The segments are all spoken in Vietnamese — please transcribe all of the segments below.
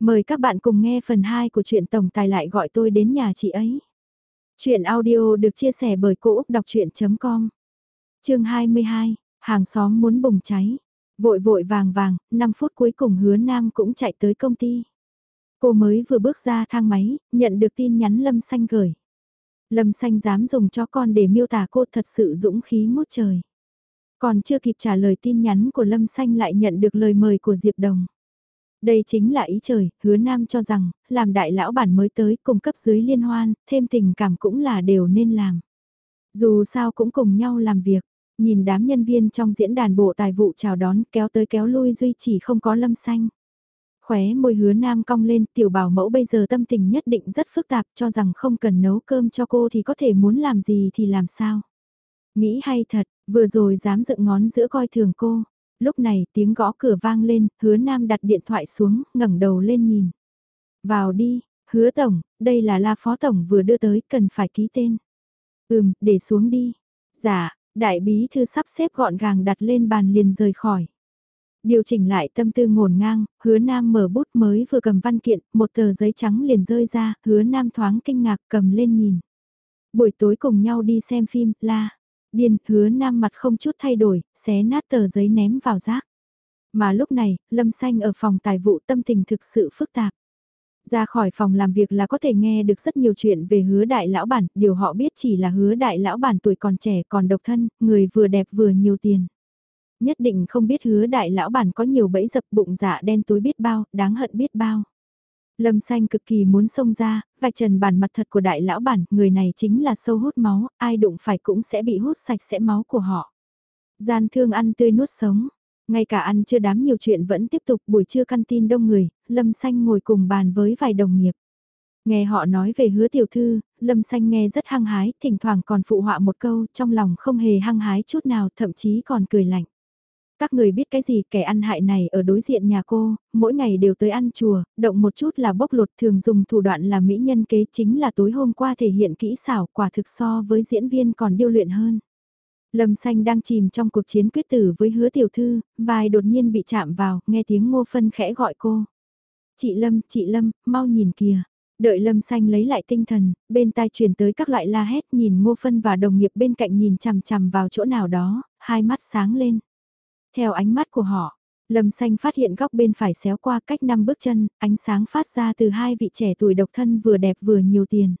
Mời các bạn cùng nghe phần 2 của truyện tổng tài lại gọi tôi đến nhà chị ấy. Chuyện audio được chia sẻ bởi Cô Úc Đọc Chuyện.com Chương 22, hàng xóm muốn bùng cháy. Vội vội vàng vàng, 5 phút cuối cùng hứa nam cũng chạy tới công ty. Cô mới vừa bước ra thang máy, nhận được tin nhắn Lâm Xanh gửi. Lâm Xanh dám dùng cho con để miêu tả cô thật sự dũng khí ngút trời. Còn chưa kịp trả lời tin nhắn của Lâm Xanh lại nhận được lời mời của Diệp Đồng. Đây chính là ý trời, hứa nam cho rằng, làm đại lão bản mới tới cung cấp dưới liên hoan, thêm tình cảm cũng là đều nên làm. Dù sao cũng cùng nhau làm việc, nhìn đám nhân viên trong diễn đàn bộ tài vụ chào đón kéo tới kéo lui duy chỉ không có lâm xanh. Khóe môi hứa nam cong lên tiểu bảo mẫu bây giờ tâm tình nhất định rất phức tạp cho rằng không cần nấu cơm cho cô thì có thể muốn làm gì thì làm sao. Nghĩ hay thật, vừa rồi dám dựng ngón giữa coi thường cô, lúc này tiếng gõ cửa vang lên, hứa nam đặt điện thoại xuống, ngẩng đầu lên nhìn. Vào đi, hứa tổng, đây là la phó tổng vừa đưa tới, cần phải ký tên. Ừm, để xuống đi. Dạ, đại bí thư sắp xếp gọn gàng đặt lên bàn liền rời khỏi. Điều chỉnh lại tâm tư ngổn ngang, hứa nam mở bút mới vừa cầm văn kiện, một tờ giấy trắng liền rơi ra, hứa nam thoáng kinh ngạc cầm lên nhìn. Buổi tối cùng nhau đi xem phim, la điên, hứa nam mặt không chút thay đổi, xé nát tờ giấy ném vào rác. Mà lúc này, Lâm Xanh ở phòng tài vụ tâm tình thực sự phức tạp. Ra khỏi phòng làm việc là có thể nghe được rất nhiều chuyện về hứa đại lão bản, điều họ biết chỉ là hứa đại lão bản tuổi còn trẻ còn độc thân, người vừa đẹp vừa nhiều tiền. Nhất định không biết hứa đại lão bản có nhiều bẫy dập bụng dạ đen tối biết bao, đáng hận biết bao. Lâm xanh cực kỳ muốn xông ra, vạch trần bản mặt thật của đại lão bản, người này chính là sâu hút máu, ai đụng phải cũng sẽ bị hút sạch sẽ máu của họ. Gian thương ăn tươi nuốt sống, ngay cả ăn chưa đám nhiều chuyện vẫn tiếp tục buổi trưa căn tin đông người, Lâm xanh ngồi cùng bàn với vài đồng nghiệp. Nghe họ nói về hứa tiểu thư, Lâm xanh nghe rất hăng hái, thỉnh thoảng còn phụ họa một câu, trong lòng không hề hăng hái chút nào, thậm chí còn cười lạnh. Các người biết cái gì kẻ ăn hại này ở đối diện nhà cô, mỗi ngày đều tới ăn chùa, động một chút là bốc lột thường dùng thủ đoạn là mỹ nhân kế chính là tối hôm qua thể hiện kỹ xảo quả thực so với diễn viên còn điêu luyện hơn. Lâm xanh đang chìm trong cuộc chiến quyết tử với hứa tiểu thư, vai đột nhiên bị chạm vào, nghe tiếng ngô phân khẽ gọi cô. Chị Lâm, chị Lâm, mau nhìn kìa. Đợi Lâm xanh lấy lại tinh thần, bên tai truyền tới các loại la hét nhìn ngô phân và đồng nghiệp bên cạnh nhìn chằm chằm vào chỗ nào đó, hai mắt sáng lên. Theo ánh mắt của họ, Lâm Xanh phát hiện góc bên phải xéo qua cách năm bước chân, ánh sáng phát ra từ hai vị trẻ tuổi độc thân vừa đẹp vừa nhiều tiền.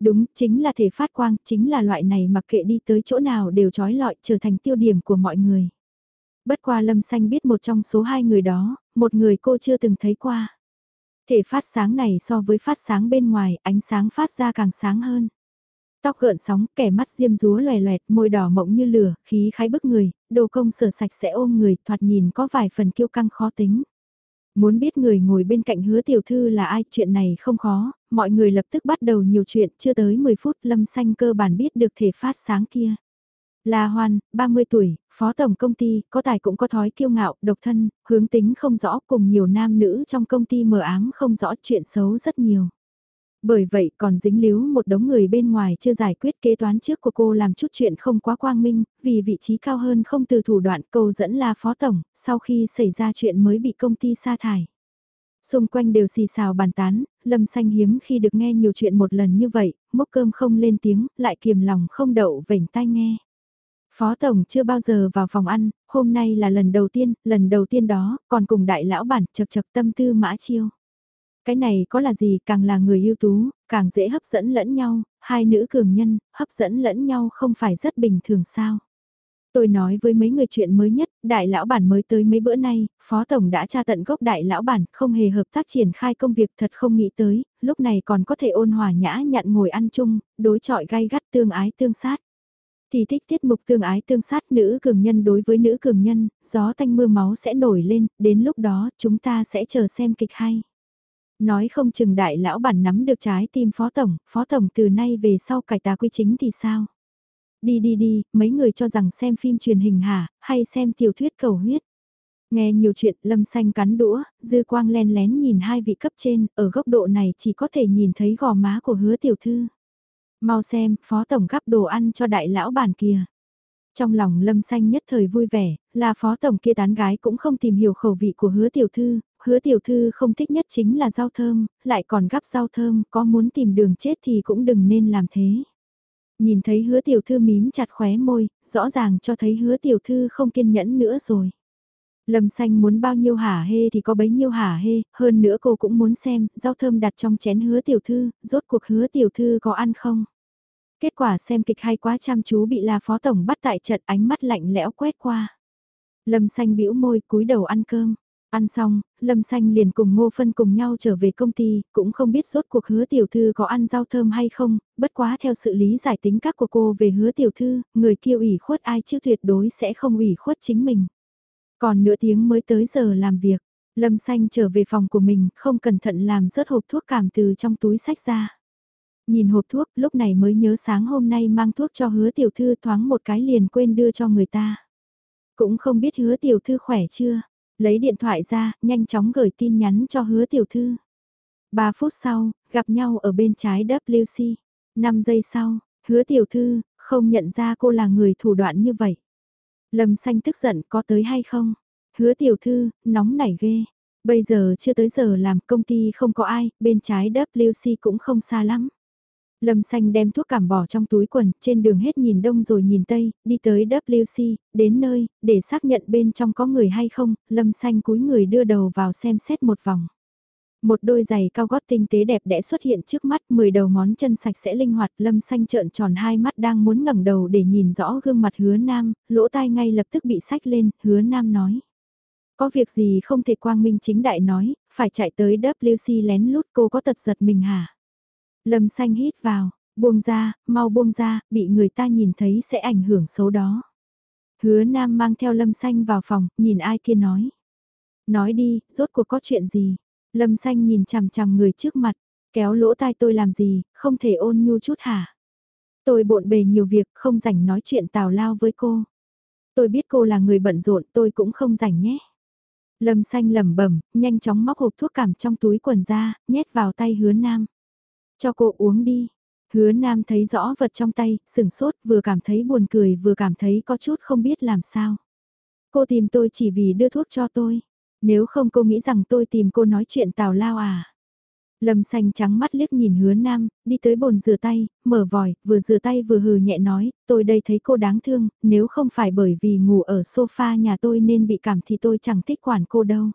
Đúng, chính là thể phát quang, chính là loại này mặc kệ đi tới chỗ nào đều trói lọi trở thành tiêu điểm của mọi người. Bất qua Lâm Xanh biết một trong số hai người đó, một người cô chưa từng thấy qua. Thể phát sáng này so với phát sáng bên ngoài, ánh sáng phát ra càng sáng hơn. Tóc gợn sóng, kẻ mắt diêm rúa loè loẹt, môi đỏ mộng như lửa, khí khái bức người, đồ công sở sạch sẽ ôm người, thoạt nhìn có vài phần kiêu căng khó tính. Muốn biết người ngồi bên cạnh hứa tiểu thư là ai, chuyện này không khó, mọi người lập tức bắt đầu nhiều chuyện, chưa tới 10 phút lâm xanh cơ bản biết được thể phát sáng kia. La Hoan, 30 tuổi, phó tổng công ty, có tài cũng có thói kiêu ngạo, độc thân, hướng tính không rõ cùng nhiều nam nữ trong công ty mờ ám không rõ chuyện xấu rất nhiều. Bởi vậy còn dính líu một đống người bên ngoài chưa giải quyết kế toán trước của cô làm chút chuyện không quá quang minh, vì vị trí cao hơn không từ thủ đoạn cầu dẫn là phó tổng, sau khi xảy ra chuyện mới bị công ty sa thải. Xung quanh đều xì xào bàn tán, Lâm Xanh hiếm khi được nghe nhiều chuyện một lần như vậy, mốc cơm không lên tiếng, lại kiềm lòng không đậu vểnh tai nghe. Phó Tổng chưa bao giờ vào phòng ăn, hôm nay là lần đầu tiên, lần đầu tiên đó, còn cùng đại lão bản chật chật tâm tư mã chiêu. Cái này có là gì càng là người ưu tú, càng dễ hấp dẫn lẫn nhau, hai nữ cường nhân, hấp dẫn lẫn nhau không phải rất bình thường sao. Tôi nói với mấy người chuyện mới nhất, đại lão bản mới tới mấy bữa nay, phó tổng đã tra tận gốc đại lão bản, không hề hợp tác triển khai công việc thật không nghĩ tới, lúc này còn có thể ôn hòa nhã nhặn ngồi ăn chung, đối chọi gai gắt tương ái tương sát. Thì thích tiết mục tương ái tương sát nữ cường nhân đối với nữ cường nhân, gió tanh mưa máu sẽ nổi lên, đến lúc đó chúng ta sẽ chờ xem kịch hay. Nói không chừng đại lão bản nắm được trái tim phó tổng, phó tổng từ nay về sau cải tà quy chính thì sao? Đi đi đi, mấy người cho rằng xem phim truyền hình hả, hay xem tiểu thuyết cầu huyết. Nghe nhiều chuyện lâm xanh cắn đũa, dư quang len lén nhìn hai vị cấp trên, ở góc độ này chỉ có thể nhìn thấy gò má của hứa tiểu thư. Mau xem, phó tổng gắp đồ ăn cho đại lão bản kia. Trong lòng lâm xanh nhất thời vui vẻ, là phó tổng kia tán gái cũng không tìm hiểu khẩu vị của hứa tiểu thư, hứa tiểu thư không thích nhất chính là rau thơm, lại còn gắp rau thơm, có muốn tìm đường chết thì cũng đừng nên làm thế. Nhìn thấy hứa tiểu thư mím chặt khóe môi, rõ ràng cho thấy hứa tiểu thư không kiên nhẫn nữa rồi. Lâm xanh muốn bao nhiêu hả hê thì có bấy nhiêu hả hê, hơn nữa cô cũng muốn xem, rau thơm đặt trong chén hứa tiểu thư, rốt cuộc hứa tiểu thư có ăn không? Kết quả xem kịch hay quá chăm chú bị là phó tổng bắt tại trận ánh mắt lạnh lẽo quét qua. Lâm xanh bĩu môi cúi đầu ăn cơm. Ăn xong, Lâm Xanh liền cùng Ngô Phân cùng nhau trở về công ty, cũng không biết rốt cuộc hứa tiểu thư có ăn rau thơm hay không, bất quá theo sự lý giải tính các của cô về hứa tiểu thư, người kia ủy khuất ai chứ tuyệt đối sẽ không ủy khuất chính mình. Còn nửa tiếng mới tới giờ làm việc, Lâm Xanh trở về phòng của mình, không cẩn thận làm rớt hộp thuốc cảm từ trong túi sách ra. Nhìn hộp thuốc, lúc này mới nhớ sáng hôm nay mang thuốc cho hứa tiểu thư thoáng một cái liền quên đưa cho người ta. Cũng không biết hứa tiểu thư khỏe chưa, lấy điện thoại ra, nhanh chóng gửi tin nhắn cho hứa tiểu thư. 3 phút sau, gặp nhau ở bên trái WC. 5 giây sau, hứa tiểu thư, không nhận ra cô là người thủ đoạn như vậy. Lâm xanh tức giận có tới hay không? Hứa tiểu thư, nóng nảy ghê. Bây giờ chưa tới giờ làm công ty không có ai, bên trái WC cũng không xa lắm. Lâm xanh đem thuốc cảm bỏ trong túi quần, trên đường hết nhìn đông rồi nhìn tây, đi tới WC, đến nơi, để xác nhận bên trong có người hay không, Lâm xanh cúi người đưa đầu vào xem xét một vòng. Một đôi giày cao gót tinh tế đẹp đẽ xuất hiện trước mắt, 10 đầu ngón chân sạch sẽ linh hoạt, Lâm xanh trợn tròn hai mắt đang muốn ngẩng đầu để nhìn rõ gương mặt hứa nam, lỗ tai ngay lập tức bị sách lên, hứa nam nói. Có việc gì không thể quang minh chính đại nói, phải chạy tới WC lén lút cô có tật giật mình hả? Lâm xanh hít vào, buông ra, mau buông ra, bị người ta nhìn thấy sẽ ảnh hưởng số đó. Hứa Nam mang theo Lâm xanh vào phòng, nhìn ai kia nói. Nói đi, rốt cuộc có chuyện gì? Lâm xanh nhìn chằm chằm người trước mặt, kéo lỗ tai tôi làm gì, không thể ôn nhu chút hả? Tôi bộn bề nhiều việc, không rảnh nói chuyện tào lao với cô. Tôi biết cô là người bận rộn, tôi cũng không rảnh nhé. Lâm xanh lẩm bẩm, nhanh chóng móc hộp thuốc cảm trong túi quần ra, nhét vào tay hứa nam. Cho cô uống đi. Hứa Nam thấy rõ vật trong tay, sừng sốt, vừa cảm thấy buồn cười vừa cảm thấy có chút không biết làm sao. Cô tìm tôi chỉ vì đưa thuốc cho tôi. Nếu không cô nghĩ rằng tôi tìm cô nói chuyện tào lao à. Lâm xanh trắng mắt liếc nhìn hứa nam, đi tới bồn rửa tay, mở vòi, vừa rửa tay vừa hừ nhẹ nói, tôi đây thấy cô đáng thương, nếu không phải bởi vì ngủ ở sofa nhà tôi nên bị cảm thì tôi chẳng thích quản cô đâu.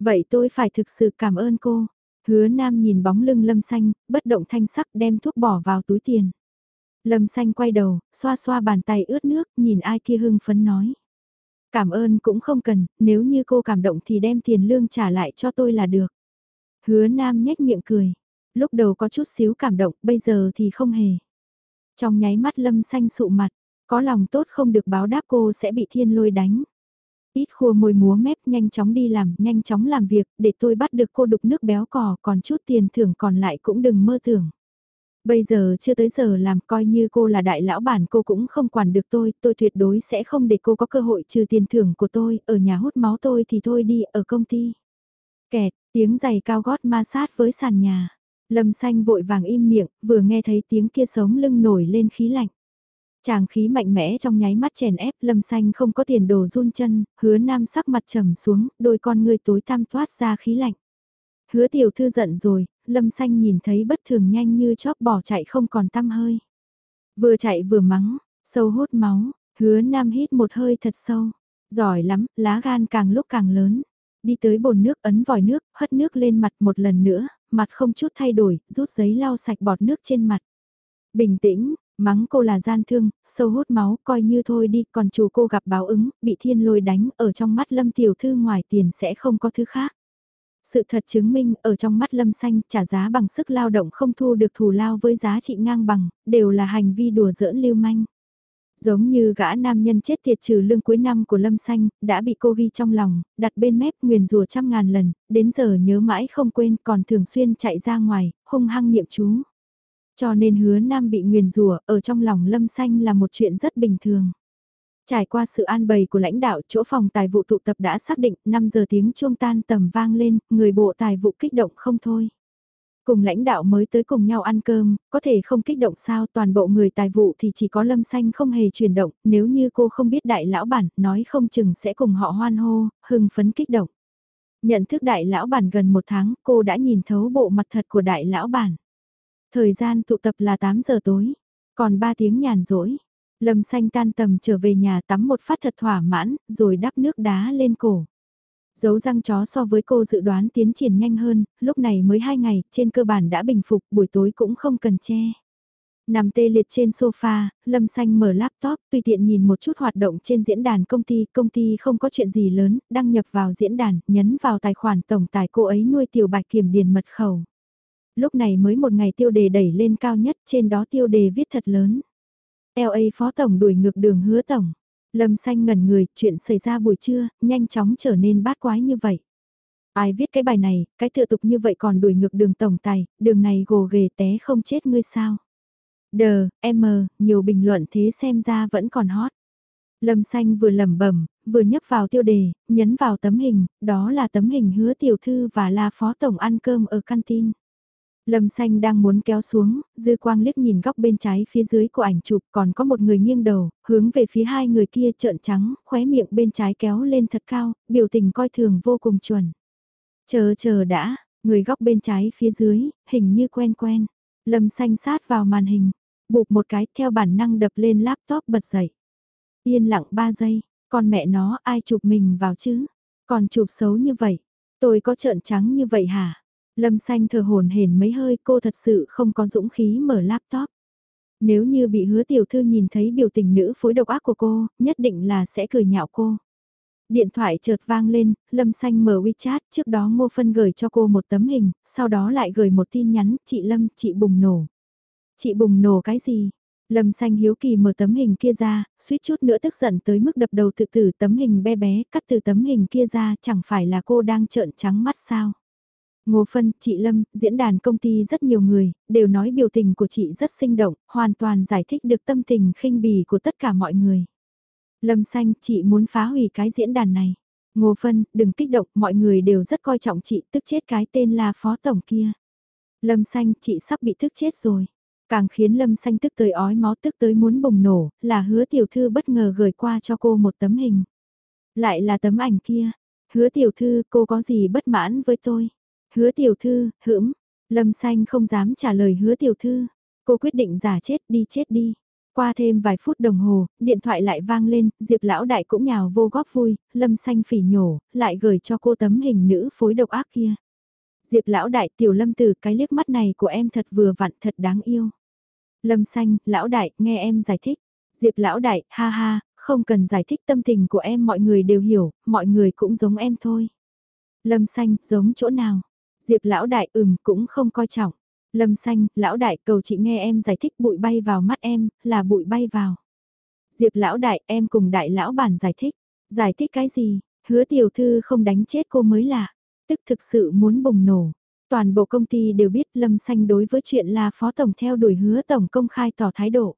Vậy tôi phải thực sự cảm ơn cô, Hứa Nam nhìn bóng lưng Lâm Xanh, bất động thanh sắc đem thuốc bỏ vào túi tiền. Lâm Xanh quay đầu, xoa xoa bàn tay ướt nước, nhìn ai kia hưng phấn nói. Cảm ơn cũng không cần, nếu như cô cảm động thì đem tiền lương trả lại cho tôi là được. Hứa Nam nhếch miệng cười. Lúc đầu có chút xíu cảm động, bây giờ thì không hề. Trong nháy mắt Lâm Xanh sụ mặt, có lòng tốt không được báo đáp cô sẽ bị thiên lôi đánh. Ít khua môi múa mép nhanh chóng đi làm, nhanh chóng làm việc, để tôi bắt được cô đục nước béo cò, còn chút tiền thưởng còn lại cũng đừng mơ tưởng. Bây giờ chưa tới giờ làm coi như cô là đại lão bản cô cũng không quản được tôi, tôi tuyệt đối sẽ không để cô có cơ hội trừ tiền thưởng của tôi, ở nhà hút máu tôi thì thôi đi, ở công ty. Kẹt, tiếng giày cao gót ma sát với sàn nhà. Lâm xanh vội vàng im miệng, vừa nghe thấy tiếng kia sống lưng nổi lên khí lạnh. Chàng khí mạnh mẽ trong nháy mắt chèn ép lâm xanh không có tiền đồ run chân, hứa nam sắc mặt trầm xuống, đôi con ngươi tối tăm thoát ra khí lạnh. Hứa tiểu thư giận rồi, lâm xanh nhìn thấy bất thường nhanh như chóp bỏ chạy không còn tăm hơi. Vừa chạy vừa mắng, sâu hút máu, hứa nam hít một hơi thật sâu. Giỏi lắm, lá gan càng lúc càng lớn. Đi tới bồn nước ấn vòi nước, hất nước lên mặt một lần nữa, mặt không chút thay đổi, rút giấy lau sạch bọt nước trên mặt. Bình tĩnh, Mắng cô là gian thương, sâu hút máu, coi như thôi đi, còn chủ cô gặp báo ứng, bị thiên lôi đánh, ở trong mắt lâm tiểu thư ngoài tiền sẽ không có thứ khác. Sự thật chứng minh, ở trong mắt lâm xanh, trả giá bằng sức lao động không thu được thù lao với giá trị ngang bằng, đều là hành vi đùa giỡn lưu manh. Giống như gã nam nhân chết tiệt trừ lương cuối năm của Lâm Xanh, đã bị cô ghi trong lòng, đặt bên mép nguyền rùa trăm ngàn lần, đến giờ nhớ mãi không quên còn thường xuyên chạy ra ngoài, hung hăng niệm chú. Cho nên hứa nam bị nguyền rủa ở trong lòng lâm xanh là một chuyện rất bình thường. Trải qua sự an bày của lãnh đạo chỗ phòng tài vụ tụ tập đã xác định 5 giờ tiếng chuông tan tầm vang lên, người bộ tài vụ kích động không thôi. Cùng lãnh đạo mới tới cùng nhau ăn cơm, có thể không kích động sao toàn bộ người tài vụ thì chỉ có lâm xanh không hề chuyển động, nếu như cô không biết đại lão bản, nói không chừng sẽ cùng họ hoan hô, hưng phấn kích động. Nhận thức đại lão bản gần một tháng, cô đã nhìn thấu bộ mặt thật của đại lão bản. Thời gian tụ tập là 8 giờ tối, còn 3 tiếng nhàn rỗi. Lâm xanh tan tầm trở về nhà tắm một phát thật thỏa mãn, rồi đắp nước đá lên cổ. Dấu răng chó so với cô dự đoán tiến triển nhanh hơn, lúc này mới 2 ngày, trên cơ bản đã bình phục, buổi tối cũng không cần che. Nằm tê liệt trên sofa, Lâm Xanh mở laptop, tùy tiện nhìn một chút hoạt động trên diễn đàn công ty, công ty không có chuyện gì lớn, đăng nhập vào diễn đàn, nhấn vào tài khoản tổng tài cô ấy nuôi tiểu bạch kiểm điền mật khẩu. Lúc này mới một ngày tiêu đề đẩy lên cao nhất, trên đó tiêu đề viết thật lớn. LA Phó Tổng đuổi ngược đường hứa Tổng. Lâm xanh ngẩn người, chuyện xảy ra buổi trưa, nhanh chóng trở nên bát quái như vậy. Ai viết cái bài này, cái tựa tục như vậy còn đuổi ngược đường tổng tài, đường này gồ ghề té không chết ngươi sao. Đờ, M, nhiều bình luận thế xem ra vẫn còn hot. Lâm xanh vừa lẩm bẩm, vừa nhấp vào tiêu đề, nhấn vào tấm hình, đó là tấm hình hứa tiểu thư và la phó tổng ăn cơm ở canteen. Lâm xanh đang muốn kéo xuống, dư quang liếc nhìn góc bên trái phía dưới của ảnh chụp còn có một người nghiêng đầu, hướng về phía hai người kia trợn trắng, khóe miệng bên trái kéo lên thật cao, biểu tình coi thường vô cùng chuẩn. Chờ chờ đã, người góc bên trái phía dưới, hình như quen quen. Lâm xanh sát vào màn hình, bụp một cái theo bản năng đập lên laptop bật dậy. Yên lặng 3 giây, con mẹ nó ai chụp mình vào chứ? Còn chụp xấu như vậy, tôi có trợn trắng như vậy hả? Lâm xanh thở hồn hển mấy hơi cô thật sự không có dũng khí mở laptop. Nếu như bị hứa tiểu thư nhìn thấy biểu tình nữ phối độc ác của cô, nhất định là sẽ cười nhạo cô. Điện thoại chợt vang lên, Lâm Xanh mở WeChat, trước đó Ngô Phân gửi cho cô một tấm hình, sau đó lại gửi một tin nhắn, chị Lâm, chị bùng nổ. Chị bùng nổ cái gì? Lâm Xanh hiếu kỳ mở tấm hình kia ra, suýt chút nữa tức giận tới mức đập đầu tự tử tấm hình bé bé, cắt từ tấm hình kia ra, chẳng phải là cô đang trợn trắng mắt sao? Ngô Phân, chị Lâm, diễn đàn công ty rất nhiều người, đều nói biểu tình của chị rất sinh động, hoàn toàn giải thích được tâm tình khinh bỉ của tất cả mọi người. Lâm Xanh, chị muốn phá hủy cái diễn đàn này. Ngô Phân, đừng kích động, mọi người đều rất coi trọng chị, tức chết cái tên là Phó Tổng kia. Lâm Xanh, chị sắp bị tức chết rồi. Càng khiến Lâm Xanh tức tới ói máu tức tới muốn bùng nổ, là hứa tiểu thư bất ngờ gửi qua cho cô một tấm hình. Lại là tấm ảnh kia. Hứa tiểu thư, cô có gì bất mãn với tôi? Hứa tiểu thư, hững, Lâm Xanh không dám trả lời hứa tiểu thư. Cô quyết định giả chết đi chết đi. Qua thêm vài phút đồng hồ, điện thoại lại vang lên, Diệp lão đại cũng nhào vô góp vui, Lâm Xanh phỉ nhổ, lại gửi cho cô tấm hình nữ phối độc ác kia. Diệp lão đại tiểu lâm từ cái liếc mắt này của em thật vừa vặn thật đáng yêu. Lâm Xanh, lão đại, nghe em giải thích. Diệp lão đại, ha ha, không cần giải thích tâm tình của em mọi người đều hiểu, mọi người cũng giống em thôi. Lâm Xanh, giống chỗ nào? Diệp lão đại ừm cũng không coi trọng. Lâm xanh, lão đại cầu chị nghe em giải thích bụi bay vào mắt em, là bụi bay vào. Diệp lão đại em cùng đại lão bản giải thích. Giải thích cái gì, hứa tiểu thư không đánh chết cô mới lạ. Tức thực sự muốn bùng nổ. Toàn bộ công ty đều biết Lâm Xanh đối với chuyện là phó tổng theo đuổi hứa tổng công khai tỏ thái độ.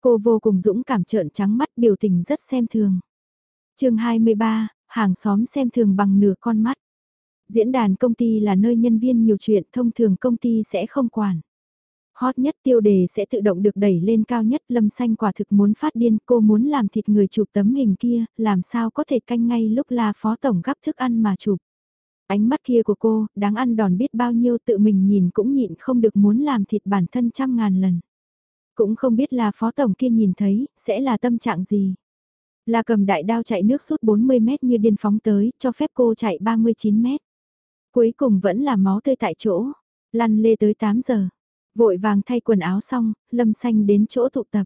Cô vô cùng dũng cảm trợn trắng mắt biểu tình rất xem thường. chương 23, hàng xóm xem thường bằng nửa con mắt. Diễn đàn công ty là nơi nhân viên nhiều chuyện thông thường công ty sẽ không quản. Hot nhất tiêu đề sẽ tự động được đẩy lên cao nhất lâm xanh quả thực muốn phát điên cô muốn làm thịt người chụp tấm hình kia, làm sao có thể canh ngay lúc là phó tổng gắp thức ăn mà chụp. Ánh mắt kia của cô, đáng ăn đòn biết bao nhiêu tự mình nhìn cũng nhịn không được muốn làm thịt bản thân trăm ngàn lần. Cũng không biết là phó tổng kia nhìn thấy, sẽ là tâm trạng gì. Là cầm đại đao chạy nước suốt 40 mét như điên phóng tới, cho phép cô chạy 39 mét. Cuối cùng vẫn là máu tươi tại chỗ, lăn lê tới 8 giờ. Vội vàng thay quần áo xong, Lâm Xanh đến chỗ tụ tập.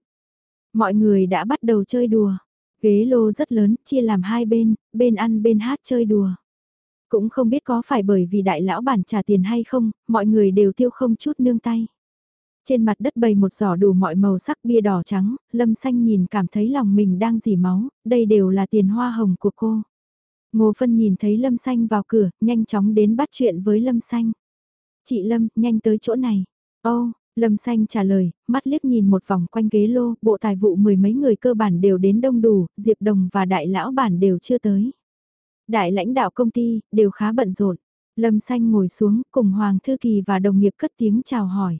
Mọi người đã bắt đầu chơi đùa. Ghế lô rất lớn, chia làm hai bên, bên ăn bên hát chơi đùa. Cũng không biết có phải bởi vì đại lão bản trả tiền hay không, mọi người đều tiêu không chút nương tay. Trên mặt đất bày một giỏ đủ mọi màu sắc bia đỏ trắng, Lâm Xanh nhìn cảm thấy lòng mình đang dì máu, đây đều là tiền hoa hồng của cô. Ngô Phân nhìn thấy Lâm Xanh vào cửa, nhanh chóng đến bắt chuyện với Lâm Xanh. Chị Lâm, nhanh tới chỗ này. Ô, Lâm Xanh trả lời, mắt liếc nhìn một vòng quanh ghế lô, bộ tài vụ mười mấy người cơ bản đều đến đông đủ, Diệp Đồng và đại lão bản đều chưa tới. Đại lãnh đạo công ty, đều khá bận rộn. Lâm Xanh ngồi xuống, cùng Hoàng Thư Kỳ và đồng nghiệp cất tiếng chào hỏi.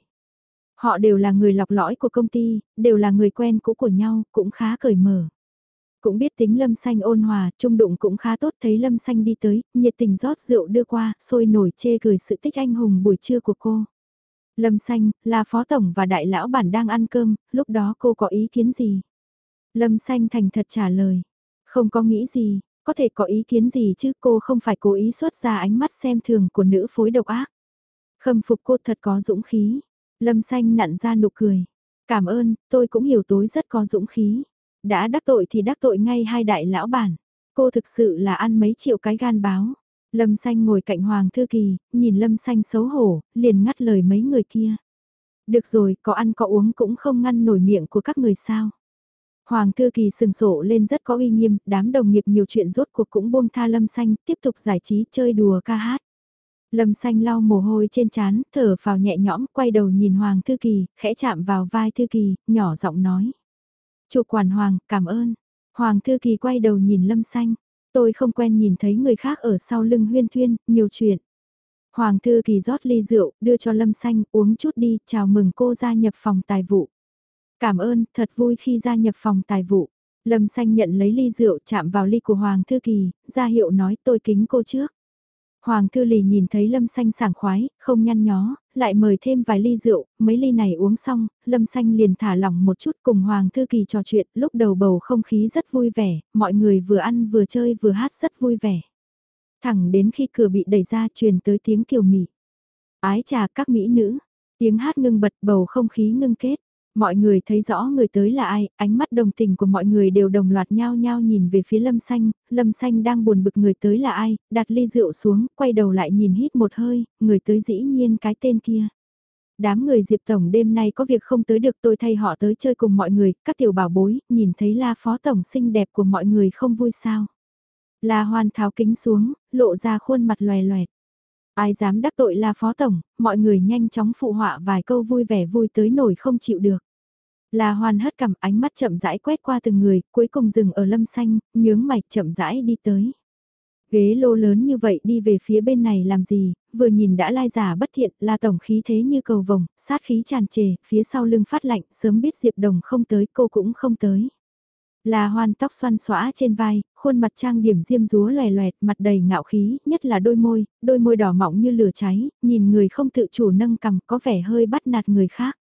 Họ đều là người lọc lõi của công ty, đều là người quen cũ của nhau, cũng khá cởi mở. Cũng biết tính Lâm Xanh ôn hòa, trung đụng cũng khá tốt thấy Lâm Xanh đi tới, nhiệt tình rót rượu đưa qua, sôi nổi chê cười sự tích anh hùng buổi trưa của cô. Lâm Xanh, là phó tổng và đại lão bản đang ăn cơm, lúc đó cô có ý kiến gì? Lâm Xanh thành thật trả lời. Không có nghĩ gì, có thể có ý kiến gì chứ cô không phải cố ý xuất ra ánh mắt xem thường của nữ phối độc ác. Khâm phục cô thật có dũng khí. Lâm Xanh nặn ra nụ cười. Cảm ơn, tôi cũng hiểu tối rất có dũng khí. Đã đắc tội thì đắc tội ngay hai đại lão bản. Cô thực sự là ăn mấy triệu cái gan báo. Lâm Xanh ngồi cạnh Hoàng Thư Kỳ, nhìn Lâm Xanh xấu hổ, liền ngắt lời mấy người kia. Được rồi, có ăn có uống cũng không ngăn nổi miệng của các người sao. Hoàng Thư Kỳ sừng sổ lên rất có uy nghiêm, đám đồng nghiệp nhiều chuyện rốt cuộc cũng buông tha Lâm Xanh, tiếp tục giải trí chơi đùa ca hát. Lâm Xanh lau mồ hôi trên trán, thở vào nhẹ nhõm, quay đầu nhìn Hoàng Thư Kỳ, khẽ chạm vào vai Thư Kỳ, nhỏ giọng nói. Chủ quản Hoàng, cảm ơn. Hoàng Thư Kỳ quay đầu nhìn Lâm Xanh. Tôi không quen nhìn thấy người khác ở sau lưng huyên thuyên, nhiều chuyện. Hoàng Thư Kỳ rót ly rượu, đưa cho Lâm Xanh, uống chút đi, chào mừng cô gia nhập phòng tài vụ. Cảm ơn, thật vui khi gia nhập phòng tài vụ. Lâm Xanh nhận lấy ly rượu chạm vào ly của Hoàng Thư Kỳ, ra hiệu nói tôi kính cô trước. Hoàng Thư Lì nhìn thấy Lâm Xanh sảng khoái, không nhăn nhó, lại mời thêm vài ly rượu, mấy ly này uống xong, Lâm Xanh liền thả lỏng một chút cùng Hoàng Thư Kỳ trò chuyện, lúc đầu bầu không khí rất vui vẻ, mọi người vừa ăn vừa chơi vừa hát rất vui vẻ. Thẳng đến khi cửa bị đẩy ra truyền tới tiếng kiều mị. Ái trà các mỹ nữ, tiếng hát ngưng bật bầu không khí ngưng kết. Mọi người thấy rõ người tới là ai, ánh mắt đồng tình của mọi người đều đồng loạt nhao nhao nhìn về phía Lâm Xanh, Lâm Xanh đang buồn bực người tới là ai, đặt ly rượu xuống, quay đầu lại nhìn hít một hơi, người tới dĩ nhiên cái tên kia. Đám người Diệp Tổng đêm nay có việc không tới được tôi thay họ tới chơi cùng mọi người, các tiểu bảo bối, nhìn thấy la phó tổng xinh đẹp của mọi người không vui sao. La hoan tháo kính xuống, lộ ra khuôn mặt loè loẹt. Ai dám đắc tội là phó tổng, mọi người nhanh chóng phụ họa vài câu vui vẻ vui tới nổi không chịu được. La hoàn hất cầm ánh mắt chậm rãi quét qua từng người, cuối cùng dừng ở lâm xanh, nhướng mạch chậm rãi đi tới. Ghế lô lớn như vậy đi về phía bên này làm gì, vừa nhìn đã lai giả bất thiện, là tổng khí thế như cầu vồng, sát khí tràn trề, phía sau lưng phát lạnh, sớm biết Diệp Đồng không tới, cô cũng không tới. Là hoan tóc xoăn xõa trên vai, khuôn mặt trang điểm diêm rúa lòe loẹt, mặt đầy ngạo khí, nhất là đôi môi, đôi môi đỏ mọng như lửa cháy, nhìn người không tự chủ nâng cằm có vẻ hơi bắt nạt người khác.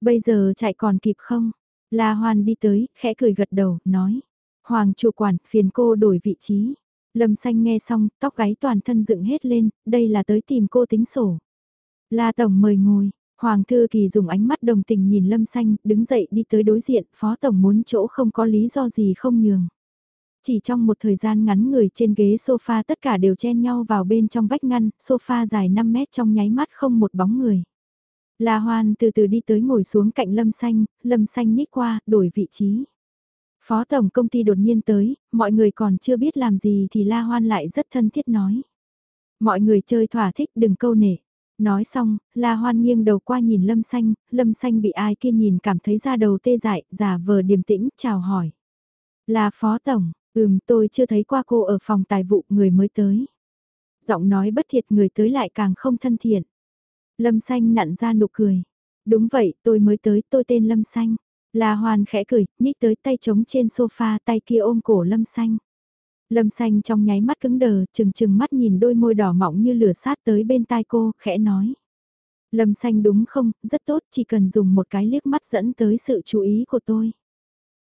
Bây giờ chạy còn kịp không? La Hoan đi tới, khẽ cười gật đầu, nói. Hoàng chủ quản, phiền cô đổi vị trí. Lâm xanh nghe xong, tóc gáy toàn thân dựng hết lên, đây là tới tìm cô tính sổ. La Tổng mời ngồi, Hoàng Thư Kỳ dùng ánh mắt đồng tình nhìn Lâm Xanh, đứng dậy đi tới đối diện, Phó Tổng muốn chỗ không có lý do gì không nhường. Chỉ trong một thời gian ngắn người trên ghế sofa tất cả đều chen nhau vào bên trong vách ngăn, sofa dài 5 mét trong nháy mắt không một bóng người. La Hoan từ từ đi tới ngồi xuống cạnh Lâm Xanh, Lâm Xanh nhích qua, đổi vị trí. Phó Tổng công ty đột nhiên tới, mọi người còn chưa biết làm gì thì La Hoan lại rất thân thiết nói. Mọi người chơi thỏa thích đừng câu nể. Nói xong, La Hoan nghiêng đầu qua nhìn Lâm Xanh, Lâm Xanh bị ai kia nhìn cảm thấy da đầu tê dại, giả vờ điềm tĩnh, chào hỏi. Là Phó Tổng, ừm tôi chưa thấy qua cô ở phòng tài vụ người mới tới. Giọng nói bất thiệt người tới lại càng không thân thiện. Lâm Xanh nặn ra nụ cười. Đúng vậy, tôi mới tới, tôi tên Lâm Xanh. La Hoan khẽ cười, nhích tới tay trống trên sofa, tay kia ôm cổ Lâm Xanh. Lâm xanh trong nháy mắt cứng đờ, chừng chừng mắt nhìn đôi môi đỏ mỏng như lửa sát tới bên tai cô, khẽ nói. Lâm xanh đúng không, rất tốt, chỉ cần dùng một cái liếc mắt dẫn tới sự chú ý của tôi.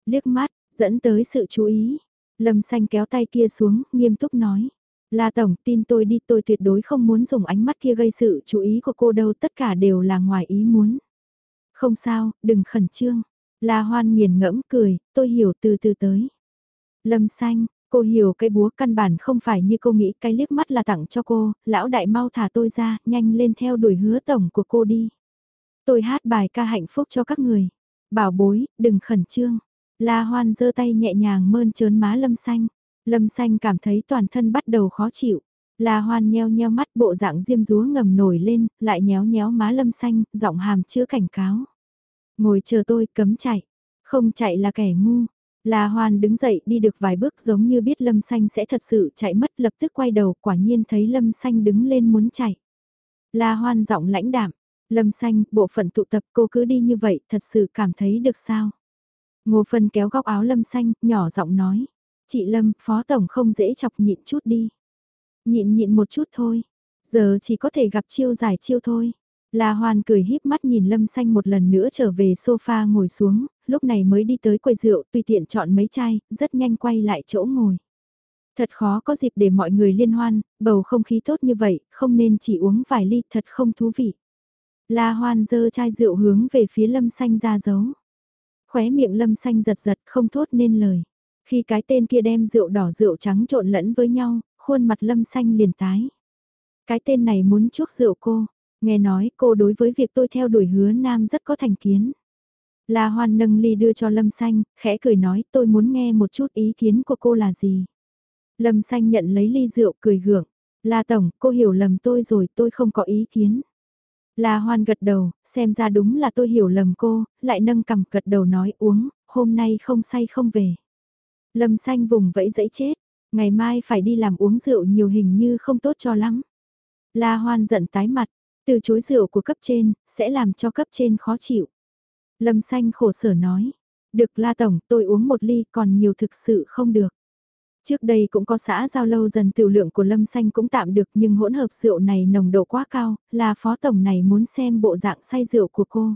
Liếc mắt, dẫn tới sự chú ý. Lâm xanh kéo tay kia xuống, nghiêm túc nói. La Tổng, tin tôi đi, tôi tuyệt đối không muốn dùng ánh mắt kia gây sự chú ý của cô đâu, tất cả đều là ngoài ý muốn. Không sao, đừng khẩn trương. La Hoan nghiền ngẫm cười, tôi hiểu từ từ tới. Lâm xanh, Cô hiểu cái búa căn bản không phải như cô nghĩ cái liếc mắt là tặng cho cô, lão đại mau thả tôi ra, nhanh lên theo đuổi hứa tổng của cô đi. Tôi hát bài ca hạnh phúc cho các người. Bảo bối, đừng khẩn trương. La hoan giơ tay nhẹ nhàng mơn trớn má lâm xanh. Lâm xanh cảm thấy toàn thân bắt đầu khó chịu. La hoan nheo nheo mắt bộ dạng diêm rúa ngầm nổi lên, lại nhéo nhéo má lâm xanh, giọng hàm chứa cảnh cáo. Ngồi chờ tôi cấm chạy. Không chạy là kẻ ngu. La Hoan đứng dậy đi được vài bước giống như biết Lâm Xanh sẽ thật sự chạy mất lập tức quay đầu quả nhiên thấy Lâm Xanh đứng lên muốn chạy. La Hoan giọng lãnh đạm, Lâm Xanh, bộ phận tụ tập cô cứ đi như vậy thật sự cảm thấy được sao? Ngô Phân kéo góc áo Lâm Xanh, nhỏ giọng nói. Chị Lâm, Phó Tổng không dễ chọc nhịn chút đi. Nhịn nhịn một chút thôi. Giờ chỉ có thể gặp chiêu giải chiêu thôi. La Hoan cười híp mắt nhìn Lâm Xanh một lần nữa trở về sofa ngồi xuống, lúc này mới đi tới quầy rượu tùy tiện chọn mấy chai, rất nhanh quay lại chỗ ngồi. Thật khó có dịp để mọi người liên hoan, bầu không khí tốt như vậy, không nên chỉ uống vài ly, thật không thú vị. La Hoan dơ chai rượu hướng về phía Lâm Xanh ra dấu. Khóe miệng Lâm Xanh giật giật không thốt nên lời. Khi cái tên kia đem rượu đỏ rượu trắng trộn lẫn với nhau, khuôn mặt Lâm Xanh liền tái. Cái tên này muốn chuốc rượu cô, nghe nói cô đối với việc tôi theo đuổi hứa nam rất có thành kiến. La Hoan nâng ly đưa cho Lâm Xanh, khẽ cười nói tôi muốn nghe một chút ý kiến của cô là gì. Lâm Xanh nhận lấy ly rượu cười gượng. La Tổng, cô hiểu lầm tôi rồi, tôi không có ý kiến. La Hoan gật đầu, xem ra đúng là tôi hiểu lầm cô, lại nâng cầm gật đầu nói uống, hôm nay không say không về. Lâm Xanh vùng vẫy dẫy chết, ngày mai phải đi làm uống rượu nhiều hình như không tốt cho lắm. La Hoan giận tái mặt, từ chối rượu của cấp trên, sẽ làm cho cấp trên khó chịu. Lâm Xanh khổ sở nói, được La Tổng, tôi uống một ly còn nhiều thực sự không được. Trước đây cũng có xã giao lâu dần tiểu lượng của Lâm Xanh cũng tạm được nhưng hỗn hợp rượu này nồng độ quá cao, là phó tổng này muốn xem bộ dạng say rượu của cô.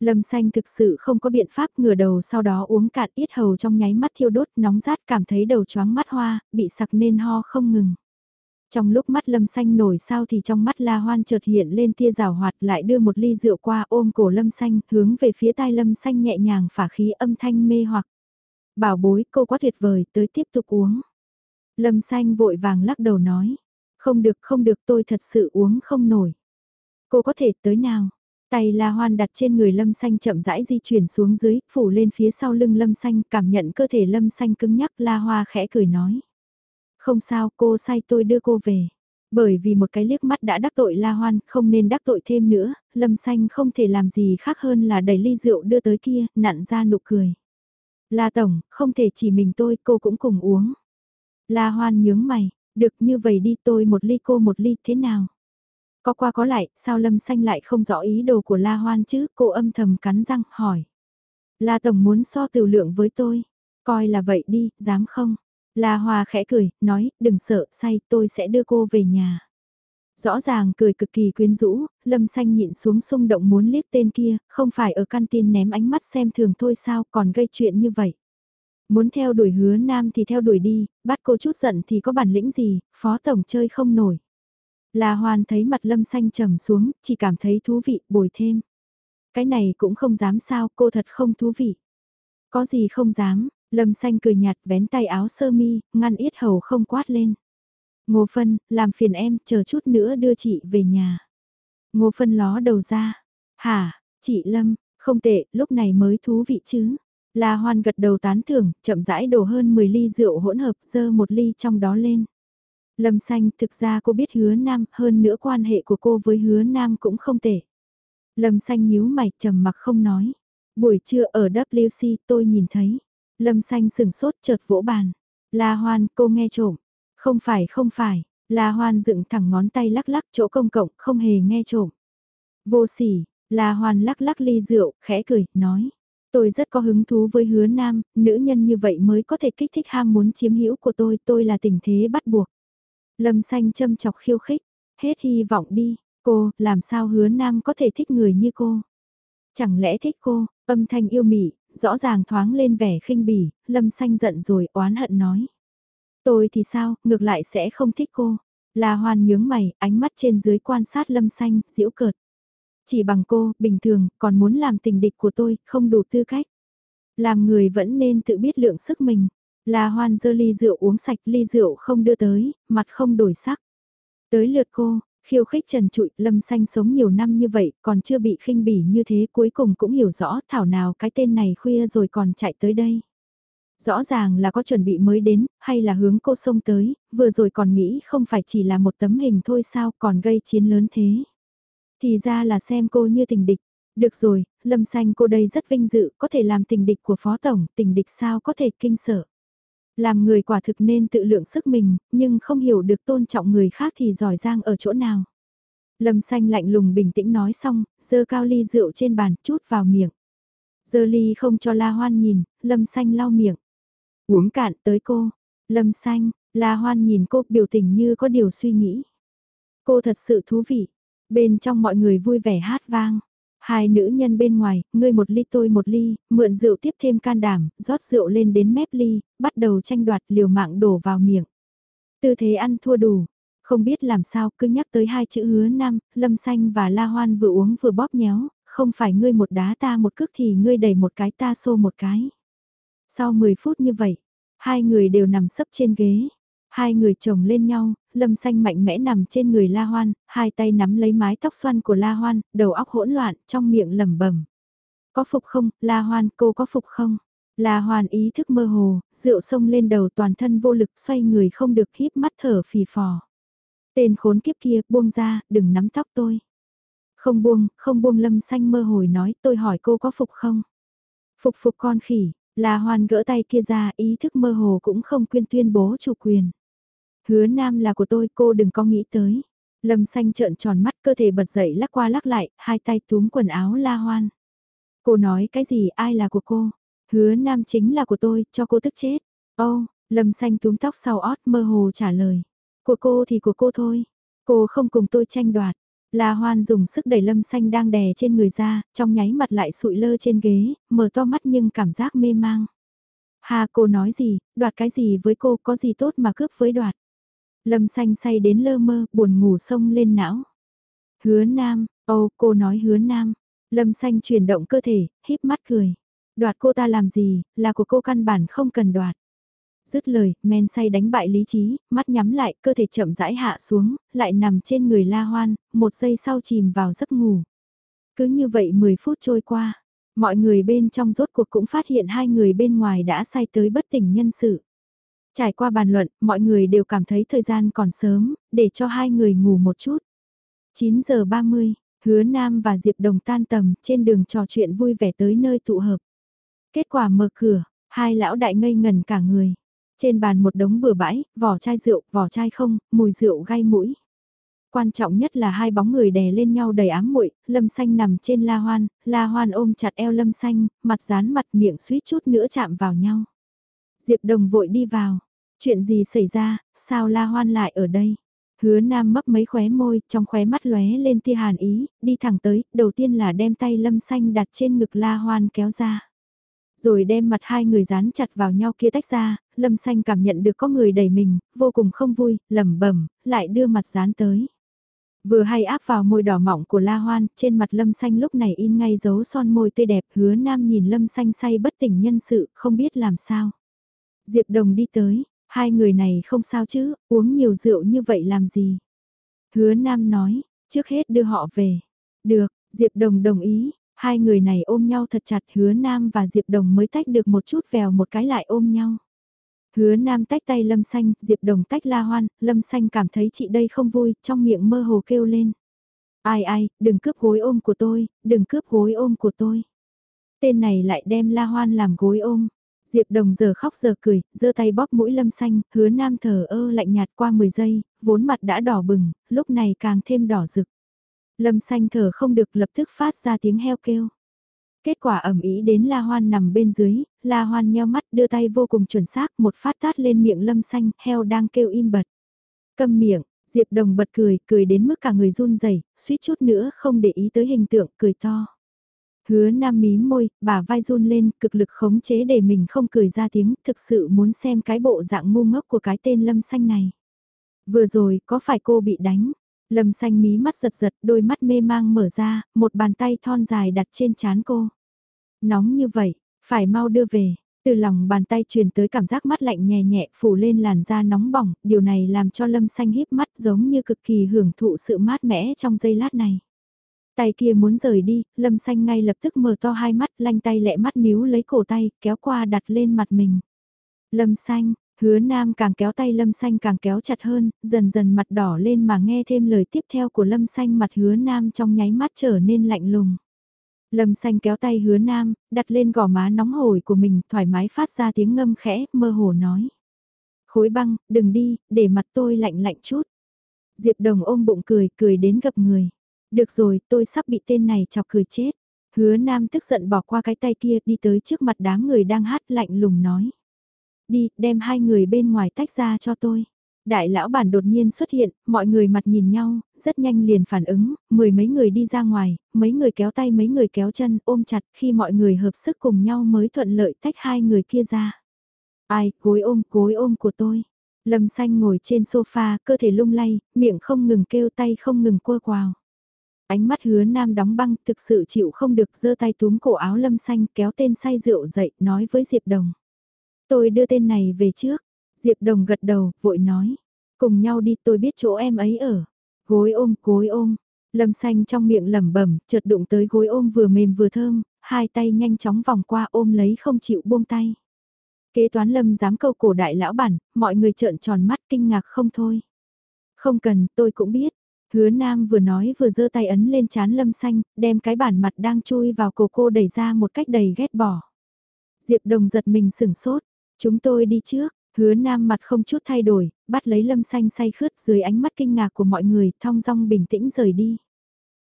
Lâm Xanh thực sự không có biện pháp ngửa đầu sau đó uống cạn ít hầu trong nháy mắt thiêu đốt nóng rát cảm thấy đầu chóng mắt hoa, bị sặc nên ho không ngừng. Trong lúc mắt Lâm Xanh nổi sao thì trong mắt La Hoan chợt hiện lên tia rào hoạt lại đưa một ly rượu qua ôm cổ Lâm Xanh hướng về phía tai Lâm Xanh nhẹ nhàng phả khí âm thanh mê hoặc. Bảo bối cô quá tuyệt vời tới tiếp tục uống. Lâm xanh vội vàng lắc đầu nói. Không được không được tôi thật sự uống không nổi. Cô có thể tới nào? Tay La Hoan đặt trên người Lâm Xanh chậm rãi di chuyển xuống dưới, phủ lên phía sau lưng Lâm Xanh, cảm nhận cơ thể Lâm Xanh cứng nhắc La Hoa khẽ cười nói. Không sao, cô sai tôi đưa cô về. Bởi vì một cái liếc mắt đã đắc tội La Hoan, không nên đắc tội thêm nữa, Lâm Xanh không thể làm gì khác hơn là đẩy ly rượu đưa tới kia, nặn ra nụ cười. La Tổng, không thể chỉ mình tôi, cô cũng cùng uống. La Hoan nhướng mày, được như vậy đi tôi một ly cô một ly thế nào? Có qua có lại, sao Lâm Xanh lại không rõ ý đồ của La Hoan chứ? Cô âm thầm cắn răng, hỏi. La Tổng muốn so tiểu lượng với tôi. Coi là vậy đi, dám không? La Hoa khẽ cười, nói, đừng sợ, say, tôi sẽ đưa cô về nhà. Rõ ràng cười cực kỳ quyến rũ, Lâm Xanh nhịn xuống xung động muốn liếc tên kia, không phải ở căn tin ném ánh mắt xem thường thôi sao còn gây chuyện như vậy. Muốn theo đuổi hứa nam thì theo đuổi đi, bắt cô chút giận thì có bản lĩnh gì, phó tổng chơi không nổi. La Hoan thấy mặt Lâm Xanh trầm xuống, chỉ cảm thấy thú vị, bồi thêm. Cái này cũng không dám sao, cô thật không thú vị. Có gì không dám, Lâm Xanh cười nhạt vén tay áo sơ mi, ngăn yết hầu không quát lên. Ngô Phân, làm phiền em, chờ chút nữa đưa chị về nhà. Ngô Phân ló đầu ra. Hả, chị Lâm, không tệ, lúc này mới thú vị chứ. La Hoan gật đầu tán thưởng, chậm rãi đổ hơn 10 ly rượu hỗn hợp, dơ một ly trong đó lên. Lâm Xanh, thực ra cô biết hứa nam, hơn nữa quan hệ của cô với hứa nam cũng không tệ. Lâm Xanh nhíu mày, trầm mặc không nói. Buổi trưa ở WC tôi nhìn thấy. Lâm Xanh sừng sốt chợt vỗ bàn. La Hoan, cô nghe trộm. Không phải không phải, La Hoan dựng thẳng ngón tay lắc lắc chỗ công cộng, không hề nghe trộm. Vô sỉ, La Hoan lắc lắc ly rượu, khẽ cười, nói. Tôi rất có hứng thú với hứa nam, nữ nhân như vậy mới có thể kích thích ham muốn chiếm hữu của tôi, tôi là tình thế bắt buộc. Lâm xanh châm chọc khiêu khích, hết hy vọng đi, cô, làm sao hứa nam có thể thích người như cô? Chẳng lẽ thích cô, âm thanh yêu mị, rõ ràng thoáng lên vẻ khinh bỉ, lâm xanh giận rồi oán hận nói. Tôi thì sao, ngược lại sẽ không thích cô. là Hoan nhướng mày, ánh mắt trên dưới quan sát lâm xanh, diễu cợt. Chỉ bằng cô, bình thường, còn muốn làm tình địch của tôi, không đủ tư cách. Làm người vẫn nên tự biết lượng sức mình. là Hoan dơ ly rượu uống sạch ly rượu không đưa tới, mặt không đổi sắc. Tới lượt cô, khiêu khích trần trụi, lâm xanh sống nhiều năm như vậy, còn chưa bị khinh bỉ như thế cuối cùng cũng hiểu rõ thảo nào cái tên này khuya rồi còn chạy tới đây. Rõ ràng là có chuẩn bị mới đến, hay là hướng cô sông tới, vừa rồi còn nghĩ không phải chỉ là một tấm hình thôi sao còn gây chiến lớn thế. Thì ra là xem cô như tình địch. Được rồi, Lâm Xanh cô đây rất vinh dự, có thể làm tình địch của Phó Tổng, tình địch sao có thể kinh sợ. Làm người quả thực nên tự lượng sức mình, nhưng không hiểu được tôn trọng người khác thì giỏi giang ở chỗ nào. Lâm Xanh lạnh lùng bình tĩnh nói xong, dơ cao ly rượu trên bàn, chút vào miệng. Dơ ly không cho La Hoan nhìn, Lâm Xanh lau miệng. Uống cạn tới cô. Lâm Xanh, La Hoan nhìn cô biểu tình như có điều suy nghĩ. Cô thật sự thú vị. Bên trong mọi người vui vẻ hát vang. Hai nữ nhân bên ngoài, ngươi một ly tôi một ly, mượn rượu tiếp thêm can đảm, rót rượu lên đến mép ly, bắt đầu tranh đoạt liều mạng đổ vào miệng. Tư thế ăn thua đủ, không biết làm sao cứ nhắc tới hai chữ hứa năm, lâm xanh và la hoan vừa uống vừa bóp nhéo, không phải ngươi một đá ta một cước thì ngươi đẩy một cái ta xô một cái. Sau 10 phút như vậy, hai người đều nằm sấp trên ghế. Hai người chồng lên nhau, lâm xanh mạnh mẽ nằm trên người La Hoan, hai tay nắm lấy mái tóc xoăn của La Hoan, đầu óc hỗn loạn, trong miệng lẩm bẩm. Có phục không, La Hoan, cô có phục không? La Hoan ý thức mơ hồ, rượu sông lên đầu toàn thân vô lực xoay người không được híp mắt thở phì phò. Tên khốn kiếp kia, buông ra, đừng nắm tóc tôi. Không buông, không buông lâm xanh mơ hồi nói tôi hỏi cô có phục không? Phục phục con khỉ, La Hoan gỡ tay kia ra ý thức mơ hồ cũng không quyên tuyên bố chủ quyền. Hứa nam là của tôi cô đừng có nghĩ tới. Lâm xanh trợn tròn mắt cơ thể bật dậy lắc qua lắc lại, hai tay túm quần áo La Hoan. Cô nói cái gì ai là của cô? Hứa nam chính là của tôi, cho cô tức chết. Ô, oh, Lâm xanh túm tóc sau ót mơ hồ trả lời. Của cô thì của cô thôi. Cô không cùng tôi tranh đoạt. La Hoan dùng sức đẩy Lâm Xanh đang đè trên người ra, trong nháy mặt lại sụi lơ trên ghế, mở to mắt nhưng cảm giác mê mang. Hà cô nói gì, đoạt cái gì với cô có gì tốt mà cướp với đoạt. Lâm Xanh say đến lơ mơ, buồn ngủ sông lên não. Hứa Nam, ô cô nói hứa Nam. Lâm Xanh chuyển động cơ thể, híp mắt cười. Đoạt cô ta làm gì, là của cô căn bản không cần đoạt. Dứt lời, men say đánh bại lý trí, mắt nhắm lại, cơ thể chậm rãi hạ xuống, lại nằm trên người la hoan, một giây sau chìm vào giấc ngủ. Cứ như vậy 10 phút trôi qua, mọi người bên trong rốt cuộc cũng phát hiện hai người bên ngoài đã say tới bất tỉnh nhân sự. Trải qua bàn luận, mọi người đều cảm thấy thời gian còn sớm, để cho hai người ngủ một chút. 9 giờ 30, Hứa Nam và Diệp Đồng tan tầm trên đường trò chuyện vui vẻ tới nơi tụ hợp. Kết quả mở cửa, hai lão đại ngây ngần cả người. Trên bàn một đống bừa bãi, vỏ chai rượu, vỏ chai không, mùi rượu gai mũi. Quan trọng nhất là hai bóng người đè lên nhau đầy ám muội, Lâm Xanh nằm trên La Hoan, La Hoan ôm chặt eo Lâm Xanh, mặt dán mặt miệng suýt chút nữa chạm vào nhau. Diệp Đồng vội đi vào. Chuyện gì xảy ra, sao La Hoan lại ở đây? Hứa Nam mấp mấy khóe môi, trong khóe mắt lóe lên tia hàn ý, đi thẳng tới, đầu tiên là đem tay Lâm Xanh đặt trên ngực La Hoan kéo ra. Rồi đem mặt hai người dán chặt vào nhau kia tách ra, Lâm Xanh cảm nhận được có người đẩy mình, vô cùng không vui, lẩm bẩm, lại đưa mặt dán tới. Vừa hay áp vào môi đỏ mỏng của La Hoan, trên mặt Lâm Xanh lúc này in ngay dấu son môi tươi đẹp, hứa nam nhìn Lâm Xanh say bất tỉnh nhân sự, không biết làm sao. Diệp Đồng đi tới, hai người này không sao chứ, uống nhiều rượu như vậy làm gì. Hứa nam nói, trước hết đưa họ về. Được, Diệp Đồng đồng ý, hai người này ôm nhau thật chặt hứa nam và Diệp Đồng mới tách được một chút vèo một cái lại ôm nhau. Hứa Nam tách tay Lâm Xanh, Diệp Đồng tách La Hoan, Lâm Xanh cảm thấy chị đây không vui, trong miệng mơ hồ kêu lên. Ai ai, đừng cướp gối ôm của tôi, đừng cướp gối ôm của tôi. Tên này lại đem La Hoan làm gối ôm. Diệp Đồng giờ khóc giờ cười, giơ tay bóp mũi Lâm Xanh, hứa Nam thở ơ lạnh nhạt qua 10 giây, vốn mặt đã đỏ bừng, lúc này càng thêm đỏ rực. Lâm Xanh thở không được lập tức phát ra tiếng heo kêu. Kết quả ẩm ý đến La Hoan nằm bên dưới, La Hoan nheo mắt đưa tay vô cùng chuẩn xác một phát tát lên miệng lâm xanh, heo đang kêu im bật. Cầm miệng, Diệp Đồng bật cười, cười đến mức cả người run rẩy, suýt chút nữa không để ý tới hình tượng, cười to. Hứa nam mí môi, bà vai run lên, cực lực khống chế để mình không cười ra tiếng, thực sự muốn xem cái bộ dạng ngu ngốc của cái tên lâm xanh này. Vừa rồi, có phải cô bị đánh? Lâm xanh mí mắt giật giật, đôi mắt mê mang mở ra, một bàn tay thon dài đặt trên chán cô. Nóng như vậy, phải mau đưa về. Từ lòng bàn tay truyền tới cảm giác mắt lạnh nhẹ nhẹ phủ lên làn da nóng bỏng, điều này làm cho lâm xanh híp mắt giống như cực kỳ hưởng thụ sự mát mẻ trong giây lát này. Tay kia muốn rời đi, lâm xanh ngay lập tức mở to hai mắt, lanh tay lẹ mắt níu lấy cổ tay, kéo qua đặt lên mặt mình. Lâm xanh, Hứa Nam càng kéo tay Lâm Xanh càng kéo chặt hơn, dần dần mặt đỏ lên mà nghe thêm lời tiếp theo của Lâm Xanh mặt Hứa Nam trong nháy mắt trở nên lạnh lùng. Lâm Xanh kéo tay Hứa Nam, đặt lên gò má nóng hổi của mình, thoải mái phát ra tiếng ngâm khẽ, mơ hồ nói. Khối băng, đừng đi, để mặt tôi lạnh lạnh chút. Diệp Đồng ôm bụng cười, cười đến gặp người. Được rồi, tôi sắp bị tên này chọc cười chết. Hứa Nam tức giận bỏ qua cái tay kia đi tới trước mặt đám người đang hát lạnh lùng nói. Đi, đem hai người bên ngoài tách ra cho tôi. Đại lão bản đột nhiên xuất hiện, mọi người mặt nhìn nhau, rất nhanh liền phản ứng, mười mấy người đi ra ngoài, mấy người kéo tay mấy người kéo chân, ôm chặt khi mọi người hợp sức cùng nhau mới thuận lợi tách hai người kia ra. Ai, gối ôm, gối ôm của tôi. Lâm xanh ngồi trên sofa, cơ thể lung lay, miệng không ngừng kêu tay không ngừng quơ quào. Ánh mắt hứa nam đóng băng, thực sự chịu không được giơ tay túm cổ áo lâm xanh kéo tên say rượu dậy, nói với Diệp Đồng. Tôi đưa tên này về trước. Diệp Đồng gật đầu, vội nói. Cùng nhau đi tôi biết chỗ em ấy ở. Gối ôm, gối ôm. Lâm xanh trong miệng lẩm bẩm, chợt đụng tới gối ôm vừa mềm vừa thơm, hai tay nhanh chóng vòng qua ôm lấy không chịu buông tay. Kế toán lâm dám câu cổ đại lão bản, mọi người trợn tròn mắt kinh ngạc không thôi. Không cần, tôi cũng biết. Hứa Nam vừa nói vừa giơ tay ấn lên chán lâm xanh, đem cái bản mặt đang chui vào cổ cô đẩy ra một cách đầy ghét bỏ. Diệp Đồng giật mình sửng sốt, chúng tôi đi trước, hứa Nam mặt không chút thay đổi, bắt lấy lâm xanh say khướt dưới ánh mắt kinh ngạc của mọi người, thong dong bình tĩnh rời đi.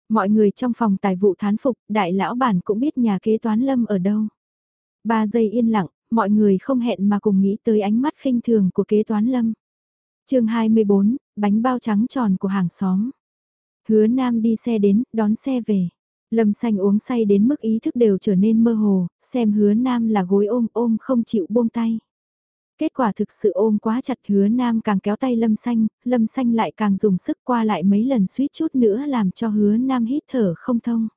Mọi người trong phòng tài vụ thán phục, đại lão bản cũng biết nhà kế toán lâm ở đâu. Ba giây yên lặng, mọi người không hẹn mà cùng nghĩ tới ánh mắt khinh thường của kế toán lâm. chương 24, bánh bao trắng tròn của hàng xóm. Hứa Nam đi xe đến, đón xe về. Lâm xanh uống say đến mức ý thức đều trở nên mơ hồ, xem hứa Nam là gối ôm ôm không chịu buông tay. Kết quả thực sự ôm quá chặt hứa Nam càng kéo tay Lâm xanh, Lâm xanh lại càng dùng sức qua lại mấy lần suýt chút nữa làm cho hứa Nam hít thở không thông.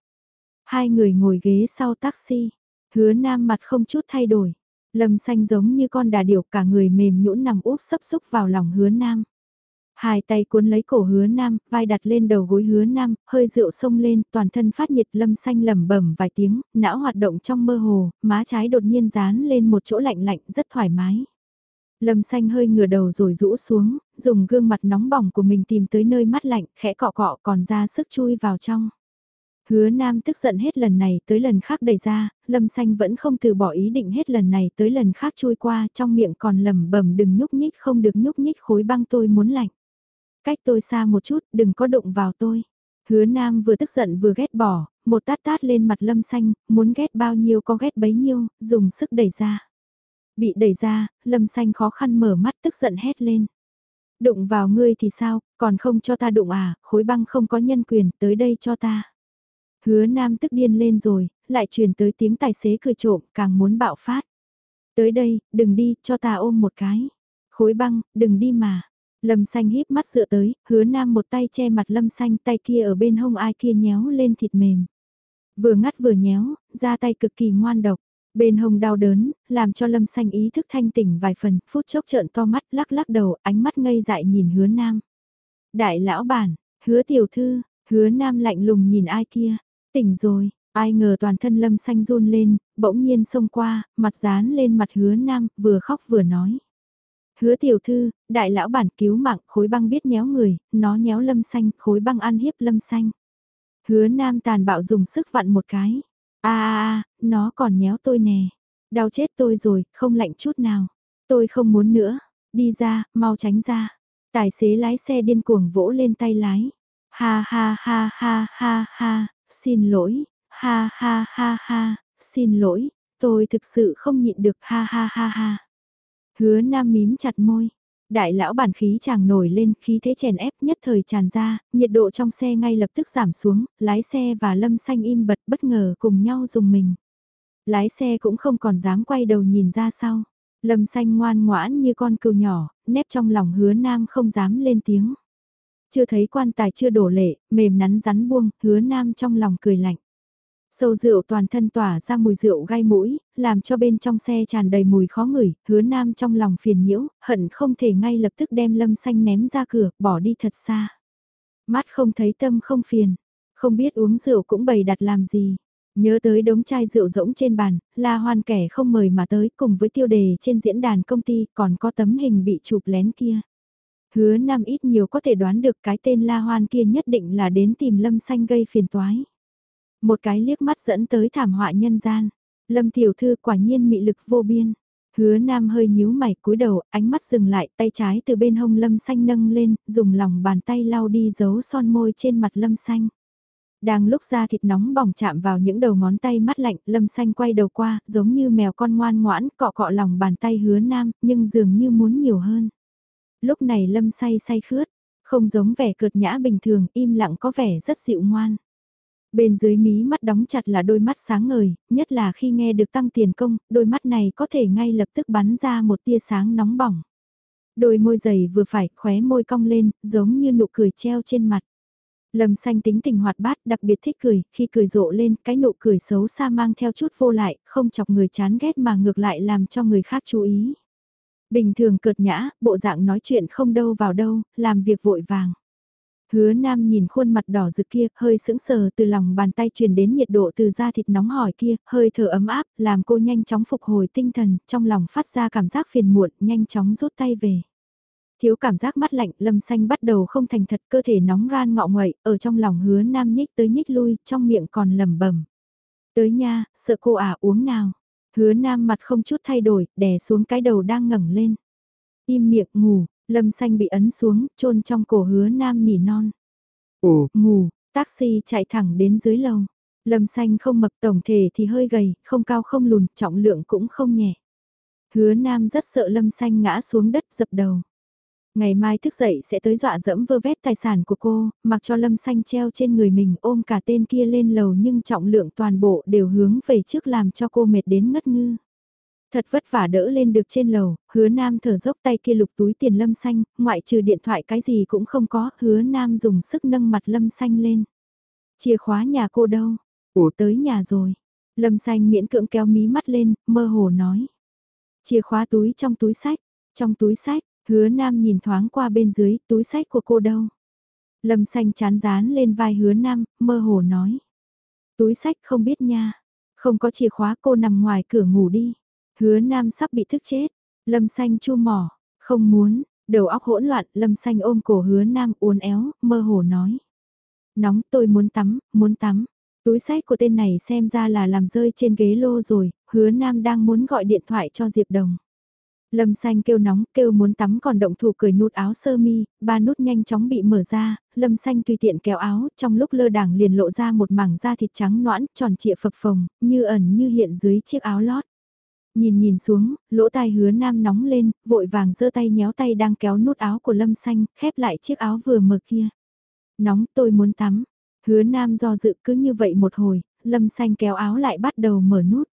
Hai người ngồi ghế sau taxi, hứa Nam mặt không chút thay đổi. Lâm xanh giống như con đà điểu cả người mềm nhũn nằm úp sấp xúc vào lòng hứa nam. Hai tay cuốn lấy cổ hứa nam, vai đặt lên đầu gối hứa nam, hơi rượu sông lên, toàn thân phát nhiệt lâm xanh lẩm bẩm vài tiếng, não hoạt động trong mơ hồ, má trái đột nhiên dán lên một chỗ lạnh lạnh rất thoải mái. Lâm xanh hơi ngửa đầu rồi rũ xuống, dùng gương mặt nóng bỏng của mình tìm tới nơi mắt lạnh, khẽ cọ cọ còn ra sức chui vào trong. Hứa Nam tức giận hết lần này tới lần khác đẩy ra, Lâm Xanh vẫn không từ bỏ ý định hết lần này tới lần khác chui qua trong miệng còn lầm bẩm đừng nhúc nhích không được nhúc nhích khối băng tôi muốn lạnh. Cách tôi xa một chút, đừng có đụng vào tôi. Hứa Nam vừa tức giận vừa ghét bỏ, một tát tát lên mặt Lâm Xanh, muốn ghét bao nhiêu có ghét bấy nhiêu, dùng sức đẩy ra. Bị đẩy ra, Lâm Xanh khó khăn mở mắt tức giận hét lên. Đụng vào ngươi thì sao, còn không cho ta đụng à, khối băng không có nhân quyền, tới đây cho ta. Hứa nam tức điên lên rồi, lại truyền tới tiếng tài xế cười trộm, càng muốn bạo phát. Tới đây, đừng đi, cho ta ôm một cái. Khối băng, đừng đi mà. Lâm xanh híp mắt dựa tới, hứa nam một tay che mặt lâm xanh tay kia ở bên hông ai kia nhéo lên thịt mềm. Vừa ngắt vừa nhéo, ra tay cực kỳ ngoan độc. Bên hông đau đớn, làm cho lâm xanh ý thức thanh tỉnh vài phần, phút chốc trợn to mắt lắc lắc đầu, ánh mắt ngây dại nhìn hứa nam. Đại lão bản, hứa tiểu thư, hứa nam lạnh lùng nhìn ai kia, Tỉnh rồi, ai ngờ toàn thân lâm xanh run lên, bỗng nhiên xông qua, mặt dán lên mặt hứa nam, vừa khóc vừa nói. Hứa tiểu thư, đại lão bản cứu mạng, khối băng biết nhéo người, nó nhéo lâm xanh, khối băng ăn hiếp lâm xanh. Hứa nam tàn bạo dùng sức vặn một cái. a a a nó còn nhéo tôi nè. Đau chết tôi rồi, không lạnh chút nào. Tôi không muốn nữa. Đi ra, mau tránh ra. Tài xế lái xe điên cuồng vỗ lên tay lái. Ha ha ha ha ha ha, xin lỗi, ha ha ha ha, xin lỗi, tôi thực sự không nhịn được ha ha ha ha. Hứa nam mím chặt môi. Đại lão bản khí chàng nổi lên, khí thế chèn ép nhất thời tràn ra, nhiệt độ trong xe ngay lập tức giảm xuống, lái xe và lâm xanh im bật bất ngờ cùng nhau dùng mình. Lái xe cũng không còn dám quay đầu nhìn ra sau. Lâm xanh ngoan ngoãn như con cừu nhỏ, nép trong lòng hứa nam không dám lên tiếng. Chưa thấy quan tài chưa đổ lệ, mềm nắn rắn buông, hứa nam trong lòng cười lạnh. Sâu rượu toàn thân tỏa ra mùi rượu gai mũi, làm cho bên trong xe tràn đầy mùi khó ngửi, hứa nam trong lòng phiền nhiễu, hận không thể ngay lập tức đem lâm xanh ném ra cửa, bỏ đi thật xa. Mắt không thấy tâm không phiền, không biết uống rượu cũng bày đặt làm gì. Nhớ tới đống chai rượu rỗng trên bàn, la hoan kẻ không mời mà tới cùng với tiêu đề trên diễn đàn công ty còn có tấm hình bị chụp lén kia. Hứa Nam ít nhiều có thể đoán được cái tên La Hoan kia nhất định là đến tìm Lâm Xanh gây phiền toái. Một cái liếc mắt dẫn tới thảm họa nhân gian. Lâm Tiểu Thư quả nhiên mị lực vô biên. Hứa Nam hơi nhíu mày cúi đầu, ánh mắt dừng lại, tay trái từ bên hông Lâm Xanh nâng lên, dùng lòng bàn tay lau đi dấu son môi trên mặt Lâm Xanh. Đang lúc da thịt nóng bỏng chạm vào những đầu ngón tay mắt lạnh, lâm xanh quay đầu qua, giống như mèo con ngoan ngoãn, cọ cọ lòng bàn tay hứa nam, nhưng dường như muốn nhiều hơn. Lúc này lâm say say khướt, không giống vẻ cợt nhã bình thường, im lặng có vẻ rất dịu ngoan. Bên dưới mí mắt đóng chặt là đôi mắt sáng ngời, nhất là khi nghe được tăng tiền công, đôi mắt này có thể ngay lập tức bắn ra một tia sáng nóng bỏng. Đôi môi dày vừa phải, khóe môi cong lên, giống như nụ cười treo trên mặt. Lâm xanh tính tình hoạt bát, đặc biệt thích cười, khi cười rộ lên, cái nụ cười xấu xa mang theo chút vô lại, không chọc người chán ghét mà ngược lại làm cho người khác chú ý. Bình thường cợt nhã, bộ dạng nói chuyện không đâu vào đâu, làm việc vội vàng. Hứa Nam nhìn khuôn mặt đỏ rực kia, hơi sững sờ từ lòng bàn tay truyền đến nhiệt độ từ da thịt nóng hỏi kia, hơi thở ấm áp, làm cô nhanh chóng phục hồi tinh thần, trong lòng phát ra cảm giác phiền muộn, nhanh chóng rút tay về. Thiếu cảm giác mắt lạnh, lâm xanh bắt đầu không thành thật, cơ thể nóng ran ngọ nguậy, ở trong lòng hứa Nam nhích tới nhích lui, trong miệng còn lẩm bẩm Tới nha, sợ cô à uống nào. Hứa Nam mặt không chút thay đổi, đè xuống cái đầu đang ngẩng lên. Im miệng ngủ, Lâm xanh bị ấn xuống, chôn trong cổ hứa nam nỉ non. Ồ, ngủ, taxi chạy thẳng đến dưới lầu. Lâm xanh không mập tổng thể thì hơi gầy, không cao không lùn, trọng lượng cũng không nhẹ. Hứa nam rất sợ lâm xanh ngã xuống đất dập đầu. Ngày mai thức dậy sẽ tới dọa dẫm vơ vét tài sản của cô, mặc cho lâm xanh treo trên người mình ôm cả tên kia lên lầu nhưng trọng lượng toàn bộ đều hướng về trước làm cho cô mệt đến ngất ngư. Thật vất vả đỡ lên được trên lầu, hứa nam thở dốc tay kia lục túi tiền lâm xanh, ngoại trừ điện thoại cái gì cũng không có, hứa nam dùng sức nâng mặt lâm xanh lên. Chìa khóa nhà cô đâu? Ủa tới nhà rồi. Lâm xanh miễn cưỡng kéo mí mắt lên, mơ hồ nói. Chìa khóa túi trong túi sách, trong túi sách, hứa nam nhìn thoáng qua bên dưới, túi sách của cô đâu? Lâm xanh chán dán lên vai hứa nam, mơ hồ nói. Túi sách không biết nha, không có chìa khóa cô nằm ngoài cửa ngủ đi. Hứa Nam sắp bị thức chết. Lâm Xanh chu mỏ, không muốn, đầu óc hỗn loạn, Lâm Xanh ôm cổ Hứa Nam uốn éo, mơ hồ nói. Nóng tôi muốn tắm, muốn tắm. Túi sách của tên này xem ra là làm rơi trên ghế lô rồi, Hứa Nam đang muốn gọi điện thoại cho Diệp Đồng. Lâm xanh kêu nóng, kêu muốn tắm còn động thủ cười nút áo sơ mi, ba nút nhanh chóng bị mở ra, lâm xanh tùy tiện kéo áo, trong lúc lơ đảng liền lộ ra một mảng da thịt trắng noãn, tròn trịa phập phồng, như ẩn như hiện dưới chiếc áo lót. Nhìn nhìn xuống, lỗ tai hứa nam nóng lên, vội vàng giơ tay nhéo tay đang kéo nút áo của lâm xanh, khép lại chiếc áo vừa mở kia. Nóng tôi muốn tắm. Hứa nam do dự cứ như vậy một hồi, lâm xanh kéo áo lại bắt đầu mở nút.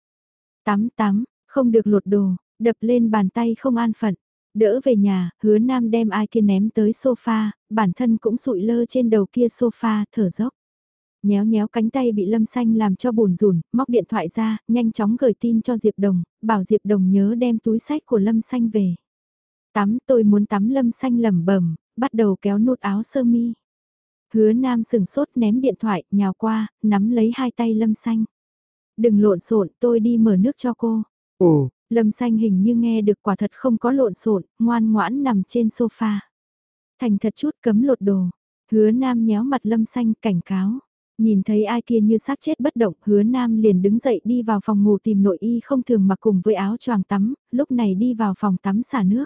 Tắm tắm, không được lột đồ, đập lên bàn tay không an phận. Đỡ về nhà, hứa nam đem ai kia ném tới sofa, bản thân cũng sụi lơ trên đầu kia sofa, thở dốc. Nhéo nhéo cánh tay bị Lâm Xanh làm cho bùn rùn, móc điện thoại ra, nhanh chóng gửi tin cho Diệp Đồng, bảo Diệp Đồng nhớ đem túi sách của Lâm Xanh về. Tắm tôi muốn tắm Lâm Xanh lẩm bẩm bắt đầu kéo nút áo sơ mi. Hứa Nam sừng sốt ném điện thoại, nhào qua, nắm lấy hai tay Lâm Xanh. Đừng lộn xộn, tôi đi mở nước cho cô. Ồ, Lâm Xanh hình như nghe được quả thật không có lộn xộn, ngoan ngoãn nằm trên sofa. Thành thật chút cấm lột đồ. Hứa Nam nhéo mặt Lâm Xanh cảnh cáo. Nhìn thấy ai kia như xác chết bất động, hứa nam liền đứng dậy đi vào phòng ngủ tìm nội y không thường mặc cùng với áo choàng tắm, lúc này đi vào phòng tắm xả nước.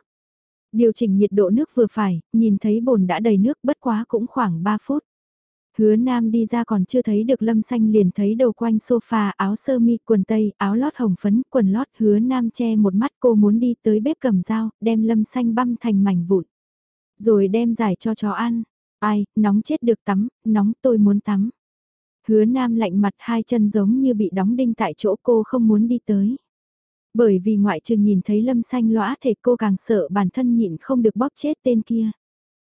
Điều chỉnh nhiệt độ nước vừa phải, nhìn thấy bồn đã đầy nước bất quá cũng khoảng 3 phút. Hứa nam đi ra còn chưa thấy được lâm xanh liền thấy đầu quanh sofa áo sơ mi quần tây áo lót hồng phấn quần lót hứa nam che một mắt cô muốn đi tới bếp cầm dao đem lâm xanh băm thành mảnh vụn. Rồi đem giải cho chó ăn. Ai, nóng chết được tắm, nóng tôi muốn tắm. Hứa nam lạnh mặt hai chân giống như bị đóng đinh tại chỗ cô không muốn đi tới. Bởi vì ngoại trừ nhìn thấy lâm xanh lõa thể cô càng sợ bản thân nhịn không được bóp chết tên kia.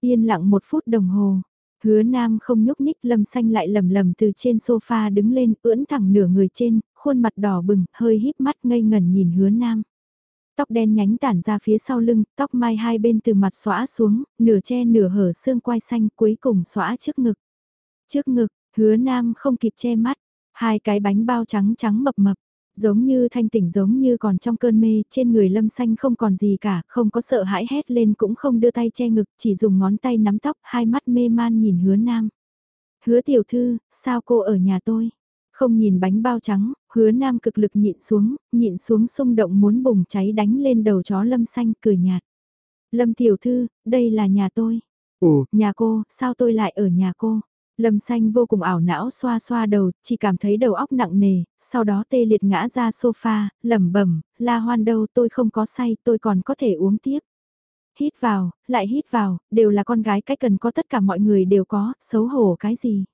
Yên lặng một phút đồng hồ, hứa nam không nhúc nhích lâm xanh lại lầm lầm từ trên sofa đứng lên ưỡn thẳng nửa người trên, khuôn mặt đỏ bừng, hơi híp mắt ngây ngẩn nhìn hứa nam. Tóc đen nhánh tản ra phía sau lưng, tóc mai hai bên từ mặt xõa xuống, nửa che nửa hở xương quai xanh cuối cùng xõa trước ngực. Trước ngực, Hứa Nam không kịp che mắt, hai cái bánh bao trắng trắng mập mập, giống như thanh tỉnh giống như còn trong cơn mê, trên người lâm xanh không còn gì cả, không có sợ hãi hét lên cũng không đưa tay che ngực, chỉ dùng ngón tay nắm tóc, hai mắt mê man nhìn hứa nam. Hứa tiểu thư, sao cô ở nhà tôi? Không nhìn bánh bao trắng, hứa nam cực lực nhịn xuống, nhịn xuống xung động muốn bùng cháy đánh lên đầu chó lâm xanh cười nhạt. Lâm tiểu thư, đây là nhà tôi. Ồ, nhà cô, sao tôi lại ở nhà cô? Lâm xanh vô cùng ảo não xoa xoa đầu, chỉ cảm thấy đầu óc nặng nề, sau đó tê liệt ngã ra sofa, lẩm bẩm, la hoan đâu tôi không có say, tôi còn có thể uống tiếp. Hít vào, lại hít vào, đều là con gái cái cần có tất cả mọi người đều có, xấu hổ cái gì.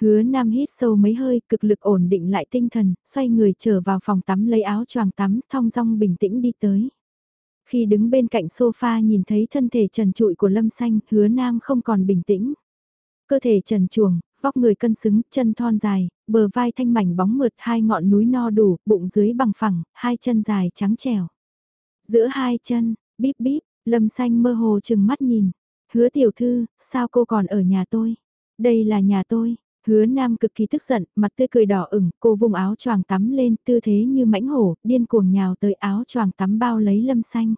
Hứa Nam hít sâu mấy hơi, cực lực ổn định lại tinh thần, xoay người trở vào phòng tắm lấy áo choàng tắm, thong dong bình tĩnh đi tới. Khi đứng bên cạnh sofa nhìn thấy thân thể trần trụi của Lâm Xanh, hứa Nam không còn bình tĩnh. Cơ thể trần chuồng, vóc người cân xứng, chân thon dài, bờ vai thanh mảnh bóng mượt hai ngọn núi no đủ, bụng dưới bằng phẳng, hai chân dài trắng trẻo. Giữa hai chân, bíp bíp, Lâm Xanh mơ hồ chừng mắt nhìn. Hứa tiểu thư, sao cô còn ở nhà tôi? Đây là nhà tôi, Hứa Nam cực kỳ tức giận, mặt tươi cười đỏ ửng, cô vùng áo choàng tắm lên, tư thế như mãnh hổ, điên cuồng nhào tới áo choàng tắm bao lấy Lâm Xanh.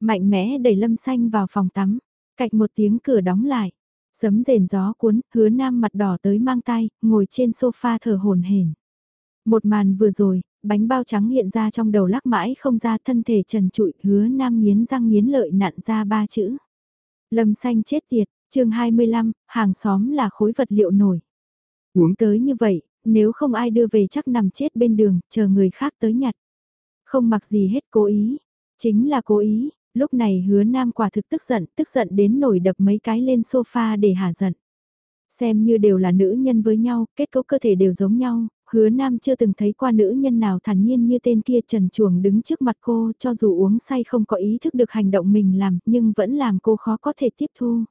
Mạnh mẽ đẩy Lâm Xanh vào phòng tắm, cạch một tiếng cửa đóng lại. Sấm rền gió cuốn, hứa Nam mặt đỏ tới mang tay, ngồi trên sofa thở hồn hển. Một màn vừa rồi, bánh bao trắng hiện ra trong đầu lắc mãi không ra thân thể trần trụi, hứa Nam nghiến răng nghiến lợi nặn ra ba chữ. Lâm Xanh chết tiệt, chương 25, hàng xóm là khối vật liệu nổi. Uống tới như vậy, nếu không ai đưa về chắc nằm chết bên đường, chờ người khác tới nhặt. Không mặc gì hết cố ý, chính là cố ý, lúc này hứa nam quả thực tức giận, tức giận đến nổi đập mấy cái lên sofa để hả giận. Xem như đều là nữ nhân với nhau, kết cấu cơ thể đều giống nhau, hứa nam chưa từng thấy qua nữ nhân nào thản nhiên như tên kia trần chuồng đứng trước mặt cô cho dù uống say không có ý thức được hành động mình làm nhưng vẫn làm cô khó có thể tiếp thu.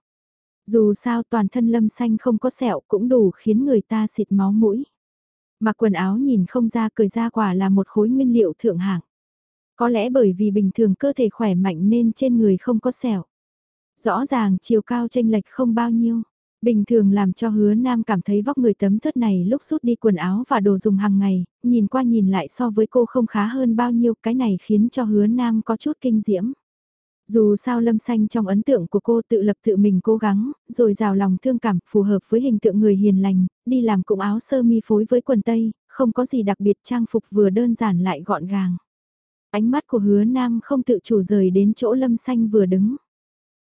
Dù sao toàn thân lâm xanh không có sẹo cũng đủ khiến người ta xịt máu mũi. Mặc quần áo nhìn không ra cười ra quả là một khối nguyên liệu thượng hạng. Có lẽ bởi vì bình thường cơ thể khỏe mạnh nên trên người không có sẹo. Rõ ràng chiều cao tranh lệch không bao nhiêu. Bình thường làm cho hứa nam cảm thấy vóc người tấm thất này lúc rút đi quần áo và đồ dùng hàng ngày, nhìn qua nhìn lại so với cô không khá hơn bao nhiêu, cái này khiến cho hứa nam có chút kinh diễm. Dù sao lâm xanh trong ấn tượng của cô tự lập tự mình cố gắng, rồi rào lòng thương cảm, phù hợp với hình tượng người hiền lành, đi làm cũng áo sơ mi phối với quần tây, không có gì đặc biệt trang phục vừa đơn giản lại gọn gàng. Ánh mắt của hứa nam không tự chủ rời đến chỗ lâm xanh vừa đứng.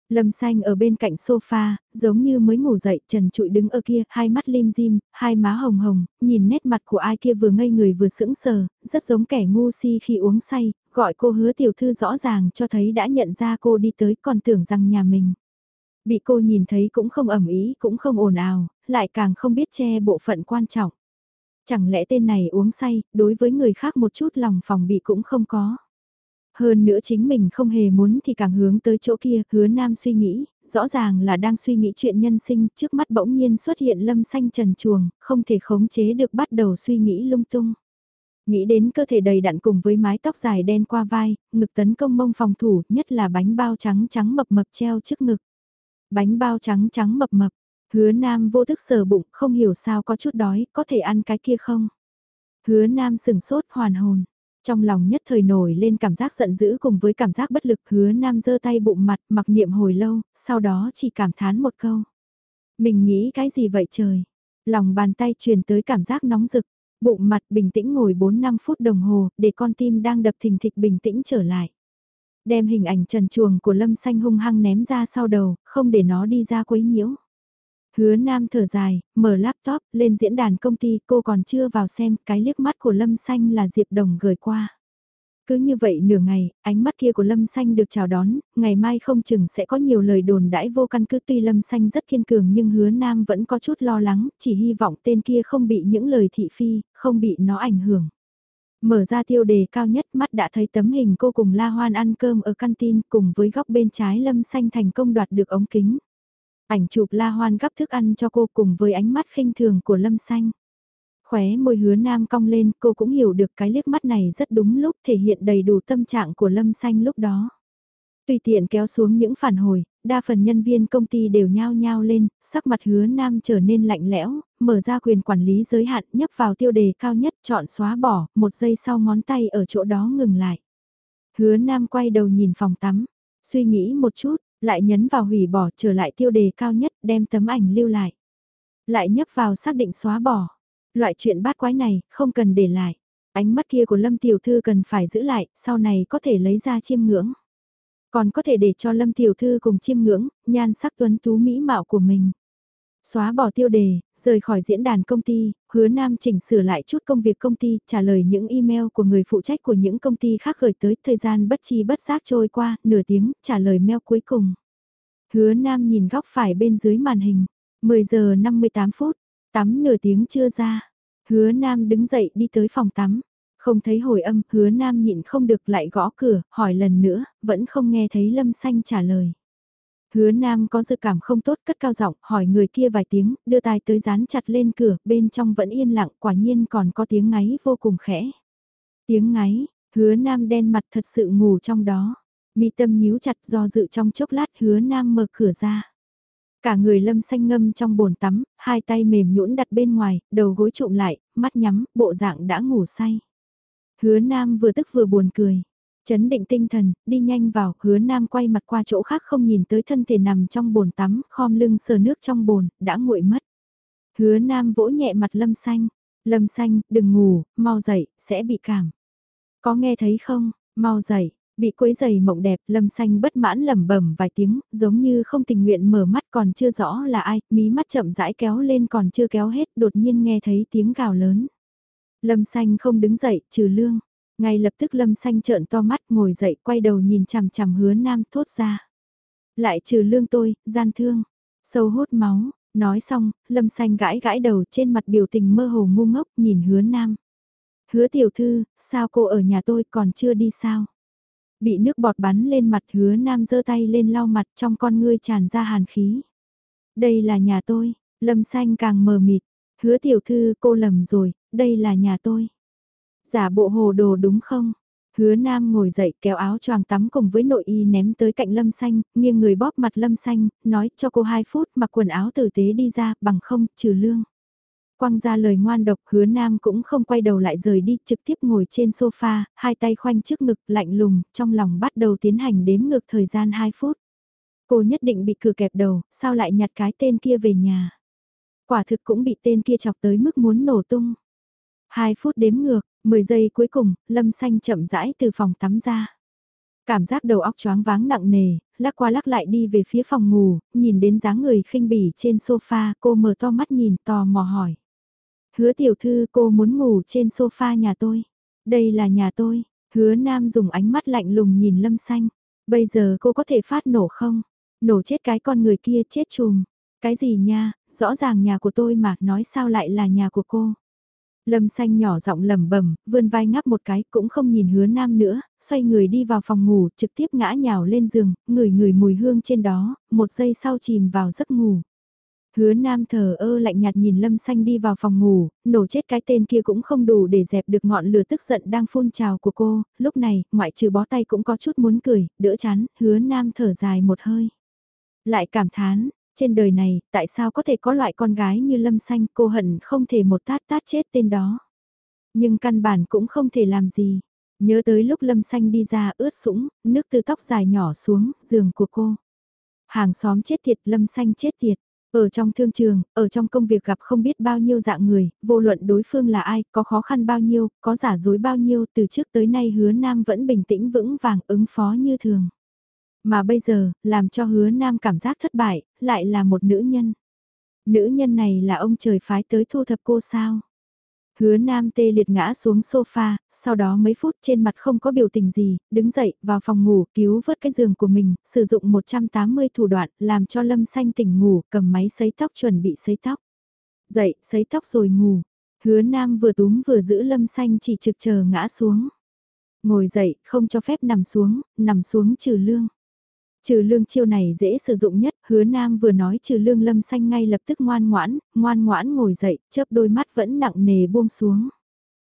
Lâm xanh ở bên cạnh sofa, giống như mới ngủ dậy, trần trụi đứng ở kia, hai mắt lim dim, hai má hồng hồng, nhìn nét mặt của ai kia vừa ngây người vừa sững sờ, rất giống kẻ ngu si khi uống say, gọi cô hứa tiểu thư rõ ràng cho thấy đã nhận ra cô đi tới còn tưởng rằng nhà mình. Bị cô nhìn thấy cũng không ẩm ý cũng không ồn ào, lại càng không biết che bộ phận quan trọng. Chẳng lẽ tên này uống say, đối với người khác một chút lòng phòng bị cũng không có. Hơn nữa chính mình không hề muốn thì càng hướng tới chỗ kia, hứa nam suy nghĩ, rõ ràng là đang suy nghĩ chuyện nhân sinh, trước mắt bỗng nhiên xuất hiện lâm xanh trần chuồng, không thể khống chế được bắt đầu suy nghĩ lung tung. Nghĩ đến cơ thể đầy đặn cùng với mái tóc dài đen qua vai, ngực tấn công mông phòng thủ, nhất là bánh bao trắng trắng mập mập treo trước ngực. Bánh bao trắng trắng mập mập, hứa nam vô thức sờ bụng, không hiểu sao có chút đói, có thể ăn cái kia không? Hứa nam sừng sốt hoàn hồn. Trong lòng nhất thời nổi lên cảm giác giận dữ cùng với cảm giác bất lực hứa nam giơ tay bụng mặt mặc niệm hồi lâu, sau đó chỉ cảm thán một câu. Mình nghĩ cái gì vậy trời? Lòng bàn tay truyền tới cảm giác nóng rực, bụng mặt bình tĩnh ngồi 4-5 phút đồng hồ để con tim đang đập thình thịch bình tĩnh trở lại. Đem hình ảnh trần chuồng của lâm xanh hung hăng ném ra sau đầu, không để nó đi ra quấy nhiễu. Hứa Nam thở dài, mở laptop, lên diễn đàn công ty, cô còn chưa vào xem, cái liếc mắt của Lâm Xanh là Diệp Đồng gửi qua. Cứ như vậy nửa ngày, ánh mắt kia của Lâm Xanh được chào đón, ngày mai không chừng sẽ có nhiều lời đồn đãi vô căn cứ tuy Lâm Xanh rất kiên cường nhưng hứa Nam vẫn có chút lo lắng, chỉ hy vọng tên kia không bị những lời thị phi, không bị nó ảnh hưởng. Mở ra tiêu đề cao nhất mắt đã thấy tấm hình cô cùng La Hoan ăn cơm ở canteen cùng với góc bên trái Lâm Xanh thành công đoạt được ống kính. Ảnh chụp La Hoan gắp thức ăn cho cô cùng với ánh mắt khinh thường của Lâm Xanh. Khóe môi hứa nam cong lên, cô cũng hiểu được cái liếc mắt này rất đúng lúc thể hiện đầy đủ tâm trạng của Lâm Xanh lúc đó. Tùy tiện kéo xuống những phản hồi, đa phần nhân viên công ty đều nhao nhao lên, sắc mặt hứa nam trở nên lạnh lẽo, mở ra quyền quản lý giới hạn nhấp vào tiêu đề cao nhất chọn xóa bỏ, một giây sau ngón tay ở chỗ đó ngừng lại. Hứa nam quay đầu nhìn phòng tắm, suy nghĩ một chút, lại nhấn vào hủy bỏ trở lại tiêu đề cao nhất đem tấm ảnh lưu lại. Lại nhấp vào xác định xóa bỏ. Loại chuyện bát quái này không cần để lại. Ánh mắt kia của Lâm Tiểu Thư cần phải giữ lại, sau này có thể lấy ra chiêm ngưỡng. Còn có thể để cho Lâm Tiểu Thư cùng chiêm ngưỡng, nhan sắc tuấn tú mỹ mạo của mình. Xóa bỏ tiêu đề, rời khỏi diễn đàn công ty, hứa nam chỉnh sửa lại chút công việc công ty, trả lời những email của người phụ trách của những công ty khác gửi tới, thời gian bất chi bất giác trôi qua, nửa tiếng, trả lời mail cuối cùng. Hứa nam nhìn góc phải bên dưới màn hình, 10 giờ 58 phút, tắm nửa tiếng chưa ra. Hứa nam đứng dậy đi tới phòng tắm, không thấy hồi âm, hứa nam nhịn không được lại gõ cửa, hỏi lần nữa, vẫn không nghe thấy lâm xanh trả lời. Hứa Nam có dự cảm không tốt cất cao giọng hỏi người kia vài tiếng, đưa tay tới dán chặt lên cửa, bên trong vẫn yên lặng, quả nhiên còn có tiếng ngáy vô cùng khẽ. Tiếng ngáy, hứa Nam đen mặt thật sự ngủ trong đó. Mi tâm nhíu chặt do dự trong chốc lát hứa Nam mở cửa ra. Cả người lâm xanh ngâm trong bồn tắm, hai tay mềm nhũn đặt bên ngoài, đầu gối trụm lại, mắt nhắm, bộ dạng đã ngủ say. Hứa Nam vừa tức vừa buồn cười. Chấn định tinh thần, đi nhanh vào, hứa nam quay mặt qua chỗ khác không nhìn tới thân thể nằm trong bồn tắm, khom lưng sờ nước trong bồn, đã nguội mất. Hứa nam vỗ nhẹ mặt lâm xanh, lâm xanh, đừng ngủ, mau dậy, sẽ bị cảm. Có nghe thấy không, mau dậy, bị quấy giày mộng đẹp, lâm xanh bất mãn lẩm bẩm vài tiếng, giống như không tình nguyện mở mắt còn chưa rõ là ai, mí mắt chậm rãi kéo lên còn chưa kéo hết, đột nhiên nghe thấy tiếng gào lớn. Lâm xanh không đứng dậy, trừ lương. Ngay lập tức lâm xanh trợn to mắt ngồi dậy quay đầu nhìn chằm chằm hứa nam thốt ra. Lại trừ lương tôi, gian thương, sâu hốt máu, nói xong, lâm xanh gãi gãi đầu trên mặt biểu tình mơ hồ ngu ngốc nhìn hứa nam. Hứa tiểu thư, sao cô ở nhà tôi còn chưa đi sao? Bị nước bọt bắn lên mặt hứa nam giơ tay lên lau mặt trong con ngươi tràn ra hàn khí. Đây là nhà tôi, lâm xanh càng mờ mịt, hứa tiểu thư cô lầm rồi, đây là nhà tôi. Giả bộ hồ đồ đúng không? Hứa Nam ngồi dậy kéo áo choàng tắm cùng với nội y ném tới cạnh Lâm Xanh, nghiêng người bóp mặt Lâm Xanh, nói cho cô 2 phút mặc quần áo tử tế đi ra, bằng không, trừ lương. Quăng ra lời ngoan độc hứa Nam cũng không quay đầu lại rời đi, trực tiếp ngồi trên sofa, hai tay khoanh trước ngực, lạnh lùng, trong lòng bắt đầu tiến hành đếm ngược thời gian 2 phút. Cô nhất định bị cửa kẹp đầu, sao lại nhặt cái tên kia về nhà. Quả thực cũng bị tên kia chọc tới mức muốn nổ tung. 2 phút đếm ngược, 10 giây cuối cùng, Lâm Xanh chậm rãi từ phòng tắm ra. Cảm giác đầu óc choáng váng nặng nề, lắc qua lắc lại đi về phía phòng ngủ, nhìn đến dáng người khinh bỉ trên sofa, cô mở to mắt nhìn tò mò hỏi. Hứa tiểu thư cô muốn ngủ trên sofa nhà tôi. Đây là nhà tôi, hứa nam dùng ánh mắt lạnh lùng nhìn lâm xanh. Bây giờ cô có thể phát nổ không? Nổ chết cái con người kia chết chùm. Cái gì nha, rõ ràng nhà của tôi mà nói sao lại là nhà của cô. Lâm xanh nhỏ giọng lẩm bẩm, vươn vai ngáp một cái, cũng không nhìn hứa nam nữa, xoay người đi vào phòng ngủ, trực tiếp ngã nhào lên giường, ngửi ngửi mùi hương trên đó, một giây sau chìm vào giấc ngủ. Hứa nam thờ ơ lạnh nhạt nhìn lâm xanh đi vào phòng ngủ, nổ chết cái tên kia cũng không đủ để dẹp được ngọn lửa tức giận đang phun trào của cô, lúc này, ngoại trừ bó tay cũng có chút muốn cười, đỡ chán, hứa nam thở dài một hơi. Lại cảm thán, trên đời này, tại sao có thể có loại con gái như Lâm Xanh cô hận không thể một tát tát chết tên đó. Nhưng căn bản cũng không thể làm gì. Nhớ tới lúc Lâm Xanh đi ra ướt sũng, nước từ tóc dài nhỏ xuống, giường của cô. Hàng xóm chết tiệt Lâm Xanh chết tiệt. Ở trong thương trường, ở trong công việc gặp không biết bao nhiêu dạng người, vô luận đối phương là ai, có khó khăn bao nhiêu, có giả dối bao nhiêu, từ trước tới nay hứa nam vẫn bình tĩnh vững vàng ứng phó như thường. Mà bây giờ, làm cho hứa nam cảm giác thất bại, lại là một nữ nhân. Nữ nhân này là ông trời phái tới thu thập cô sao? Hứa nam tê liệt ngã xuống sofa, sau đó mấy phút trên mặt không có biểu tình gì, đứng dậy, vào phòng ngủ, cứu vớt cái giường của mình, sử dụng 180 thủ đoạn, làm cho lâm xanh tỉnh ngủ, cầm máy sấy tóc chuẩn bị sấy tóc. Dậy, sấy tóc rồi ngủ. Hứa nam vừa túm vừa giữ lâm xanh chỉ trực chờ ngã xuống. Ngồi dậy, không cho phép nằm xuống, nằm xuống trừ lương. Trừ lương chiêu này dễ sử dụng nhất, hứa nam vừa nói trừ lương lâm xanh ngay lập tức ngoan ngoãn, ngoan ngoãn ngồi dậy, chớp đôi mắt vẫn nặng nề buông xuống.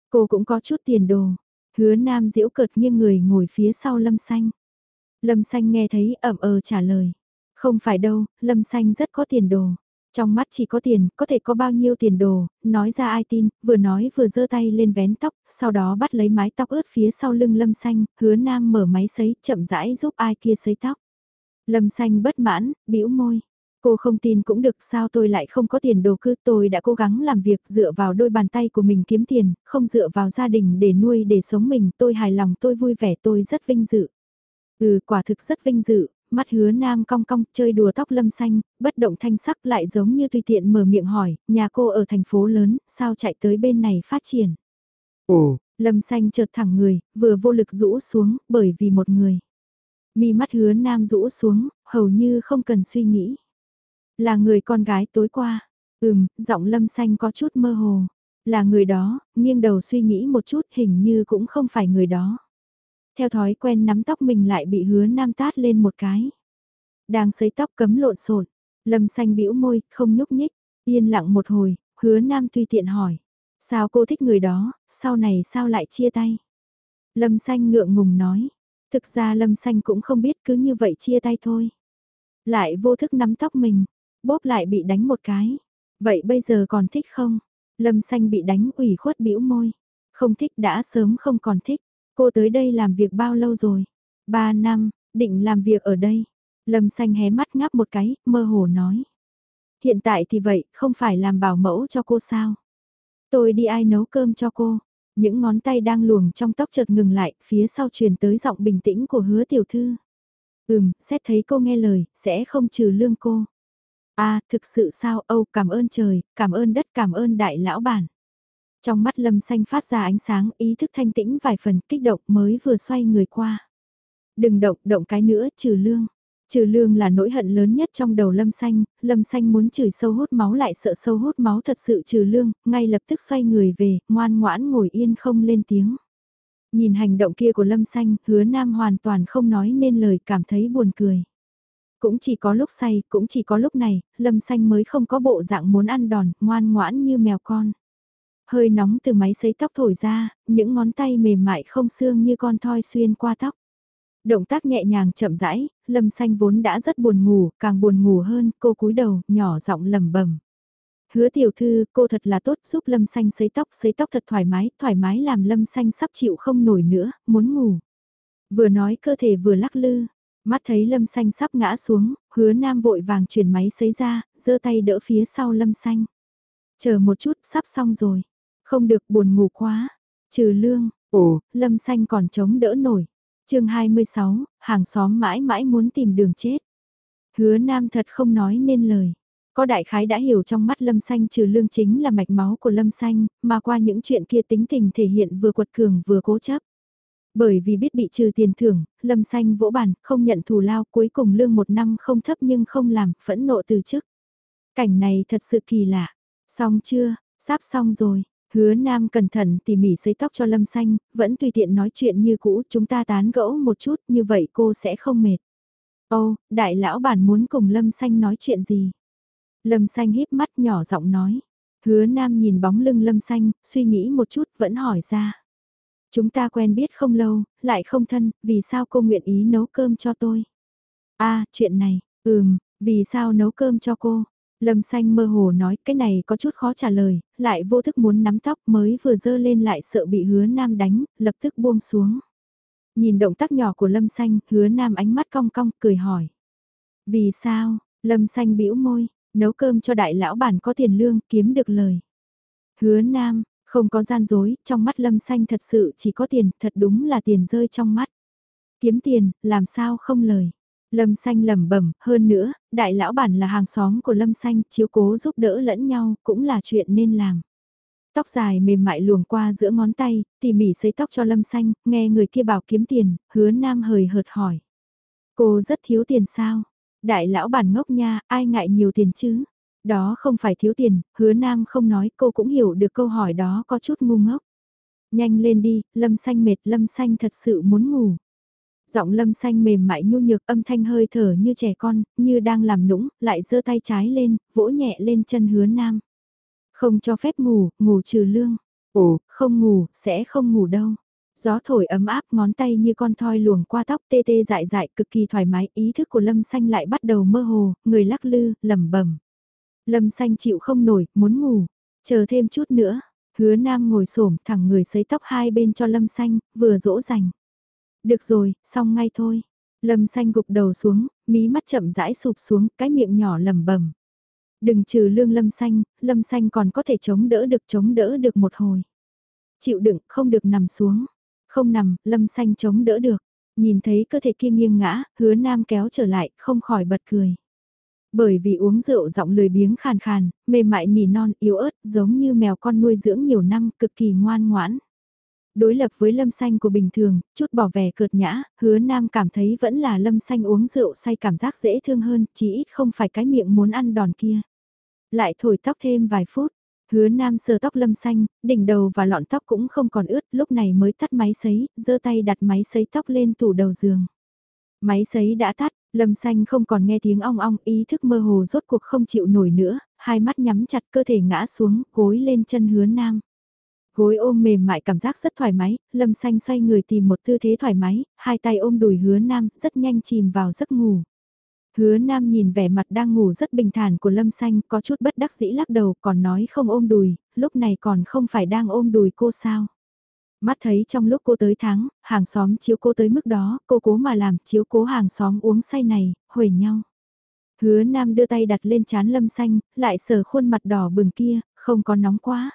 Cô cũng có chút tiền đồ, hứa nam diễu cợt nghiêng người ngồi phía sau lâm xanh. Lâm xanh nghe thấy ẩm ờ trả lời. Không phải đâu, lâm xanh rất có tiền đồ. Trong mắt chỉ có tiền, có thể có bao nhiêu tiền đồ, nói ra ai tin, vừa nói vừa giơ tay lên vén tóc, sau đó bắt lấy mái tóc ướt phía sau lưng lâm xanh, hứa nam mở máy sấy, chậm rãi giúp ai kia sấy tóc. Lâm xanh bất mãn, bĩu môi. Cô không tin cũng được sao tôi lại không có tiền đồ cứ tôi đã cố gắng làm việc dựa vào đôi bàn tay của mình kiếm tiền, không dựa vào gia đình để nuôi để sống mình tôi hài lòng tôi vui vẻ tôi rất vinh dự. Ừ quả thực rất vinh dự, Mắt hứa nam cong cong, chơi đùa tóc lâm xanh, bất động thanh sắc lại giống như tùy tiện mở miệng hỏi, nhà cô ở thành phố lớn, sao chạy tới bên này phát triển. Ồ, lâm xanh chợt thẳng người, vừa vô lực rũ xuống, bởi vì một người. Mi mắt hứa nam rũ xuống, hầu như không cần suy nghĩ. Là người con gái tối qua. Ừm, giọng lâm xanh có chút mơ hồ. Là người đó, nghiêng đầu suy nghĩ một chút hình như cũng không phải người đó. Theo thói quen nắm tóc mình lại bị hứa nam tát lên một cái. Đang sấy tóc cấm lộn xộn lâm xanh bĩu môi, không nhúc nhích, yên lặng một hồi, hứa nam tùy tiện hỏi. Sao cô thích người đó, sau này sao lại chia tay? Lâm xanh ngượng ngùng nói. Thực ra lâm xanh cũng không biết cứ như vậy chia tay thôi. Lại vô thức nắm tóc mình, bóp lại bị đánh một cái. Vậy bây giờ còn thích không? Lâm xanh bị đánh ủy khuất bĩu môi. Không thích đã sớm không còn thích. Cô tới đây làm việc bao lâu rồi? Ba năm, định làm việc ở đây. Lâm xanh hé mắt ngáp một cái, mơ hồ nói. Hiện tại thì vậy, không phải làm bảo mẫu cho cô sao? Tôi đi ai nấu cơm cho cô? Những ngón tay đang luồng trong tóc chợt ngừng lại, phía sau truyền tới giọng bình tĩnh của hứa tiểu thư. Ừm, xét thấy cô nghe lời, sẽ không trừ lương cô. À, thực sự sao, Âu, cảm ơn trời, cảm ơn đất, cảm ơn đại lão bản. Trong mắt lâm xanh phát ra ánh sáng, ý thức thanh tĩnh vài phần kích động mới vừa xoay người qua. Đừng động, động cái nữa, trừ lương. Trừ lương là nỗi hận lớn nhất trong đầu lâm xanh, lâm xanh muốn chửi sâu hút máu lại sợ sâu hút máu thật sự trừ lương, ngay lập tức xoay người về, ngoan ngoãn ngồi yên không lên tiếng. Nhìn hành động kia của lâm xanh, hứa nam hoàn toàn không nói nên lời cảm thấy buồn cười. Cũng chỉ có lúc say, cũng chỉ có lúc này, lâm xanh mới không có bộ dạng muốn ăn đòn, ngoan ngoãn như mèo con. Hơi nóng từ máy sấy tóc thổi ra, những ngón tay mềm mại không xương như con thoi xuyên qua tóc. Động tác nhẹ nhàng chậm rãi, Lâm Xanh vốn đã rất buồn ngủ, càng buồn ngủ hơn, cô cúi đầu, nhỏ giọng lẩm bẩm. Hứa tiểu thư, cô thật là tốt, giúp Lâm Xanh sấy tóc, sấy tóc thật thoải mái, thoải mái làm Lâm Xanh sắp chịu không nổi nữa, muốn ngủ. Vừa nói cơ thể vừa lắc lư, mắt thấy Lâm Xanh sắp ngã xuống, hứa nam vội vàng chuyển máy sấy ra, giơ tay đỡ phía sau Lâm Xanh. Chờ một chút, sắp xong rồi. Không được buồn ngủ quá. Trừ lương, ồ, Lâm Xanh còn chống đỡ nổi chương 26, hàng xóm mãi mãi muốn tìm đường chết. Hứa Nam thật không nói nên lời. Có đại khái đã hiểu trong mắt Lâm Xanh trừ lương chính là mạch máu của Lâm Xanh, mà qua những chuyện kia tính tình thể hiện vừa quật cường vừa cố chấp. Bởi vì biết bị trừ tiền thưởng, Lâm Xanh vỗ bản, không nhận thù lao cuối cùng lương một năm không thấp nhưng không làm, phẫn nộ từ chức. Cảnh này thật sự kỳ lạ. Xong chưa, sắp xong rồi, Hứa Nam cẩn thận tỉ mỉ sấy tóc cho Lâm Xanh, vẫn tùy tiện nói chuyện như cũ, chúng ta tán gẫu một chút, như vậy cô sẽ không mệt. Ô, đại lão bản muốn cùng Lâm Xanh nói chuyện gì? Lâm Xanh híp mắt nhỏ giọng nói. Hứa Nam nhìn bóng lưng Lâm Xanh, suy nghĩ một chút vẫn hỏi ra. Chúng ta quen biết không lâu, lại không thân, vì sao cô nguyện ý nấu cơm cho tôi? a chuyện này, ừm, vì sao nấu cơm cho cô? Lâm xanh mơ hồ nói cái này có chút khó trả lời, lại vô thức muốn nắm tóc mới vừa dơ lên lại sợ bị hứa nam đánh, lập tức buông xuống. Nhìn động tác nhỏ của Lâm xanh, hứa nam ánh mắt cong cong, cười hỏi. Vì sao, Lâm xanh bĩu môi, nấu cơm cho đại lão bản có tiền lương, kiếm được lời. Hứa nam, không có gian dối, trong mắt Lâm xanh thật sự chỉ có tiền, thật đúng là tiền rơi trong mắt. Kiếm tiền, làm sao không lời. Lâm Xanh lẩm bẩm, hơn nữa, đại lão bản là hàng xóm của Lâm Xanh, chiếu cố giúp đỡ lẫn nhau, cũng là chuyện nên làm. Tóc dài mềm mại luồng qua giữa ngón tay, tỉ mỉ xây tóc cho Lâm Xanh, nghe người kia bảo kiếm tiền, hứa nam hời hợt hỏi. Cô rất thiếu tiền sao? Đại lão bản ngốc nha, ai ngại nhiều tiền chứ? Đó không phải thiếu tiền, hứa nam không nói cô cũng hiểu được câu hỏi đó có chút ngu ngốc. Nhanh lên đi, Lâm Xanh mệt, Lâm Xanh thật sự muốn ngủ. Giọng lâm xanh mềm mại nhu nhược âm thanh hơi thở như trẻ con, như đang làm nũng, lại giơ tay trái lên, vỗ nhẹ lên chân hứa nam. Không cho phép ngủ, ngủ trừ lương. Ồ, không ngủ, sẽ không ngủ đâu. Gió thổi ấm áp ngón tay như con thoi luồng qua tóc tê tê dại dại cực kỳ thoải mái ý thức của lâm xanh lại bắt đầu mơ hồ, người lắc lư, lẩm bẩm Lâm xanh chịu không nổi, muốn ngủ, chờ thêm chút nữa. Hứa nam ngồi xổm thẳng người sấy tóc hai bên cho lâm xanh, vừa dỗ dành. Được rồi, xong ngay thôi. Lâm xanh gục đầu xuống, mí mắt chậm rãi sụp xuống, cái miệng nhỏ lầm bẩm. Đừng trừ lương lâm xanh, lâm xanh còn có thể chống đỡ được chống đỡ được một hồi. Chịu đựng, không được nằm xuống. Không nằm, lâm xanh chống đỡ được. Nhìn thấy cơ thể kia nghiêng ngã, hứa nam kéo trở lại, không khỏi bật cười. Bởi vì uống rượu giọng lười biếng khàn khàn, mềm mại nỉ non yếu ớt giống như mèo con nuôi dưỡng nhiều năm cực kỳ ngoan ngoãn. Đối lập với lâm xanh của bình thường, chút bỏ vẻ cợt nhã, hứa nam cảm thấy vẫn là lâm xanh uống rượu say cảm giác dễ thương hơn, chỉ ít không phải cái miệng muốn ăn đòn kia. Lại thổi tóc thêm vài phút, hứa nam sờ tóc lâm xanh, đỉnh đầu và lọn tóc cũng không còn ướt, lúc này mới tắt máy sấy, giơ tay đặt máy sấy tóc lên tủ đầu giường. Máy sấy đã tắt, lâm xanh không còn nghe tiếng ong ong, ý thức mơ hồ rốt cuộc không chịu nổi nữa, hai mắt nhắm chặt cơ thể ngã xuống, gối lên chân hứa nam. Gối ôm mềm mại cảm giác rất thoải mái, lâm xanh xoay người tìm một tư thế thoải mái, hai tay ôm đùi hứa nam, rất nhanh chìm vào giấc ngủ. Hứa nam nhìn vẻ mặt đang ngủ rất bình thản của lâm xanh, có chút bất đắc dĩ lắc đầu, còn nói không ôm đùi, lúc này còn không phải đang ôm đùi cô sao. Mắt thấy trong lúc cô tới tháng, hàng xóm chiếu cô tới mức đó, cô cố mà làm chiếu cố hàng xóm uống say này, huề nhau. Hứa nam đưa tay đặt lên chán lâm xanh, lại sờ khuôn mặt đỏ bừng kia, không có nóng quá.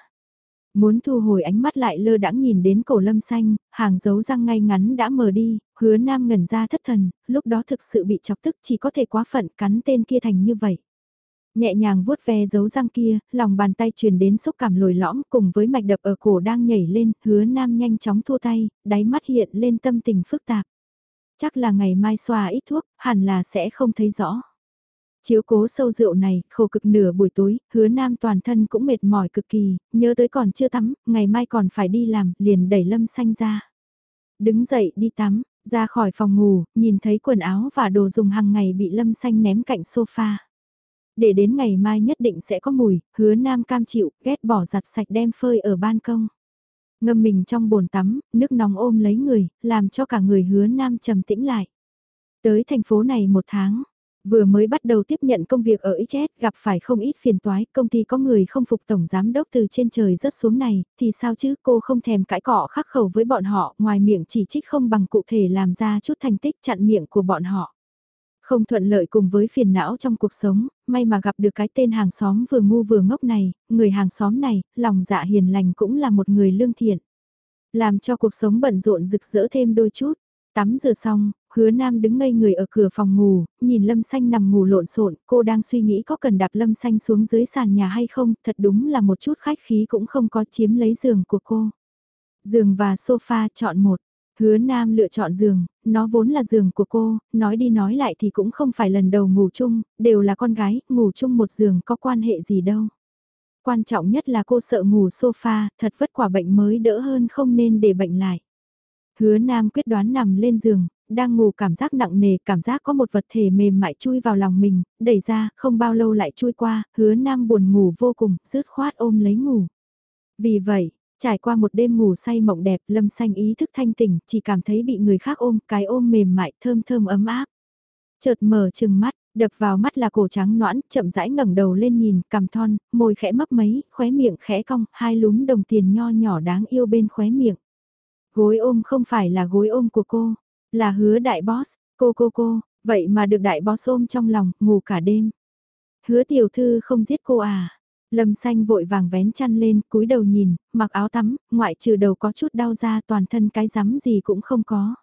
Muốn thu hồi ánh mắt lại lơ đãng nhìn đến cổ lâm xanh, hàng dấu răng ngay ngắn đã mờ đi, hứa nam ngẩn ra thất thần, lúc đó thực sự bị chọc tức chỉ có thể quá phận cắn tên kia thành như vậy. Nhẹ nhàng vuốt ve dấu răng kia, lòng bàn tay truyền đến xúc cảm lồi lõm cùng với mạch đập ở cổ đang nhảy lên, hứa nam nhanh chóng thua tay, đáy mắt hiện lên tâm tình phức tạp. Chắc là ngày mai xoa ít thuốc, hẳn là sẽ không thấy rõ. Chiếu cố sâu rượu này, khổ cực nửa buổi tối, hứa nam toàn thân cũng mệt mỏi cực kỳ, nhớ tới còn chưa tắm, ngày mai còn phải đi làm, liền đẩy lâm xanh ra. Đứng dậy đi tắm, ra khỏi phòng ngủ, nhìn thấy quần áo và đồ dùng hàng ngày bị lâm xanh ném cạnh sofa. Để đến ngày mai nhất định sẽ có mùi, hứa nam cam chịu, ghét bỏ giặt sạch đem phơi ở ban công. Ngâm mình trong bồn tắm, nước nóng ôm lấy người, làm cho cả người hứa nam trầm tĩnh lại. Tới thành phố này một tháng, Vừa mới bắt đầu tiếp nhận công việc ở XS gặp phải không ít phiền toái, công ty có người không phục tổng giám đốc từ trên trời rất xuống này, thì sao chứ cô không thèm cãi cọ khắc khẩu với bọn họ, ngoài miệng chỉ trích không bằng cụ thể làm ra chút thành tích chặn miệng của bọn họ. Không thuận lợi cùng với phiền não trong cuộc sống, may mà gặp được cái tên hàng xóm vừa ngu vừa ngốc này, người hàng xóm này, lòng dạ hiền lành cũng là một người lương thiện. Làm cho cuộc sống bận rộn rực rỡ thêm đôi chút. Tắm rửa xong, hứa nam đứng ngây người ở cửa phòng ngủ, nhìn lâm xanh nằm ngủ lộn xộn cô đang suy nghĩ có cần đạp lâm xanh xuống dưới sàn nhà hay không, thật đúng là một chút khách khí cũng không có chiếm lấy giường của cô. Giường và sofa chọn một, hứa nam lựa chọn giường, nó vốn là giường của cô, nói đi nói lại thì cũng không phải lần đầu ngủ chung, đều là con gái, ngủ chung một giường có quan hệ gì đâu. Quan trọng nhất là cô sợ ngủ sofa, thật vất quả bệnh mới đỡ hơn không nên để bệnh lại. Hứa Nam quyết đoán nằm lên giường, đang ngủ cảm giác nặng nề, cảm giác có một vật thể mềm mại chui vào lòng mình, đẩy ra, không bao lâu lại chui qua, hứa Nam buồn ngủ vô cùng, rứt khoát ôm lấy ngủ. Vì vậy, trải qua một đêm ngủ say mộng đẹp, Lâm Xanh ý thức thanh tỉnh, chỉ cảm thấy bị người khác ôm, cái ôm mềm mại, thơm thơm ấm áp. Chợt mở chừng mắt, đập vào mắt là cổ trắng noãn, chậm rãi ngẩng đầu lên nhìn, cằm thon, môi khẽ mấp mấy, khóe miệng khẽ cong, hai lúm đồng tiền nho nhỏ đáng yêu bên khóe miệng. Gối ôm không phải là gối ôm của cô, là hứa đại boss, cô cô cô, vậy mà được đại boss ôm trong lòng, ngủ cả đêm. Hứa tiểu thư không giết cô à. Lâm xanh vội vàng vén chăn lên, cúi đầu nhìn, mặc áo tắm, ngoại trừ đầu có chút đau ra toàn thân cái rắm gì cũng không có.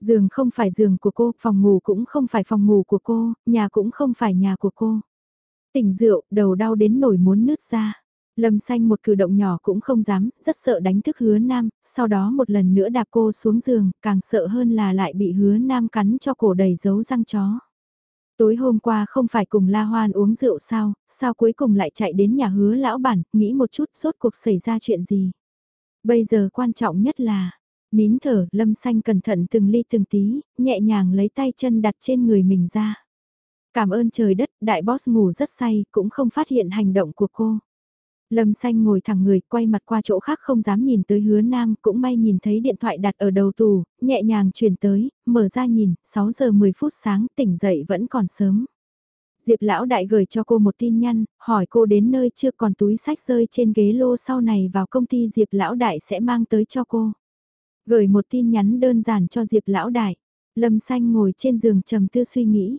Giường không phải giường của cô, phòng ngủ cũng không phải phòng ngủ của cô, nhà cũng không phải nhà của cô. Tỉnh rượu, đầu đau đến nổi muốn nứt ra. Lâm xanh một cử động nhỏ cũng không dám, rất sợ đánh thức hứa nam, sau đó một lần nữa đạp cô xuống giường, càng sợ hơn là lại bị hứa nam cắn cho cổ đầy dấu răng chó. Tối hôm qua không phải cùng La Hoan uống rượu sao, sao cuối cùng lại chạy đến nhà hứa lão bản, nghĩ một chút rốt cuộc xảy ra chuyện gì. Bây giờ quan trọng nhất là, nín thở, lâm xanh cẩn thận từng ly từng tí, nhẹ nhàng lấy tay chân đặt trên người mình ra. Cảm ơn trời đất, đại boss ngủ rất say, cũng không phát hiện hành động của cô. Lâm xanh ngồi thẳng người, quay mặt qua chỗ khác không dám nhìn tới hứa nam, cũng may nhìn thấy điện thoại đặt ở đầu tủ, nhẹ nhàng chuyển tới, mở ra nhìn, 6 giờ 10 phút sáng, tỉnh dậy vẫn còn sớm. Diệp lão đại gửi cho cô một tin nhắn, hỏi cô đến nơi chưa còn túi sách rơi trên ghế lô sau này vào công ty Diệp lão đại sẽ mang tới cho cô. Gửi một tin nhắn đơn giản cho Diệp lão đại. Lâm xanh ngồi trên giường trầm tư suy nghĩ.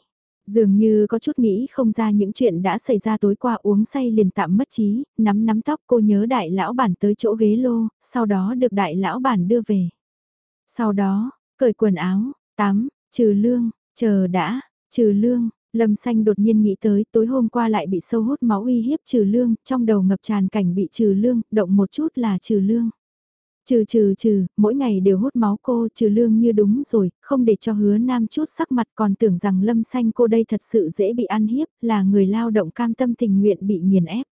Dường như có chút nghĩ không ra những chuyện đã xảy ra tối qua uống say liền tạm mất trí, nắm nắm tóc cô nhớ đại lão bản tới chỗ ghế lô, sau đó được đại lão bản đưa về. Sau đó, cởi quần áo, tắm Trừ lương, chờ đã, trừ lương, Lâm Xanh đột nhiên nghĩ tới tối hôm qua lại bị sâu hút máu uy hiếp trừ lương, trong đầu ngập tràn cảnh bị trừ lương, động một chút là trừ lương. Trừ trừ trừ, mỗi ngày đều hút máu cô trừ lương như đúng rồi, không để cho hứa nam chút sắc mặt còn tưởng rằng lâm xanh cô đây thật sự dễ bị ăn hiếp, là người lao động cam tâm tình nguyện bị nghiền ép.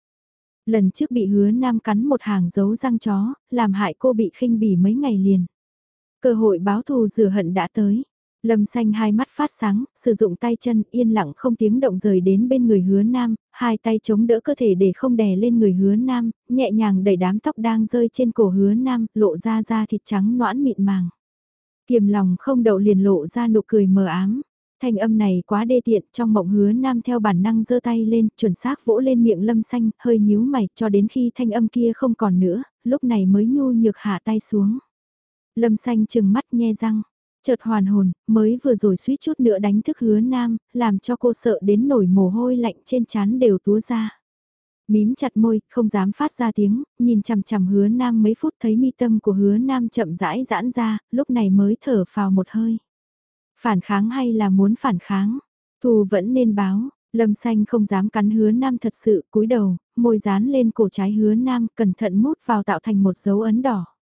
Lần trước bị hứa nam cắn một hàng dấu răng chó, làm hại cô bị khinh bỉ mấy ngày liền. Cơ hội báo thù rửa hận đã tới. Lâm xanh hai mắt phát sáng, sử dụng tay chân yên lặng không tiếng động rời đến bên người hứa nam, hai tay chống đỡ cơ thể để không đè lên người hứa nam, nhẹ nhàng đẩy đám tóc đang rơi trên cổ hứa nam, lộ ra da thịt trắng noãn mịn màng. Kiềm lòng không đậu liền lộ ra nụ cười mờ ám. Thanh âm này quá đê tiện, trong mộng hứa nam theo bản năng giơ tay lên, chuẩn xác vỗ lên miệng lâm xanh, hơi nhíu mày, cho đến khi thanh âm kia không còn nữa, lúc này mới nhu nhược hạ tay xuống. Lâm xanh chừng mắt nhe răng, chợt hoàn hồn, mới vừa rồi suýt chút nữa đánh thức hứa nam, làm cho cô sợ đến nổi mồ hôi lạnh trên trán đều túa ra. Mím chặt môi, không dám phát ra tiếng, nhìn chằm chằm hứa nam mấy phút thấy mi tâm của hứa nam chậm rãi giãn ra, lúc này mới thở phào một hơi. Phản kháng hay là muốn phản kháng? Thù vẫn nên báo, lâm xanh không dám cắn hứa nam thật sự, cúi đầu, môi dán lên cổ trái hứa nam, cẩn thận mút vào tạo thành một dấu ấn đỏ.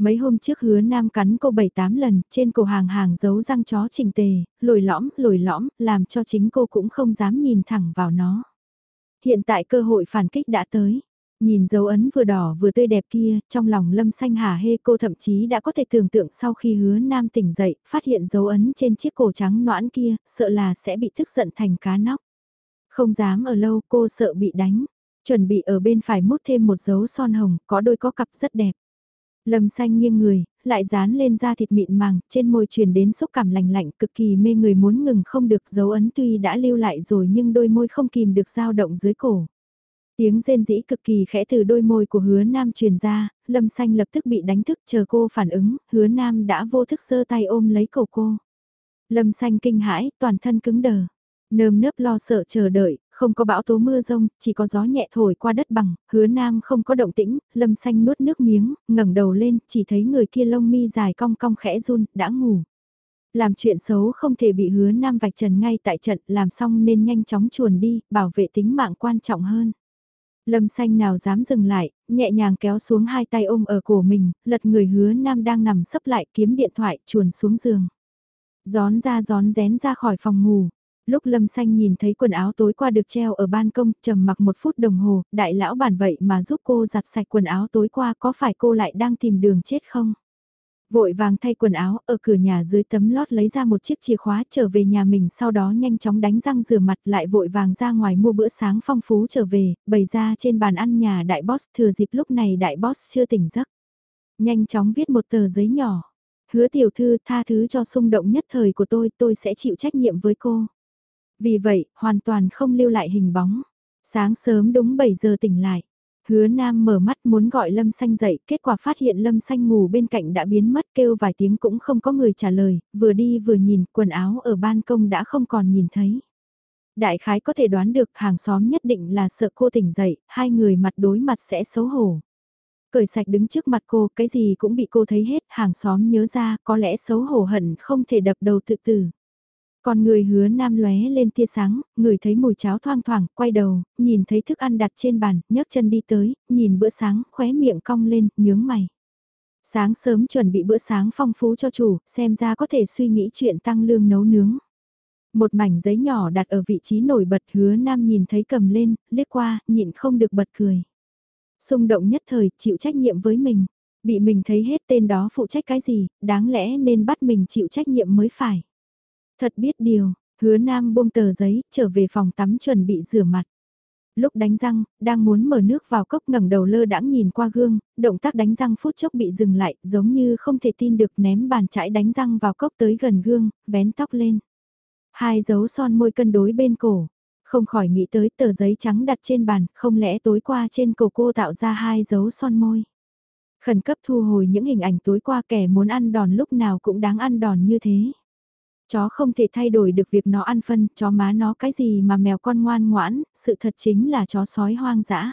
Mấy hôm trước hứa nam cắn cô 7-8 lần, trên cổ hàng hàng giấu răng chó chỉnh tề, lồi lõm, lồi lõm, làm cho chính cô cũng không dám nhìn thẳng vào nó. Hiện tại cơ hội phản kích đã tới. Nhìn dấu ấn vừa đỏ vừa tươi đẹp kia, trong lòng lâm xanh hà hê cô thậm chí đã có thể tưởng tượng sau khi hứa nam tỉnh dậy, phát hiện dấu ấn trên chiếc cổ trắng noãn kia, sợ là sẽ bị tức giận thành cá nóc. Không dám ở lâu cô sợ bị đánh, chuẩn bị ở bên phải mút thêm một dấu son hồng, có đôi có cặp rất đẹp. Lâm xanh nghiêng người, lại dán lên da thịt mịn màng, trên môi truyền đến xúc cảm lành lạnh cực kỳ mê người muốn ngừng không được dấu ấn tuy đã lưu lại rồi nhưng đôi môi không kìm được dao động dưới cổ. Tiếng rên rĩ cực kỳ khẽ từ đôi môi của hứa nam truyền ra, lâm xanh lập tức bị đánh thức chờ cô phản ứng, hứa nam đã vô thức giơ tay ôm lấy cổ cô. Lâm xanh kinh hãi, toàn thân cứng đờ. Nơm nớp lo sợ chờ đợi, không có bão tố mưa rông, chỉ có gió nhẹ thổi qua đất bằng, hứa nam không có động tĩnh, lâm xanh nuốt nước miếng, ngẩng đầu lên, chỉ thấy người kia lông mi dài cong cong khẽ run, đã ngủ. Làm chuyện xấu không thể bị hứa nam vạch trần ngay tại trận, làm xong nên nhanh chóng chuồn đi, bảo vệ tính mạng quan trọng hơn. Lâm xanh nào dám dừng lại, nhẹ nhàng kéo xuống hai tay ôm ở cổ mình, lật người hứa nam đang nằm sấp lại kiếm điện thoại chuồn xuống giường. Gión ra gión rén ra khỏi phòng ngủ, Lúc Lâm Xanh nhìn thấy quần áo tối qua được treo ở ban công, trầm mặc một phút đồng hồ, đại lão bản vậy mà giúp cô giặt sạch quần áo tối qua có phải cô lại đang tìm đường chết không? Vội vàng thay quần áo, ở cửa nhà dưới tấm lót lấy ra một chiếc chìa khóa trở về nhà mình sau đó nhanh chóng đánh răng rửa mặt lại vội vàng ra ngoài mua bữa sáng phong phú trở về, bày ra trên bàn ăn nhà đại boss thừa dịp lúc này đại boss chưa tỉnh giấc. Nhanh chóng viết một tờ giấy nhỏ. Hứa tiểu thư tha thứ cho xung động nhất thời của tôi, tôi sẽ chịu trách nhiệm với cô. Vì vậy, hoàn toàn không lưu lại hình bóng. Sáng sớm đúng 7 giờ tỉnh lại. Hứa Nam mở mắt muốn gọi Lâm Xanh dậy, kết quả phát hiện Lâm Xanh ngủ bên cạnh đã biến mất kêu vài tiếng cũng không có người trả lời, vừa đi vừa nhìn quần áo ở ban công đã không còn nhìn thấy. Đại khái có thể đoán được hàng xóm nhất định là sợ cô tỉnh dậy, hai người mặt đối mặt sẽ xấu hổ. Cởi sạch đứng trước mặt cô, cái gì cũng bị cô thấy hết, hàng xóm nhớ ra có lẽ xấu hổ hận không thể đập đầu tự tử. Còn người hứa nam lóe lên tia sáng, người thấy mùi cháo thoang thoảng, quay đầu, nhìn thấy thức ăn đặt trên bàn, nhấc chân đi tới, nhìn bữa sáng, khóe miệng cong lên, nhướng mày. Sáng sớm chuẩn bị bữa sáng phong phú cho chủ, xem ra có thể suy nghĩ chuyện tăng lương nấu nướng. Một mảnh giấy nhỏ đặt ở vị trí nổi bật hứa nam nhìn thấy cầm lên, liếc qua, nhịn không được bật cười. Xung động nhất thời, chịu trách nhiệm với mình. Bị mình thấy hết tên đó phụ trách cái gì, đáng lẽ nên bắt mình chịu trách nhiệm mới phải. Thật biết điều, hứa nam buông tờ giấy, trở về phòng tắm chuẩn bị rửa mặt. Lúc đánh răng, đang muốn mở nước vào cốc ngẩng đầu lơ đãng nhìn qua gương, động tác đánh răng phút chốc bị dừng lại, giống như không thể tin được ném bàn chải đánh răng vào cốc tới gần gương, vén tóc lên. Hai dấu son môi cân đối bên cổ, không khỏi nghĩ tới tờ giấy trắng đặt trên bàn, không lẽ tối qua trên cổ cô tạo ra hai dấu son môi. Khẩn cấp thu hồi những hình ảnh tối qua kẻ muốn ăn đòn lúc nào cũng đáng ăn đòn như thế. Chó không thể thay đổi được việc nó ăn phân, chó má nó cái gì mà mèo con ngoan ngoãn, sự thật chính là chó sói hoang dã.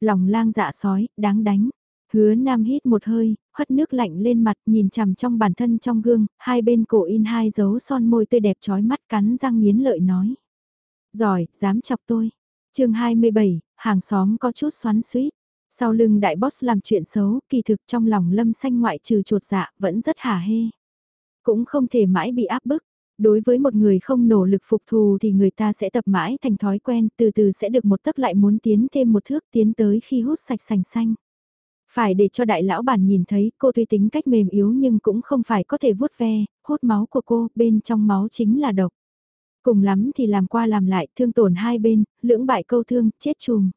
Lòng lang dạ sói, đáng đánh. Hứa Nam hít một hơi, hất nước lạnh lên mặt nhìn chằm trong bản thân trong gương, hai bên cổ in hai dấu son môi tươi đẹp trói mắt cắn răng nghiến lợi nói. Giỏi, dám chọc tôi. chương 27, hàng xóm có chút xoắn suýt. Sau lưng đại boss làm chuyện xấu, kỳ thực trong lòng lâm xanh ngoại trừ chuột dạ, vẫn rất hả hê. Cũng không thể mãi bị áp bức. Đối với một người không nỗ lực phục thù thì người ta sẽ tập mãi thành thói quen, từ từ sẽ được một tấc lại muốn tiến thêm một thước tiến tới khi hút sạch sành xanh. Phải để cho đại lão bản nhìn thấy cô tuy tính cách mềm yếu nhưng cũng không phải có thể vuốt ve, hút máu của cô, bên trong máu chính là độc. Cùng lắm thì làm qua làm lại, thương tổn hai bên, lưỡng bại câu thương, chết chùm.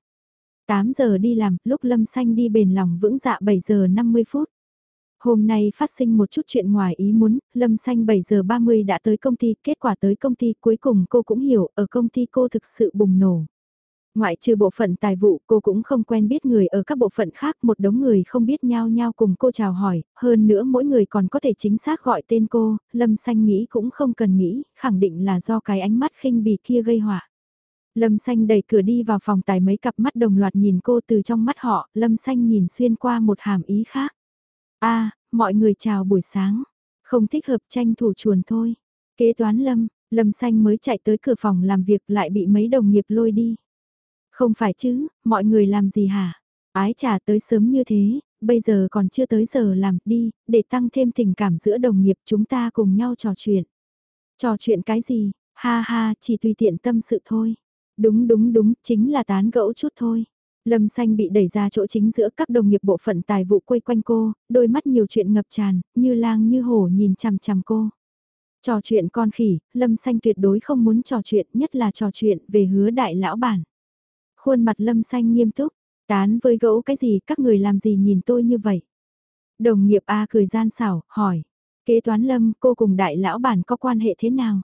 8 giờ đi làm, lúc Lâm Xanh đi bền lòng vững dạ 7 giờ 50 phút. Hôm nay phát sinh một chút chuyện ngoài ý muốn, Lâm Xanh 7 giờ 30 đã tới công ty, kết quả tới công ty cuối cùng cô cũng hiểu, ở công ty cô thực sự bùng nổ. Ngoại trừ bộ phận tài vụ cô cũng không quen biết người ở các bộ phận khác một đống người không biết nhau nhau cùng cô chào hỏi, hơn nữa mỗi người còn có thể chính xác gọi tên cô, Lâm Xanh nghĩ cũng không cần nghĩ, khẳng định là do cái ánh mắt khinh bỉ kia gây họa. Lâm Xanh đẩy cửa đi vào phòng tài mấy cặp mắt đồng loạt nhìn cô từ trong mắt họ, Lâm Xanh nhìn xuyên qua một hàm ý khác a mọi người chào buổi sáng, không thích hợp tranh thủ chuồn thôi. Kế toán Lâm, Lâm Xanh mới chạy tới cửa phòng làm việc lại bị mấy đồng nghiệp lôi đi. Không phải chứ, mọi người làm gì hả? Ái trả tới sớm như thế, bây giờ còn chưa tới giờ làm, đi, để tăng thêm tình cảm giữa đồng nghiệp chúng ta cùng nhau trò chuyện. Trò chuyện cái gì? Ha ha, chỉ tùy tiện tâm sự thôi. Đúng đúng đúng, chính là tán gẫu chút thôi. Lâm xanh bị đẩy ra chỗ chính giữa các đồng nghiệp bộ phận tài vụ quay quanh cô, đôi mắt nhiều chuyện ngập tràn, như lang như hổ nhìn chằm chằm cô. Trò chuyện con khỉ, Lâm xanh tuyệt đối không muốn trò chuyện, nhất là trò chuyện về hứa đại lão bản. Khuôn mặt lâm xanh nghiêm túc, tán với gỗ cái gì các người làm gì nhìn tôi như vậy. Đồng nghiệp A cười gian xảo, hỏi. Kế toán lâm cô cùng đại lão bản có quan hệ thế nào?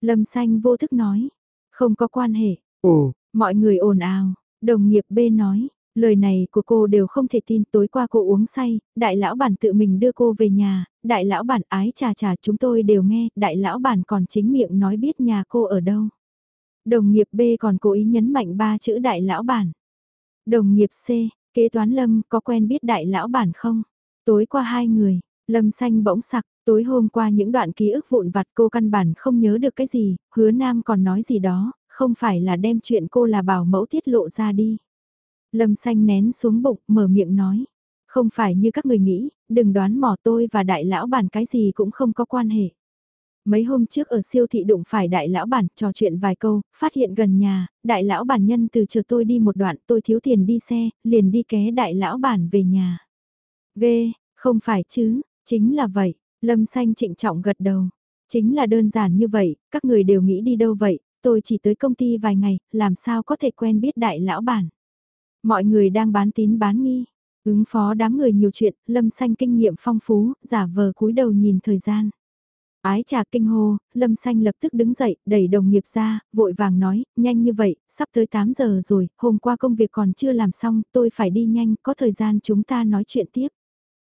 Lâm xanh vô thức nói. Không có quan hệ. Ồ, mọi người ồn ào. Đồng nghiệp B nói. Lời này của cô đều không thể tin tối qua cô uống say, đại lão bản tự mình đưa cô về nhà, đại lão bản ái trà trà chúng tôi đều nghe, đại lão bản còn chính miệng nói biết nhà cô ở đâu. Đồng nghiệp B còn cố ý nhấn mạnh ba chữ đại lão bản. Đồng nghiệp C, kế toán Lâm có quen biết đại lão bản không? Tối qua hai người, Lâm xanh bỗng sặc, tối hôm qua những đoạn ký ức vụn vặt cô căn bản không nhớ được cái gì, hứa nam còn nói gì đó, không phải là đem chuyện cô là bảo mẫu tiết lộ ra đi. Lâm xanh nén xuống bụng, mở miệng nói. Không phải như các người nghĩ, đừng đoán mò tôi và đại lão bản cái gì cũng không có quan hệ. Mấy hôm trước ở siêu thị đụng phải đại lão bản trò chuyện vài câu, phát hiện gần nhà, đại lão bản nhân từ chờ tôi đi một đoạn tôi thiếu tiền đi xe, liền đi ké đại lão bản về nhà. Ghê, không phải chứ, chính là vậy, lâm xanh trịnh trọng gật đầu. Chính là đơn giản như vậy, các người đều nghĩ đi đâu vậy, tôi chỉ tới công ty vài ngày, làm sao có thể quen biết đại lão bản. Mọi người đang bán tín bán nghi, ứng phó đám người nhiều chuyện, lâm xanh kinh nghiệm phong phú, giả vờ cúi đầu nhìn thời gian. Ái trà kinh hô, Lâm Xanh lập tức đứng dậy, đẩy đồng nghiệp ra, vội vàng nói, nhanh như vậy, sắp tới 8 giờ rồi, hôm qua công việc còn chưa làm xong, tôi phải đi nhanh, có thời gian chúng ta nói chuyện tiếp.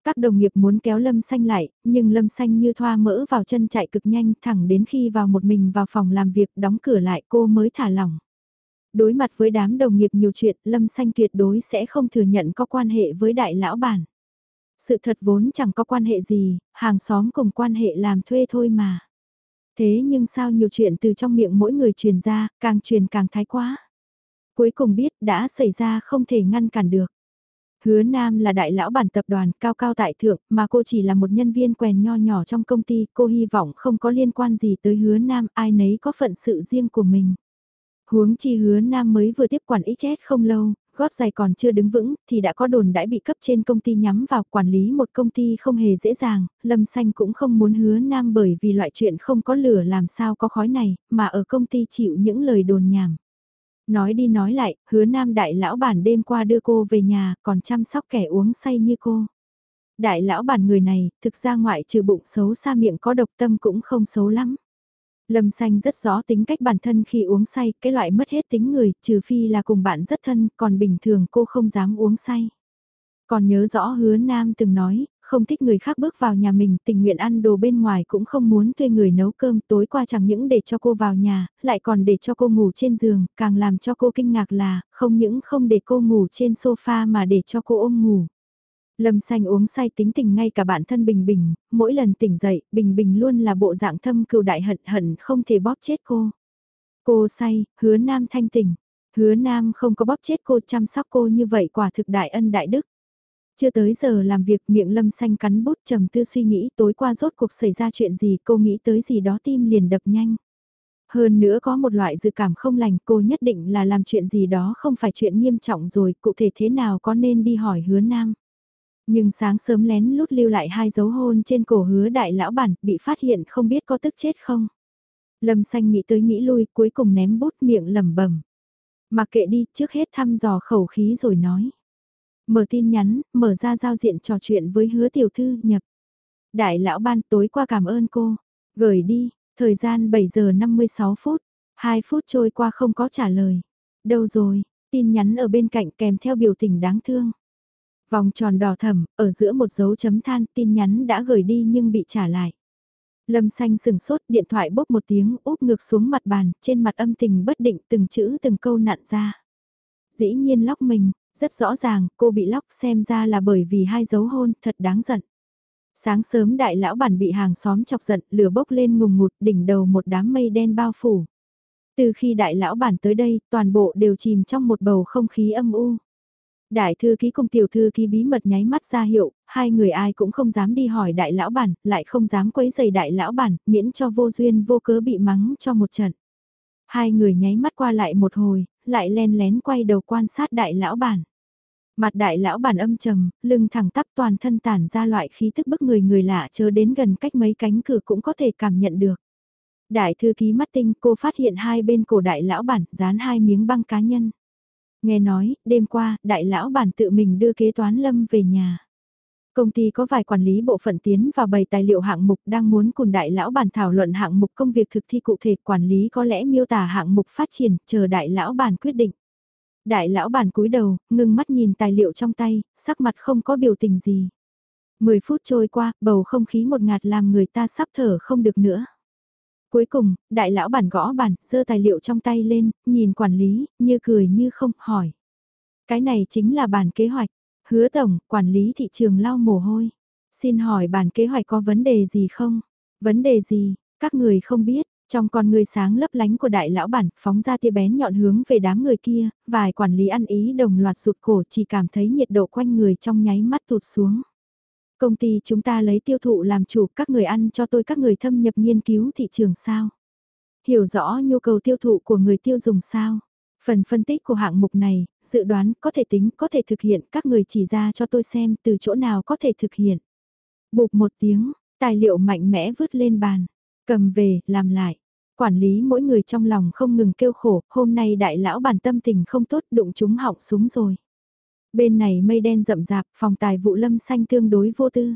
Các đồng nghiệp muốn kéo Lâm Xanh lại, nhưng Lâm Xanh như thoa mỡ vào chân chạy cực nhanh thẳng đến khi vào một mình vào phòng làm việc đóng cửa lại cô mới thả lỏng. Đối mặt với đám đồng nghiệp nhiều chuyện, Lâm Xanh tuyệt đối sẽ không thừa nhận có quan hệ với đại lão bản. Sự thật vốn chẳng có quan hệ gì, hàng xóm cùng quan hệ làm thuê thôi mà. Thế nhưng sao nhiều chuyện từ trong miệng mỗi người truyền ra, càng truyền càng thái quá. Cuối cùng biết đã xảy ra không thể ngăn cản được. Hứa Nam là đại lão bản tập đoàn cao cao tại thượng mà cô chỉ là một nhân viên quèn nho nhỏ trong công ty, cô hy vọng không có liên quan gì tới hứa Nam, ai nấy có phận sự riêng của mình. Huống chi hứa Nam mới vừa tiếp quản XS không lâu, gót giày còn chưa đứng vững thì đã có đồn đãi bị cấp trên công ty nhắm vào quản lý một công ty không hề dễ dàng, Lâm Xanh cũng không muốn hứa nam bởi vì loại chuyện không có lửa làm sao có khói này, mà ở công ty chịu những lời đồn nhảm. Nói đi nói lại, hứa nam đại lão bản đêm qua đưa cô về nhà còn chăm sóc kẻ uống say như cô. Đại lão bản người này, thực ra ngoại trừ bụng xấu xa miệng có độc tâm cũng không xấu lắm. Lâm Xanh rất rõ tính cách bản thân khi uống say, cái loại mất hết tính người, trừ phi là cùng bạn rất thân, còn bình thường cô không dám uống say. Còn nhớ rõ hứa Nam từng nói, không thích người khác bước vào nhà mình, tình nguyện ăn đồ bên ngoài cũng không muốn thuê người nấu cơm tối qua chẳng những để cho cô vào nhà, lại còn để cho cô ngủ trên giường, càng làm cho cô kinh ngạc là, không những không để cô ngủ trên sofa mà để cho cô ôm ngủ. Lâm xanh uống say tính tình ngay cả bản thân Bình Bình, mỗi lần tỉnh dậy, Bình Bình luôn là bộ dạng thâm cừu đại hận hận không thể bóp chết cô. Cô say, hứa nam thanh tỉnh, hứa nam không có bóp chết cô chăm sóc cô như vậy quả thực đại ân đại đức. Chưa tới giờ làm việc miệng lâm xanh cắn bút trầm tư suy nghĩ tối qua rốt cuộc xảy ra chuyện gì, cô nghĩ tới gì đó tim liền đập nhanh. Hơn nữa có một loại dự cảm không lành, cô nhất định là làm chuyện gì đó không phải chuyện nghiêm trọng rồi, cụ thể thế nào có nên đi hỏi hứa nam. Nhưng sáng sớm lén lút lưu lại hai dấu hôn trên cổ hứa đại lão bản, bị phát hiện không biết có tức chết không. Lâm xanh nghĩ tới nghĩ lui, cuối cùng ném bút miệng lẩm bẩm Mặc kệ đi, trước hết thăm dò khẩu khí rồi nói. Mở tin nhắn, mở ra giao diện trò chuyện với hứa tiểu thư nhập. Đại lão ban tối qua cảm ơn cô. Gửi đi, thời gian 7 giờ 56 phút. 2 phút trôi qua không có trả lời. Đâu rồi, tin nhắn ở bên cạnh kèm theo biểu tình đáng thương. Vòng tròn đỏ thầm, ở giữa một dấu chấm than tin nhắn đã gửi đi nhưng bị trả lại. Lâm xanh sừng sốt điện thoại bốc một tiếng úp ngược xuống mặt bàn, trên mặt âm tình bất định từng chữ từng câu nặn ra. Dĩ nhiên lóc mình, rất rõ ràng cô bị lóc xem ra là bởi vì hai dấu hôn thật đáng giận. Sáng sớm đại lão bản bị hàng xóm chọc giận lửa bốc lên ngùng ngụt đỉnh đầu một đám mây đen bao phủ. Từ khi đại lão bản tới đây toàn bộ đều chìm trong một bầu không khí âm u. Đại thư ký cùng tiểu thư ký bí mật nháy mắt ra hiệu, hai người ai cũng không dám đi hỏi đại lão bản, lại không dám quấy giày đại lão bản, miễn cho vô duyên vô cớ bị mắng cho một trận. Hai người nháy mắt qua lại một hồi, lại len lén quay đầu quan sát đại lão bản. Mặt đại lão bản âm trầm, lưng thẳng tắp toàn thân tản ra loại khí thức bức người người lạ Chớ đến gần cách mấy cánh cửa cũng có thể cảm nhận được. Đại thư ký mắt tinh cô phát hiện hai bên cổ đại lão bản dán hai miếng băng cá nhân. Nghe nói, đêm qua, đại lão bản tự mình đưa kế toán lâm về nhà. Công ty có vài quản lý bộ phận tiến vào bày tài liệu hạng mục đang muốn cùng đại lão bản thảo luận hạng mục công việc thực thi cụ thể quản lý có lẽ miêu tả hạng mục phát triển, chờ đại lão bản quyết định. Đại lão bản cúi đầu, ngưng mắt nhìn tài liệu trong tay, sắc mặt không có biểu tình gì. Mười phút trôi qua, bầu không khí một ngạt làm người ta sắp thở không được nữa. Cuối cùng, đại lão bản gõ bản, giơ tài liệu trong tay lên, nhìn quản lý, như cười như không, hỏi. Cái này chính là bản kế hoạch. Hứa tổng, quản lý thị trường lau mồ hôi. Xin hỏi bản kế hoạch có vấn đề gì không? Vấn đề gì? Các người không biết. Trong con người sáng lấp lánh của đại lão bản, phóng ra tia bén nhọn hướng về đám người kia, vài quản lý ăn ý đồng loạt sụt cổ chỉ cảm thấy nhiệt độ quanh người trong nháy mắt tụt xuống. Công ty chúng ta lấy tiêu thụ làm chủ các người ăn cho tôi các người thâm nhập nghiên cứu thị trường sao. Hiểu rõ nhu cầu tiêu thụ của người tiêu dùng sao. Phần phân tích của hạng mục này, dự đoán có thể tính, có thể thực hiện, các người chỉ ra cho tôi xem từ chỗ nào có thể thực hiện. Bụp một tiếng, tài liệu mạnh mẽ vứt lên bàn, cầm về, làm lại. Quản lý mỗi người trong lòng không ngừng kêu khổ, hôm nay đại lão bản tâm tình không tốt đụng chúng họng súng rồi. Bên này mây đen rậm rạp, phòng tài vụ lâm xanh tương đối vô tư.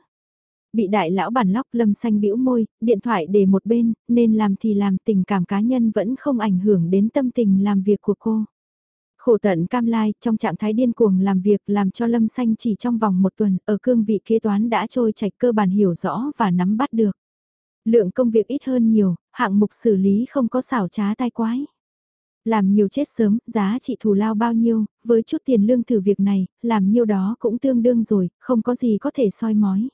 Bị đại lão bản lóc lâm xanh bĩu môi, điện thoại để một bên, nên làm thì làm tình cảm cá nhân vẫn không ảnh hưởng đến tâm tình làm việc của cô. Khổ tận cam lai, trong trạng thái điên cuồng làm việc làm cho lâm xanh chỉ trong vòng một tuần, ở cương vị kế toán đã trôi chảy cơ bản hiểu rõ và nắm bắt được. Lượng công việc ít hơn nhiều, hạng mục xử lý không có xảo trá tai quái. Làm nhiều chết sớm, giá trị thù lao bao nhiêu, với chút tiền lương thử việc này, làm nhiêu đó cũng tương đương rồi, không có gì có thể soi mói.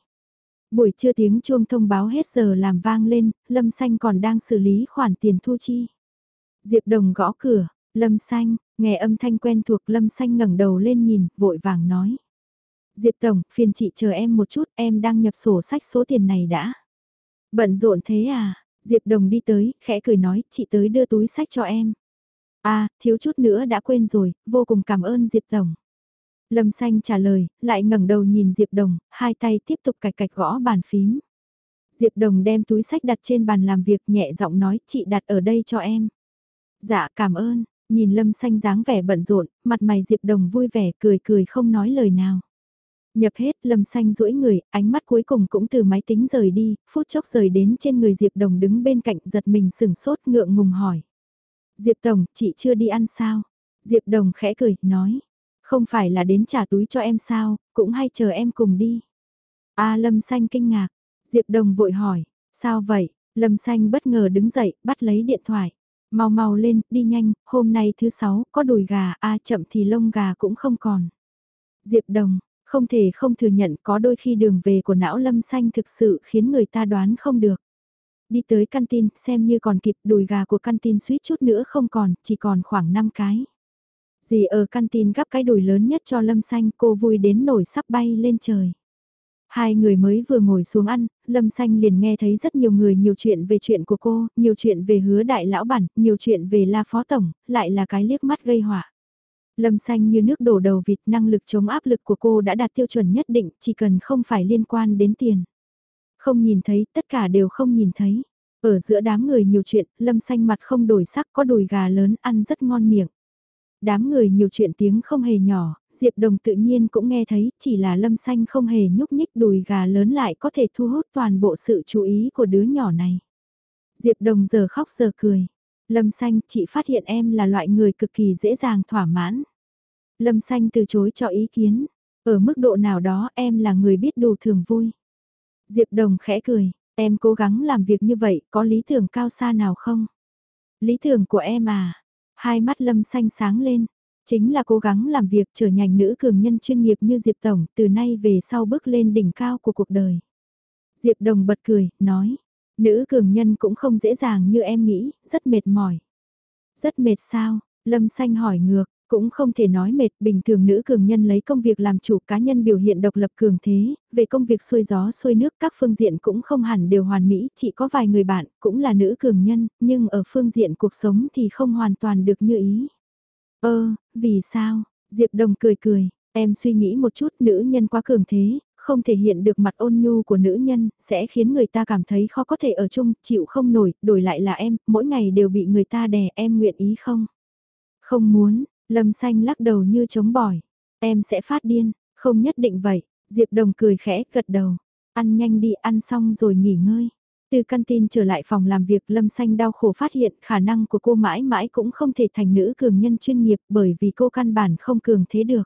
Buổi trưa tiếng chuông thông báo hết giờ làm vang lên, Lâm Xanh còn đang xử lý khoản tiền thu chi. Diệp Đồng gõ cửa, Lâm Xanh, nghe âm thanh quen thuộc Lâm Xanh ngẩng đầu lên nhìn, vội vàng nói. Diệp Tổng, phiền chị chờ em một chút, em đang nhập sổ sách số tiền này đã. Bận rộn thế à? Diệp Đồng đi tới, khẽ cười nói, chị tới đưa túi sách cho em à thiếu chút nữa đã quên rồi, vô cùng cảm ơn Diệp Tổng. Lâm Xanh trả lời, lại ngẩng đầu nhìn Diệp Đồng, hai tay tiếp tục cạch cạch gõ bàn phím. Diệp Đồng đem túi sách đặt trên bàn làm việc nhẹ giọng nói chị đặt ở đây cho em. Dạ cảm ơn, nhìn Lâm Xanh dáng vẻ bận rộn, mặt mày Diệp Đồng vui vẻ cười cười không nói lời nào. Nhập hết Lâm Xanh duỗi người, ánh mắt cuối cùng cũng từ máy tính rời đi, phút chốc rời đến trên người Diệp Đồng đứng bên cạnh giật mình sửng sốt ngượng ngùng hỏi. Diệp Tổng, chị chưa đi ăn sao? Diệp Đồng khẽ cười, nói. Không phải là đến trả túi cho em sao, cũng hay chờ em cùng đi. A Lâm Xanh kinh ngạc. Diệp Đồng vội hỏi, sao vậy? Lâm Xanh bất ngờ đứng dậy, bắt lấy điện thoại. Mau mau lên, đi nhanh, hôm nay thứ sáu, có đùi gà, a chậm thì lông gà cũng không còn. Diệp Đồng, không thể không thừa nhận có đôi khi đường về của não lâm xanh thực sự khiến người ta đoán không được. Đi tới căn tin xem như còn kịp đùi gà của căn tin suýt chút nữa không còn, chỉ còn khoảng 5 cái. Dì ở căn tin gắp cái đùi lớn nhất cho lâm xanh cô vui đến nổi sắp bay lên trời. Hai người mới vừa ngồi xuống ăn, Lâm Xanh liền nghe thấy rất nhiều người nhiều chuyện về chuyện của cô, nhiều chuyện về hứa đại lão bản, nhiều chuyện về la phó tổng, lại là cái liếc mắt gây họa. Lâm xanh như nước đổ đầu vịt năng lực chống áp lực của cô đã đạt tiêu chuẩn nhất định, chỉ cần không phải liên quan đến tiền. Không nhìn thấy, tất cả đều không nhìn thấy. Ở giữa đám người nhiều chuyện, lâm xanh mặt không đổi sắc có đùi gà lớn ăn rất ngon miệng. Đám người nhiều chuyện tiếng không hề nhỏ, Diệp Đồng tự nhiên cũng nghe thấy, chỉ là lâm xanh không hề nhúc nhích đùi gà lớn lại có thể thu hút toàn bộ sự chú ý của đứa nhỏ này. Diệp Đồng giờ khóc giờ cười. Lâm xanh, chị phát hiện em là loại người cực kỳ dễ dàng thỏa mãn. Lâm xanh từ chối cho ý kiến. Ở mức độ nào đó em là người biết đủ thường vui. Diệp Đồng khẽ cười, em cố gắng làm việc như vậy có lý tưởng cao xa nào không? Lý tưởng của em à? Hai mắt Lâm xanh sáng lên. Chính là cố gắng làm việc trở thành nữ cường nhân chuyên nghiệp như Diệp Tổng từ nay về sau bước lên đỉnh cao của cuộc đời. Diệp Đồng bật cười, nói, nữ cường nhân cũng không dễ dàng như em nghĩ, rất mệt mỏi. Rất mệt sao? Lâm Xanh hỏi ngược, cũng không thể nói mệt, bình thường nữ cường nhân lấy công việc làm chủ cá nhân biểu hiện độc lập cường thế, về công việc xuôi gió xuôi nước các phương diện cũng không hẳn đều hoàn mỹ, chỉ có vài người bạn cũng là nữ cường nhân, nhưng ở phương diện cuộc sống thì không hoàn toàn được như ý. Ơ, vì sao? Diệp Đồng cười cười, em suy nghĩ một chút nữ nhân quá cường thế, không thể hiện được mặt ôn nhu của nữ nhân, sẽ khiến người ta cảm thấy khó có thể ở chung, chịu không nổi, đổi lại là em, mỗi ngày đều bị người ta đè em nguyện ý không? Không muốn, Lâm xanh lắc đầu như chống bỏi. Em sẽ phát điên, không nhất định vậy. Diệp Đồng cười khẽ gật đầu. Ăn nhanh đi ăn xong rồi nghỉ ngơi. Từ căn tin trở lại phòng làm việc Lâm Xanh đau khổ phát hiện khả năng của cô mãi mãi cũng không thể thành nữ cường nhân chuyên nghiệp bởi vì cô căn bản không cường thế được.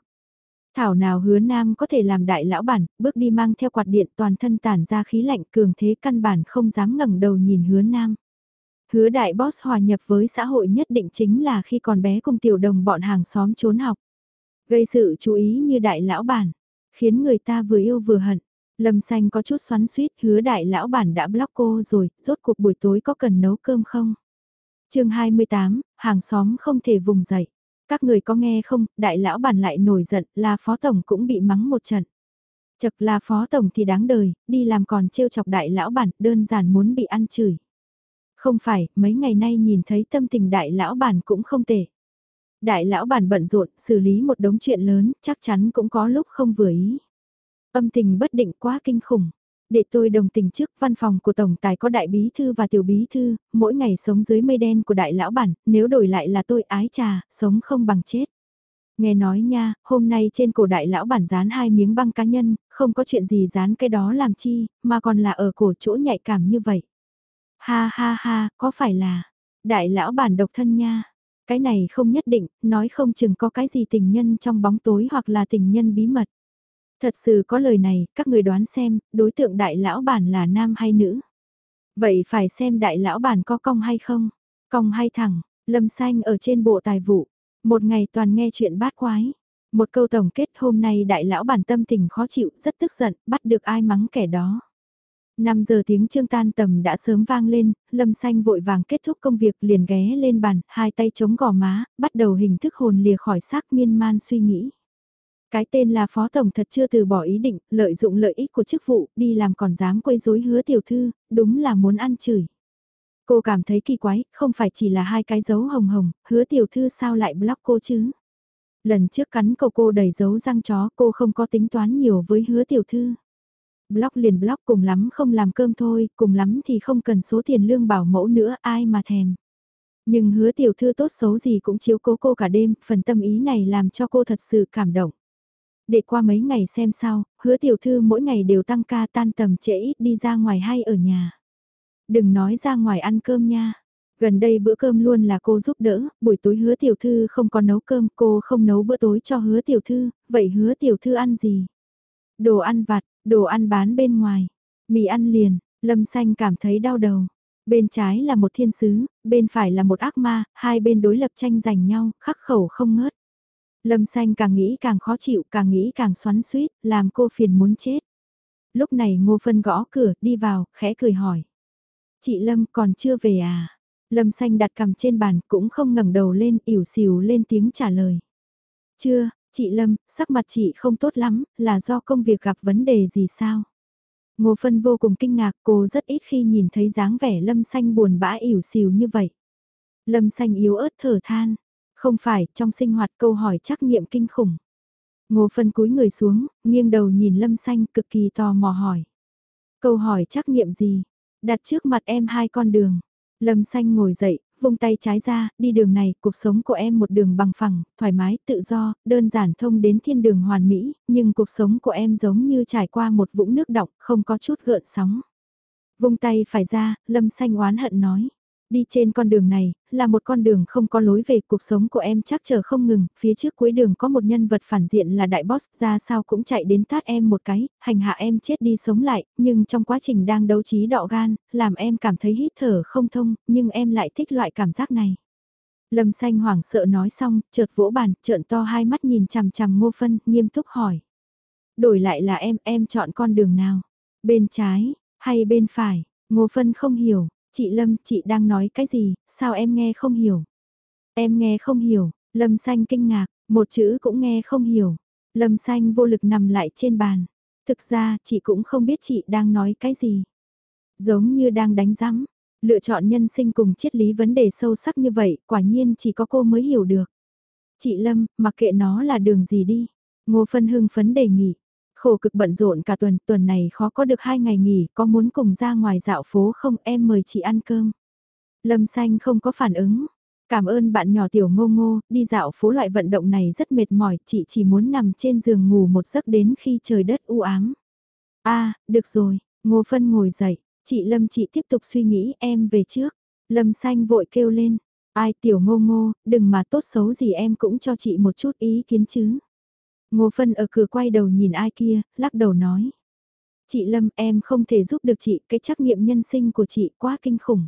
Thảo nào hứa nam có thể làm đại lão bản, bước đi mang theo quạt điện toàn thân tản ra khí lạnh cường thế căn bản không dám ngẩng đầu nhìn hứa nam. Hứa đại boss hòa nhập với xã hội nhất định chính là khi còn bé cùng tiểu đồng bọn hàng xóm trốn học. Gây sự chú ý như đại lão bản, khiến người ta vừa yêu vừa hận. Lâm xanh có chút xoắn suýt hứa đại lão bản đã block cô rồi, rốt cuộc buổi tối có cần nấu cơm không? chương 28, hàng xóm không thể vùng dậy. Các người có nghe không, đại lão bản lại nổi giận, là phó tổng cũng bị mắng một trận. Chật là phó tổng thì đáng đời, đi làm còn trêu chọc đại lão bản, đơn giản muốn bị ăn chửi. Không phải, mấy ngày nay nhìn thấy tâm tình đại lão bản cũng không tệ. Đại lão bản bận rộn, xử lý một đống chuyện lớn, chắc chắn cũng có lúc không vừa ý. Âm tình bất định quá kinh khủng. Để tôi đồng tình trước văn phòng của Tổng Tài có đại bí thư và tiểu bí thư, mỗi ngày sống dưới mây đen của đại lão bản, nếu đổi lại là tôi ái trà, sống không bằng chết. Nghe nói nha, hôm nay trên cổ đại lão bản dán hai miếng băng cá nhân, không có chuyện gì dán cái đó làm chi, mà còn là ở cổ chỗ nhạy cảm như vậy. Ha ha ha, có phải là, đại lão bản độc thân nha. Cái này không nhất định, nói không chừng có cái gì tình nhân trong bóng tối hoặc là tình nhân bí mật. Thật sự có lời này, các người đoán xem, đối tượng đại lão bản là nam hay nữ. Vậy phải xem đại lão bản có cong hay không, cong hay thẳng, lâm xanh ở trên bộ tài vụ. Một ngày toàn nghe chuyện bát quái. Một câu tổng kết hôm nay đại lão bản tâm tình khó chịu, rất tức giận, bắt được ai mắng kẻ đó. 5 giờ tiếng trương tan tầm đã sớm vang lên, Lâm Xanh vội vàng kết thúc công việc liền ghé lên bàn, hai tay chống gò má, bắt đầu hình thức hồn lìa khỏi xác miên man suy nghĩ. Cái tên là Phó Tổng thật chưa từ bỏ ý định, lợi dụng lợi ích của chức vụ, đi làm còn dám quấy rối hứa tiểu thư, đúng là muốn ăn chửi. Cô cảm thấy kỳ quái, không phải chỉ là hai cái dấu hồng hồng, hứa tiểu thư sao lại block cô chứ? Lần trước cắn cầu cô đầy dấu răng chó cô không có tính toán nhiều với hứa tiểu thư block liền block cùng lắm không làm cơm thôi, cùng lắm thì không cần số tiền lương bảo mẫu nữa, ai mà thèm. Nhưng hứa tiểu thư tốt xấu gì cũng chiếu cố cô cả đêm, phần tâm ý này làm cho cô thật sự cảm động. Để qua mấy ngày xem sao, hứa tiểu thư mỗi ngày đều tăng ca tan tầm trễ ít đi ra ngoài hay ở nhà. Đừng nói ra ngoài ăn cơm nha. Gần đây bữa cơm luôn là cô giúp đỡ, buổi tối hứa tiểu thư không có nấu cơm, cô không nấu bữa tối cho hứa tiểu thư, vậy hứa tiểu thư ăn gì? Đồ ăn vặt, Đồ ăn bán bên ngoài, mì ăn liền, Lâm Xanh cảm thấy đau đầu. Bên trái là một thiên sứ, bên phải là một ác ma, hai bên đối lập tranh giành nhau, khắc khẩu không ngớt. Lâm xanh càng nghĩ càng khó chịu, càng nghĩ càng xoắn suýt, làm cô phiền muốn chết. Lúc này ngô phân gõ cửa, đi vào, khẽ cười hỏi. Chị Lâm còn chưa về à? Lâm xanh đặt cầm trên bàn cũng không ngẩng đầu lên, ỉu xìu lên tiếng trả lời. Chưa, chị Lâm, sắc mặt chị không tốt lắm, là do công việc gặp vấn đề gì sao? Ngô Phân vô cùng kinh ngạc, cô rất ít khi nhìn thấy dáng vẻ Lâm Xanh buồn bã ỉu xìu như vậy. Lâm Xanh yếu ớt thở than, không phải, trong sinh hoạt câu hỏi trắc nghiệm kinh khủng. Ngô Phân cúi người xuống, nghiêng đầu nhìn Lâm Xanh cực kỳ tò mò hỏi. Câu hỏi trắc nghiệm gì? Đặt trước mặt em hai con đường. Lâm Xanh ngồi dậy, vung tay trái ra, đi đường này, cuộc sống của em một đường bằng phẳng, thoải mái, tự do, đơn giản thông đến thiên đường hoàn mỹ, nhưng cuộc sống của em giống như trải qua một vũng nước đọng, không có chút gợn sóng. Vung tay phải ra, Lâm Xanh oán hận nói. Đi trên con đường này, là một con đường không có lối về cuộc sống của em chắc chờ không ngừng, phía trước cuối đường có một nhân vật phản diện là đại boss ra sao cũng chạy đến tát em một cái, hành hạ em chết đi sống lại, nhưng trong quá trình đang đấu trí đọ gan, làm em cảm thấy hít thở không thông, nhưng em lại thích loại cảm giác này. Lâm xanh hoảng sợ nói xong, chợt vỗ bàn, trợn to hai mắt nhìn chằm chằm ngô phân, nghiêm túc hỏi. Đổi lại là em, em chọn con đường nào? Bên trái, hay bên phải? Ngô phân không hiểu, Chị Lâm, chị đang nói cái gì, sao em nghe không hiểu? Em nghe không hiểu, Lâm Xanh kinh ngạc, một chữ cũng nghe không hiểu. Lâm Xanh vô lực nằm lại trên bàn. Thực ra, chị cũng không biết chị đang nói cái gì. Giống như đang đánh rắm. Lựa chọn nhân sinh cùng triết lý vấn đề sâu sắc như vậy, quả nhiên chỉ có cô mới hiểu được. Chị Lâm, mặc kệ nó là đường gì đi. Ngô Phân hưng phấn đề nghị. Khổ cực bận rộn cả tuần, tuần này khó có được hai ngày nghỉ, có muốn cùng ra ngoài dạo phố không em mời chị ăn cơm. Lâm xanh không có phản ứng. Cảm ơn bạn nhỏ tiểu ngô ngô, đi dạo phố loại vận động này rất mệt mỏi, chị chỉ muốn nằm trên giường ngủ một giấc đến khi trời đất u ám. a được rồi, ngô phân ngồi dậy, chị Lâm chị tiếp tục suy nghĩ em về trước. Lâm xanh vội kêu lên, ai tiểu ngô ngô, đừng mà tốt xấu gì em cũng cho chị một chút ý kiến chứ. Ngô Phân ở cửa quay đầu nhìn ai kia, lắc đầu nói. Chị Lâm em không thể giúp được chị, cái trắc nghiệm nhân sinh của chị quá kinh khủng.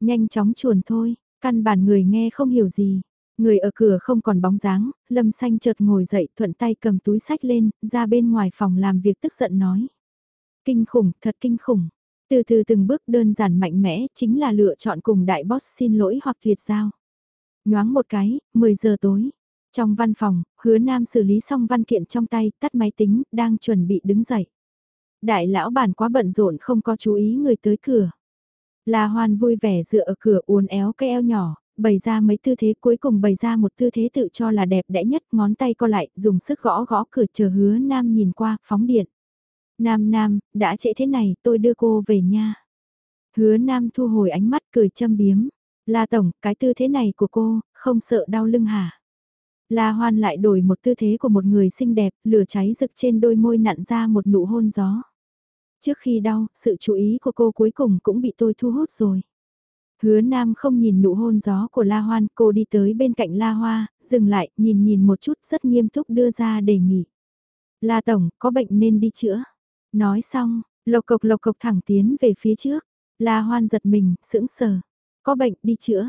Nhanh chóng chuồn thôi, căn bản người nghe không hiểu gì. Người ở cửa không còn bóng dáng, Lâm Xanh chợt ngồi dậy thuận tay cầm túi sách lên, ra bên ngoài phòng làm việc tức giận nói. Kinh khủng, thật kinh khủng. Từ từ từng bước đơn giản mạnh mẽ chính là lựa chọn cùng đại boss xin lỗi hoặc tuyệt giao. Nhoáng một cái, 10 giờ tối, trong văn phòng, hứa nam xử lý xong văn kiện trong tay, tắt máy tính, đang chuẩn bị đứng dậy. Đại lão bản quá bận rộn không có chú ý người tới cửa. La Hoan vui vẻ dựa ở cửa uốn éo cái eo nhỏ, bày ra mấy tư thế cuối cùng bày ra một tư thế tự cho là đẹp đẽ nhất, ngón tay co lại, dùng sức gõ gõ cửa chờ hứa nam nhìn qua, phóng điện. Nam Nam, đã trễ thế này, tôi đưa cô về nha. Hứa Nam thu hồi ánh mắt cười châm biếm. La Tổng, cái tư thế này của cô, không sợ đau lưng hả? La Hoan lại đổi một tư thế của một người xinh đẹp, lửa cháy rực trên đôi môi nặn ra một nụ hôn gió. Trước khi đau, sự chú ý của cô cuối cùng cũng bị tôi thu hút rồi. Hứa Nam không nhìn nụ hôn gió của La Hoan, cô đi tới bên cạnh La Hoa, dừng lại, nhìn nhìn một chút rất nghiêm túc đưa ra đề nghị. La Tổng, có bệnh nên đi chữa. Nói xong, lộc cộc lộc cộc thẳng tiến về phía trước. La Hoan giật mình, sững sờ. Có bệnh đi chữa.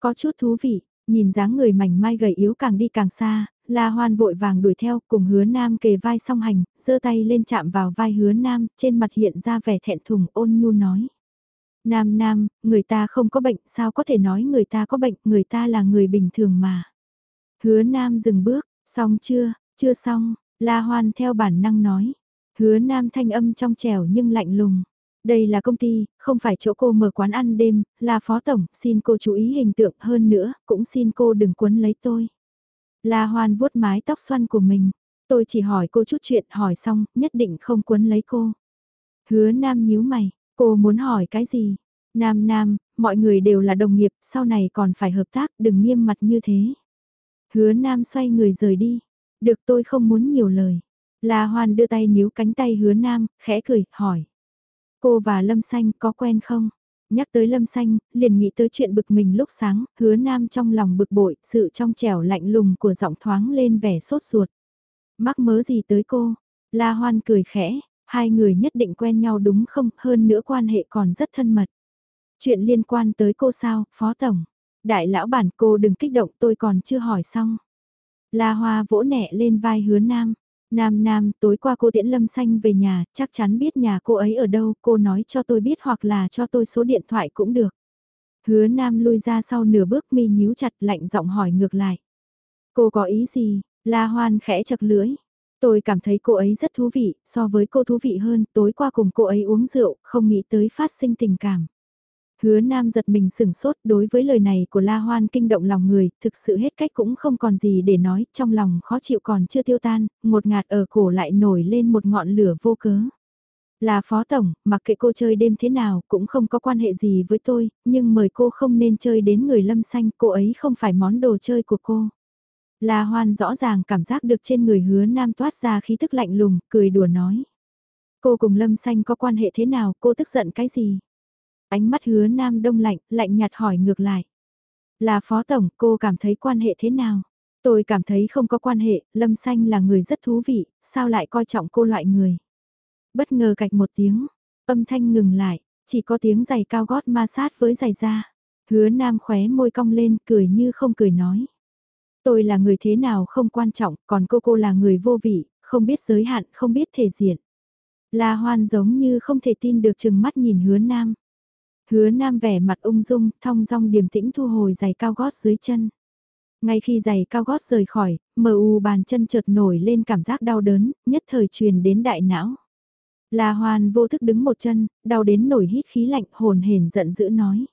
Có chút thú vị, Nhìn dáng người mảnh mai gầy yếu càng đi càng xa, La Hoan vội vàng đuổi theo cùng hứa nam kề vai song hành, giơ tay lên chạm vào vai hứa nam, trên mặt hiện ra vẻ thẹn thùng ôn nhu nói. Nam nam, người ta không có bệnh, sao có thể nói người ta có bệnh, người ta là người bình thường mà. Hứa nam dừng bước, xong chưa, chưa xong, La Hoan theo bản năng nói. Hứa nam thanh âm trong trẻo nhưng lạnh lùng. Đây là công ty, không phải chỗ cô mở quán ăn đêm, là phó tổng, xin cô chú ý hình tượng hơn nữa, cũng xin cô đừng quấn lấy tôi. La Hoan vuốt mái tóc xoăn của mình, tôi chỉ hỏi cô chút chuyện hỏi xong, nhất định không quấn lấy cô. Hứa Nam nhíu mày, cô muốn hỏi cái gì? Nam Nam, mọi người đều là đồng nghiệp, sau này còn phải hợp tác, đừng nghiêm mặt như thế. Hứa Nam xoay người rời đi, được tôi không muốn nhiều lời. La Hoan đưa tay níu cánh tay hứa Nam, khẽ cười, hỏi. Cô và Lâm Xanh có quen không? Nhắc tới Lâm Xanh, liền nghĩ tới chuyện bực mình lúc sáng, hứa nam trong lòng bực bội, sự trong trẻo lạnh lùng của giọng thoáng lên vẻ sốt ruột. Mắc mớ gì tới cô? La Hoan cười khẽ, hai người nhất định quen nhau đúng không, hơn nữa quan hệ còn rất thân mật. Chuyện liên quan tới cô sao, Phó Tổng? Đại lão bản cô đừng kích động tôi còn chưa hỏi xong. La Hoa vỗ nhẹ lên vai hứa Nam. Nam Nam, tối qua cô tiễn Lâm Xanh về nhà, chắc chắn biết nhà cô ấy ở đâu, cô nói cho tôi biết hoặc là cho tôi số điện thoại cũng được. Hứa Nam lui ra sau nửa bước mi nhíu chặt lạnh giọng hỏi ngược lại. Cô có ý gì? La Hoan khẽ chật lưỡi. Tôi cảm thấy cô ấy rất thú vị, so với cô thú vị hơn, tối qua cùng cô ấy uống rượu, không nghĩ tới phát sinh tình cảm. Hứa Nam giật mình sửng sốt đối với lời này của La Hoan kinh động lòng người, thực sự hết cách cũng không còn gì để nói, trong lòng khó chịu còn chưa tiêu tan, một ngạt ở cổ lại nổi lên một ngọn lửa vô cớ. Là phó tổng, mặc kệ cô chơi đêm thế nào cũng không có quan hệ gì với tôi, nhưng mời cô không nên chơi đến người lâm xanh, cô ấy không phải món đồ chơi của cô. La Hoan rõ ràng cảm giác được trên người hứa nam toát ra khí tức lạnh lùng, cười đùa nói. Cô cùng lâm xanh có quan hệ thế nào, cô tức giận cái gì? Ánh mắt hứa nam đông lạnh, lạnh nhạt hỏi ngược lại. Là phó tổng, cô cảm thấy quan hệ thế nào? Tôi cảm thấy không có quan hệ, lâm xanh là người rất thú vị, sao lại coi trọng cô loại người? Bất ngờ cạch một tiếng, âm thanh ngừng lại, chỉ có tiếng giày cao gót ma sát với giày da. Hứa nam khóe môi cong lên, cười như không cười nói. Tôi là người thế nào không quan trọng, còn cô cô là người vô vị, không biết giới hạn, không biết thể diện. La Hoan giống như không thể tin được chừng mắt nhìn hứa nam. Hứa nam vẻ mặt ung dung, thong dong điềm tĩnh thu hồi giày cao gót dưới chân. Ngay khi giày cao gót rời khỏi, mờ u bàn chân chợt nổi lên cảm giác đau đớn, nhất thời truyền đến đại não. La Hoan vô thức đứng một chân, đau đến nổi hít khí lạnh hồn hển giận dữ nói.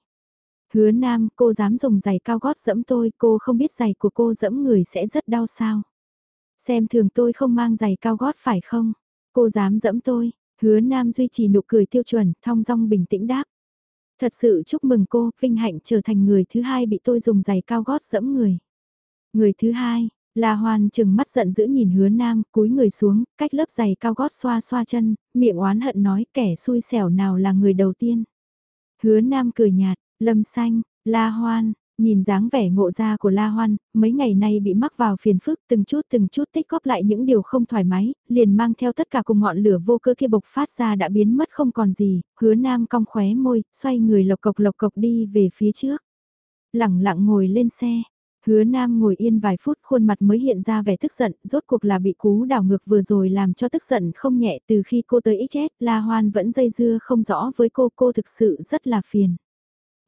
Hứa Nam, cô dám dùng giày cao gót dẫm tôi, cô không biết giày của cô dẫm người sẽ rất đau sao. Xem thường tôi không mang giày cao gót phải không? Cô dám dẫm tôi, hứa Nam duy trì nụ cười tiêu chuẩn, thong dong bình tĩnh đáp. Thật sự chúc mừng cô, vinh hạnh trở thành người thứ hai bị tôi dùng giày cao gót dẫm người. Người thứ hai, La Hoan chừng mắt giận dữ nhìn hứa nam, cúi người xuống, cách lớp giày cao gót xoa xoa chân, miệng oán hận nói kẻ xui xẻo nào là người đầu tiên. Hứa nam cười nhạt, lâm xanh, La Hoan, nhìn dáng vẻ ngộ ra của La Hoan, mấy ngày nay bị mắc vào phiền phức từng chút từng chút tích góp lại những điều không thoải mái, liền mang theo tất cả cùng ngọn lửa vô cơ kia bộc phát ra đã biến mất không còn gì, hứa nam cong khóe môi, xoay người lộc cộc lộc cộc đi về phía trước. Lặng lặng ngồi lên xe, Hứa Nam ngồi yên vài phút khuôn mặt mới hiện ra vẻ tức giận, rốt cuộc là bị cú đảo ngược vừa rồi làm cho tức giận không nhẹ từ khi cô tới XS, La Hoan vẫn dây dưa không rõ với cô, cô thực sự rất là phiền.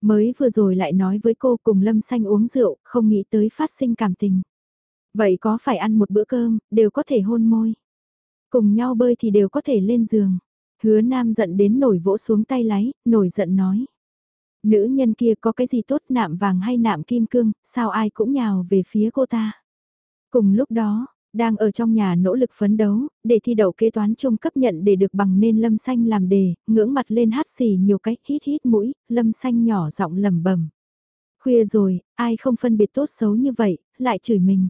Mới vừa rồi lại nói với cô cùng Lâm Xanh uống rượu, không nghĩ tới phát sinh cảm tình. Vậy có phải ăn một bữa cơm, đều có thể hôn môi. Cùng nhau bơi thì đều có thể lên giường. Hứa Nam giận đến nổi vỗ xuống tay lái, nổi giận nói. Nữ nhân kia có cái gì tốt nạm vàng hay nạm kim cương, sao ai cũng nhào về phía cô ta. Cùng lúc đó, đang ở trong nhà nỗ lực phấn đấu, để thi đậu kế toán trung cấp nhận để được bằng nên lâm xanh làm đề, ngưỡng mặt lên hát xì nhiều cách hít hít mũi, lâm xanh nhỏ giọng lầm bẩm Khuya rồi, ai không phân biệt tốt xấu như vậy, lại chửi mình.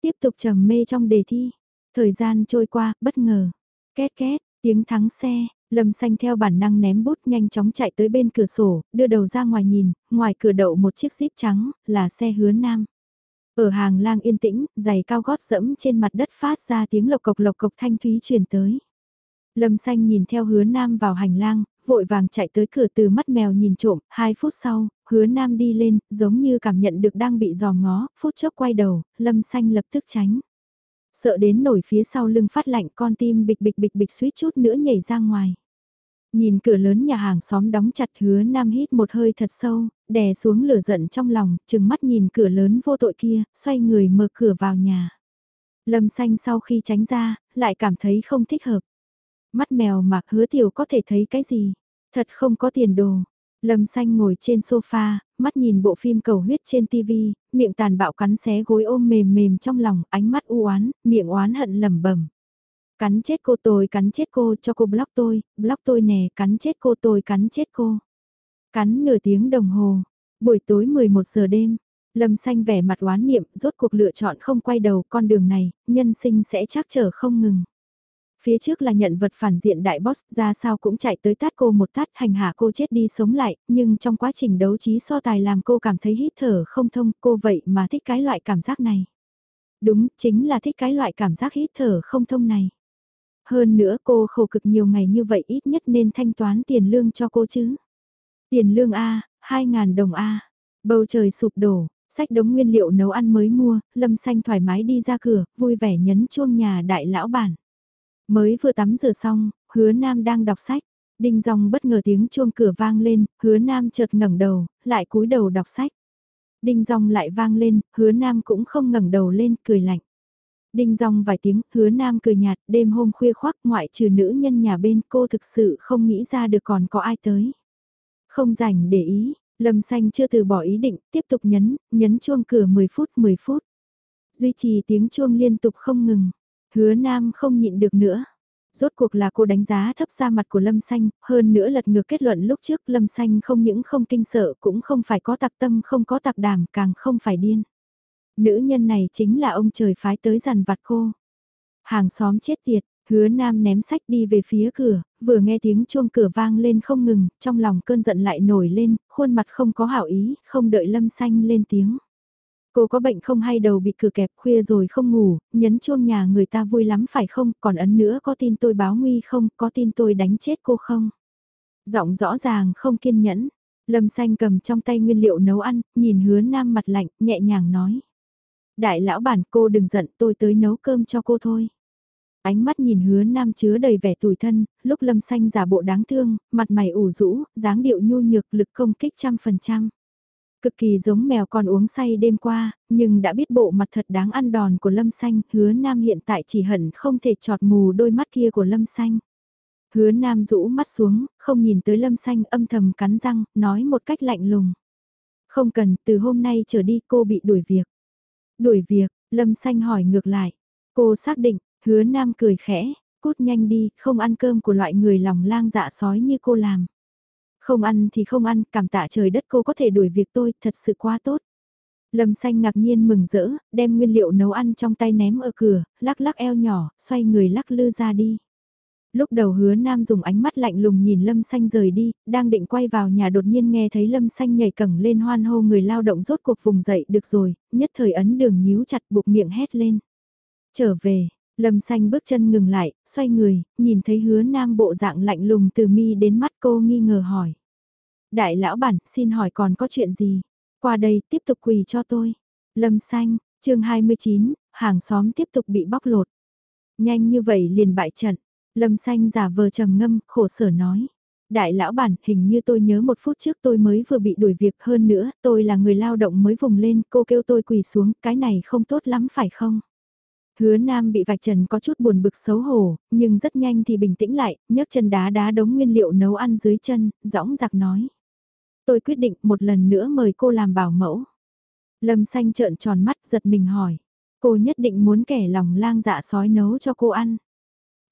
Tiếp tục trầm mê trong đề thi, thời gian trôi qua, bất ngờ, két két, tiếng thắng xe, Lâm xanh theo bản năng ném bút nhanh chóng chạy tới bên cửa sổ, đưa đầu ra ngoài nhìn, ngoài cửa đậu một chiếc jeep trắng, là xe hứa nam. Ở hàng lang yên tĩnh, giày cao gót dẫm trên mặt đất phát ra tiếng lộc cộc lộc cộc thanh thúy truyền tới. Lâm xanh nhìn theo hứa nam vào hành lang, vội vàng chạy tới cửa từ mắt mèo nhìn trộm, hai phút sau, hứa nam đi lên, giống như cảm nhận được đang bị dò ngó, phút chốc quay đầu, lâm xanh lập tức tránh. Sợ đến nổi phía sau lưng phát lạnh con tim bịch bịch bịch bịch suýt chút nữa nhảy ra ngoài. Nhìn cửa lớn nhà hàng xóm đóng chặt hứa nam hít một hơi thật sâu, đè xuống lửa giận trong lòng, chừng mắt nhìn cửa lớn vô tội kia, xoay người mở cửa vào nhà. Lâm xanh sau khi tránh ra, lại cảm thấy không thích hợp. Mắt mèo mạc hứa tiểu có thể thấy cái gì? Thật không có tiền đồ. Lâm xanh ngồi trên sofa, mắt nhìn bộ phim cầu huyết trên TV, miệng tàn bạo cắn xé gối ôm mềm mềm trong lòng, ánh mắt u oán, miệng oán hận lẩm bẩm. Cắn chết cô tôi, cắn chết cô, cho cô block tôi, block tôi nè, cắn chết cô tôi, cắn chết cô. Cắn nửa tiếng đồng hồ, buổi tối 11 giờ đêm, Lâm xanh vẻ mặt oán niệm, rốt cuộc lựa chọn không quay đầu con đường này, nhân sinh sẽ chắc trở không ngừng. Phía trước là nhận vật phản diện đại boss ra sao cũng chạy tới tát cô một tát hành hạ cô chết đi sống lại, nhưng trong quá trình đấu trí so tài làm cô cảm thấy hít thở không thông cô vậy mà thích cái loại cảm giác này. Đúng, chính là thích cái loại cảm giác hít thở không thông này. Hơn nữa cô khổ cực nhiều ngày như vậy ít nhất nên thanh toán tiền lương cho cô chứ. Tiền lương A, 2.000 đồng A. Bầu trời sụp đổ, Sách đống nguyên liệu nấu ăn mới mua, Lâm Xanh thoải mái đi ra cửa, vui vẻ nhấn chuông nhà đại lão bản. Mới vừa tắm rửa xong, hứa nam đang đọc sách. Đinh dòng bất ngờ tiếng chuông cửa vang lên, hứa nam chợt ngẩng đầu, lại cúi đầu đọc sách. Đinh dòng lại vang lên, hứa nam cũng không ngẩng đầu lên, cười lạnh. Đinh rong vài tiếng, hứa nam cười nhạt, đêm hôm khuya khoác ngoại trừ nữ nhân nhà bên cô thực sự không nghĩ ra được còn có ai tới. Không rảnh để ý, Lâm Xanh chưa từ bỏ ý định, tiếp tục nhấn, nhấn chuông cửa 10 phút 10 phút. Duy trì tiếng chuông liên tục không ngừng, hứa nam không nhịn được nữa. Rốt cuộc là cô đánh giá thấp ra mặt của Lâm Xanh, hơn nữa lật ngược kết luận lúc trước Lâm Xanh không những không kinh sợ cũng không phải có tạc tâm không có tạc đảm càng không phải điên. Nữ nhân này chính là ông trời phái tới dằn vặt cô. Hàng xóm chết tiệt, hứa nam ném sách đi về phía cửa, vừa nghe tiếng chuông cửa vang lên không ngừng, trong lòng cơn giận lại nổi lên, khuôn mặt không có hảo ý, không đợi lâm xanh lên tiếng. Cô có bệnh không hay đầu bị cửa kẹp khuya rồi không ngủ, nhấn chuông nhà người ta vui lắm phải không, còn ấn nữa có tin tôi báo nguy không, có tin tôi đánh chết cô không? Giọng rõ ràng không kiên nhẫn, Lâm Xanh cầm trong tay nguyên liệu nấu ăn, nhìn hứa nam mặt lạnh, nhẹ nhàng nói. Đại lão bản cô đừng giận tôi tới nấu cơm cho cô thôi. Ánh mắt nhìn hứa nam chứa đầy vẻ tủi thân, lúc lâm xanh giả bộ đáng thương, mặt mày ủ rũ, dáng điệu nhu nhược lực công kích trăm phần trăm. Cực kỳ giống mèo còn uống say đêm qua, nhưng đã biết bộ mặt thật đáng ăn đòn của lâm xanh, hứa nam hiện tại chỉ hận không thể trọt mù đôi mắt kia của lâm xanh. Hứa nam rũ mắt xuống, không nhìn tới lâm xanh âm thầm cắn răng, nói một cách lạnh lùng. Không cần, từ hôm nay trở đi cô bị đuổi việc. Đuổi việc, Lâm Xanh hỏi ngược lại. Cô xác định, hứa nam cười khẽ, cút nhanh đi, không ăn cơm của loại người lòng lang dạ sói như cô làm. Không ăn thì không ăn, cảm tạ trời đất cô có thể đuổi việc tôi, thật sự quá tốt. Lâm xanh ngạc nhiên mừng rỡ, đem nguyên liệu nấu ăn trong tay ném ở cửa, lắc lắc eo nhỏ, xoay người lắc lư ra đi. Lúc đầu hứa nam dùng ánh mắt lạnh lùng nhìn Lâm Xanh rời đi, đang định quay vào nhà đột nhiên nghe thấy Lâm Xanh nhảy cẳng lên hoan hô người lao động rốt cuộc vùng dậy được rồi, nhất thời ấn đường nhíu chặt buộc miệng hét lên. Trở về, Lâm Xanh bước chân ngừng lại, xoay người, nhìn thấy hứa nam bộ dạng lạnh lùng từ mi đến mắt cô nghi ngờ hỏi. Đại lão bản, xin hỏi còn có chuyện gì? Qua đây tiếp tục quỳ cho tôi. Lâm Xanh, chương 29, hàng xóm tiếp tục bị bóc lột. Nhanh như vậy liền bại trận. Lâm xanh giả vờ trầm ngâm, khổ sở nói. Đại lão bản, hình như tôi nhớ một phút trước tôi mới vừa bị đuổi việc hơn nữa, tôi là người lao động mới vùng lên, cô kêu tôi quỳ xuống, cái này không tốt lắm phải không? Hứa Nam bị vạch trần có chút buồn bực xấu hổ, nhưng rất nhanh thì bình tĩnh lại, nhấc chân đá đá đống nguyên liệu nấu ăn dưới chân, dõng giặc nói. Tôi quyết định một lần nữa mời cô làm bảo mẫu. Lâm xanh trợn tròn mắt giật mình hỏi. Cô nhất định muốn kẻ lòng lang dạ sói nấu cho cô ăn.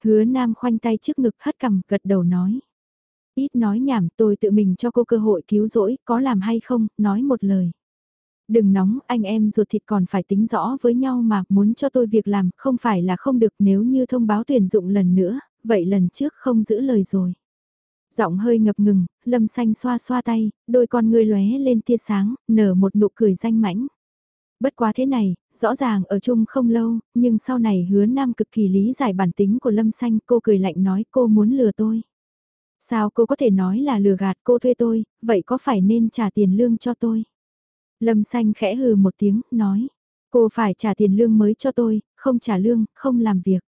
Hứa Nam khoanh tay trước ngực hất cằm gật đầu nói. Ít nói nhảm tôi tự mình cho cô cơ hội cứu rỗi, có làm hay không, nói một lời. Đừng nóng, anh em ruột thịt còn phải tính rõ với nhau mà muốn cho tôi việc làm, không phải là không được nếu như thông báo tuyển dụng lần nữa, vậy lần trước không giữ lời rồi. Giọng hơi ngập ngừng, lâm xanh xoa xoa tay, đôi con ngươi lóe lên tia sáng, nở một nụ cười danh mãnh. Bất quá thế này, rõ ràng ở chung không lâu, nhưng sau này hứa nam cực kỳ lý giải bản tính của Lâm Xanh, cô cười lạnh nói cô muốn lừa tôi. Sao cô có thể nói là lừa gạt cô thuê tôi, vậy có phải nên trả tiền lương cho tôi? Lâm Xanh khẽ hừ một tiếng, nói, cô phải trả tiền lương mới cho tôi, không trả lương, không làm việc.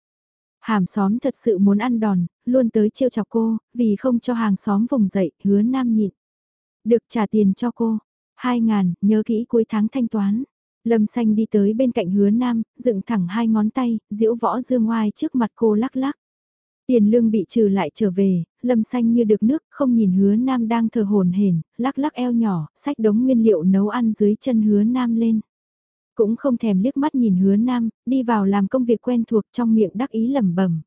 Hàm xóm thật sự muốn ăn đòn, luôn tới trêu chọc cô, vì không cho hàng xóm vùng dậy, hứa nam nhịn. Được trả tiền cho cô, hai ngàn, nhớ kỹ cuối tháng thanh toán. Lâm xanh đi tới bên cạnh hứa nam, dựng thẳng hai ngón tay, diễu võ dương oai trước mặt cô lắc lắc. Tiền lương bị trừ lại trở về, lâm xanh như được nước, không nhìn hứa nam đang thờ hồn hển, lắc lắc eo nhỏ, sách đống nguyên liệu nấu ăn dưới chân hứa nam lên. Cũng không thèm liếc mắt nhìn hứa nam, đi vào làm công việc quen thuộc trong miệng đắc ý lẩm bẩm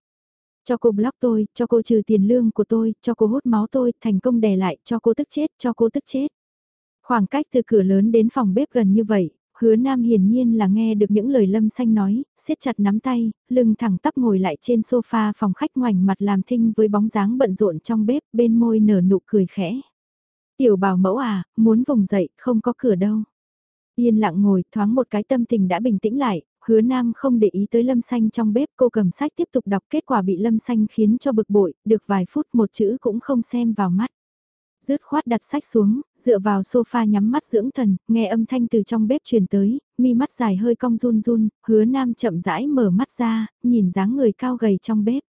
Cho cô block tôi, cho cô trừ tiền lương của tôi, cho cô hút máu tôi, thành công đè lại, cho cô tức chết, cho cô tức chết. Khoảng cách từ cửa lớn đến phòng bếp gần như vậy, Hứa Nam hiển nhiên là nghe được những lời Lâm Xanh nói, siết chặt nắm tay, lưng thẳng tắp ngồi lại trên sofa phòng khách ngoảnh mặt làm thinh với bóng dáng bận rộn trong bếp bên môi nở nụ cười khẽ. Tiểu bảo mẫu à, muốn vùng dậy, không có cửa đâu. Yên lặng ngồi, thoáng một cái tâm tình đã bình tĩnh lại, hứa nam không để ý tới lâm xanh trong bếp cô cầm sách tiếp tục đọc kết quả bị lâm xanh khiến cho bực bội, được vài phút một chữ cũng không xem vào mắt. Dứt khoát đặt sách xuống, dựa vào sofa nhắm mắt dưỡng thần, nghe âm thanh từ trong bếp truyền tới, mi mắt dài hơi cong run run, hứa nam chậm rãi mở mắt ra, nhìn dáng người cao gầy trong bếp.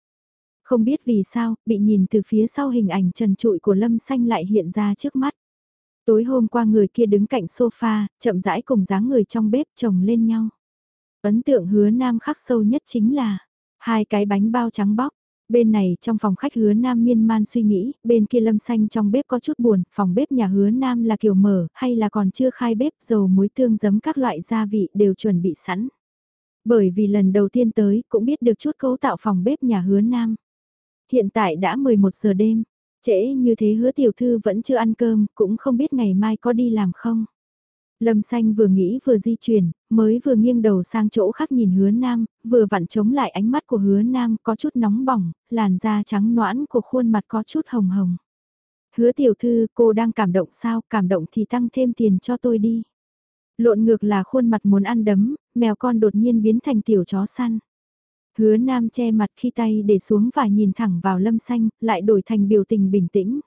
Không biết vì sao, bị nhìn từ phía sau hình ảnh trần trụi của lâm xanh lại hiện ra trước mắt. Tối hôm qua người kia đứng cạnh sofa, chậm rãi cùng dáng người trong bếp chồng lên nhau. Ấn tượng hứa nam khắc sâu nhất chính là hai cái bánh bao trắng bóc. Bên này trong phòng khách hứa nam miên man suy nghĩ, bên kia lâm xanh trong bếp có chút buồn, phòng bếp nhà hứa nam là kiểu mở, hay là còn chưa khai bếp, dầu muối tương giấm các loại gia vị đều chuẩn bị sẵn. Bởi vì lần đầu tiên tới, cũng biết được chút cấu tạo phòng bếp nhà hứa nam. Hiện tại đã 11 giờ đêm, trễ như thế hứa tiểu thư vẫn chưa ăn cơm, cũng không biết ngày mai có đi làm không. Lâm xanh vừa nghĩ vừa di chuyển, mới vừa nghiêng đầu sang chỗ khác nhìn hứa nam, vừa vặn chống lại ánh mắt của hứa nam có chút nóng bỏng, làn da trắng noãn của khuôn mặt có chút hồng hồng. Hứa tiểu thư cô đang cảm động sao, cảm động thì tăng thêm tiền cho tôi đi. Lộn ngược là khuôn mặt muốn ăn đấm, mèo con đột nhiên biến thành tiểu chó săn. Hứa nam che mặt khi tay để xuống và nhìn thẳng vào lâm xanh, lại đổi thành biểu tình bình tĩnh.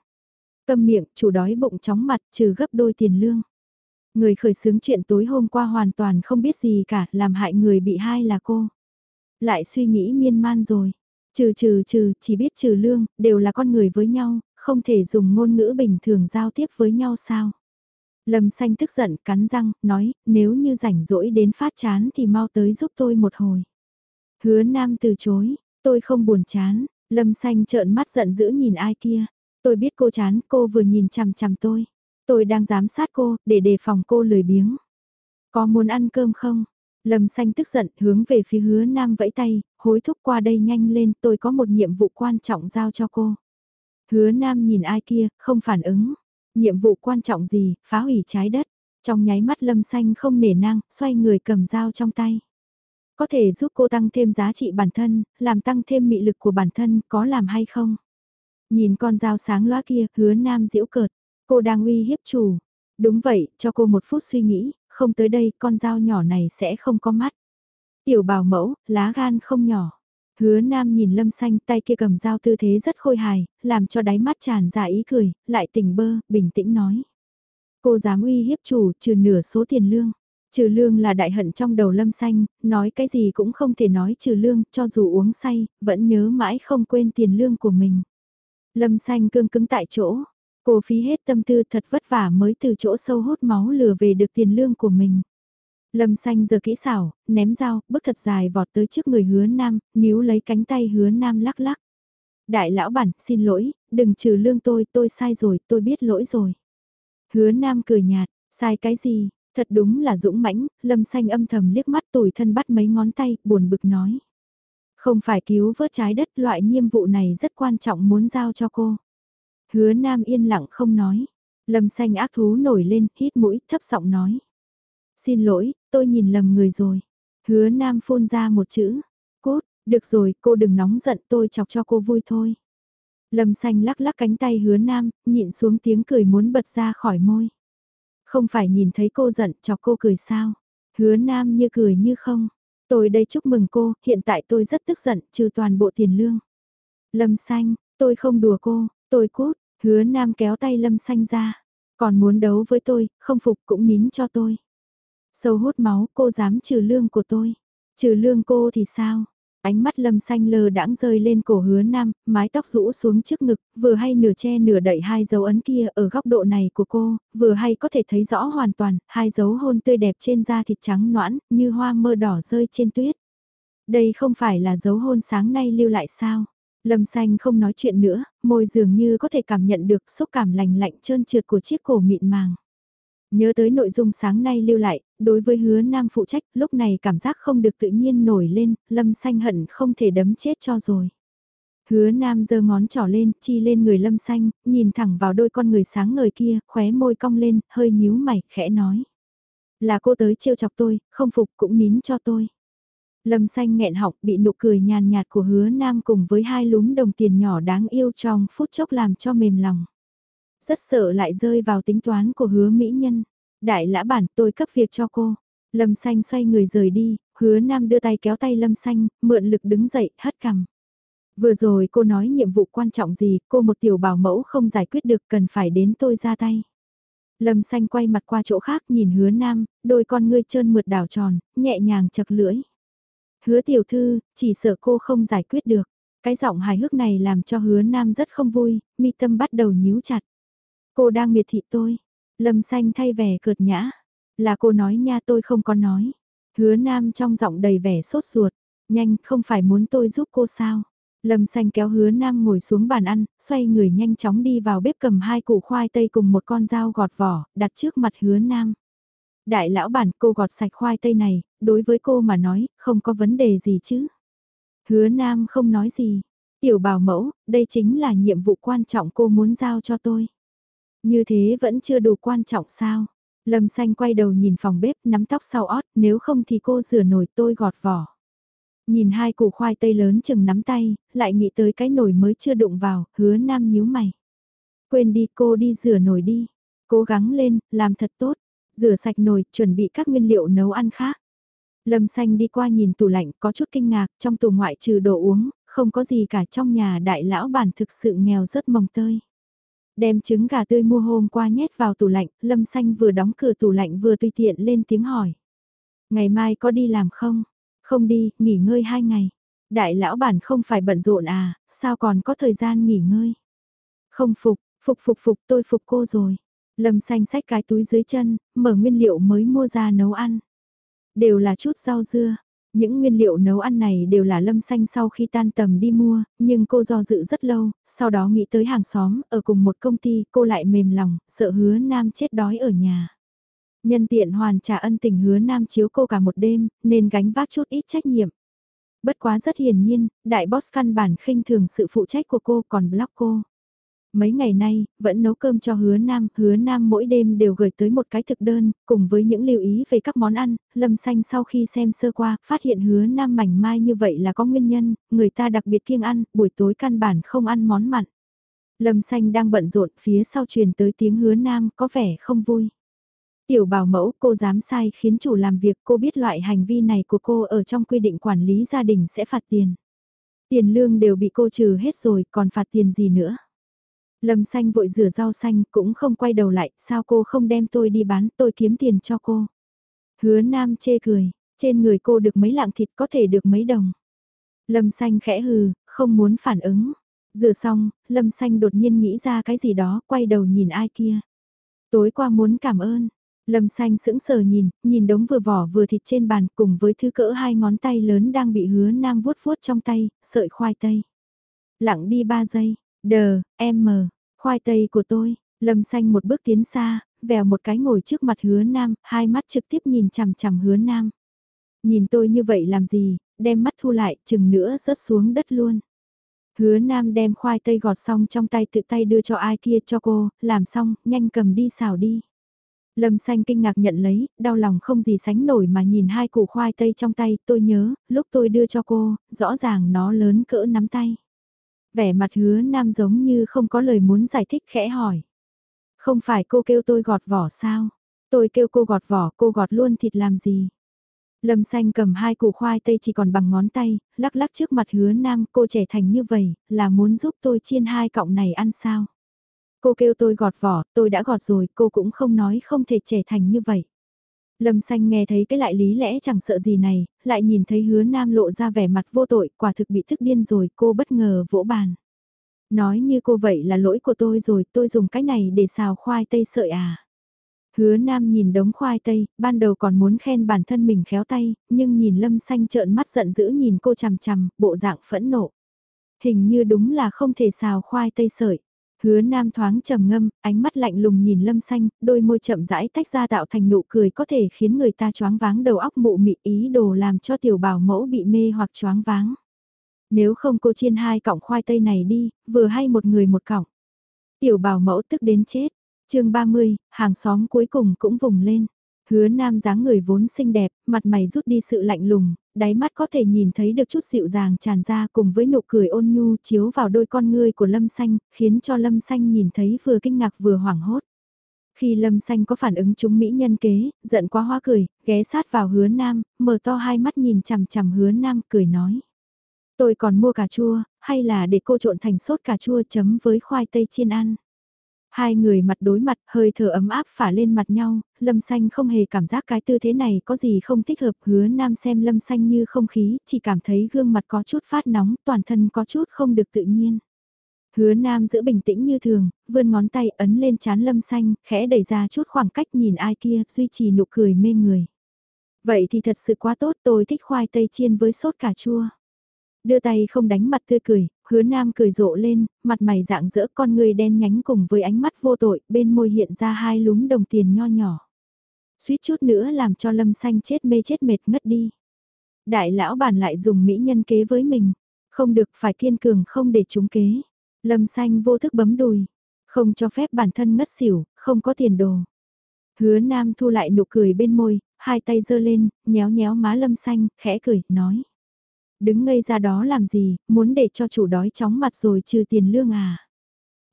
Câm miệng, chủ đói bụng chóng mặt, trừ gấp đôi tiền lương. Người khởi xướng chuyện tối hôm qua hoàn toàn không biết gì cả, làm hại người bị hai là cô. Lại suy nghĩ miên man rồi. Trừ trừ trừ, chỉ biết trừ lương, đều là con người với nhau, không thể dùng ngôn ngữ bình thường giao tiếp với nhau sao. Lâm xanh tức giận, cắn răng, nói, nếu như rảnh rỗi đến phát chán thì mau tới giúp tôi một hồi. Hứa nam từ chối, tôi không buồn chán, lâm xanh trợn mắt giận dữ nhìn ai kia. Tôi biết cô chán, cô vừa nhìn chằm chằm tôi. Tôi đang giám sát cô, để đề phòng cô lười biếng. Có muốn ăn cơm không? Lâm xanh tức giận hướng về phía hứa nam vẫy tay, hối thúc qua đây nhanh lên tôi có một nhiệm vụ quan trọng giao cho cô. Hứa nam nhìn ai kia, không phản ứng. Nhiệm vụ quan trọng gì, phá hủy trái đất. Trong nháy mắt lâm xanh không nể nang, xoay người cầm dao trong tay. Có thể giúp cô tăng thêm giá trị bản thân, làm tăng thêm mị lực của bản thân, có làm hay không? Nhìn con dao sáng loa kia, hứa nam diễu cợt. Cô đang uy hiếp chủ. Đúng vậy, cho cô một phút suy nghĩ, không tới đây con dao nhỏ này sẽ không có mắt. Tiểu bảo mẫu, lá gan không nhỏ. Hứa Nam nhìn Lâm Xanh tay kia cầm dao tư thế rất khôi hài, làm cho đáy mắt tràn ra ý cười, lại tỉnh bơ, bình tĩnh nói. Cô dám uy hiếp chủ trừ nửa số tiền lương. Trừ lương là đại hận trong đầu Lâm Xanh, nói cái gì cũng không thể nói trừ lương, cho dù uống say, vẫn nhớ mãi không quên tiền lương của mình. Lâm Xanh cương cứng tại chỗ, Cô phí hết tâm tư thật vất vả mới từ chỗ sâu hút máu lừa về được tiền lương của mình. Lâm xanh giờ kỹ xảo, ném dao, bước thật dài vọt tới trước người hứa nam, níu lấy cánh tay hứa nam lắc lắc. Đại lão bản, xin lỗi, đừng trừ lương tôi, tôi sai rồi, tôi biết lỗi rồi. Hứa nam cười nhạt, sai cái gì, thật đúng là dũng mãnh, lâm xanh âm thầm liếc mắt tủi thân bắt mấy ngón tay, buồn bực nói. Không phải cứu vớt trái đất, loại nhiệm vụ này rất quan trọng muốn giao cho cô. Hứa Nam yên lặng không nói. Lâm xanh ác thú nổi lên, hít mũi, thấp giọng nói. Xin lỗi, tôi nhìn lầm người rồi. Hứa Nam phun ra một chữ. Cốt, được rồi, cô đừng nóng giận tôi chọc cho cô vui thôi. Lâm xanh lắc lắc cánh tay hứa Nam, nhịn xuống tiếng cười muốn bật ra khỏi môi. Không phải nhìn thấy cô giận chọc cô cười sao. Hứa Nam như cười như không. Tôi đây chúc mừng cô, hiện tại tôi rất tức giận, trừ toàn bộ tiền lương. Lâm xanh, tôi không đùa cô, tôi cút, Hứa Nam kéo tay Lâm Xanh ra. Còn muốn đấu với tôi, không phục cũng nín cho tôi. Sâu hút máu, cô dám trừ lương của tôi. Trừ lương cô thì sao? Ánh mắt lâm xanh lờ đãng rơi lên cổ hứa nam, mái tóc rũ xuống trước ngực, vừa hay nửa che nửa đẩy hai dấu ấn kia ở góc độ này của cô, vừa hay có thể thấy rõ hoàn toàn, hai dấu hôn tươi đẹp trên da thịt trắng noãn, như hoa mơ đỏ rơi trên tuyết. Đây không phải là dấu hôn sáng nay lưu lại sao? Lâm xanh không nói chuyện nữa, môi dường như có thể cảm nhận được xúc cảm lành lạnh trơn trượt của chiếc cổ mịn màng. Nhớ tới nội dung sáng nay lưu lại, đối với hứa nam phụ trách, lúc này cảm giác không được tự nhiên nổi lên, lâm xanh hận không thể đấm chết cho rồi. Hứa nam giơ ngón trỏ lên, chi lên người lâm xanh, nhìn thẳng vào đôi con người sáng ngời kia, khóe môi cong lên, hơi nhíu mày, khẽ nói. Là cô tới trêu chọc tôi, không phục cũng nín cho tôi. Lâm xanh nghẹn học bị nụ cười nhàn nhạt của hứa nam cùng với hai lúm đồng tiền nhỏ đáng yêu trong phút chốc làm cho mềm lòng. Rất sợ lại rơi vào tính toán của hứa mỹ nhân. Đại lã bản tôi cấp việc cho cô. Lâm xanh xoay người rời đi, hứa nam đưa tay kéo tay lâm xanh, mượn lực đứng dậy, hất cằm. Vừa rồi cô nói nhiệm vụ quan trọng gì, cô một tiểu bảo mẫu không giải quyết được cần phải đến tôi ra tay. Lâm xanh quay mặt qua chỗ khác nhìn hứa nam, đôi con ngươi trơn mượt đảo tròn, nhẹ nhàng chật lưỡi. Hứa tiểu thư, chỉ sợ cô không giải quyết được. Cái giọng hài hước này làm cho hứa nam rất không vui, mi tâm bắt đầu nhíu chặt. Cô đang miệt thị tôi. Lâm xanh thay vẻ cợt nhã. Là cô nói nha tôi không có nói. Hứa nam trong giọng đầy vẻ sốt ruột. Nhanh, không phải muốn tôi giúp cô sao? Lâm xanh kéo hứa nam ngồi xuống bàn ăn, xoay người nhanh chóng đi vào bếp cầm hai củ khoai tây cùng một con dao gọt vỏ, đặt trước mặt hứa nam. Đại lão bản cô gọt sạch khoai tây này, đối với cô mà nói, không có vấn đề gì chứ. Hứa nam không nói gì. Tiểu bảo mẫu, đây chính là nhiệm vụ quan trọng cô muốn giao cho tôi. Như thế vẫn chưa đủ quan trọng sao? Lâm xanh quay đầu nhìn phòng bếp nắm tóc sau ót, nếu không thì cô rửa nồi tôi gọt vỏ. Nhìn hai củ khoai tây lớn chừng nắm tay, lại nghĩ tới cái nồi mới chưa đụng vào, hứa nam nhíu mày. Quên đi cô đi rửa nồi đi. Cố gắng lên, làm thật tốt. Rửa sạch nồi, chuẩn bị các nguyên liệu nấu ăn khác. Lâm xanh đi qua nhìn tủ lạnh có chút kinh ngạc, trong tủ ngoại trừ đồ uống, không có gì cả trong nhà đại lão bản thực sự nghèo rất mồng tơi. Đem trứng gà tươi mua hôm qua nhét vào tủ lạnh, Lâm xanh vừa đóng cửa tủ lạnh vừa tùy tiện lên tiếng hỏi. Ngày mai có đi làm không? Không đi, nghỉ ngơi hai ngày. Đại lão bản không phải bận rộn à, sao còn có thời gian nghỉ ngơi? Không phục, phục phục phục tôi phục cô rồi. Lâm xanh xách cái túi dưới chân, mở nguyên liệu mới mua ra nấu ăn. Đều là chút rau dưa. Những nguyên liệu nấu ăn này đều là lâm xanh sau khi tan tầm đi mua, nhưng cô do dự rất lâu, sau đó nghĩ tới hàng xóm, ở cùng một công ty, cô lại mềm lòng, sợ hứa nam chết đói ở nhà. Nhân tiện hoàn trả ân tình hứa nam chiếu cô cả một đêm, nên gánh vác chút ít trách nhiệm. Bất quá rất hiển nhiên, đại boss căn bản khinh thường sự phụ trách của cô còn block cô. Mấy ngày nay, vẫn nấu cơm cho hứa nam, hứa nam mỗi đêm đều gửi tới một cái thực đơn, cùng với những lưu ý về các món ăn, lâm xanh sau khi xem sơ qua, phát hiện hứa nam mảnh mai như vậy là có nguyên nhân, người ta đặc biệt kiêng ăn, buổi tối căn bản không ăn món mặn. Lâm xanh đang bận rộn phía sau truyền tới tiếng hứa nam có vẻ không vui. Tiểu bảo mẫu cô dám sai khiến chủ làm việc cô biết loại hành vi này của cô ở trong quy định quản lý gia đình sẽ phạt tiền. Tiền lương đều bị cô trừ hết rồi còn phạt tiền gì nữa. Lâm xanh vội rửa rau xanh cũng không quay đầu lại, sao cô không đem tôi đi bán, tôi kiếm tiền cho cô. Hứa nam chê cười, trên người cô được mấy lạng thịt có thể được mấy đồng. Lâm xanh khẽ hừ, không muốn phản ứng. Rửa xong, Lâm xanh đột nhiên nghĩ ra cái gì đó, quay đầu nhìn ai kia. Tối qua muốn cảm ơn. Lâm xanh sững sờ nhìn, nhìn đống vừa vỏ vừa thịt trên bàn cùng với thứ cỡ hai ngón tay lớn đang bị hứa nam vuốt vuốt trong tay, sợi khoai tây. Lặng đi ba giây, Đờ, em mờ, khoai tây của tôi, lâm xanh một bước tiến xa, vèo một cái ngồi trước mặt hứa nam, hai mắt trực tiếp nhìn chằm chằm hứa nam. Nhìn tôi như vậy làm gì, đem mắt thu lại, chừng nữa rớt xuống đất luôn. Hứa nam đem khoai tây gọt xong trong tay tự tay đưa cho ai kia cho cô, làm xong, nhanh cầm đi xào đi. Lâm xanh kinh ngạc nhận lấy, đau lòng không gì sánh nổi mà nhìn hai củ khoai tây trong tay, tôi nhớ, lúc tôi đưa cho cô, rõ ràng nó lớn cỡ nắm tay. Vẻ mặt hứa nam giống như không có lời muốn giải thích khẽ hỏi. Không phải cô kêu tôi gọt vỏ sao? Tôi kêu cô gọt vỏ cô gọt luôn thịt làm gì? Lâm xanh cầm hai củ khoai tây chỉ còn bằng ngón tay, lắc lắc trước mặt hứa nam cô trẻ thành như vậy, là muốn giúp tôi chiên hai cọng này ăn sao? Cô kêu tôi gọt vỏ, tôi đã gọt rồi, cô cũng không nói không thể trẻ thành như vậy. Lâm xanh nghe thấy cái lại lý lẽ chẳng sợ gì này, lại nhìn thấy hứa nam lộ ra vẻ mặt vô tội, quả thực bị thức điên rồi, cô bất ngờ vỗ bàn. Nói như cô vậy là lỗi của tôi rồi, tôi dùng cái này để xào khoai tây sợi à. Hứa nam nhìn đống khoai tây, ban đầu còn muốn khen bản thân mình khéo tay, nhưng nhìn lâm xanh trợn mắt giận dữ nhìn cô chằm chằm, bộ dạng phẫn nộ. Hình như đúng là không thể xào khoai tây sợi. Hứa nam thoáng trầm ngâm, ánh mắt lạnh lùng nhìn lâm xanh, đôi môi chậm rãi tách ra tạo thành nụ cười có thể khiến người ta choáng váng đầu óc mụ mị ý đồ làm cho tiểu bảo mẫu bị mê hoặc choáng váng. Nếu không cô chiên hai cọng khoai tây này đi, vừa hay một người một cọng. Tiểu bảo mẫu tức đến chết. chương 30, hàng xóm cuối cùng cũng vùng lên. Hứa nam dáng người vốn xinh đẹp, mặt mày rút đi sự lạnh lùng, đáy mắt có thể nhìn thấy được chút dịu dàng tràn ra cùng với nụ cười ôn nhu chiếu vào đôi con ngươi của Lâm Xanh, khiến cho Lâm Xanh nhìn thấy vừa kinh ngạc vừa hoảng hốt. Khi Lâm Xanh có phản ứng chúng mỹ nhân kế, giận quá hoa cười, ghé sát vào hứa nam, mở to hai mắt nhìn chằm chằm hứa nam cười nói. Tôi còn mua cà chua, hay là để cô trộn thành sốt cà chua chấm với khoai tây chiên ăn. Hai người mặt đối mặt hơi thở ấm áp phả lên mặt nhau, lâm xanh không hề cảm giác cái tư thế này có gì không thích hợp hứa nam xem lâm xanh như không khí, chỉ cảm thấy gương mặt có chút phát nóng, toàn thân có chút không được tự nhiên. Hứa nam giữ bình tĩnh như thường, vươn ngón tay ấn lên chán lâm xanh, khẽ đẩy ra chút khoảng cách nhìn ai kia, duy trì nụ cười mê người. Vậy thì thật sự quá tốt, tôi thích khoai tây chiên với sốt cà chua. Đưa tay không đánh mặt tươi cười, hứa nam cười rộ lên, mặt mày dạng dỡ con người đen nhánh cùng với ánh mắt vô tội, bên môi hiện ra hai lúm đồng tiền nho nhỏ. Suýt chút nữa làm cho lâm xanh chết mê chết mệt ngất đi. Đại lão bản lại dùng mỹ nhân kế với mình, không được phải kiên cường không để chúng kế. Lâm xanh vô thức bấm đùi, không cho phép bản thân ngất xỉu, không có tiền đồ. Hứa nam thu lại nụ cười bên môi, hai tay giơ lên, nhéo nhéo má lâm xanh, khẽ cười, nói. Đứng ngây ra đó làm gì, muốn để cho chủ đói chóng mặt rồi trừ tiền lương à.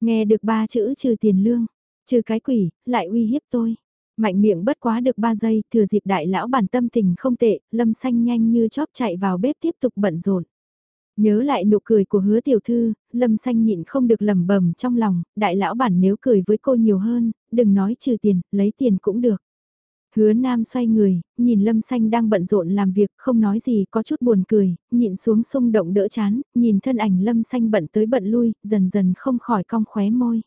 Nghe được ba chữ trừ tiền lương, trừ cái quỷ, lại uy hiếp tôi. Mạnh miệng bất quá được ba giây, thừa dịp đại lão bản tâm tình không tệ, lâm xanh nhanh như chóp chạy vào bếp tiếp tục bận rộn. Nhớ lại nụ cười của hứa tiểu thư, lâm xanh nhịn không được lầm bầm trong lòng, đại lão bản nếu cười với cô nhiều hơn, đừng nói trừ tiền, lấy tiền cũng được. Hứa Nam xoay người, nhìn Lâm Xanh đang bận rộn làm việc, không nói gì, có chút buồn cười, nhịn xuống xung động đỡ chán, nhìn thân ảnh Lâm Xanh bận tới bận lui, dần dần không khỏi cong khóe môi.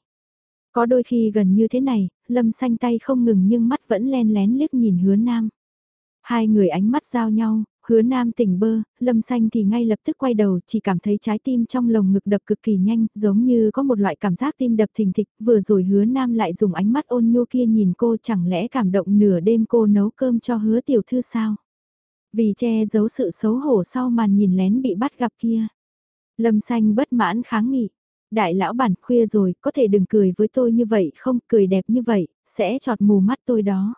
Có đôi khi gần như thế này, Lâm Xanh tay không ngừng nhưng mắt vẫn len lén liếc nhìn Hứa Nam. Hai người ánh mắt giao nhau, Hứa Nam tỉnh bơ, Lâm Xanh thì ngay lập tức quay đầu chỉ cảm thấy trái tim trong lồng ngực đập cực kỳ nhanh, giống như có một loại cảm giác tim đập thình thịch, vừa rồi Hứa Nam lại dùng ánh mắt ôn nhu kia nhìn cô chẳng lẽ cảm động nửa đêm cô nấu cơm cho Hứa Tiểu Thư sao? Vì che giấu sự xấu hổ sau màn nhìn lén bị bắt gặp kia. Lâm Xanh bất mãn kháng nghị. Đại lão bản khuya rồi, có thể đừng cười với tôi như vậy không, cười đẹp như vậy, sẽ trọt mù mắt tôi đó.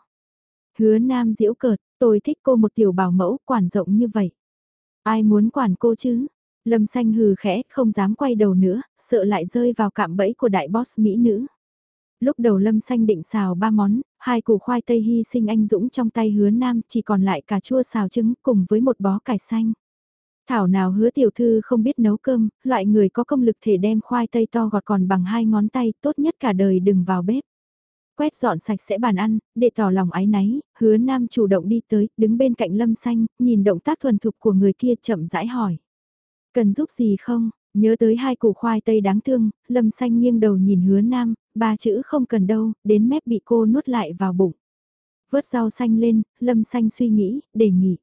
Hứa Nam diễu cợt, Tôi thích cô một tiểu bảo mẫu quản rộng như vậy. Ai muốn quản cô chứ? Lâm xanh hừ khẽ, không dám quay đầu nữa, sợ lại rơi vào cạm bẫy của đại boss mỹ nữ. Lúc đầu Lâm xanh định xào ba món, hai củ khoai tây hy sinh anh dũng trong tay hứa nam chỉ còn lại cà chua xào trứng cùng với một bó cải xanh. Thảo nào hứa tiểu thư không biết nấu cơm, loại người có công lực thể đem khoai tây to gọt còn bằng hai ngón tay, tốt nhất cả đời đừng vào bếp. Quét dọn sạch sẽ bàn ăn, để tỏ lòng ái náy, hứa nam chủ động đi tới, đứng bên cạnh lâm xanh, nhìn động tác thuần thục của người kia chậm rãi hỏi. Cần giúp gì không? Nhớ tới hai củ khoai tây đáng thương, lâm xanh nghiêng đầu nhìn hứa nam, ba chữ không cần đâu, đến mép bị cô nuốt lại vào bụng. Vớt rau xanh lên, lâm xanh suy nghĩ, đề nghị.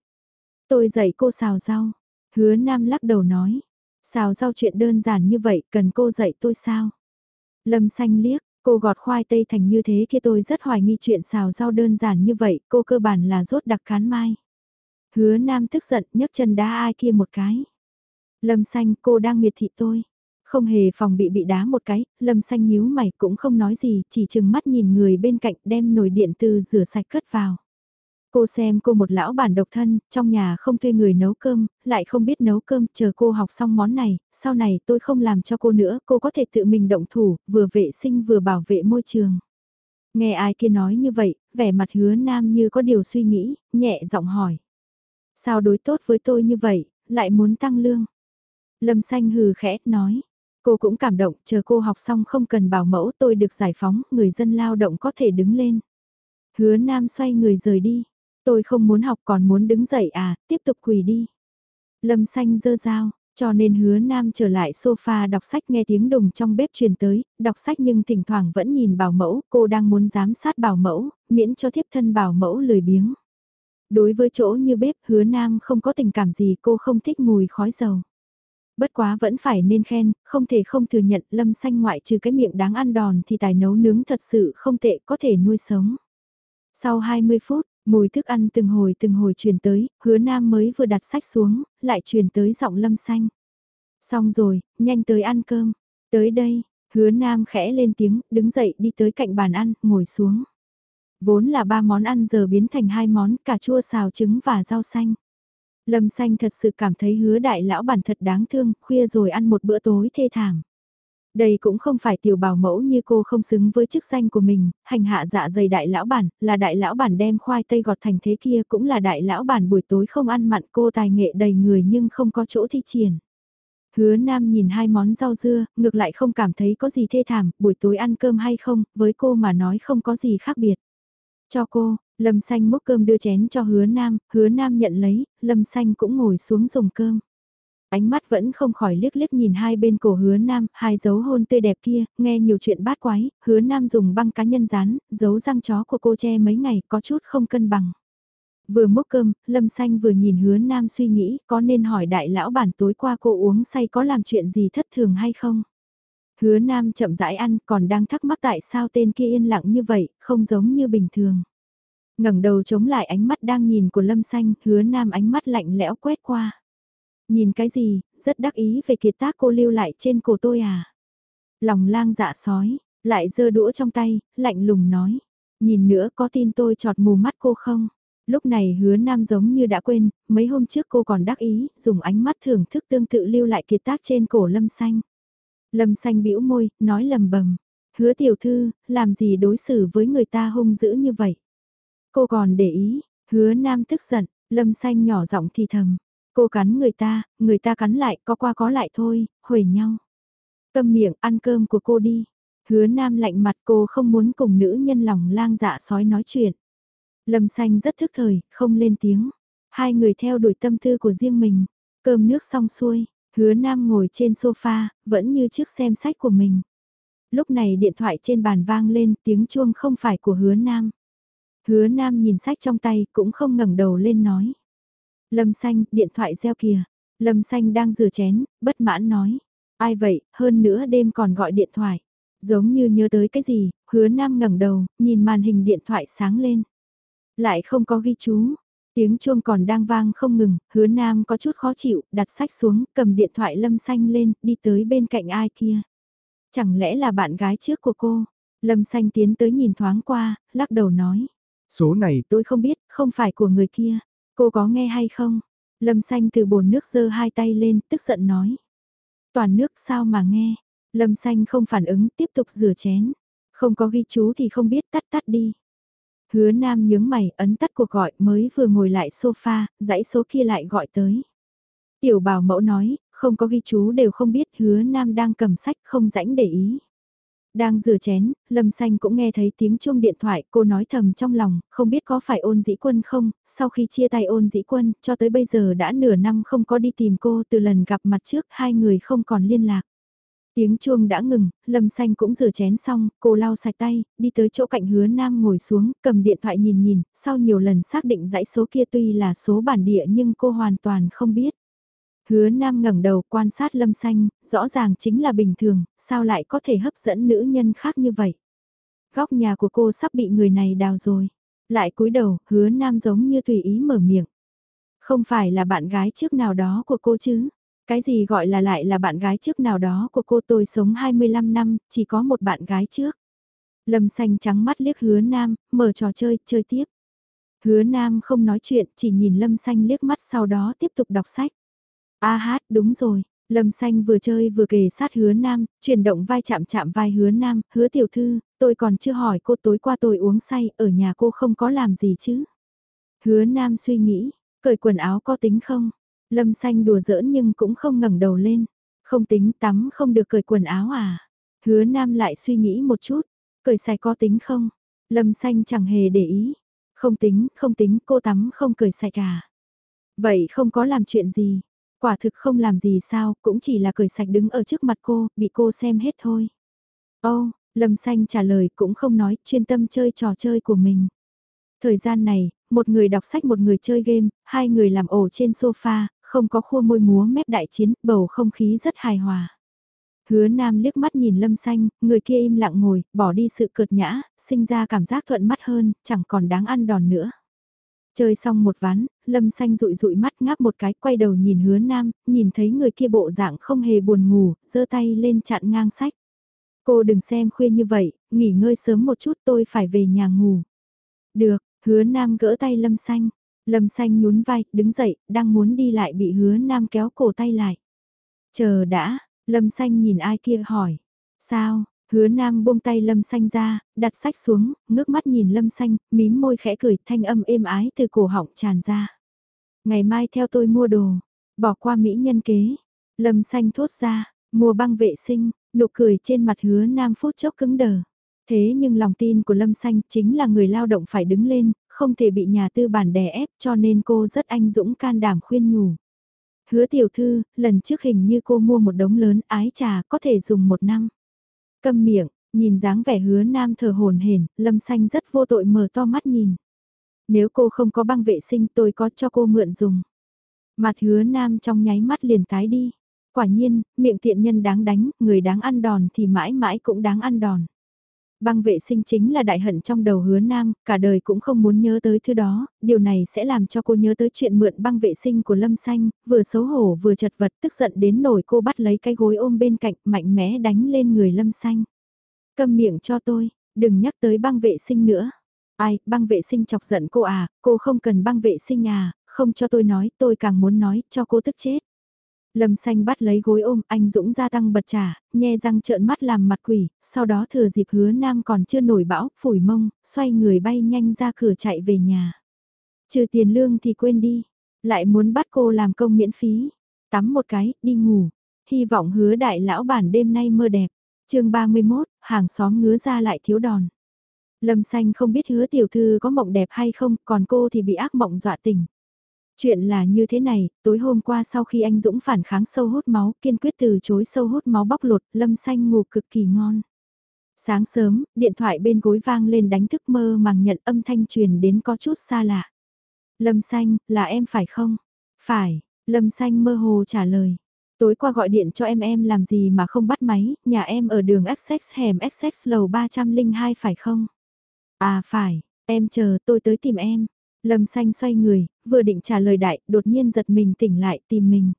Tôi dạy cô xào rau. Hứa nam lắc đầu nói. Xào rau chuyện đơn giản như vậy, cần cô dạy tôi sao? Lâm xanh liếc, Cô gọt khoai tây thành như thế kia tôi rất hoài nghi chuyện xào rau đơn giản như vậy, cô cơ bản là rốt đặc cán mai. Hứa Nam tức giận nhấc chân đá ai kia một cái. Lâm xanh cô đang miệt thị tôi. Không hề phòng bị bị đá một cái, lâm xanh nhíu mày cũng không nói gì, chỉ chừng mắt nhìn người bên cạnh đem nồi điện từ rửa sạch cất vào. Cô xem cô một lão bản độc thân, trong nhà không thuê người nấu cơm, lại không biết nấu cơm, chờ cô học xong món này, sau này tôi không làm cho cô nữa, cô có thể tự mình động thủ, vừa vệ sinh vừa bảo vệ môi trường. Nghe ai kia nói như vậy, vẻ mặt hứa nam như có điều suy nghĩ, nhẹ giọng hỏi. Sao đối tốt với tôi như vậy, lại muốn tăng lương? Lâm xanh hừ khẽ, nói. Cô cũng cảm động, chờ cô học xong không cần bảo mẫu tôi được giải phóng, người dân lao động có thể đứng lên. Hứa nam xoay người rời đi. Tôi không muốn học còn muốn đứng dậy à, tiếp tục quỳ đi. Lâm xanh dơ dao, cho nên hứa nam trở lại sofa đọc sách nghe tiếng đùng trong bếp truyền tới, đọc sách nhưng thỉnh thoảng vẫn nhìn bảo mẫu, cô đang muốn giám sát bảo mẫu, miễn cho thiếp thân bảo mẫu lười biếng. Đối với chỗ như bếp hứa nam không có tình cảm gì cô không thích mùi khói dầu. Bất quá vẫn phải nên khen, không thể không thừa nhận lâm xanh ngoại trừ cái miệng đáng ăn đòn thì tài nấu nướng thật sự không tệ có thể nuôi sống. Sau 20 phút, Mùi thức ăn từng hồi từng hồi truyền tới, hứa nam mới vừa đặt sách xuống, lại truyền tới giọng lâm xanh. Xong rồi, nhanh tới ăn cơm. Tới đây, hứa nam khẽ lên tiếng, đứng dậy đi tới cạnh bàn ăn, ngồi xuống. Vốn là ba món ăn giờ biến thành hai món, cà chua xào trứng và rau xanh. Lâm xanh thật sự cảm thấy hứa đại lão bản thật đáng thương, khuya rồi ăn một bữa tối thê thảm. Đây cũng không phải tiểu bảo mẫu như cô không xứng với chức danh của mình, hành hạ dạ dày đại lão bản, là đại lão bản đem khoai tây gọt thành thế kia cũng là đại lão bản buổi tối không ăn mặn cô tài nghệ đầy người nhưng không có chỗ thi triển. Hứa Nam nhìn hai món rau dưa, ngược lại không cảm thấy có gì thê thảm, buổi tối ăn cơm hay không, với cô mà nói không có gì khác biệt. Cho cô, Lâm Xanh múc cơm đưa chén cho Hứa Nam, Hứa Nam nhận lấy, Lâm Xanh cũng ngồi xuống dùng cơm. Ánh mắt vẫn không khỏi liếc liếc nhìn hai bên cổ hứa nam, hai dấu hôn tươi đẹp kia, nghe nhiều chuyện bát quái, hứa nam dùng băng cá nhân dán, dấu răng chó của cô che mấy ngày, có chút không cân bằng. Vừa múc cơm, Lâm Xanh vừa nhìn hứa nam suy nghĩ có nên hỏi đại lão bản tối qua cô uống say có làm chuyện gì thất thường hay không. Hứa nam chậm rãi ăn còn đang thắc mắc tại sao tên kia yên lặng như vậy, không giống như bình thường. ngẩng đầu chống lại ánh mắt đang nhìn của Lâm Xanh, hứa nam ánh mắt lạnh lẽo quét qua. Nhìn cái gì, rất đắc ý về kiệt tác cô lưu lại trên cổ tôi à. Lòng lang dạ sói, lại giơ đũa trong tay, lạnh lùng nói. Nhìn nữa có tin tôi chọt mù mắt cô không? Lúc này hứa nam giống như đã quên, mấy hôm trước cô còn đắc ý, dùng ánh mắt thưởng thức tương tự lưu lại kiệt tác trên cổ lâm xanh. Lâm xanh bĩu môi, nói lầm bầm. Hứa tiểu thư, làm gì đối xử với người ta hung dữ như vậy? Cô còn để ý, hứa nam tức giận, lâm xanh nhỏ giọng thì thầm. Cô cắn người ta, người ta cắn lại, có qua có lại thôi, huề nhau. Câm miệng, ăn cơm của cô đi. Hứa nam lạnh mặt cô không muốn cùng nữ nhân lòng lang dạ sói nói chuyện. Lâm xanh rất thức thời, không lên tiếng. Hai người theo đuổi tâm tư của riêng mình. Cơm nước xong xuôi, hứa nam ngồi trên sofa, vẫn như trước xem sách của mình. Lúc này điện thoại trên bàn vang lên tiếng chuông không phải của hứa nam. Hứa nam nhìn sách trong tay cũng không ngẩng đầu lên nói. Lâm xanh, điện thoại reo kìa. Lâm xanh đang rửa chén, bất mãn nói. Ai vậy, hơn nữa đêm còn gọi điện thoại. Giống như nhớ tới cái gì, hứa nam ngẩng đầu, nhìn màn hình điện thoại sáng lên. Lại không có ghi chú. Tiếng chuông còn đang vang không ngừng, hứa nam có chút khó chịu, đặt sách xuống, cầm điện thoại lâm xanh lên, đi tới bên cạnh ai kia. Chẳng lẽ là bạn gái trước của cô? Lâm xanh tiến tới nhìn thoáng qua, lắc đầu nói. Số này tôi không biết, không phải của người kia. Cô có nghe hay không? Lâm xanh từ bồn nước giơ hai tay lên, tức giận nói. Toàn nước sao mà nghe? Lâm xanh không phản ứng, tiếp tục rửa chén. Không có ghi chú thì không biết tắt tắt đi. Hứa nam nhướng mày, ấn tắt cuộc gọi mới vừa ngồi lại sofa, dãy số kia lại gọi tới. Tiểu bảo mẫu nói, không có ghi chú đều không biết hứa nam đang cầm sách không rãnh để ý. Đang rửa chén, Lâm Xanh cũng nghe thấy tiếng chuông điện thoại, cô nói thầm trong lòng, không biết có phải ôn dĩ quân không, sau khi chia tay ôn dĩ quân, cho tới bây giờ đã nửa năm không có đi tìm cô từ lần gặp mặt trước, hai người không còn liên lạc. Tiếng chuông đã ngừng, Lâm Xanh cũng rửa chén xong, cô lau sạch tay, đi tới chỗ cạnh hứa nam ngồi xuống, cầm điện thoại nhìn nhìn, sau nhiều lần xác định dãy số kia tuy là số bản địa nhưng cô hoàn toàn không biết. Hứa Nam ngẩng đầu quan sát Lâm Xanh, rõ ràng chính là bình thường, sao lại có thể hấp dẫn nữ nhân khác như vậy. Góc nhà của cô sắp bị người này đào rồi. Lại cúi đầu, hứa Nam giống như tùy ý mở miệng. Không phải là bạn gái trước nào đó của cô chứ? Cái gì gọi là lại là bạn gái trước nào đó của cô tôi sống 25 năm, chỉ có một bạn gái trước. Lâm xanh trắng mắt liếc hứa Nam, mở trò chơi, chơi tiếp. Hứa Nam không nói chuyện, chỉ nhìn Lâm xanh liếc mắt sau đó tiếp tục đọc sách. A hát, đúng rồi. Lâm xanh vừa chơi vừa kề sát hứa nam, chuyển động vai chạm chạm vai hứa nam, hứa tiểu thư, tôi còn chưa hỏi cô tối qua tôi uống say, ở nhà cô không có làm gì chứ. Hứa nam suy nghĩ, cởi quần áo có tính không? Lâm xanh đùa giỡn nhưng cũng không ngẩng đầu lên. Không tính tắm không được cởi quần áo à? Hứa nam lại suy nghĩ một chút, cởi sạch có tính không? Lâm xanh chẳng hề để ý. Không tính, không tính, cô tắm không cởi sạch à? Vậy không có làm chuyện gì. Quả thực không làm gì sao, cũng chỉ là cởi sạch đứng ở trước mặt cô, bị cô xem hết thôi. Ô, oh, Lâm Xanh trả lời cũng không nói, chuyên tâm chơi trò chơi của mình. Thời gian này, một người đọc sách một người chơi game, hai người làm ổ trên sofa, không có khua môi múa mép đại chiến, bầu không khí rất hài hòa. Hứa Nam liếc mắt nhìn Lâm Xanh, người kia im lặng ngồi, bỏ đi sự cợt nhã, sinh ra cảm giác thuận mắt hơn, chẳng còn đáng ăn đòn nữa. Chơi xong một ván, Lâm Xanh rụi rụi mắt ngáp một cái, quay đầu nhìn hứa nam, nhìn thấy người kia bộ dạng không hề buồn ngủ, giơ tay lên chặn ngang sách. Cô đừng xem khuya như vậy, nghỉ ngơi sớm một chút tôi phải về nhà ngủ. Được, hứa nam gỡ tay Lâm Xanh. Lâm Xanh nhún vai, đứng dậy, đang muốn đi lại bị hứa nam kéo cổ tay lại. Chờ đã, Lâm Xanh nhìn ai kia hỏi. Sao, Hứa Nam buông tay Lâm Xanh ra, đặt sách xuống, ngước mắt nhìn Lâm Xanh, mím môi khẽ cười, thanh âm êm ái từ cổ họng tràn ra. Ngày mai theo tôi mua đồ, bỏ qua mỹ nhân kế. Lâm xanh thốt ra, mua băng vệ sinh, nụ cười trên mặt hứa nam phút chốc cứng đờ. Thế nhưng lòng tin của Lâm Xanh chính là người lao động phải đứng lên, không thể bị nhà tư bản đè ép cho nên cô rất anh dũng can đảm khuyên nhủ. Hứa tiểu thư, lần trước hình như cô mua một đống lớn ái trà có thể dùng một năm. Câm miệng, nhìn dáng vẻ hứa nam thờ hồn hển, Lâm Xanh rất vô tội mở to mắt nhìn. Nếu cô không có băng vệ sinh tôi có cho cô mượn dùng. Mặt hứa nam trong nháy mắt liền tái đi. Quả nhiên, miệng tiện nhân đáng đánh, người đáng ăn đòn thì mãi mãi cũng đáng ăn đòn. Băng vệ sinh chính là đại hận trong đầu hứa nam, cả đời cũng không muốn nhớ tới thứ đó, điều này sẽ làm cho cô nhớ tới chuyện mượn băng vệ sinh của Lâm Xanh, vừa xấu hổ vừa chật vật tức giận đến nổi cô bắt lấy cái gối ôm bên cạnh mạnh mẽ đánh lên người Lâm Xanh. Câm miệng cho tôi, đừng nhắc tới băng vệ sinh nữa. Ai, băng vệ sinh chọc giận cô à, cô không cần băng vệ sinh à, không cho tôi nói, tôi càng muốn nói, cho cô tức chết. Lâm xanh bắt lấy gối ôm, anh Dũng gia tăng bật trả, nhe răng trợn mắt làm mặt quỷ, sau đó thừa dịp hứa nam còn chưa nổi bão, phủi mông, xoay người bay nhanh ra cửa chạy về nhà. Trừ tiền lương thì quên đi, lại muốn bắt cô làm công miễn phí, tắm một cái, đi ngủ, hy vọng hứa đại lão bản đêm nay mơ đẹp. chương 31, hàng xóm ngứa ra lại thiếu đòn. Lâm xanh không biết hứa tiểu thư có mộng đẹp hay không, còn cô thì bị ác mộng dọa tỉnh. Chuyện là như thế này, tối hôm qua sau khi anh Dũng phản kháng sâu hút máu, kiên quyết từ chối sâu hút máu bóc lột, Lâm Xanh ngủ cực kỳ ngon. Sáng sớm, điện thoại bên gối vang lên đánh thức mơ màng nhận âm thanh truyền đến có chút xa lạ. Lâm Xanh, là em phải không? Phải, Lâm Xanh mơ hồ trả lời. Tối qua gọi điện cho em em làm gì mà không bắt máy, nhà em ở đường XX hẻm XX lầu 302 phải không? À phải, em chờ tôi tới tìm em. Lâm xanh xoay người, vừa định trả lời đại, đột nhiên giật mình tỉnh lại tìm mình.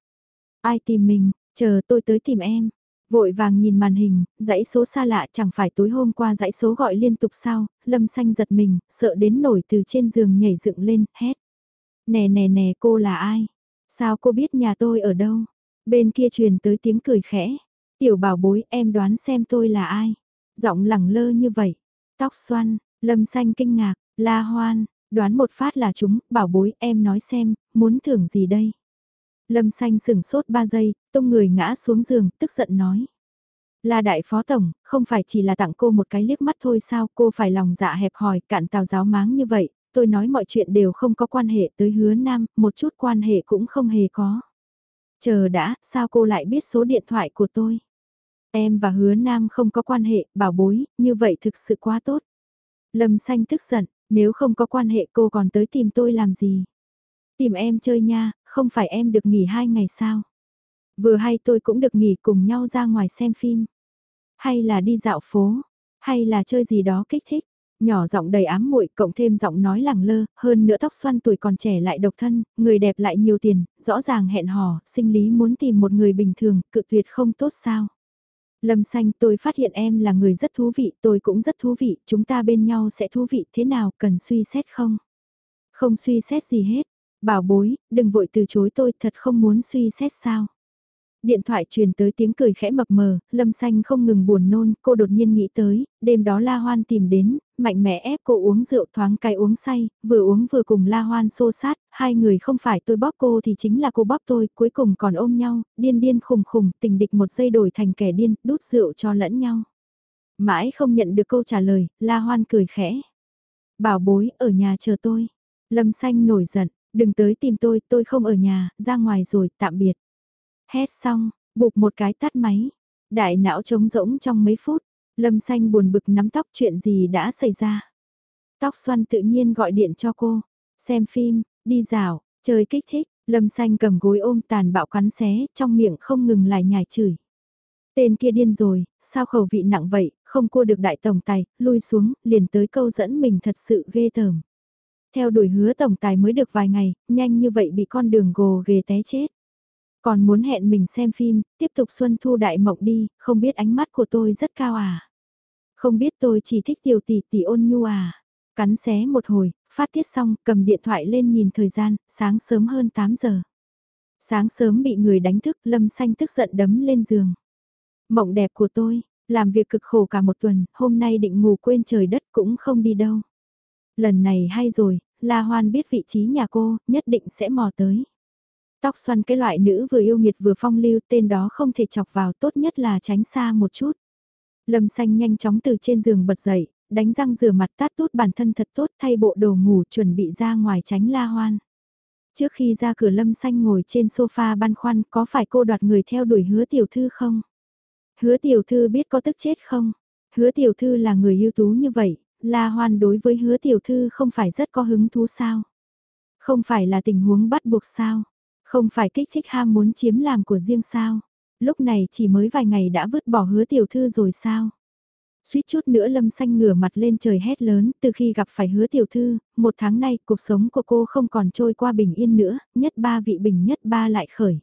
Ai tìm mình, chờ tôi tới tìm em. Vội vàng nhìn màn hình, dãy số xa lạ chẳng phải tối hôm qua dãy số gọi liên tục sao, lâm xanh giật mình, sợ đến nổi từ trên giường nhảy dựng lên, hét. Nè nè nè cô là ai? Sao cô biết nhà tôi ở đâu? Bên kia truyền tới tiếng cười khẽ. Tiểu bảo bối em đoán xem tôi là ai? Giọng lẳng lơ như vậy. Tóc xoăn, lâm xanh kinh ngạc, la hoan, Đoán một phát là chúng, bảo bối em nói xem, muốn thưởng gì đây? Lâm xanh sửng sốt 3 giây, tung người ngã xuống giường, tức giận nói. Là đại phó tổng, không phải chỉ là tặng cô một cái liếc mắt thôi sao, cô phải lòng dạ hẹp hòi, cạn tào giáo máng như vậy, tôi nói mọi chuyện đều không có quan hệ tới hứa nam, một chút quan hệ cũng không hề có. Chờ đã, sao cô lại biết số điện thoại của tôi? Em và hứa nam không có quan hệ, bảo bối, như vậy thực sự quá tốt. Lâm xanh tức giận, nếu không có quan hệ cô còn tới tìm tôi làm gì? Tìm em chơi nha, không phải em được nghỉ hai ngày sao? Vừa hay tôi cũng được nghỉ cùng nhau ra ngoài xem phim. Hay là đi dạo phố, hay là chơi gì đó kích thích. Nhỏ giọng đầy ám muội cộng thêm giọng nói lẳng lơ, hơn nữa tóc xoăn tuổi còn trẻ lại độc thân, người đẹp lại nhiều tiền, rõ ràng hẹn hò, sinh lý muốn tìm một người bình thường, cự tuyệt không tốt sao. Lâm xanh tôi phát hiện em là người rất thú vị, tôi cũng rất thú vị, chúng ta bên nhau sẽ thú vị thế nào, cần suy xét không? Không suy xét gì hết, bảo bối, đừng vội từ chối tôi, thật không muốn suy xét sao? Điện thoại truyền tới tiếng cười khẽ mập mờ, Lâm Xanh không ngừng buồn nôn, cô đột nhiên nghĩ tới, đêm đó La Hoan tìm đến, mạnh mẽ ép cô uống rượu thoáng cay uống say, vừa uống vừa cùng La Hoan xô sát, hai người không phải tôi bóp cô thì chính là cô bóp tôi, cuối cùng còn ôm nhau, điên điên khùng khùng, tình địch một giây đổi thành kẻ điên, đút rượu cho lẫn nhau. Mãi không nhận được câu trả lời, La Hoan cười khẽ. Bảo bối, ở nhà chờ tôi. Lâm Xanh nổi giận, đừng tới tìm tôi, tôi không ở nhà, ra ngoài rồi, tạm biệt. Hét xong, bụp một cái tắt máy. Đại não trống rỗng trong mấy phút, Lâm Xanh buồn bực nắm tóc chuyện gì đã xảy ra. Tóc xoăn tự nhiên gọi điện cho cô, xem phim, đi dạo, chơi kích thích, Lâm Xanh cầm gối ôm tàn bạo cắn xé, trong miệng không ngừng lại nhài chửi. Tên kia điên rồi, sao khẩu vị nặng vậy, không cua được đại tổng tài, lui xuống, liền tới câu dẫn mình thật sự ghê tởm. Theo đuổi hứa tổng tài mới được vài ngày, nhanh như vậy bị con đường gồ ghề té chết. Còn muốn hẹn mình xem phim, tiếp tục xuân thu đại mộng đi, không biết ánh mắt của tôi rất cao à. Không biết tôi chỉ thích tiểu tỷ tỷ ôn nhu à. Cắn xé một hồi, phát tiết xong, cầm điện thoại lên nhìn thời gian, sáng sớm hơn 8 giờ. Sáng sớm bị người đánh thức, lâm xanh tức giận đấm lên giường. Mộng đẹp của tôi, làm việc cực khổ cả một tuần, hôm nay định ngủ quên trời đất cũng không đi đâu. Lần này hay rồi, La Hoan biết vị trí nhà cô, nhất định sẽ mò tới. Tóc xoăn cái loại nữ vừa yêu nghiệt vừa phong lưu tên đó không thể chọc vào tốt nhất là tránh xa một chút. Lâm xanh nhanh chóng từ trên giường bật dậy, đánh răng rửa mặt tát tút bản thân thật tốt thay bộ đồ ngủ chuẩn bị ra ngoài tránh la hoan. Trước khi ra cửa Lâm xanh ngồi trên sofa băn khoăn có phải cô đoạt người theo đuổi hứa tiểu thư không? Hứa tiểu thư biết có tức chết không? Hứa tiểu thư là người ưu tú như vậy, la hoan đối với hứa tiểu thư không phải rất có hứng thú sao? Không phải là tình huống bắt buộc sao? Không phải kích thích ham muốn chiếm làm của riêng sao? Lúc này chỉ mới vài ngày đã vứt bỏ hứa tiểu thư rồi sao? Suýt chút nữa lâm xanh ngửa mặt lên trời hét lớn, từ khi gặp phải hứa tiểu thư, một tháng nay cuộc sống của cô không còn trôi qua bình yên nữa, nhất ba vị bình nhất ba lại khởi.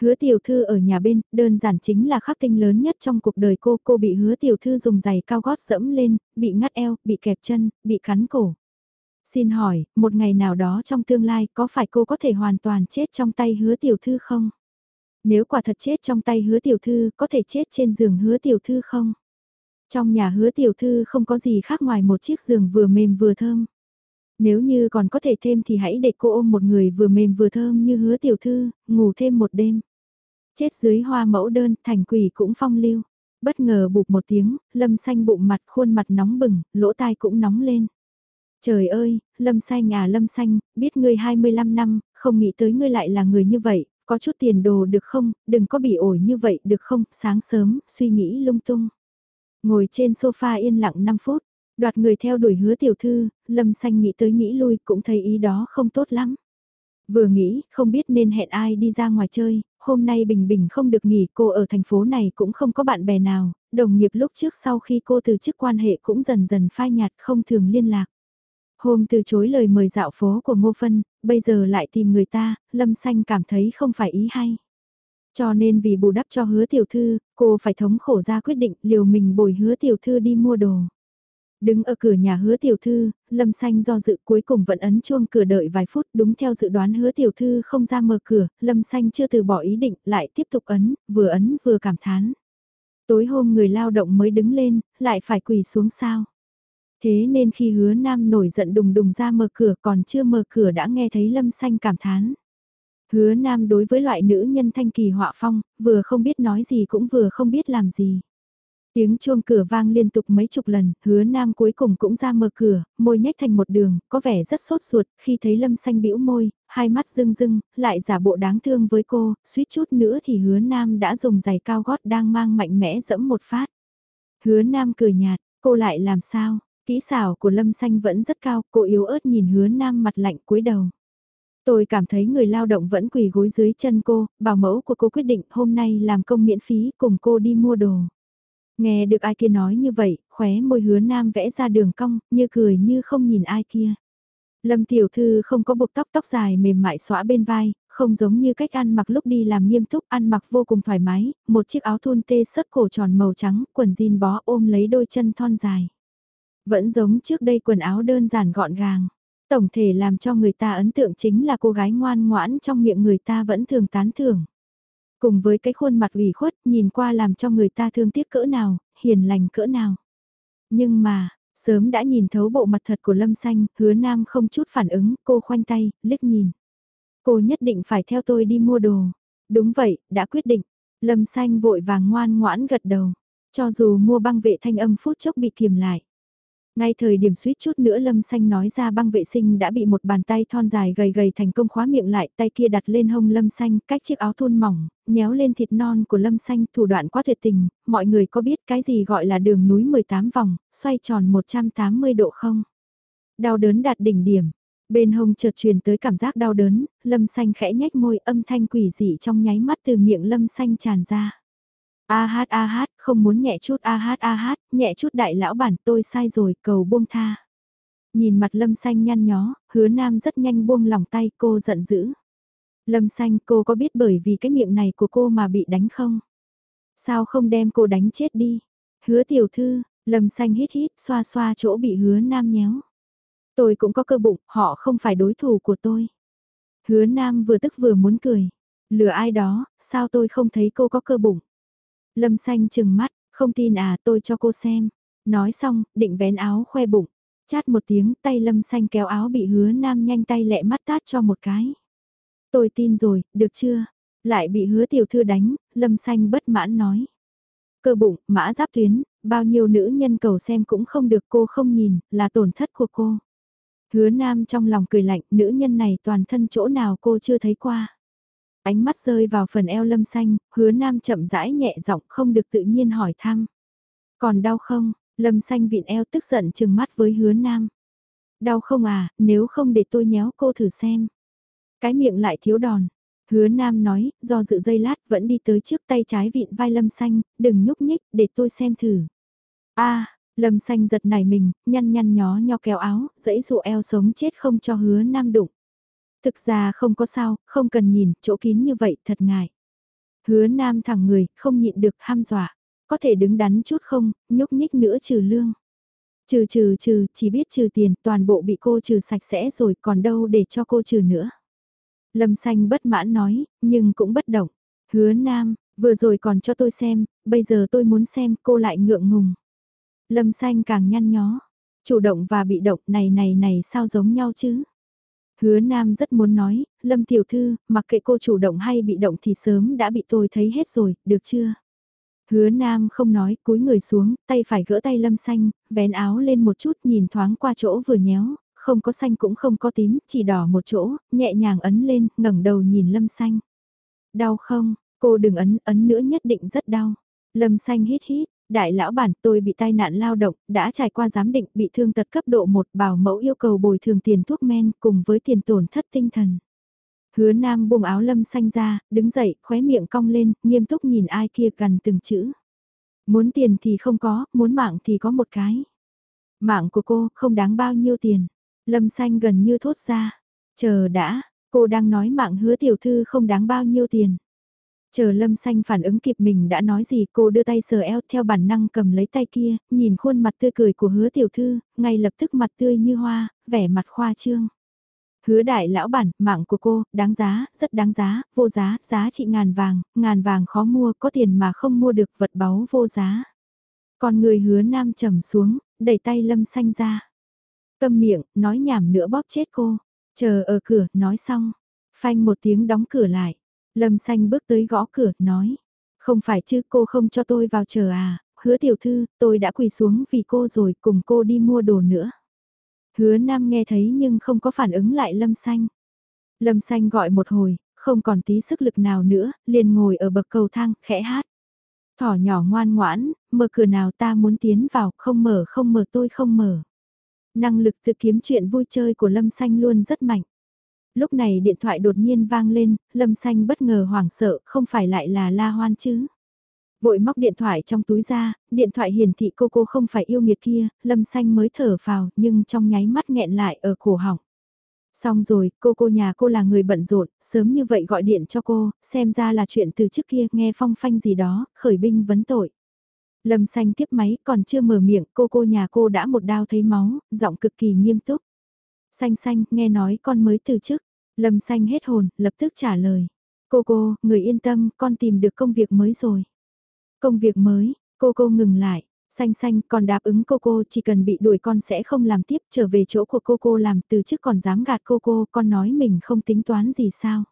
Hứa tiểu thư ở nhà bên, đơn giản chính là khắc tinh lớn nhất trong cuộc đời cô, cô bị hứa tiểu thư dùng giày cao gót dẫm lên, bị ngắt eo, bị kẹp chân, bị cắn cổ. Xin hỏi, một ngày nào đó trong tương lai có phải cô có thể hoàn toàn chết trong tay hứa tiểu thư không? Nếu quả thật chết trong tay hứa tiểu thư, có thể chết trên giường hứa tiểu thư không? Trong nhà hứa tiểu thư không có gì khác ngoài một chiếc giường vừa mềm vừa thơm. Nếu như còn có thể thêm thì hãy để cô ôm một người vừa mềm vừa thơm như hứa tiểu thư, ngủ thêm một đêm. Chết dưới hoa mẫu đơn, thành quỷ cũng phong lưu. Bất ngờ bụp một tiếng, lâm xanh bụng mặt khuôn mặt nóng bừng, lỗ tai cũng nóng lên. Trời ơi, Lâm Xanh à Lâm Xanh, biết ngươi 25 năm, không nghĩ tới ngươi lại là người như vậy, có chút tiền đồ được không, đừng có bị ổi như vậy được không, sáng sớm, suy nghĩ lung tung. Ngồi trên sofa yên lặng 5 phút, đoạt người theo đuổi hứa tiểu thư, Lâm Xanh nghĩ tới nghĩ lui cũng thấy ý đó không tốt lắm. Vừa nghĩ, không biết nên hẹn ai đi ra ngoài chơi, hôm nay Bình Bình không được nghỉ, cô ở thành phố này cũng không có bạn bè nào, đồng nghiệp lúc trước sau khi cô từ chức quan hệ cũng dần dần phai nhạt không thường liên lạc. Hôm từ chối lời mời dạo phố của Ngô Phân, bây giờ lại tìm người ta, Lâm Xanh cảm thấy không phải ý hay. Cho nên vì bù đắp cho hứa tiểu thư, cô phải thống khổ ra quyết định liều mình bồi hứa tiểu thư đi mua đồ. Đứng ở cửa nhà hứa tiểu thư, Lâm Xanh do dự cuối cùng vẫn ấn chuông cửa đợi vài phút đúng theo dự đoán hứa tiểu thư không ra mở cửa, Lâm Xanh chưa từ bỏ ý định lại tiếp tục ấn, vừa ấn vừa cảm thán. Tối hôm người lao động mới đứng lên, lại phải quỳ xuống sao. Thế nên khi hứa nam nổi giận đùng đùng ra mở cửa còn chưa mở cửa đã nghe thấy lâm xanh cảm thán. Hứa nam đối với loại nữ nhân thanh kỳ họa phong, vừa không biết nói gì cũng vừa không biết làm gì. Tiếng chuông cửa vang liên tục mấy chục lần, hứa nam cuối cùng cũng ra mở cửa, môi nhếch thành một đường, có vẻ rất sốt ruột, khi thấy lâm xanh bĩu môi, hai mắt rưng rưng, lại giả bộ đáng thương với cô, suýt chút nữa thì hứa nam đã dùng giày cao gót đang mang mạnh mẽ dẫm một phát. Hứa nam cười nhạt, cô lại làm sao, Kỹ xảo của Lâm Xanh vẫn rất cao, cô yếu ớt nhìn hứa nam mặt lạnh cúi đầu. Tôi cảm thấy người lao động vẫn quỳ gối dưới chân cô, bảo mẫu của cô quyết định hôm nay làm công miễn phí cùng cô đi mua đồ. Nghe được ai kia nói như vậy, khóe môi hứa nam vẽ ra đường cong, như cười như không nhìn ai kia. Lâm tiểu thư không có buộc tóc tóc dài mềm mại xõa bên vai, không giống như cách ăn mặc lúc đi làm nghiêm túc, ăn mặc vô cùng thoải mái, một chiếc áo thun tê sớt cổ tròn màu trắng, quần jean bó ôm lấy đôi chân thon dài. Vẫn giống trước đây quần áo đơn giản gọn gàng. Tổng thể làm cho người ta ấn tượng chính là cô gái ngoan ngoãn trong miệng người ta vẫn thường tán thưởng. Cùng với cái khuôn mặt ủy khuất nhìn qua làm cho người ta thương tiếc cỡ nào, hiền lành cỡ nào. Nhưng mà, sớm đã nhìn thấu bộ mặt thật của Lâm Xanh, hứa nam không chút phản ứng, cô khoanh tay, liếc nhìn. Cô nhất định phải theo tôi đi mua đồ. Đúng vậy, đã quyết định. Lâm Xanh vội vàng ngoan ngoãn gật đầu. Cho dù mua băng vệ thanh âm phút chốc bị kiềm lại. Ngay thời điểm suýt chút nữa Lâm Xanh nói ra băng vệ sinh đã bị một bàn tay thon dài gầy gầy thành công khóa miệng lại, tay kia đặt lên hông Lâm Xanh, cách chiếc áo thun mỏng, nhéo lên thịt non của Lâm Xanh, thủ đoạn quá tuyệt tình, mọi người có biết cái gì gọi là đường núi 18 vòng, xoay tròn 180 độ không? Đau đớn đạt đỉnh điểm, bên hông chợt truyền tới cảm giác đau đớn, Lâm Xanh khẽ nhếch môi âm thanh quỷ dị trong nháy mắt từ miệng Lâm Xanh tràn ra. A hát a hát, không muốn nhẹ chút a hát a hát, nhẹ chút đại lão bản tôi sai rồi, cầu buông tha. Nhìn mặt lâm xanh nhăn nhó, hứa nam rất nhanh buông lòng tay cô giận dữ. Lâm xanh cô có biết bởi vì cái miệng này của cô mà bị đánh không? Sao không đem cô đánh chết đi? Hứa tiểu thư, lâm xanh hít hít xoa xoa chỗ bị hứa nam nhéo. Tôi cũng có cơ bụng, họ không phải đối thủ của tôi. Hứa nam vừa tức vừa muốn cười. Lừa ai đó, sao tôi không thấy cô có cơ bụng? Lâm xanh chừng mắt, không tin à tôi cho cô xem. Nói xong, định vén áo khoe bụng. Chát một tiếng tay lâm xanh kéo áo bị hứa nam nhanh tay lẹ mắt tát cho một cái. Tôi tin rồi, được chưa? Lại bị hứa tiểu thư đánh, lâm xanh bất mãn nói. Cơ bụng, mã giáp tuyến, bao nhiêu nữ nhân cầu xem cũng không được cô không nhìn, là tổn thất của cô. Hứa nam trong lòng cười lạnh, nữ nhân này toàn thân chỗ nào cô chưa thấy qua. Ánh mắt rơi vào phần eo lâm xanh, hứa nam chậm rãi nhẹ giọng không được tự nhiên hỏi thăm. Còn đau không? Lâm xanh vịn eo tức giận chừng mắt với hứa nam. Đau không à, nếu không để tôi nhéo cô thử xem. Cái miệng lại thiếu đòn. Hứa nam nói, do dự dây lát vẫn đi tới trước tay trái vịn vai lâm xanh, đừng nhúc nhích, để tôi xem thử. a lâm xanh giật nảy mình, nhăn nhăn nhó nho kéo áo, dãy dụ eo sống chết không cho hứa nam đụng. Thực ra không có sao, không cần nhìn, chỗ kín như vậy thật ngại. Hứa nam thẳng người, không nhịn được ham dọa. Có thể đứng đắn chút không, nhúc nhích nữa trừ lương. Trừ trừ trừ, chỉ biết trừ tiền, toàn bộ bị cô trừ sạch sẽ rồi, còn đâu để cho cô trừ nữa. Lâm xanh bất mãn nói, nhưng cũng bất động. Hứa nam, vừa rồi còn cho tôi xem, bây giờ tôi muốn xem cô lại ngượng ngùng. Lâm xanh càng nhăn nhó. Chủ động và bị động này này này sao giống nhau chứ? Hứa Nam rất muốn nói, Lâm Tiểu Thư, mặc kệ cô chủ động hay bị động thì sớm đã bị tôi thấy hết rồi, được chưa? Hứa Nam không nói, cúi người xuống, tay phải gỡ tay Lâm Xanh, vén áo lên một chút nhìn thoáng qua chỗ vừa nhéo, không có xanh cũng không có tím, chỉ đỏ một chỗ, nhẹ nhàng ấn lên, ngẩng đầu nhìn Lâm Xanh. Đau không? Cô đừng ấn, ấn nữa nhất định rất đau. Lâm Xanh hít hít, đại lão bản tôi bị tai nạn lao động, đã trải qua giám định bị thương tật cấp độ 1 bảo mẫu yêu cầu bồi thường tiền thuốc men cùng với tiền tổn thất tinh thần. Hứa Nam buông áo lâm xanh ra, đứng dậy, khóe miệng cong lên, nghiêm túc nhìn ai kia gần từng chữ. Muốn tiền thì không có, muốn mạng thì có một cái. Mạng của cô không đáng bao nhiêu tiền. Lâm xanh gần như thốt ra. Chờ đã, cô đang nói mạng hứa tiểu thư không đáng bao nhiêu tiền. Chờ lâm xanh phản ứng kịp mình đã nói gì cô đưa tay sờ eo theo bản năng cầm lấy tay kia, nhìn khuôn mặt tươi cười của hứa tiểu thư, ngay lập tức mặt tươi như hoa, vẻ mặt khoa trương. Hứa đại lão bản, mạng của cô, đáng giá, rất đáng giá, vô giá, giá trị ngàn vàng, ngàn vàng khó mua, có tiền mà không mua được vật báu vô giá. Còn người hứa nam trầm xuống, đẩy tay lâm xanh ra. Câm miệng, nói nhảm nữa bóp chết cô. Chờ ở cửa, nói xong. Phanh một tiếng đóng cửa lại. Lâm xanh bước tới gõ cửa, nói. Không phải chứ cô không cho tôi vào chờ à, hứa tiểu thư, tôi đã quỳ xuống vì cô rồi, cùng cô đi mua đồ nữa. Hứa Nam nghe thấy nhưng không có phản ứng lại Lâm Xanh. Lâm Xanh gọi một hồi, không còn tí sức lực nào nữa, liền ngồi ở bậc cầu thang, khẽ hát. Thỏ nhỏ ngoan ngoãn, mở cửa nào ta muốn tiến vào, không mở không mở tôi không mở. Năng lực tự kiếm chuyện vui chơi của Lâm Xanh luôn rất mạnh. Lúc này điện thoại đột nhiên vang lên, Lâm Xanh bất ngờ hoảng sợ, không phải lại là La Hoan chứ. Vội móc điện thoại trong túi ra, điện thoại hiển thị cô cô không phải yêu nghiệt kia, lâm xanh mới thở vào nhưng trong nháy mắt nghẹn lại ở cổ họng. Xong rồi, cô cô nhà cô là người bận rộn, sớm như vậy gọi điện cho cô, xem ra là chuyện từ trước kia nghe phong phanh gì đó, khởi binh vấn tội. Lâm xanh tiếp máy còn chưa mở miệng, cô cô nhà cô đã một đao thấy máu, giọng cực kỳ nghiêm túc. Xanh xanh, nghe nói con mới từ chức. Lâm xanh hết hồn, lập tức trả lời. Cô cô, người yên tâm, con tìm được công việc mới rồi. Công việc mới, cô cô ngừng lại, xanh xanh còn đáp ứng cô cô chỉ cần bị đuổi con sẽ không làm tiếp trở về chỗ của cô cô làm từ chức còn dám gạt cô cô con nói mình không tính toán gì sao.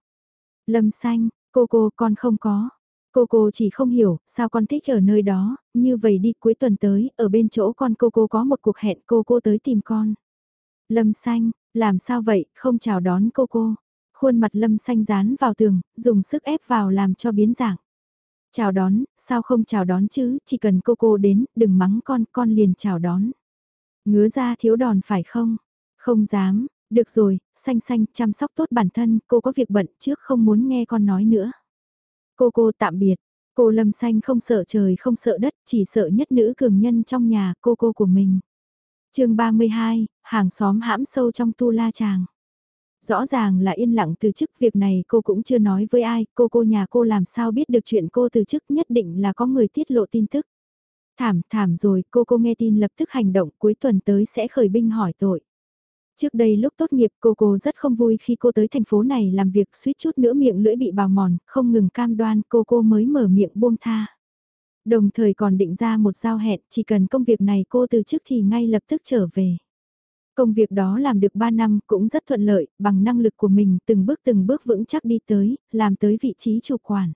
Lâm xanh, cô cô con không có. Cô cô chỉ không hiểu sao con thích ở nơi đó, như vậy đi cuối tuần tới, ở bên chỗ con cô cô có một cuộc hẹn cô cô tới tìm con. Lâm xanh, làm sao vậy, không chào đón cô cô. Khuôn mặt lâm xanh dán vào tường, dùng sức ép vào làm cho biến dạng. Chào đón, sao không chào đón chứ, chỉ cần cô cô đến, đừng mắng con, con liền chào đón. Ngứa ra thiếu đòn phải không? Không dám, được rồi, xanh xanh, chăm sóc tốt bản thân, cô có việc bận trước không muốn nghe con nói nữa. Cô cô tạm biệt, cô lâm xanh không sợ trời không sợ đất, chỉ sợ nhất nữ cường nhân trong nhà cô cô của mình chương 32, hàng xóm hãm sâu trong tu la chàng. Rõ ràng là yên lặng từ chức việc này cô cũng chưa nói với ai, cô cô nhà cô làm sao biết được chuyện cô từ chức nhất định là có người tiết lộ tin tức. Thảm, thảm rồi, cô cô nghe tin lập tức hành động cuối tuần tới sẽ khởi binh hỏi tội. Trước đây lúc tốt nghiệp cô cô rất không vui khi cô tới thành phố này làm việc suýt chút nữa miệng lưỡi bị bào mòn, không ngừng cam đoan cô cô mới mở miệng buông tha. Đồng thời còn định ra một giao hẹn, chỉ cần công việc này cô từ chức thì ngay lập tức trở về. Công việc đó làm được 3 năm cũng rất thuận lợi, bằng năng lực của mình từng bước từng bước vững chắc đi tới, làm tới vị trí chủ quản.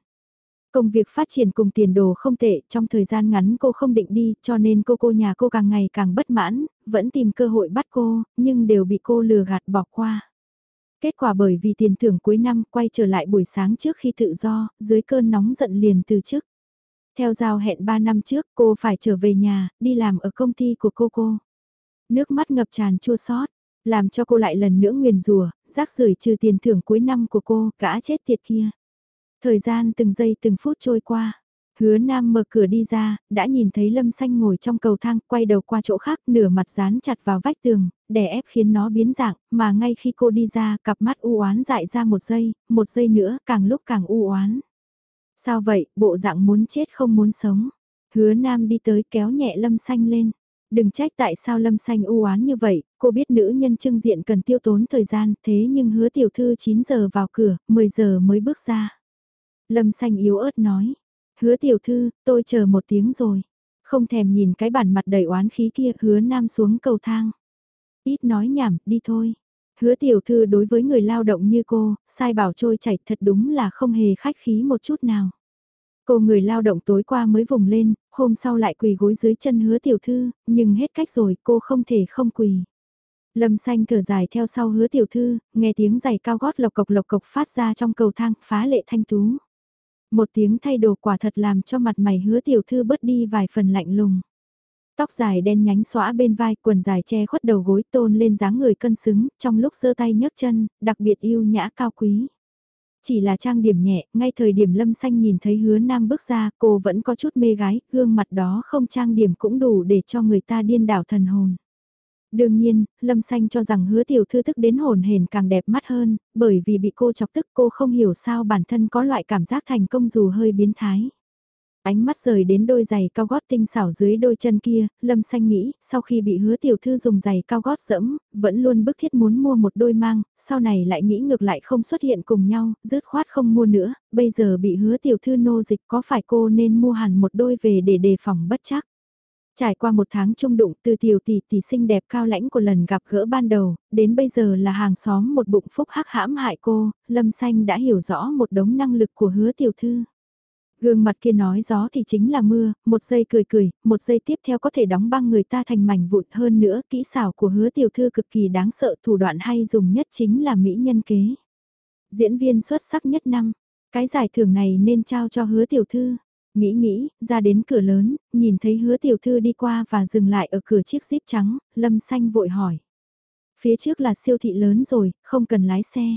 Công việc phát triển cùng tiền đồ không tệ, trong thời gian ngắn cô không định đi, cho nên cô cô nhà cô càng ngày càng bất mãn, vẫn tìm cơ hội bắt cô, nhưng đều bị cô lừa gạt bỏ qua. Kết quả bởi vì tiền thưởng cuối năm quay trở lại buổi sáng trước khi tự do, dưới cơn nóng giận liền từ chức. Theo giao hẹn 3 năm trước cô phải trở về nhà, đi làm ở công ty của cô cô. Nước mắt ngập tràn chua xót làm cho cô lại lần nữa nguyền rùa, rác rưởi trừ tiền thưởng cuối năm của cô, cả chết tiệt kia. Thời gian từng giây từng phút trôi qua. Hứa Nam mở cửa đi ra, đã nhìn thấy Lâm Xanh ngồi trong cầu thang, quay đầu qua chỗ khác, nửa mặt dán chặt vào vách tường, đè ép khiến nó biến dạng, mà ngay khi cô đi ra, cặp mắt u oán dại ra một giây, một giây nữa, càng lúc càng u oán. Sao vậy, bộ dạng muốn chết không muốn sống. Hứa Nam đi tới kéo nhẹ Lâm Xanh lên. Đừng trách tại sao Lâm Xanh u oán như vậy, cô biết nữ nhân trưng diện cần tiêu tốn thời gian, thế nhưng hứa tiểu thư 9 giờ vào cửa, 10 giờ mới bước ra. Lâm xanh yếu ớt nói. Hứa tiểu thư, tôi chờ một tiếng rồi. Không thèm nhìn cái bản mặt đầy oán khí kia hứa nam xuống cầu thang. Ít nói nhảm, đi thôi. Hứa tiểu thư đối với người lao động như cô, sai bảo trôi chảy thật đúng là không hề khách khí một chút nào. Cô người lao động tối qua mới vùng lên, hôm sau lại quỳ gối dưới chân hứa tiểu thư, nhưng hết cách rồi cô không thể không quỳ. Lâm xanh thở dài theo sau hứa tiểu thư, nghe tiếng giày cao gót lộc cộc lộc cộc phát ra trong cầu thang phá lệ thanh tú. Một tiếng thay đồ quả thật làm cho mặt mày hứa tiểu thư bớt đi vài phần lạnh lùng. Tóc dài đen nhánh xõa bên vai, quần dài che khuất đầu gối tôn lên dáng người cân xứng, trong lúc giơ tay nhấc chân, đặc biệt yêu nhã cao quý. Chỉ là trang điểm nhẹ, ngay thời điểm lâm xanh nhìn thấy hứa nam bước ra, cô vẫn có chút mê gái, gương mặt đó không trang điểm cũng đủ để cho người ta điên đảo thần hồn. Đương nhiên, Lâm Xanh cho rằng hứa tiểu thư tức đến hồn hền càng đẹp mắt hơn, bởi vì bị cô chọc tức cô không hiểu sao bản thân có loại cảm giác thành công dù hơi biến thái. Ánh mắt rời đến đôi giày cao gót tinh xảo dưới đôi chân kia, Lâm Xanh nghĩ, sau khi bị hứa tiểu thư dùng giày cao gót dẫm, vẫn luôn bức thiết muốn mua một đôi mang, sau này lại nghĩ ngược lại không xuất hiện cùng nhau, dứt khoát không mua nữa, bây giờ bị hứa tiểu thư nô dịch có phải cô nên mua hẳn một đôi về để đề phòng bất chắc. Trải qua một tháng chung đụng từ tiểu tỷ tỷ xinh đẹp cao lãnh của lần gặp gỡ ban đầu, đến bây giờ là hàng xóm một bụng phúc hắc hãm hại cô, Lâm Xanh đã hiểu rõ một đống năng lực của hứa tiểu thư. Gương mặt kia nói gió thì chính là mưa, một giây cười cười, một giây tiếp theo có thể đóng băng người ta thành mảnh vụn hơn nữa, kỹ xảo của hứa tiểu thư cực kỳ đáng sợ, thủ đoạn hay dùng nhất chính là mỹ nhân kế. Diễn viên xuất sắc nhất năm, cái giải thưởng này nên trao cho hứa tiểu thư. Nghĩ nghĩ, ra đến cửa lớn, nhìn thấy hứa tiểu thư đi qua và dừng lại ở cửa chiếc jeep trắng, lâm xanh vội hỏi. Phía trước là siêu thị lớn rồi, không cần lái xe.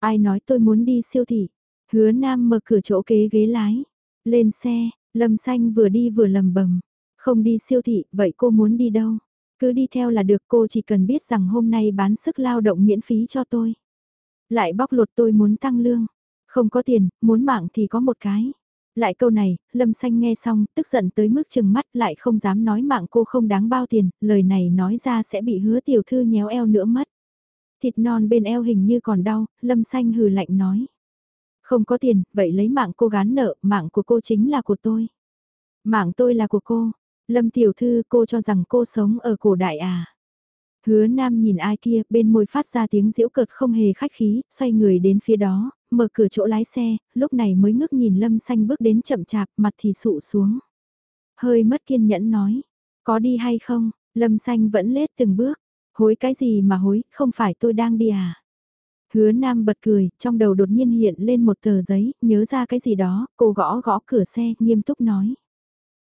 Ai nói tôi muốn đi siêu thị? Hứa nam mở cửa chỗ kế ghế lái. Lên xe, lâm xanh vừa đi vừa lầm bầm. Không đi siêu thị, vậy cô muốn đi đâu? Cứ đi theo là được cô chỉ cần biết rằng hôm nay bán sức lao động miễn phí cho tôi. Lại bóc lột tôi muốn tăng lương. Không có tiền, muốn mạng thì có một cái. Lại câu này, Lâm Xanh nghe xong, tức giận tới mức chừng mắt lại không dám nói mạng cô không đáng bao tiền, lời này nói ra sẽ bị hứa tiểu thư nhéo eo nữa mất. Thịt non bên eo hình như còn đau, Lâm Xanh hừ lạnh nói. Không có tiền, vậy lấy mạng cô gán nợ, mạng của cô chính là của tôi. Mạng tôi là của cô. Lâm tiểu thư cô cho rằng cô sống ở cổ đại à. Hứa nam nhìn ai kia, bên môi phát ra tiếng giễu cợt không hề khách khí, xoay người đến phía đó, mở cửa chỗ lái xe, lúc này mới ngước nhìn lâm xanh bước đến chậm chạp, mặt thì sụ xuống. Hơi mất kiên nhẫn nói, có đi hay không, lâm xanh vẫn lết từng bước, hối cái gì mà hối, không phải tôi đang đi à. Hứa Nam bật cười, trong đầu đột nhiên hiện lên một tờ giấy, nhớ ra cái gì đó, cô gõ gõ cửa xe, nghiêm túc nói.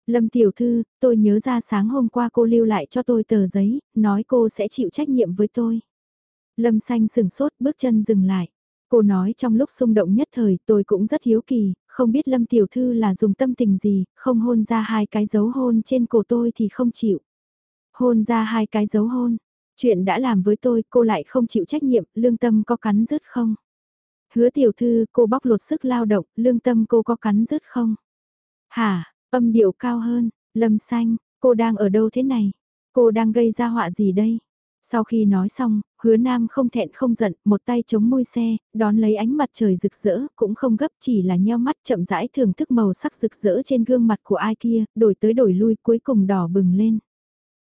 Lâm Tiểu Thư, tôi nhớ ra sáng hôm qua cô lưu lại cho tôi tờ giấy, nói cô sẽ chịu trách nhiệm với tôi. Lâm Xanh sừng sốt bước chân dừng lại. Cô nói trong lúc xung động nhất thời tôi cũng rất hiếu kỳ, không biết Lâm Tiểu Thư là dùng tâm tình gì, không hôn ra hai cái dấu hôn trên cổ tôi thì không chịu. Hôn ra hai cái dấu hôn, chuyện đã làm với tôi cô lại không chịu trách nhiệm, lương tâm có cắn rứt không? Hứa Tiểu Thư cô bóc lột sức lao động, lương tâm cô có cắn rứt không? Hả, âm điệu cao hơn, Lâm Xanh, cô đang ở đâu thế này? Cô đang gây ra họa gì đây? Sau khi nói xong, hứa nam không thẹn không giận, một tay chống môi xe, đón lấy ánh mặt trời rực rỡ, cũng không gấp chỉ là nheo mắt chậm rãi thưởng thức màu sắc rực rỡ trên gương mặt của ai kia, đổi tới đổi lui cuối cùng đỏ bừng lên.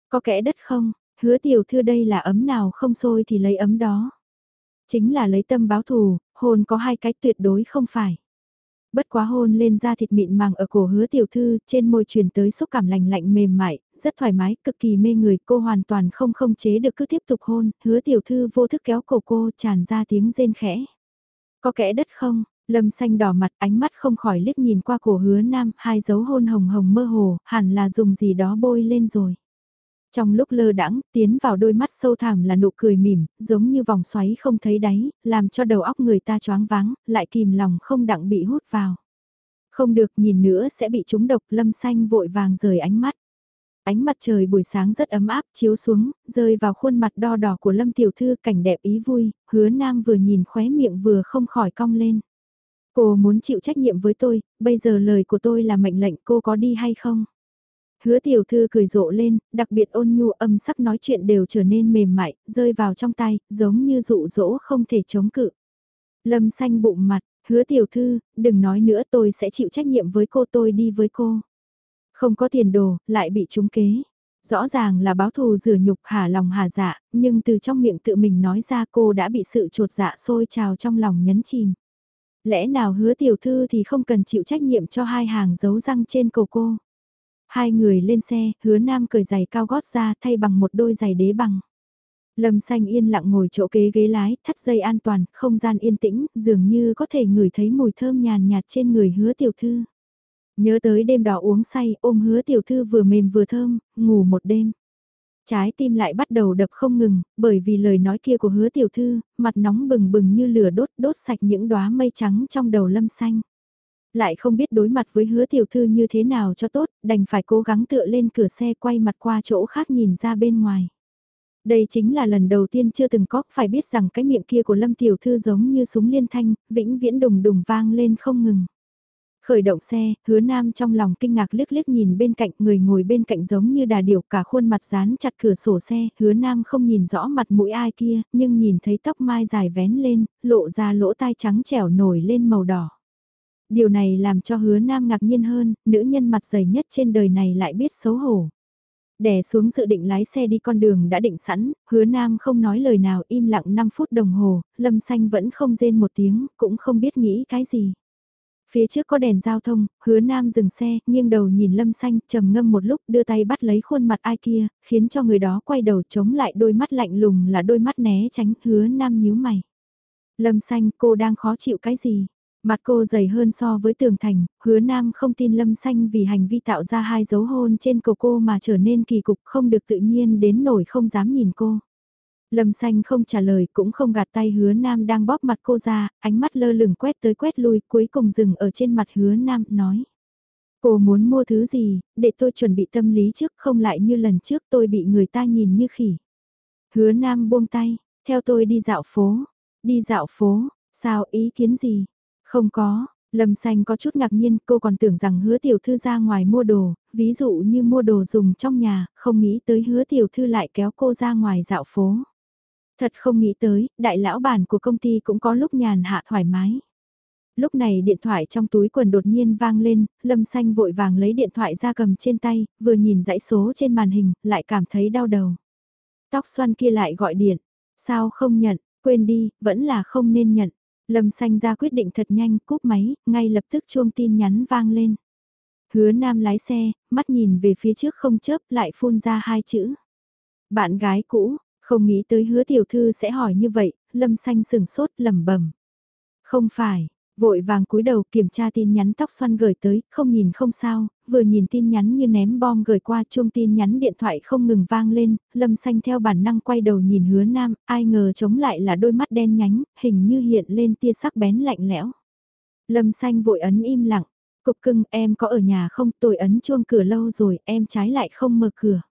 Có kẽ đất không? Hứa tiểu thư đây là ấm nào không sôi thì lấy ấm đó. Chính là lấy tâm báo thù, hôn có hai cái tuyệt đối không phải. Bất quá hôn lên da thịt mịn màng ở cổ hứa tiểu thư, trên môi truyền tới xúc cảm lành lạnh mềm mại, rất thoải mái, cực kỳ mê người, cô hoàn toàn không không chế được cứ tiếp tục hôn, hứa tiểu thư vô thức kéo cổ cô tràn ra tiếng rên khẽ. Có kẽ đất không? Lâm xanh đỏ mặt ánh mắt không khỏi liếc nhìn qua cổ hứa nam, hai dấu hôn hồng hồng mơ hồ, hẳn là dùng gì đó bôi lên rồi. Trong lúc lơ đãng tiến vào đôi mắt sâu thẳm là nụ cười mỉm, giống như vòng xoáy không thấy đáy, làm cho đầu óc người ta choáng váng, lại kìm lòng không đặng bị hút vào. Không được nhìn nữa sẽ bị trúng độc lâm xanh vội vàng rời ánh mắt. Ánh mặt trời buổi sáng rất ấm áp chiếu xuống, rơi vào khuôn mặt đo đỏ của lâm tiểu thư cảnh đẹp ý vui, hứa nam vừa nhìn khóe miệng vừa không khỏi cong lên. Cô muốn chịu trách nhiệm với tôi, bây giờ lời của tôi là mệnh lệnh cô có đi hay không? Hứa tiểu thư cười rộ lên, đặc biệt ôn nhu âm sắc nói chuyện đều trở nên mềm mại, rơi vào trong tay, giống như dụ dỗ không thể chống cự. Lâm xanh bụng mặt, hứa tiểu thư, đừng nói nữa tôi sẽ chịu trách nhiệm với cô tôi đi với cô. Không có tiền đồ, lại bị trúng kế. Rõ ràng là báo thù rửa nhục hả lòng hà dạ, nhưng từ trong miệng tự mình nói ra cô đã bị sự trột dạ sôi trào trong lòng nhấn chìm. Lẽ nào hứa tiểu thư thì không cần chịu trách nhiệm cho hai hàng dấu răng trên cổ cô. Hai người lên xe, hứa nam cởi giày cao gót ra thay bằng một đôi giày đế bằng. Lâm xanh yên lặng ngồi chỗ kế ghế lái, thắt dây an toàn, không gian yên tĩnh, dường như có thể ngửi thấy mùi thơm nhàn nhạt trên người hứa tiểu thư. Nhớ tới đêm đó uống say, ôm hứa tiểu thư vừa mềm vừa thơm, ngủ một đêm. Trái tim lại bắt đầu đập không ngừng, bởi vì lời nói kia của hứa tiểu thư, mặt nóng bừng bừng như lửa đốt đốt sạch những đóa mây trắng trong đầu lâm xanh lại không biết đối mặt với hứa tiểu thư như thế nào cho tốt, đành phải cố gắng tựa lên cửa xe quay mặt qua chỗ khác nhìn ra bên ngoài. Đây chính là lần đầu tiên chưa từng có, phải biết rằng cái miệng kia của Lâm Tiểu Thư giống như súng liên thanh, vĩnh viễn đùng đùng vang lên không ngừng. Khởi động xe, hứa nam trong lòng kinh ngạc liếc liếc nhìn bên cạnh người ngồi bên cạnh giống như đà điểu cả khuôn mặt dán chặt cửa sổ xe, hứa nam không nhìn rõ mặt mũi ai kia, nhưng nhìn thấy tóc mai dài vén lên, lộ ra lỗ tai trắng trẻo nổi lên màu đỏ. Điều này làm cho hứa nam ngạc nhiên hơn, nữ nhân mặt dày nhất trên đời này lại biết xấu hổ. Đè xuống dự định lái xe đi con đường đã định sẵn, hứa nam không nói lời nào im lặng 5 phút đồng hồ, lâm xanh vẫn không rên một tiếng, cũng không biết nghĩ cái gì. Phía trước có đèn giao thông, hứa nam dừng xe, nghiêng đầu nhìn lâm xanh, trầm ngâm một lúc đưa tay bắt lấy khuôn mặt ai kia, khiến cho người đó quay đầu chống lại đôi mắt lạnh lùng là đôi mắt né tránh, hứa nam nhíu mày. Lâm xanh cô đang khó chịu cái gì? Mặt cô dày hơn so với tường thành, hứa nam không tin lâm xanh vì hành vi tạo ra hai dấu hôn trên cổ cô mà trở nên kỳ cục không được tự nhiên đến nổi không dám nhìn cô. Lâm xanh không trả lời cũng không gạt tay hứa nam đang bóp mặt cô ra, ánh mắt lơ lửng quét tới quét lui cuối cùng dừng ở trên mặt hứa nam, nói. Cô muốn mua thứ gì, để tôi chuẩn bị tâm lý trước không lại như lần trước tôi bị người ta nhìn như khỉ. Hứa nam buông tay, theo tôi đi dạo phố, đi dạo phố, sao ý kiến gì, không có, Lâm Xanh có chút ngạc nhiên, cô còn tưởng rằng hứa tiểu thư ra ngoài mua đồ, ví dụ như mua đồ dùng trong nhà, không nghĩ tới hứa tiểu thư lại kéo cô ra ngoài dạo phố. Thật không nghĩ tới, đại lão bản của công ty cũng có lúc nhàn hạ thoải mái. Lúc này điện thoại trong túi quần đột nhiên vang lên, Lâm Xanh vội vàng lấy điện thoại ra cầm trên tay, vừa nhìn dãy số trên màn hình, lại cảm thấy đau đầu. Tóc xoăn kia lại gọi điện, sao không nhận, quên đi, vẫn là không nên nhận. Lâm xanh ra quyết định thật nhanh, cúp máy, ngay lập tức chuông tin nhắn vang lên. Hứa nam lái xe, mắt nhìn về phía trước không chớp lại phun ra hai chữ. Bạn gái cũ, không nghĩ tới hứa tiểu thư sẽ hỏi như vậy, lâm xanh sừng sốt lẩm bẩm Không phải, Vội vàng cúi đầu kiểm tra tin nhắn tóc xoăn gửi tới, không nhìn không sao, vừa nhìn tin nhắn như ném bom gửi qua chuông tin nhắn điện thoại không ngừng vang lên, lâm xanh theo bản năng quay đầu nhìn hứa nam, ai ngờ chống lại là đôi mắt đen nhánh, hình như hiện lên tia sắc bén lạnh lẽo. Lâm xanh vội ấn im lặng, cục cưng em có ở nhà không tôi ấn chuông cửa lâu rồi em trái lại không mở cửa.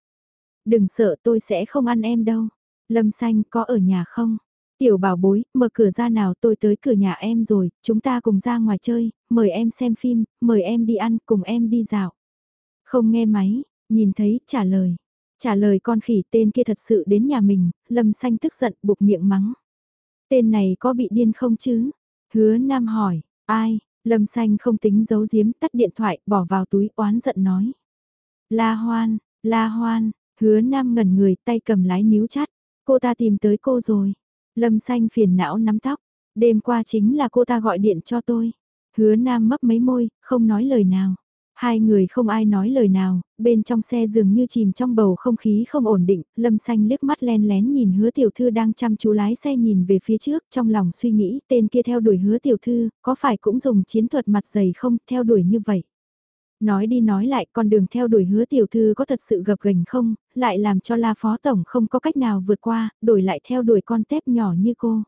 Đừng sợ tôi sẽ không ăn em đâu. Lâm xanh có ở nhà không? Tiểu bảo bối, mở cửa ra nào tôi tới cửa nhà em rồi, chúng ta cùng ra ngoài chơi, mời em xem phim, mời em đi ăn, cùng em đi dạo. Không nghe máy, nhìn thấy, trả lời. Trả lời con khỉ tên kia thật sự đến nhà mình, lâm xanh tức giận buộc miệng mắng. Tên này có bị điên không chứ? Hứa Nam hỏi, ai? Lâm xanh không tính giấu giếm tắt điện thoại bỏ vào túi oán giận nói. La hoan, la hoan, Hứa Nam ngẩn người tay cầm lái níu chát. Cô ta tìm tới cô rồi. Lâm xanh phiền não nắm tóc. Đêm qua chính là cô ta gọi điện cho tôi. Hứa Nam mấp mấy môi, không nói lời nào. Hai người không ai nói lời nào, bên trong xe dường như chìm trong bầu không khí không ổn định, Lâm Xanh liếc mắt len lén nhìn hứa tiểu thư đang chăm chú lái xe nhìn về phía trước, trong lòng suy nghĩ tên kia theo đuổi hứa tiểu thư, có phải cũng dùng chiến thuật mặt dày không, theo đuổi như vậy. Nói đi nói lại con đường theo đuổi hứa tiểu thư có thật sự gập ghềnh không, lại làm cho la phó tổng không có cách nào vượt qua, đổi lại theo đuổi con tép nhỏ như cô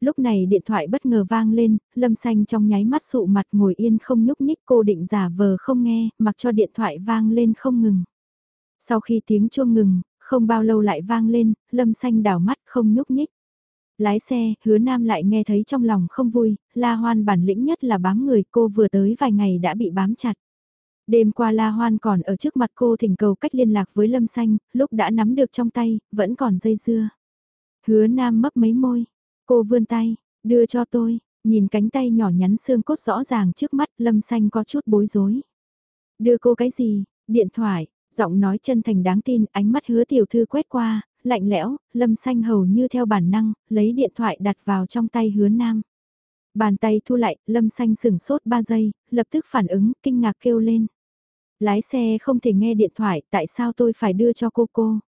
lúc này điện thoại bất ngờ vang lên, lâm xanh trong nháy mắt sụ mặt ngồi yên không nhúc nhích cô định giả vờ không nghe, mặc cho điện thoại vang lên không ngừng. Sau khi tiếng chuông ngừng, không bao lâu lại vang lên, lâm xanh đảo mắt không nhúc nhích. Lái xe, hứa nam lại nghe thấy trong lòng không vui, la hoan bản lĩnh nhất là bám người cô vừa tới vài ngày đã bị bám chặt. Đêm qua La Hoan còn ở trước mặt cô thỉnh cầu cách liên lạc với Lâm Xanh, lúc đã nắm được trong tay, vẫn còn dây dưa. Hứa Nam mấp mấy môi, Cô vươn tay, đưa cho tôi, nhìn cánh tay nhỏ nhắn xương cốt rõ ràng trước mắt Lâm Xanh có chút bối rối. Đưa cô cái gì? Điện thoại, giọng nói chân thành đáng tin, ánh mắt hứa tiểu thư quét qua, lạnh lẽo, Lâm Xanh hầu như theo bản năng, lấy điện thoại đặt vào trong tay hứa nam. Bàn tay thu lại, Lâm Xanh sửng sốt 3 giây, lập tức phản ứng, kinh ngạc kêu lên. Lái xe không thể nghe điện thoại, tại sao tôi phải đưa cho cô cô?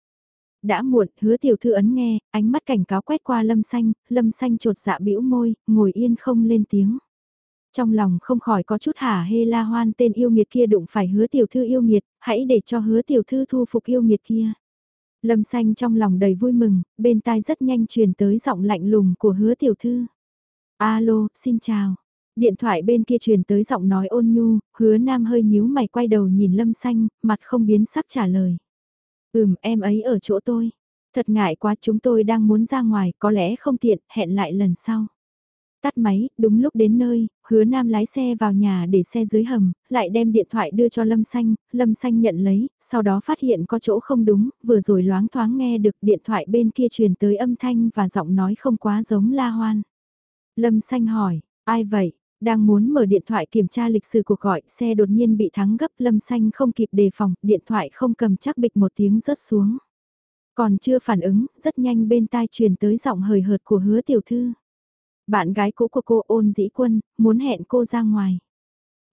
Đã muộn, hứa tiểu thư ấn nghe, ánh mắt cảnh cáo quét qua lâm xanh, lâm xanh trột dạ bĩu môi, ngồi yên không lên tiếng. Trong lòng không khỏi có chút hả hê la hoan tên yêu nghiệt kia đụng phải hứa tiểu thư yêu nghiệt, hãy để cho hứa tiểu thư thu phục yêu nghiệt kia. Lâm xanh trong lòng đầy vui mừng, bên tai rất nhanh truyền tới giọng lạnh lùng của hứa tiểu thư. Alo, xin chào. Điện thoại bên kia truyền tới giọng nói ôn nhu, hứa nam hơi nhíu mày quay đầu nhìn lâm xanh, mặt không biến sắc trả lời. Ừm, em ấy ở chỗ tôi. Thật ngại quá chúng tôi đang muốn ra ngoài, có lẽ không tiện, hẹn lại lần sau. Tắt máy, đúng lúc đến nơi, hứa nam lái xe vào nhà để xe dưới hầm, lại đem điện thoại đưa cho Lâm Xanh, Lâm Xanh nhận lấy, sau đó phát hiện có chỗ không đúng, vừa rồi loáng thoáng nghe được điện thoại bên kia truyền tới âm thanh và giọng nói không quá giống la hoan. Lâm Xanh hỏi, ai vậy? Đang muốn mở điện thoại kiểm tra lịch sử cuộc gọi, xe đột nhiên bị thắng gấp lâm xanh không kịp đề phòng, điện thoại không cầm chắc bịch một tiếng rớt xuống. Còn chưa phản ứng, rất nhanh bên tai truyền tới giọng hời hợt của hứa tiểu thư. Bạn gái cũ của cô ôn dĩ quân, muốn hẹn cô ra ngoài.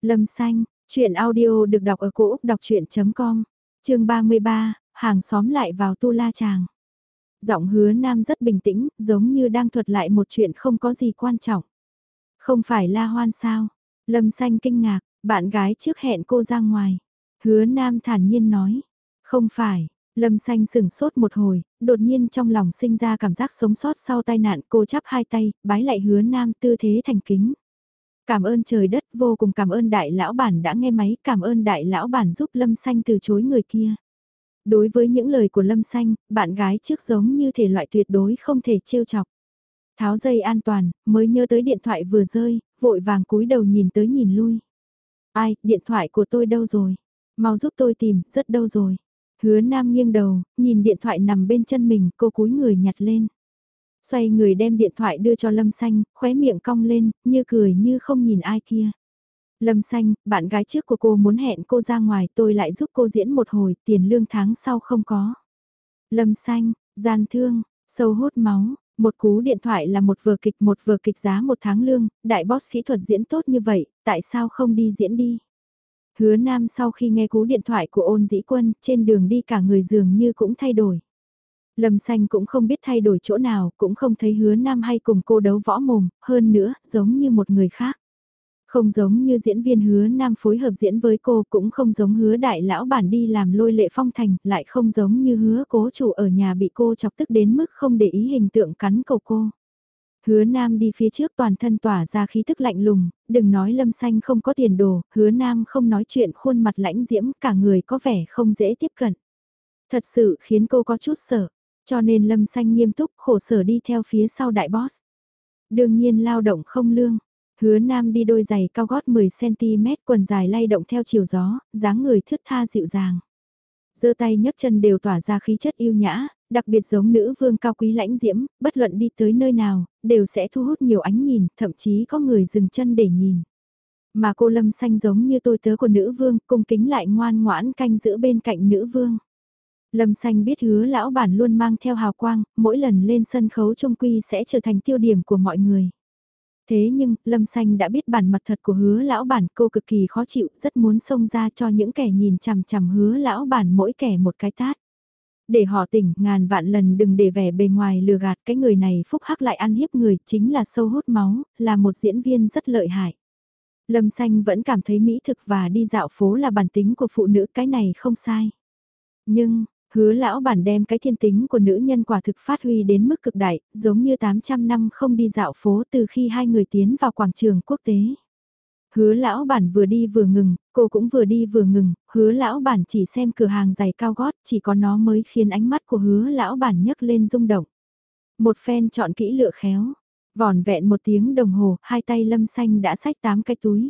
Lâm xanh, chuyện audio được đọc ở cổ Úc đọc chuyện.com, chương 33, hàng xóm lại vào tu la chàng. Giọng hứa nam rất bình tĩnh, giống như đang thuật lại một chuyện không có gì quan trọng. Không phải la hoan sao? Lâm xanh kinh ngạc, bạn gái trước hẹn cô ra ngoài. Hứa nam thản nhiên nói. Không phải, Lâm xanh sửng sốt một hồi, đột nhiên trong lòng sinh ra cảm giác sống sót sau tai nạn cô chắp hai tay, bái lại hứa nam tư thế thành kính. Cảm ơn trời đất vô cùng cảm ơn đại lão bản đã nghe máy, cảm ơn đại lão bản giúp Lâm xanh từ chối người kia. Đối với những lời của Lâm xanh, bạn gái trước giống như thể loại tuyệt đối không thể trêu chọc. Tháo dây an toàn, mới nhớ tới điện thoại vừa rơi, vội vàng cúi đầu nhìn tới nhìn lui. Ai, điện thoại của tôi đâu rồi? Mau giúp tôi tìm, rất đâu rồi? Hứa Nam nghiêng đầu, nhìn điện thoại nằm bên chân mình, cô cúi người nhặt lên. Xoay người đem điện thoại đưa cho Lâm Xanh, khóe miệng cong lên, như cười như không nhìn ai kia. Lâm Xanh, bạn gái trước của cô muốn hẹn cô ra ngoài tôi lại giúp cô diễn một hồi, tiền lương tháng sau không có. Lâm Xanh, gian thương, sâu hút máu, một cú điện thoại là một vở kịch một vở kịch giá một tháng lương, đại boss kỹ thuật diễn tốt như vậy, tại sao không đi diễn đi? Hứa Nam sau khi nghe cú điện thoại của ôn dĩ quân, trên đường đi cả người dường như cũng thay đổi. Lâm xanh cũng không biết thay đổi chỗ nào, cũng không thấy hứa Nam hay cùng cô đấu võ mồm, hơn nữa, giống như một người khác. Không giống như diễn viên hứa nam phối hợp diễn với cô cũng không giống hứa đại lão bản đi làm lôi lệ phong thành, lại không giống như hứa cố chủ ở nhà bị cô chọc tức đến mức không để ý hình tượng cắn cầu cô. Hứa Nam đi phía trước toàn thân tỏa ra khí thức lạnh lùng, đừng nói lâm xanh không có tiền đồ, hứa Nam không nói chuyện khuôn mặt lãnh diễm, cả người có vẻ không dễ tiếp cận. Thật sự khiến cô có chút sợ, cho nên lâm xanh nghiêm túc khổ sở đi theo phía sau đại boss. Đương nhiên lao động không lương, Hứa nam đi đôi giày cao gót 10cm quần dài lay động theo chiều gió, dáng người thướt tha dịu dàng. giơ tay nhấc chân đều tỏa ra khí chất yêu nhã, đặc biệt giống nữ vương cao quý lãnh diễm, bất luận đi tới nơi nào, đều sẽ thu hút nhiều ánh nhìn, thậm chí có người dừng chân để nhìn. Mà cô lâm xanh giống như tôi tớ của nữ vương, cung kính lại ngoan ngoãn canh giữ bên cạnh nữ vương. Lâm xanh biết hứa lão bản luôn mang theo hào quang, mỗi lần lên sân khấu trung quy sẽ trở thành tiêu điểm của mọi người. Thế nhưng, Lâm Xanh đã biết bản mặt thật của hứa lão bản cô cực kỳ khó chịu, rất muốn xông ra cho những kẻ nhìn chằm chằm hứa lão bản mỗi kẻ một cái tát. Để họ tỉnh, ngàn vạn lần đừng để vẻ bề ngoài lừa gạt cái người này phúc hắc lại ăn hiếp người, chính là sâu hút máu, là một diễn viên rất lợi hại. Lâm Xanh vẫn cảm thấy mỹ thực và đi dạo phố là bản tính của phụ nữ, cái này không sai. Nhưng, hứa lão bản đem cái thiên tính của nữ nhân quả thực phát huy đến mức cực đại, giống như 800 năm không đi dạo phố từ khi hai người tiến vào quảng trường quốc tế. Hứa lão bản vừa đi vừa ngừng, cô cũng vừa đi vừa ngừng, hứa lão bản chỉ xem cửa hàng giày cao gót, chỉ có nó mới khiến ánh mắt của hứa lão bản nhấc lên rung động. Một phen chọn kỹ lựa khéo, vòn vẹn một tiếng đồng hồ, hai tay lâm xanh đã xách tám cái túi.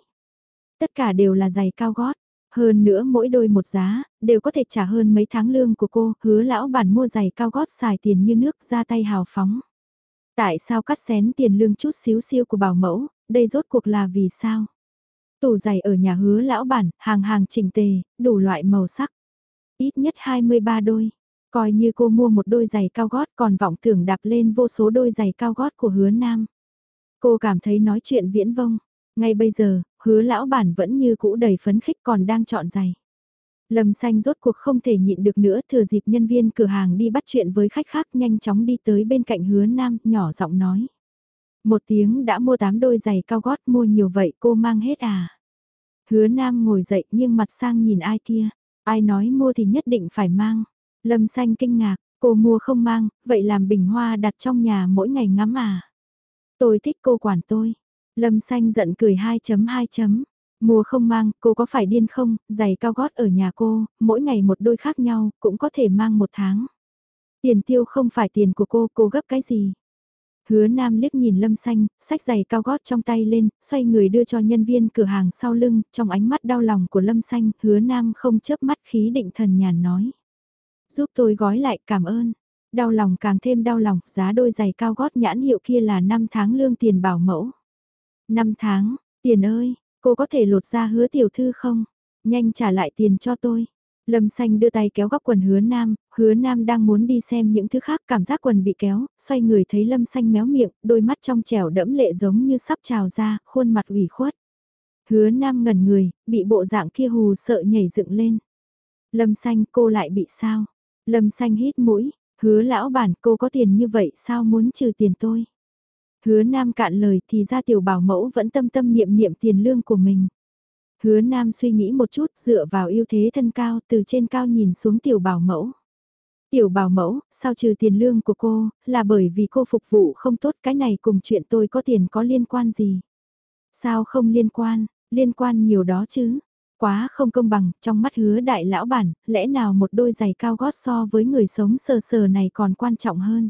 Tất cả đều là giày cao gót, hơn nữa mỗi đôi một giá, đều có thể trả hơn mấy tháng lương của cô, hứa lão bản mua giày cao gót xài tiền như nước ra tay hào phóng. Tại sao cắt xén tiền lương chút xíu siêu của bảo mẫu, đây rốt cuộc là vì sao? Tủ giày ở nhà hứa lão bản, hàng hàng chỉnh tề, đủ loại màu sắc. Ít nhất 23 đôi. Coi như cô mua một đôi giày cao gót còn vọng tưởng đạp lên vô số đôi giày cao gót của hứa nam. Cô cảm thấy nói chuyện viễn vông. Ngay bây giờ, hứa lão bản vẫn như cũ đầy phấn khích còn đang chọn giày. Lâm xanh rốt cuộc không thể nhịn được nữa thừa dịp nhân viên cửa hàng đi bắt chuyện với khách khác nhanh chóng đi tới bên cạnh hứa nam nhỏ giọng nói. Một tiếng đã mua 8 đôi giày cao gót mua nhiều vậy cô mang hết à? Hứa nam ngồi dậy nhưng mặt sang nhìn ai kia. Ai nói mua thì nhất định phải mang. Lâm xanh kinh ngạc, cô mua không mang, vậy làm bình hoa đặt trong nhà mỗi ngày ngắm à? Tôi thích cô quản tôi. Lâm xanh giận cười 2.2 chấm. Mùa không mang, cô có phải điên không, giày cao gót ở nhà cô, mỗi ngày một đôi khác nhau, cũng có thể mang một tháng. Tiền tiêu không phải tiền của cô, cô gấp cái gì? Hứa Nam liếc nhìn Lâm Xanh, sách giày cao gót trong tay lên, xoay người đưa cho nhân viên cửa hàng sau lưng, trong ánh mắt đau lòng của Lâm Xanh, Hứa Nam không chớp mắt khí định thần nhàn nói. Giúp tôi gói lại cảm ơn. Đau lòng càng thêm đau lòng, giá đôi giày cao gót nhãn hiệu kia là 5 tháng lương tiền bảo mẫu. 5 tháng, tiền ơi, cô có thể lột ra hứa tiểu thư không? Nhanh trả lại tiền cho tôi. Lâm xanh đưa tay kéo góc quần hứa nam, hứa nam đang muốn đi xem những thứ khác cảm giác quần bị kéo, xoay người thấy lâm xanh méo miệng, đôi mắt trong trẻo đẫm lệ giống như sắp trào ra, khuôn mặt ủy khuất. Hứa nam ngẩn người, bị bộ dạng kia hù sợ nhảy dựng lên. Lâm xanh cô lại bị sao? Lâm xanh hít mũi, hứa lão bản cô có tiền như vậy sao muốn trừ tiền tôi? Hứa Nam cạn lời thì ra tiểu bảo mẫu vẫn tâm tâm niệm niệm tiền lương của mình. Hứa Nam suy nghĩ một chút dựa vào ưu thế thân cao từ trên cao nhìn xuống tiểu bảo mẫu. Tiểu bảo mẫu, sao trừ tiền lương của cô, là bởi vì cô phục vụ không tốt cái này cùng chuyện tôi có tiền có liên quan gì? Sao không liên quan, liên quan nhiều đó chứ? Quá không công bằng, trong mắt hứa đại lão bản, lẽ nào một đôi giày cao gót so với người sống sờ sờ này còn quan trọng hơn?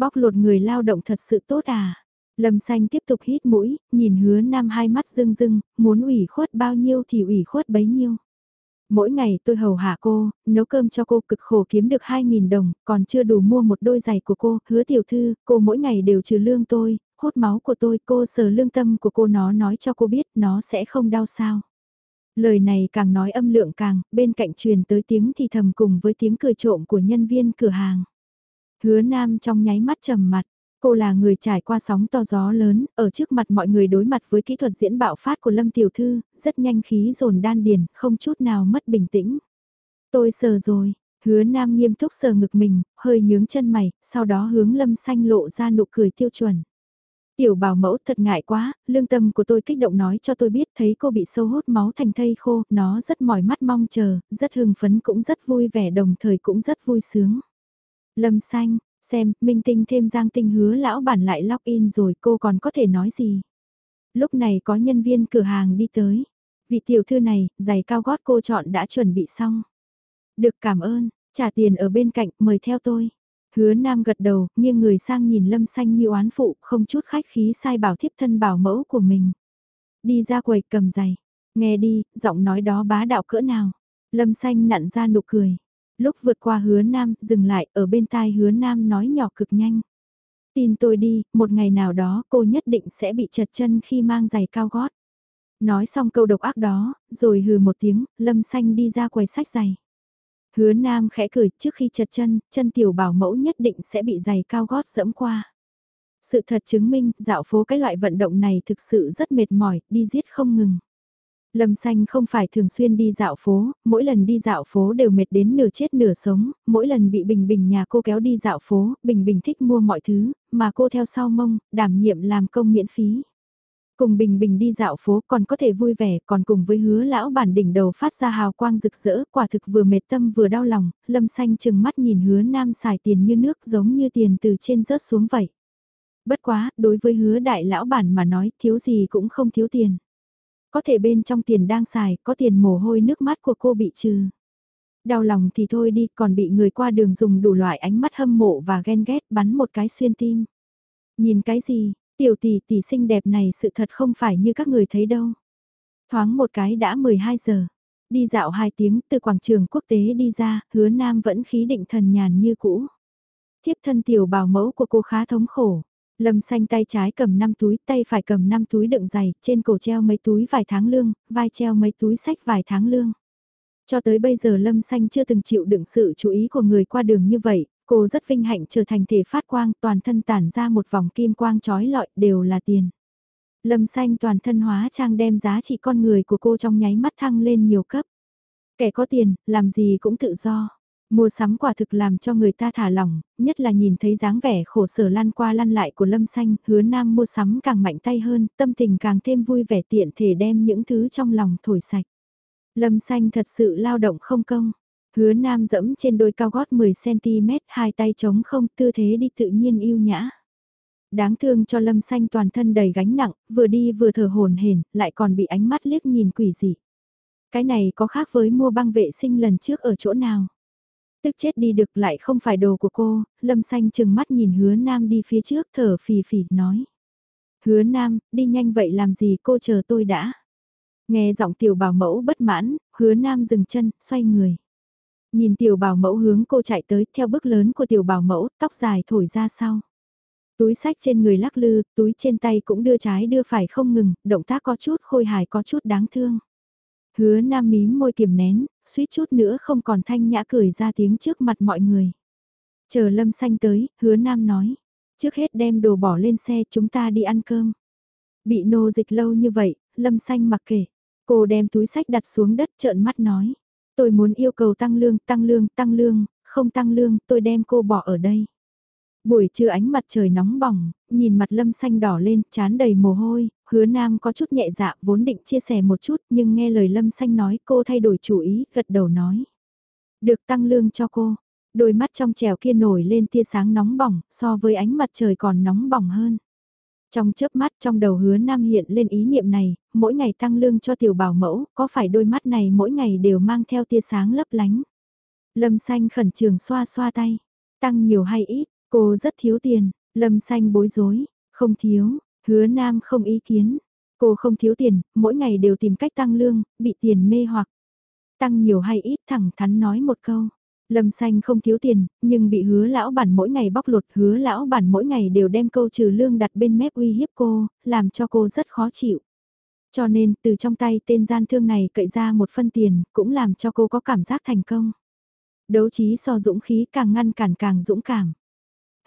Bóc lột người lao động thật sự tốt à? Lâm xanh tiếp tục hít mũi, nhìn hứa nam hai mắt rưng rưng, muốn ủy khuất bao nhiêu thì ủy khuất bấy nhiêu. Mỗi ngày tôi hầu hạ cô, nấu cơm cho cô cực khổ kiếm được 2.000 đồng, còn chưa đủ mua một đôi giày của cô, hứa tiểu thư, cô mỗi ngày đều trừ lương tôi, hút máu của tôi, cô sờ lương tâm của cô nó nói cho cô biết nó sẽ không đau sao. Lời này càng nói âm lượng càng, bên cạnh truyền tới tiếng thì thầm cùng với tiếng cười trộm của nhân viên cửa hàng. Hứa Nam trong nháy mắt trầm mặt, cô là người trải qua sóng to gió lớn, ở trước mặt mọi người đối mặt với kỹ thuật diễn bạo phát của Lâm Tiểu Thư, rất nhanh khí dồn đan điền, không chút nào mất bình tĩnh. Tôi sờ rồi, hứa Nam nghiêm túc sờ ngực mình, hơi nhướng chân mày, sau đó hướng Lâm Xanh lộ ra nụ cười tiêu chuẩn. Tiểu bảo mẫu thật ngại quá, lương tâm của tôi kích động nói cho tôi biết thấy cô bị sâu hút máu thành thây khô, nó rất mỏi mắt mong chờ, rất hưng phấn cũng rất vui vẻ đồng thời cũng rất vui sướng. Lâm xanh, xem, minh tinh thêm giang tinh hứa lão bản lại log in rồi cô còn có thể nói gì. Lúc này có nhân viên cửa hàng đi tới. Vị tiểu thư này, giày cao gót cô chọn đã chuẩn bị xong. Được cảm ơn, trả tiền ở bên cạnh, mời theo tôi. Hứa Nam gật đầu, nghiêng người sang nhìn Lâm Xanh như oán phụ, không chút khách khí sai bảo thiếp thân bảo mẫu của mình. Đi ra quầy cầm giày, nghe đi, giọng nói đó bá đạo cỡ nào. Lâm Xanh nặn ra nụ cười. Lúc vượt qua hứa nam, dừng lại, ở bên tai hứa nam nói nhỏ cực nhanh. Tin tôi đi, một ngày nào đó cô nhất định sẽ bị chật chân khi mang giày cao gót. Nói xong câu độc ác đó, rồi hừ một tiếng, lâm xanh đi ra quầy sách giày. Hứa Nam khẽ cười trước khi chật chân, chân tiểu bảo mẫu nhất định sẽ bị giày cao gót dẫm qua. Sự thật chứng minh, dạo phố cái loại vận động này thực sự rất mệt mỏi, đi giết không ngừng. Lâm Xanh không phải thường xuyên đi dạo phố, mỗi lần đi dạo phố đều mệt đến nửa chết nửa sống, mỗi lần bị Bình Bình nhà cô kéo đi dạo phố, Bình Bình thích mua mọi thứ, mà cô theo sau mông, đảm nhiệm làm công miễn phí. Cùng Bình Bình đi dạo phố còn có thể vui vẻ, còn cùng với hứa lão bản đỉnh đầu phát ra hào quang rực rỡ, quả thực vừa mệt tâm vừa đau lòng, Lâm Xanh chừng mắt nhìn hứa nam xài tiền như nước giống như tiền từ trên rớt xuống vậy. Bất quá, đối với hứa đại lão bản mà nói thiếu gì cũng không thiếu tiền. Có thể bên trong tiền đang xài, có tiền mồ hôi nước mắt của cô bị trừ. Đau lòng thì thôi đi, còn bị người qua đường dùng đủ loại ánh mắt hâm mộ và ghen ghét bắn một cái xuyên tim. Nhìn cái gì, tiểu tỷ tỷ xinh đẹp này sự thật không phải như các người thấy đâu. Thoáng một cái đã 12 giờ. Đi dạo 2 tiếng từ quảng trường quốc tế đi ra, hứa nam vẫn khí định thần nhàn như cũ. Tiếp thân tiểu bảo mẫu của cô khá thống khổ. Lâm xanh tay trái cầm 5 túi, tay phải cầm 5 túi đựng giày, trên cổ treo mấy túi vài tháng lương, vai treo mấy túi sách vài tháng lương. Cho tới bây giờ Lâm xanh chưa từng chịu đựng sự chú ý của người qua đường như vậy, cô rất vinh hạnh trở thành thể phát quang toàn thân tản ra một vòng kim quang trói lọi đều là tiền. Lâm xanh toàn thân hóa trang đem giá trị con người của cô trong nháy mắt thăng lên nhiều cấp. Kẻ có tiền, làm gì cũng tự do. Mua sắm quả thực làm cho người ta thả lỏng, nhất là nhìn thấy dáng vẻ khổ sở lăn qua lăn lại của Lâm Xanh, hứa nam mua sắm càng mạnh tay hơn, tâm tình càng thêm vui vẻ tiện thể đem những thứ trong lòng thổi sạch. Lâm Xanh thật sự lao động không công. Hứa nam dẫm trên đôi cao gót 10cm, hai tay trống không tư thế đi tự nhiên yêu nhã. Đáng thương cho lâm xanh toàn thân đầy gánh nặng, vừa đi vừa thở hồn hển lại còn bị ánh mắt liếc nhìn quỷ dị. Cái này có khác với mua băng vệ sinh lần trước ở chỗ nào. Tức chết đi được lại không phải đồ của cô, lâm xanh chừng mắt nhìn hứa nam đi phía trước thở phì phì nói. Hứa nam, đi nhanh vậy làm gì cô chờ tôi đã. Nghe giọng tiểu bảo mẫu bất mãn, hứa nam dừng chân, xoay người. Nhìn tiểu bảo mẫu hướng cô chạy tới theo bước lớn của tiểu bảo mẫu, tóc dài thổi ra sau. Túi sách trên người lắc lư, túi trên tay cũng đưa trái đưa phải không ngừng, động tác có chút khôi hài có chút đáng thương. Hứa nam mím môi kiềm nén, suýt chút nữa không còn thanh nhã cười ra tiếng trước mặt mọi người. Chờ lâm xanh tới, hứa nam nói. Trước hết đem đồ bỏ lên xe chúng ta đi ăn cơm. Bị nô dịch lâu như vậy, lâm xanh mặc kể. Cô đem túi sách đặt xuống đất trợn mắt nói. Tôi muốn yêu cầu tăng lương, tăng lương, tăng lương, không tăng lương, tôi đem cô bỏ ở đây. Buổi trưa ánh mặt trời nóng bỏng, nhìn mặt lâm xanh đỏ lên, chán đầy mồ hôi, hứa nam có chút nhẹ dạ vốn định chia sẻ một chút nhưng nghe lời lâm xanh nói cô thay đổi chủ ý, gật đầu nói. Được tăng lương cho cô, đôi mắt trong trèo kia nổi lên tia sáng nóng bỏng, so với ánh mặt trời còn nóng bỏng hơn. Trong chớp mắt trong đầu hứa nam hiện lên ý niệm này, mỗi ngày tăng lương cho tiểu bảo mẫu, có phải đôi mắt này mỗi ngày đều mang theo tia sáng lấp lánh. Lâm xanh khẩn trường xoa xoa tay, tăng nhiều hay ít, cô rất thiếu tiền, lâm xanh bối rối, không thiếu, hứa nam không ý kiến. Cô không thiếu tiền, mỗi ngày đều tìm cách tăng lương, bị tiền mê hoặc. Tăng nhiều hay ít thẳng thắn nói một câu. Lâm xanh không thiếu tiền, nhưng bị hứa lão bản mỗi ngày bóc lột hứa lão bản mỗi ngày đều đem câu trừ lương đặt bên mép uy hiếp cô, làm cho cô rất khó chịu. Cho nên từ trong tay tên gian thương này cậy ra một phân tiền, cũng làm cho cô có cảm giác thành công. Đấu trí so dũng khí càng ngăn cản càng dũng cảm.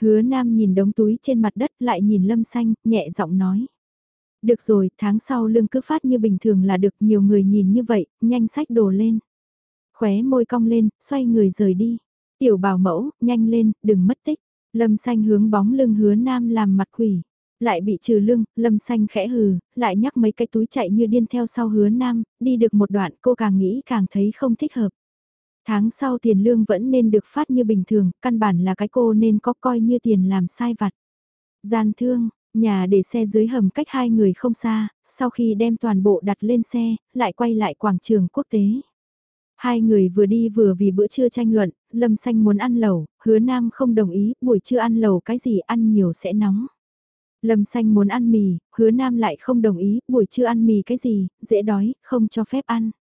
Hứa Nam nhìn đống túi trên mặt đất lại nhìn Lâm Xanh, nhẹ giọng nói. Được rồi, tháng sau lương cứ phát như bình thường là được nhiều người nhìn như vậy, nhanh sách đồ lên. Khóe môi cong lên, xoay người rời đi. Tiểu bảo mẫu, nhanh lên, đừng mất tích. Lâm xanh hướng bóng lưng hứa nam làm mặt quỷ. Lại bị trừ lưng, lâm xanh khẽ hừ, lại nhắc mấy cái túi chạy như điên theo sau hứa nam, đi được một đoạn cô càng nghĩ càng thấy không thích hợp. Tháng sau tiền lương vẫn nên được phát như bình thường, căn bản là cái cô nên có coi như tiền làm sai vặt. Gian thương, nhà để xe dưới hầm cách hai người không xa, sau khi đem toàn bộ đặt lên xe, lại quay lại quảng trường quốc tế. Hai người vừa đi vừa vì bữa trưa tranh luận, Lâm Xanh muốn ăn lẩu, hứa Nam không đồng ý, buổi trưa ăn lẩu cái gì ăn nhiều sẽ nóng. Lâm Xanh muốn ăn mì, hứa Nam lại không đồng ý, buổi trưa ăn mì cái gì, dễ đói, không cho phép ăn.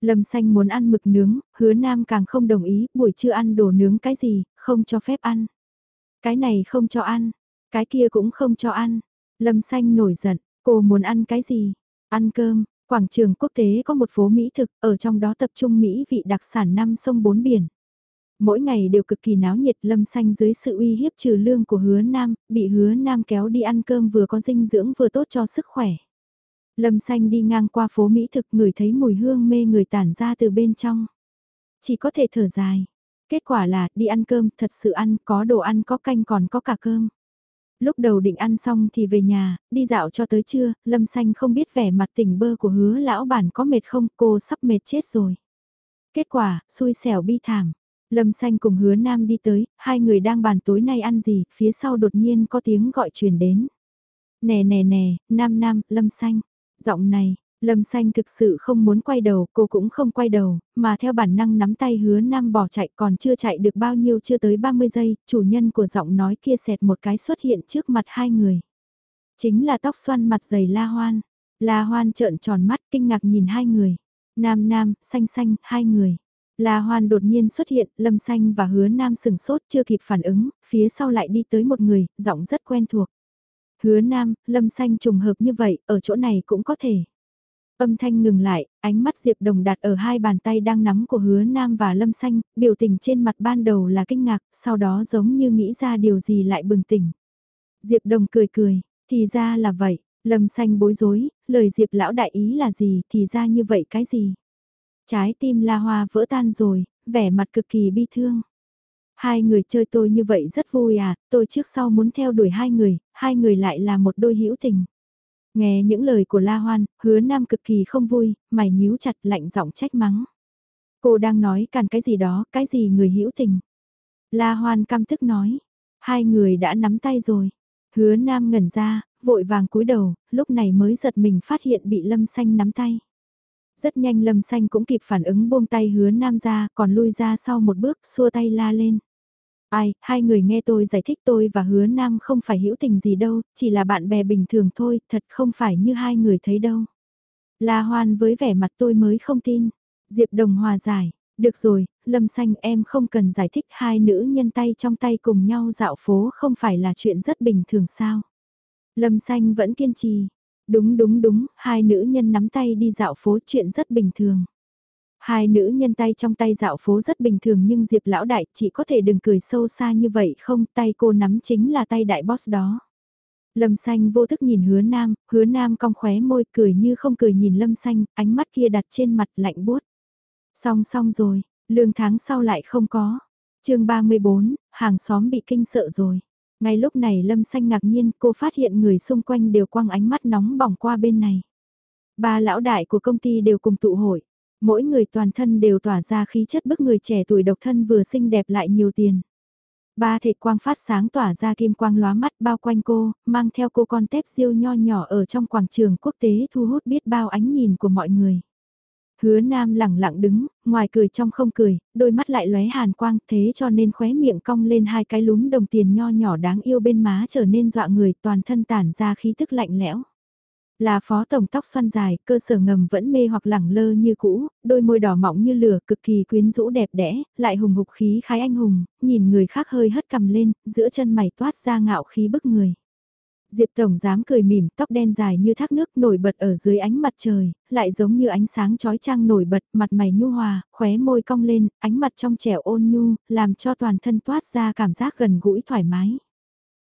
Lâm Xanh muốn ăn mực nướng, hứa Nam càng không đồng ý, buổi trưa ăn đồ nướng cái gì, không cho phép ăn. Cái này không cho ăn, cái kia cũng không cho ăn. Lâm Xanh nổi giận, cô muốn ăn cái gì? Ăn cơm, Quảng trường quốc tế có một phố Mỹ thực, ở trong đó tập trung Mỹ vị đặc sản năm sông bốn biển. Mỗi ngày đều cực kỳ náo nhiệt lâm xanh dưới sự uy hiếp trừ lương của hứa nam, bị hứa nam kéo đi ăn cơm vừa có dinh dưỡng vừa tốt cho sức khỏe. Lâm xanh đi ngang qua phố Mỹ thực ngửi thấy mùi hương mê người tản ra từ bên trong. Chỉ có thể thở dài. Kết quả là đi ăn cơm thật sự ăn có đồ ăn có canh còn có cả cơm lúc đầu định ăn xong thì về nhà, đi dạo cho tới trưa, Lâm Xanh không biết vẻ mặt tỉnh bơ của hứa lão bản có mệt không, cô sắp mệt chết rồi. Kết quả, xui xẻo bi thảm. Lâm Xanh cùng hứa Nam đi tới, hai người đang bàn tối nay ăn gì, phía sau đột nhiên có tiếng gọi truyền đến. Nè nè nè, Nam Nam, Lâm Xanh. Giọng này, Lâm Xanh thực sự không muốn quay đầu, cô cũng không quay đầu, mà theo bản năng nắm tay hứa Nam bỏ chạy còn chưa chạy được bao nhiêu chưa tới 30 giây, chủ nhân của giọng nói kia xẹt một cái xuất hiện trước mặt hai người. Chính là tóc xoăn mặt dày La Hoan. La Hoan trợn tròn mắt kinh ngạc nhìn hai người. Nam Nam, xanh xanh, hai người. La Hoan đột nhiên xuất hiện, Lâm Xanh và Hứa Nam sừng sốt chưa kịp phản ứng, phía sau lại đi tới một người, giọng rất quen thuộc. Hứa Nam, Lâm Xanh trùng hợp như vậy, ở chỗ này cũng có thể. Âm thanh ngừng lại, ánh mắt Diệp Đồng đặt ở hai bàn tay đang nắm của hứa Nam và Lâm Xanh, biểu tình trên mặt ban đầu là kinh ngạc, sau đó giống như nghĩ ra điều gì lại bừng tỉnh. Diệp Đồng cười cười, thì ra là vậy, Lâm Xanh bối rối, lời Diệp lão đại ý là gì, thì ra như vậy cái gì. Trái tim La Hoa vỡ tan rồi, vẻ mặt cực kỳ bi thương. Hai người chơi tôi như vậy rất vui à, tôi trước sau muốn theo đuổi hai người, hai người lại là một đôi hữu tình. Nghe những lời của La Hoan, hứa nam cực kỳ không vui, mày nhíu chặt lạnh giọng trách mắng. Cô đang nói càn cái gì đó, cái gì người hữu tình. La Hoan căm tức nói, hai người đã nắm tay rồi. Hứa nam ngẩn ra, vội vàng cúi đầu, lúc này mới giật mình phát hiện bị lâm xanh nắm tay. Rất nhanh lâm xanh cũng kịp phản ứng buông tay hứa nam ra, còn lui ra sau một bước, xua tay la lên. Ai, hai người nghe tôi giải thích tôi và hứa nam không phải hữu tình gì đâu, chỉ là bạn bè bình thường thôi, thật không phải như hai người thấy đâu. La hoan với vẻ mặt tôi mới không tin. Diệp đồng hòa giải, được rồi, lâm xanh em không cần giải thích hai nữ nhân tay trong tay cùng nhau dạo phố không phải là chuyện rất bình thường sao. Lâm xanh vẫn kiên trì. Đúng đúng đúng, hai nữ nhân nắm tay đi dạo phố chuyện rất bình thường. Hai nữ nhân tay trong tay dạo phố rất bình thường nhưng Diệp lão đại chỉ có thể đừng cười sâu xa như vậy không, tay cô nắm chính là tay đại boss đó. Lâm xanh vô thức nhìn hứa nam, hứa nam cong khóe môi cười như không cười nhìn lâm xanh, ánh mắt kia đặt trên mặt lạnh buốt. Xong xong rồi, lương tháng sau lại không có. chương 34, hàng xóm bị kinh sợ rồi. Ngay lúc này lâm xanh ngạc nhiên cô phát hiện người xung quanh đều quăng ánh mắt nóng bỏng qua bên này. Ba lão đại của công ty đều cùng tụ hội. Mỗi người toàn thân đều tỏa ra khí chất bức người trẻ tuổi độc thân vừa xinh đẹp lại nhiều tiền. Ba thể quang phát sáng tỏa ra kim quang lóa mắt bao quanh cô, mang theo cô con tép siêu nho nhỏ ở trong quảng trường quốc tế thu hút biết bao ánh nhìn của mọi người. Hứa Nam lẳng lặng đứng, ngoài cười trong không cười, đôi mắt lại lóe hàn quang thế cho nên khóe miệng cong lên hai cái lúm đồng tiền nho nhỏ đáng yêu bên má trở nên dọa người toàn thân tản ra khí thức lạnh lẽo. Là phó tổng tóc xoăn dài, cơ sở ngầm vẫn mê hoặc lẳng lơ như cũ, đôi môi đỏ mọng như lửa cực kỳ quyến rũ đẹp đẽ, lại hùng hục khí khái anh hùng, nhìn người khác hơi hất cầm lên, giữa chân mày toát ra ngạo khí bức người. Diệp Tổng dám cười mỉm, tóc đen dài như thác nước nổi bật ở dưới ánh mặt trời, lại giống như ánh sáng chói trang nổi bật, mặt mày nhu hòa, khóe môi cong lên, ánh mặt trong trẻo ôn nhu, làm cho toàn thân toát ra cảm giác gần gũi thoải mái.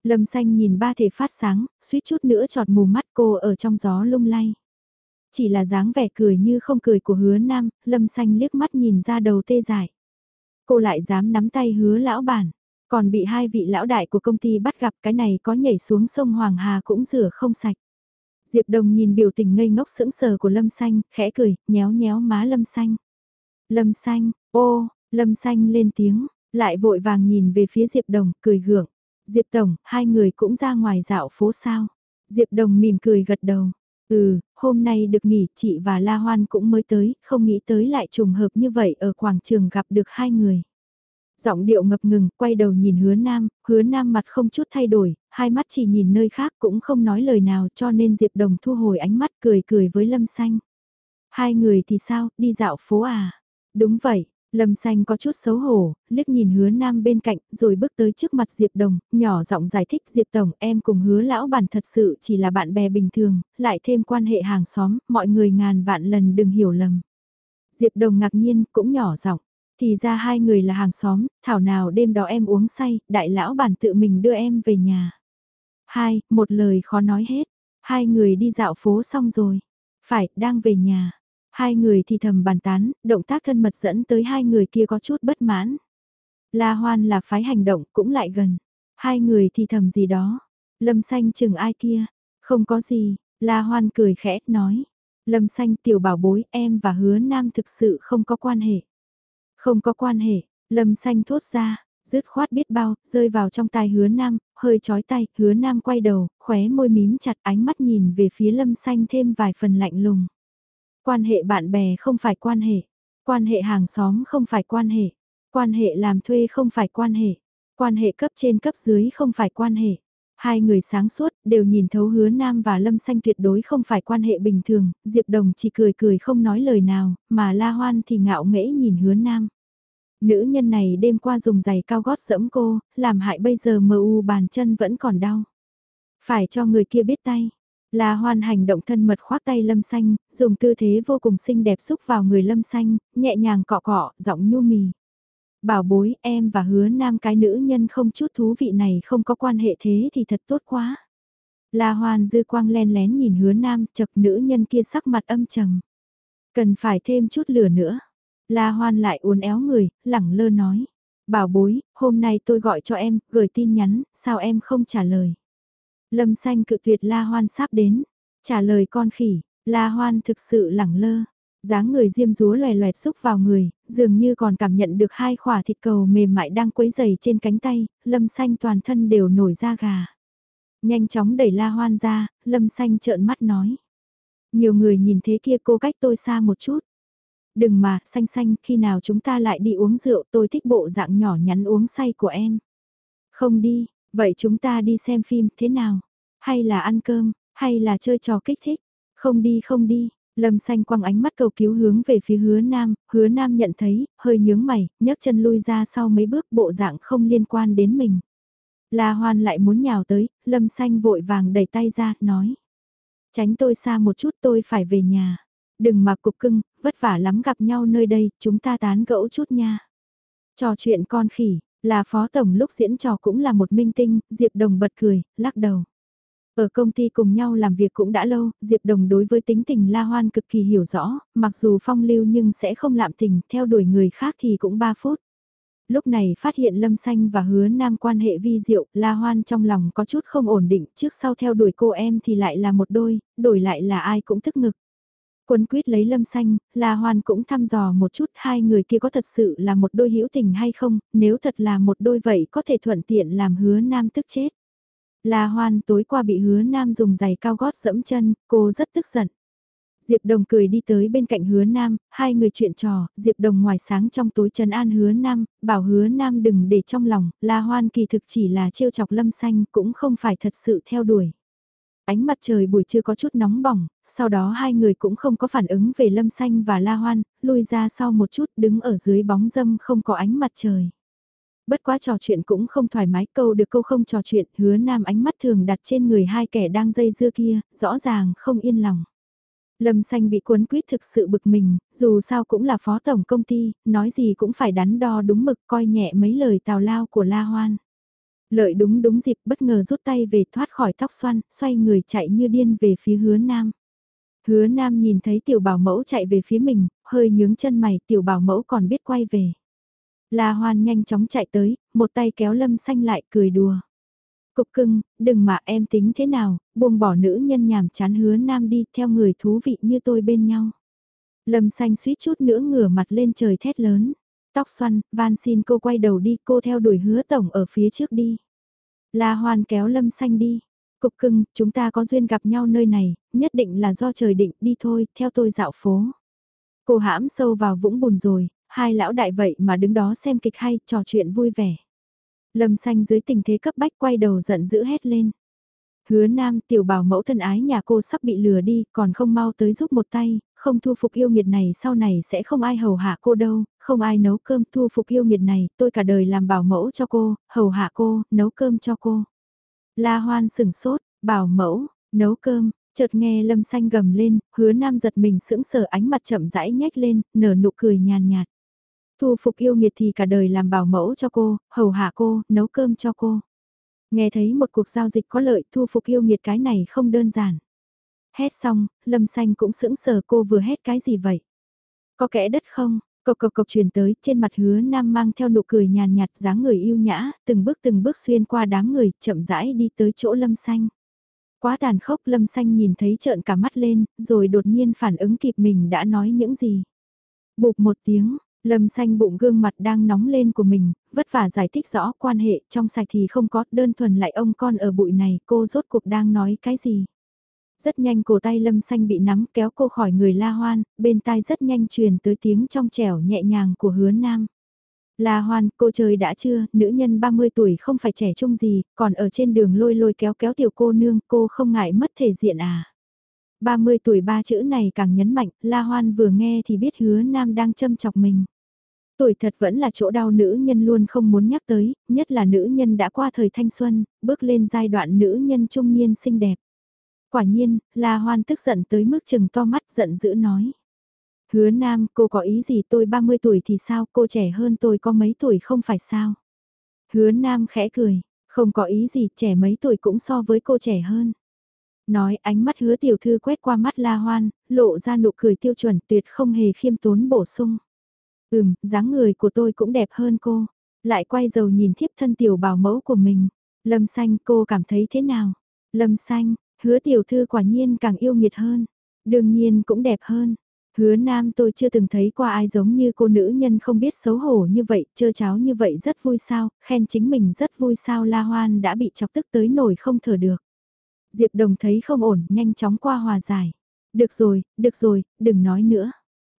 Lâm xanh nhìn ba thể phát sáng, suýt chút nữa trọt mù mắt cô ở trong gió lung lay. Chỉ là dáng vẻ cười như không cười của hứa nam, lâm xanh liếc mắt nhìn ra đầu tê dại. Cô lại dám nắm tay hứa lão bản, còn bị hai vị lão đại của công ty bắt gặp cái này có nhảy xuống sông Hoàng Hà cũng rửa không sạch. Diệp Đồng nhìn biểu tình ngây ngốc sững sờ của Lâm Xanh, khẽ cười, nhéo nhéo má Lâm Xanh. Lâm Xanh, ô, Lâm Xanh lên tiếng, lại vội vàng nhìn về phía Diệp Đồng, cười gượng. Diệp Tổng, hai người cũng ra ngoài dạo phố sao? Diệp Đồng mỉm cười gật đầu. Ừ, hôm nay được nghỉ chị và La Hoan cũng mới tới, không nghĩ tới lại trùng hợp như vậy ở quảng trường gặp được hai người. Giọng điệu ngập ngừng, quay đầu nhìn hứa nam, hứa nam mặt không chút thay đổi, hai mắt chỉ nhìn nơi khác cũng không nói lời nào cho nên Diệp Đồng thu hồi ánh mắt cười cười với Lâm Xanh. Hai người thì sao, đi dạo phố à? Đúng vậy, Lâm xanh có chút xấu hổ, liếc nhìn hứa nam bên cạnh, rồi bước tới trước mặt Diệp Đồng, nhỏ giọng giải thích Diệp Tổng em cùng hứa lão bản thật sự chỉ là bạn bè bình thường, lại thêm quan hệ hàng xóm, mọi người ngàn vạn lần đừng hiểu lầm. Diệp Đồng ngạc nhiên, cũng nhỏ giọng thì ra hai người là hàng xóm, thảo nào đêm đó em uống say, đại lão bản tự mình đưa em về nhà. Hai, một lời khó nói hết, hai người đi dạo phố xong rồi, phải, đang về nhà. Hai người thì thầm bàn tán, động tác thân mật dẫn tới hai người kia có chút bất mãn. La Hoan là phái hành động cũng lại gần. Hai người thì thầm gì đó. Lâm xanh chừng ai kia. Không có gì, La Hoan cười khẽ, nói. Lâm xanh tiểu bảo bối em và hứa nam thực sự không có quan hệ. Không có quan hệ, Lâm xanh thốt ra, dứt khoát biết bao, rơi vào trong tai hứa nam, hơi chói tay, hứa nam quay đầu, khóe môi mím chặt ánh mắt nhìn về phía lâm xanh thêm vài phần lạnh lùng. Quan hệ bạn bè không phải quan hệ, quan hệ hàng xóm không phải quan hệ, quan hệ làm thuê không phải quan hệ, quan hệ cấp trên cấp dưới không phải quan hệ. Hai người sáng suốt đều nhìn thấu hứa nam và lâm xanh tuyệt đối không phải quan hệ bình thường, Diệp Đồng chỉ cười cười không nói lời nào, mà La Hoan thì ngạo nghễ nhìn hứa nam. Nữ nhân này đêm qua dùng giày cao gót dẫm cô, làm hại bây giờ mờ u bàn chân vẫn còn đau. Phải cho người kia biết tay. La Hoan hành động thân mật khoác tay Lâm Xanh, dùng tư thế vô cùng xinh đẹp xúc vào người Lâm Xanh, nhẹ nhàng cọ cọ, giọng nhu mì. Bảo bối em và hứa nam cái nữ nhân không chút thú vị này không có quan hệ thế thì thật tốt quá. La Hoan dư quang len lén nhìn hứa nam chật nữ nhân kia sắc mặt âm trầm. Cần phải thêm chút lửa nữa. La Hoan lại uốn éo người, lẳng lơ nói. Bảo bối, hôm nay tôi gọi cho em, gửi tin nhắn, sao em không trả lời. Lâm xanh cự tuyệt La Hoan sắp đến. Trả lời con khỉ, La Hoan thực sự lẳng lơ. dáng người diêm rúa loè loẹt xúc vào người, dường như còn cảm nhận được hai khỏa thịt cầu mềm mại đang quấy dày trên cánh tay, lâm xanh toàn thân đều nổi da gà. Nhanh chóng đẩy La Hoan ra, lâm xanh trợn mắt nói. Nhiều người nhìn thế kia cô cách tôi xa một chút. Đừng mà, xanh xanh, khi nào chúng ta lại đi uống rượu tôi thích bộ dạng nhỏ nhắn uống say của em. Không đi, vậy chúng ta đi xem phim thế nào? Hay là ăn cơm, hay là chơi trò kích thích? Không đi không đi, Lâm xanh quăng ánh mắt cầu cứu hướng về phía hứa nam, hứa nam nhận thấy, hơi nhướng mày, nhấc chân lui ra sau mấy bước bộ dạng không liên quan đến mình. La hoan lại muốn nhào tới, lâm xanh vội vàng đẩy tay ra, nói. Tránh tôi xa một chút tôi phải về nhà. Đừng mà cục cưng, vất vả lắm gặp nhau nơi đây, chúng ta tán gẫu chút nha. Trò chuyện con khỉ, là phó tổng lúc diễn trò cũng là một minh tinh, Diệp Đồng bật cười, lắc đầu. Ở công ty cùng nhau làm việc cũng đã lâu, Diệp Đồng đối với tính tình La Hoan cực kỳ hiểu rõ, mặc dù phong lưu nhưng sẽ không lạm tình, theo đuổi người khác thì cũng 3 phút. Lúc này phát hiện Lâm Xanh và Hứa Nam quan hệ vi diệu, La Hoan trong lòng có chút không ổn định, trước sau theo đuổi cô em thì lại là một đôi, đổi lại là ai cũng thức ngực. Quân quyết lấy lâm xanh, La Hoan cũng thăm dò một chút hai người kia có thật sự là một đôi hữu tình hay không, nếu thật là một đôi vậy có thể thuận tiện làm hứa nam tức chết. La Hoan tối qua bị hứa nam dùng giày cao gót dẫm chân, cô rất tức giận. Diệp Đồng cười đi tới bên cạnh hứa nam, hai người chuyện trò, Diệp Đồng ngoài sáng trong tối trần an hứa nam, bảo hứa nam đừng để trong lòng, La Hoan kỳ thực chỉ là trêu chọc lâm xanh cũng không phải thật sự theo đuổi. Ánh mặt trời buổi trưa có chút nóng bỏng, sau đó hai người cũng không có phản ứng về Lâm Xanh và La Hoan, lui ra sau một chút đứng ở dưới bóng dâm không có ánh mặt trời. Bất quá trò chuyện cũng không thoải mái câu được câu không trò chuyện, hứa nam ánh mắt thường đặt trên người hai kẻ đang dây dưa kia, rõ ràng không yên lòng. Lâm xanh bị cuốn quýt thực sự bực mình, dù sao cũng là phó tổng công ty, nói gì cũng phải đắn đo đúng mực coi nhẹ mấy lời tào lao của La Hoan. Lợi đúng đúng dịp bất ngờ rút tay về thoát khỏi tóc xoăn, xoay người chạy như điên về phía hứa nam. Hứa nam nhìn thấy tiểu bảo mẫu chạy về phía mình, hơi nhướng chân mày tiểu bảo mẫu còn biết quay về. La hoan nhanh chóng chạy tới, một tay kéo lâm xanh lại cười đùa. Cục cưng, đừng mà em tính thế nào, buông bỏ nữ nhân nhàm chán hứa nam đi theo người thú vị như tôi bên nhau. Lâm xanh suýt chút nữa ngửa mặt lên trời thét lớn. Tóc xoăn, van xin cô quay đầu đi, cô theo đuổi hứa tổng ở phía trước đi. La hoan kéo lâm xanh đi. Cục cưng, chúng ta có duyên gặp nhau nơi này, nhất định là do trời định, đi thôi, theo tôi dạo phố. Cô hãm sâu vào vũng bùn rồi, hai lão đại vậy mà đứng đó xem kịch hay, trò chuyện vui vẻ. Lâm xanh dưới tình thế cấp bách quay đầu giận dữ hét lên. Hứa nam tiểu bảo mẫu thân ái nhà cô sắp bị lừa đi, còn không mau tới giúp một tay, không thu phục yêu nghiệt này sau này sẽ không ai hầu hạ cô đâu, không ai nấu cơm thu phục yêu nghiệt này, tôi cả đời làm bảo mẫu cho cô, hầu hạ cô, nấu cơm cho cô. La hoan sừng sốt, bảo mẫu, nấu cơm, chợt nghe lâm xanh gầm lên, hứa nam giật mình sững sờ ánh mặt chậm rãi nhếch lên, nở nụ cười nhàn nhạt. Thu phục yêu nghiệt thì cả đời làm bảo mẫu cho cô, hầu hạ cô, nấu cơm cho cô. Nghe thấy một cuộc giao dịch có lợi thu phục yêu nghiệt cái này không đơn giản. Hét xong, lâm xanh cũng sững sờ cô vừa hét cái gì vậy? Có kẽ đất không? Cộc cộc cộc truyền tới, trên mặt hứa nam mang theo nụ cười nhàn nhạt dáng người yêu nhã, từng bước từng bước xuyên qua đám người, chậm rãi đi tới chỗ lâm xanh. Quá tàn khốc lâm xanh nhìn thấy trợn cả mắt lên, rồi đột nhiên phản ứng kịp mình đã nói những gì. Bụp một tiếng, Lâm xanh bụng gương mặt đang nóng lên của mình, vất vả giải thích rõ quan hệ trong sạch thì không có, đơn thuần lại ông con ở bụi này, cô rốt cuộc đang nói cái gì. Rất nhanh cổ tay lâm xanh bị nắm kéo cô khỏi người la hoan, bên tai rất nhanh truyền tới tiếng trong trẻo nhẹ nhàng của hứa nam. La hoan, cô trời đã chưa, nữ nhân 30 tuổi không phải trẻ trung gì, còn ở trên đường lôi lôi kéo kéo tiểu cô nương, cô không ngại mất thể diện à. 30 tuổi ba chữ này càng nhấn mạnh, La Hoan vừa nghe thì biết hứa nam đang châm chọc mình. Tuổi thật vẫn là chỗ đau nữ nhân luôn không muốn nhắc tới, nhất là nữ nhân đã qua thời thanh xuân, bước lên giai đoạn nữ nhân trung niên xinh đẹp. Quả nhiên, La Hoan tức giận tới mức chừng to mắt giận dữ nói. Hứa Nam, cô có ý gì tôi 30 tuổi thì sao, cô trẻ hơn tôi có mấy tuổi không phải sao? Hứa Nam khẽ cười, không có ý gì, trẻ mấy tuổi cũng so với cô trẻ hơn. Nói ánh mắt hứa tiểu thư quét qua mắt La Hoan, lộ ra nụ cười tiêu chuẩn tuyệt không hề khiêm tốn bổ sung. Ừm, dáng người của tôi cũng đẹp hơn cô. Lại quay dầu nhìn thiếp thân tiểu bảo mẫu của mình. Lâm xanh cô cảm thấy thế nào? Lâm xanh, hứa tiểu thư quả nhiên càng yêu nghiệt hơn. Đương nhiên cũng đẹp hơn. Hứa nam tôi chưa từng thấy qua ai giống như cô nữ nhân không biết xấu hổ như vậy, chơ cháo như vậy rất vui sao, khen chính mình rất vui sao la hoan đã bị chọc tức tới nổi không thở được. Diệp đồng thấy không ổn, nhanh chóng qua hòa giải. Được rồi, được rồi, đừng nói nữa.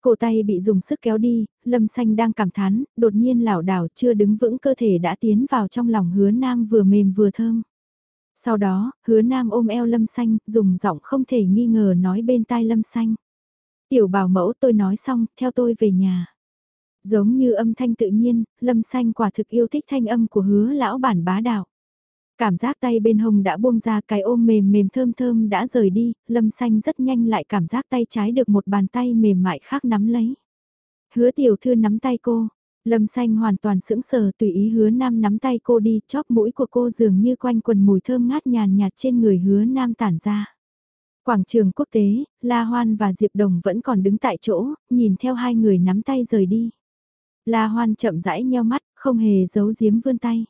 Cổ tay bị dùng sức kéo đi, lâm xanh đang cảm thán, đột nhiên lảo đảo chưa đứng vững cơ thể đã tiến vào trong lòng hứa nam vừa mềm vừa thơm. Sau đó, hứa nam ôm eo lâm xanh, dùng giọng không thể nghi ngờ nói bên tai lâm xanh. Tiểu bảo mẫu tôi nói xong, theo tôi về nhà. Giống như âm thanh tự nhiên, lâm xanh quả thực yêu thích thanh âm của hứa lão bản bá đạo. Cảm giác tay bên hông đã buông ra cái ôm mềm mềm thơm thơm đã rời đi, lâm xanh rất nhanh lại cảm giác tay trái được một bàn tay mềm mại khác nắm lấy. Hứa tiểu thư nắm tay cô, lâm xanh hoàn toàn sững sờ tùy ý hứa nam nắm tay cô đi, chóp mũi của cô dường như quanh quần mùi thơm ngát nhàn nhạt trên người hứa nam tản ra. Quảng trường quốc tế, La Hoan và Diệp Đồng vẫn còn đứng tại chỗ, nhìn theo hai người nắm tay rời đi. La Hoan chậm rãi nheo mắt, không hề giấu giếm vươn tay.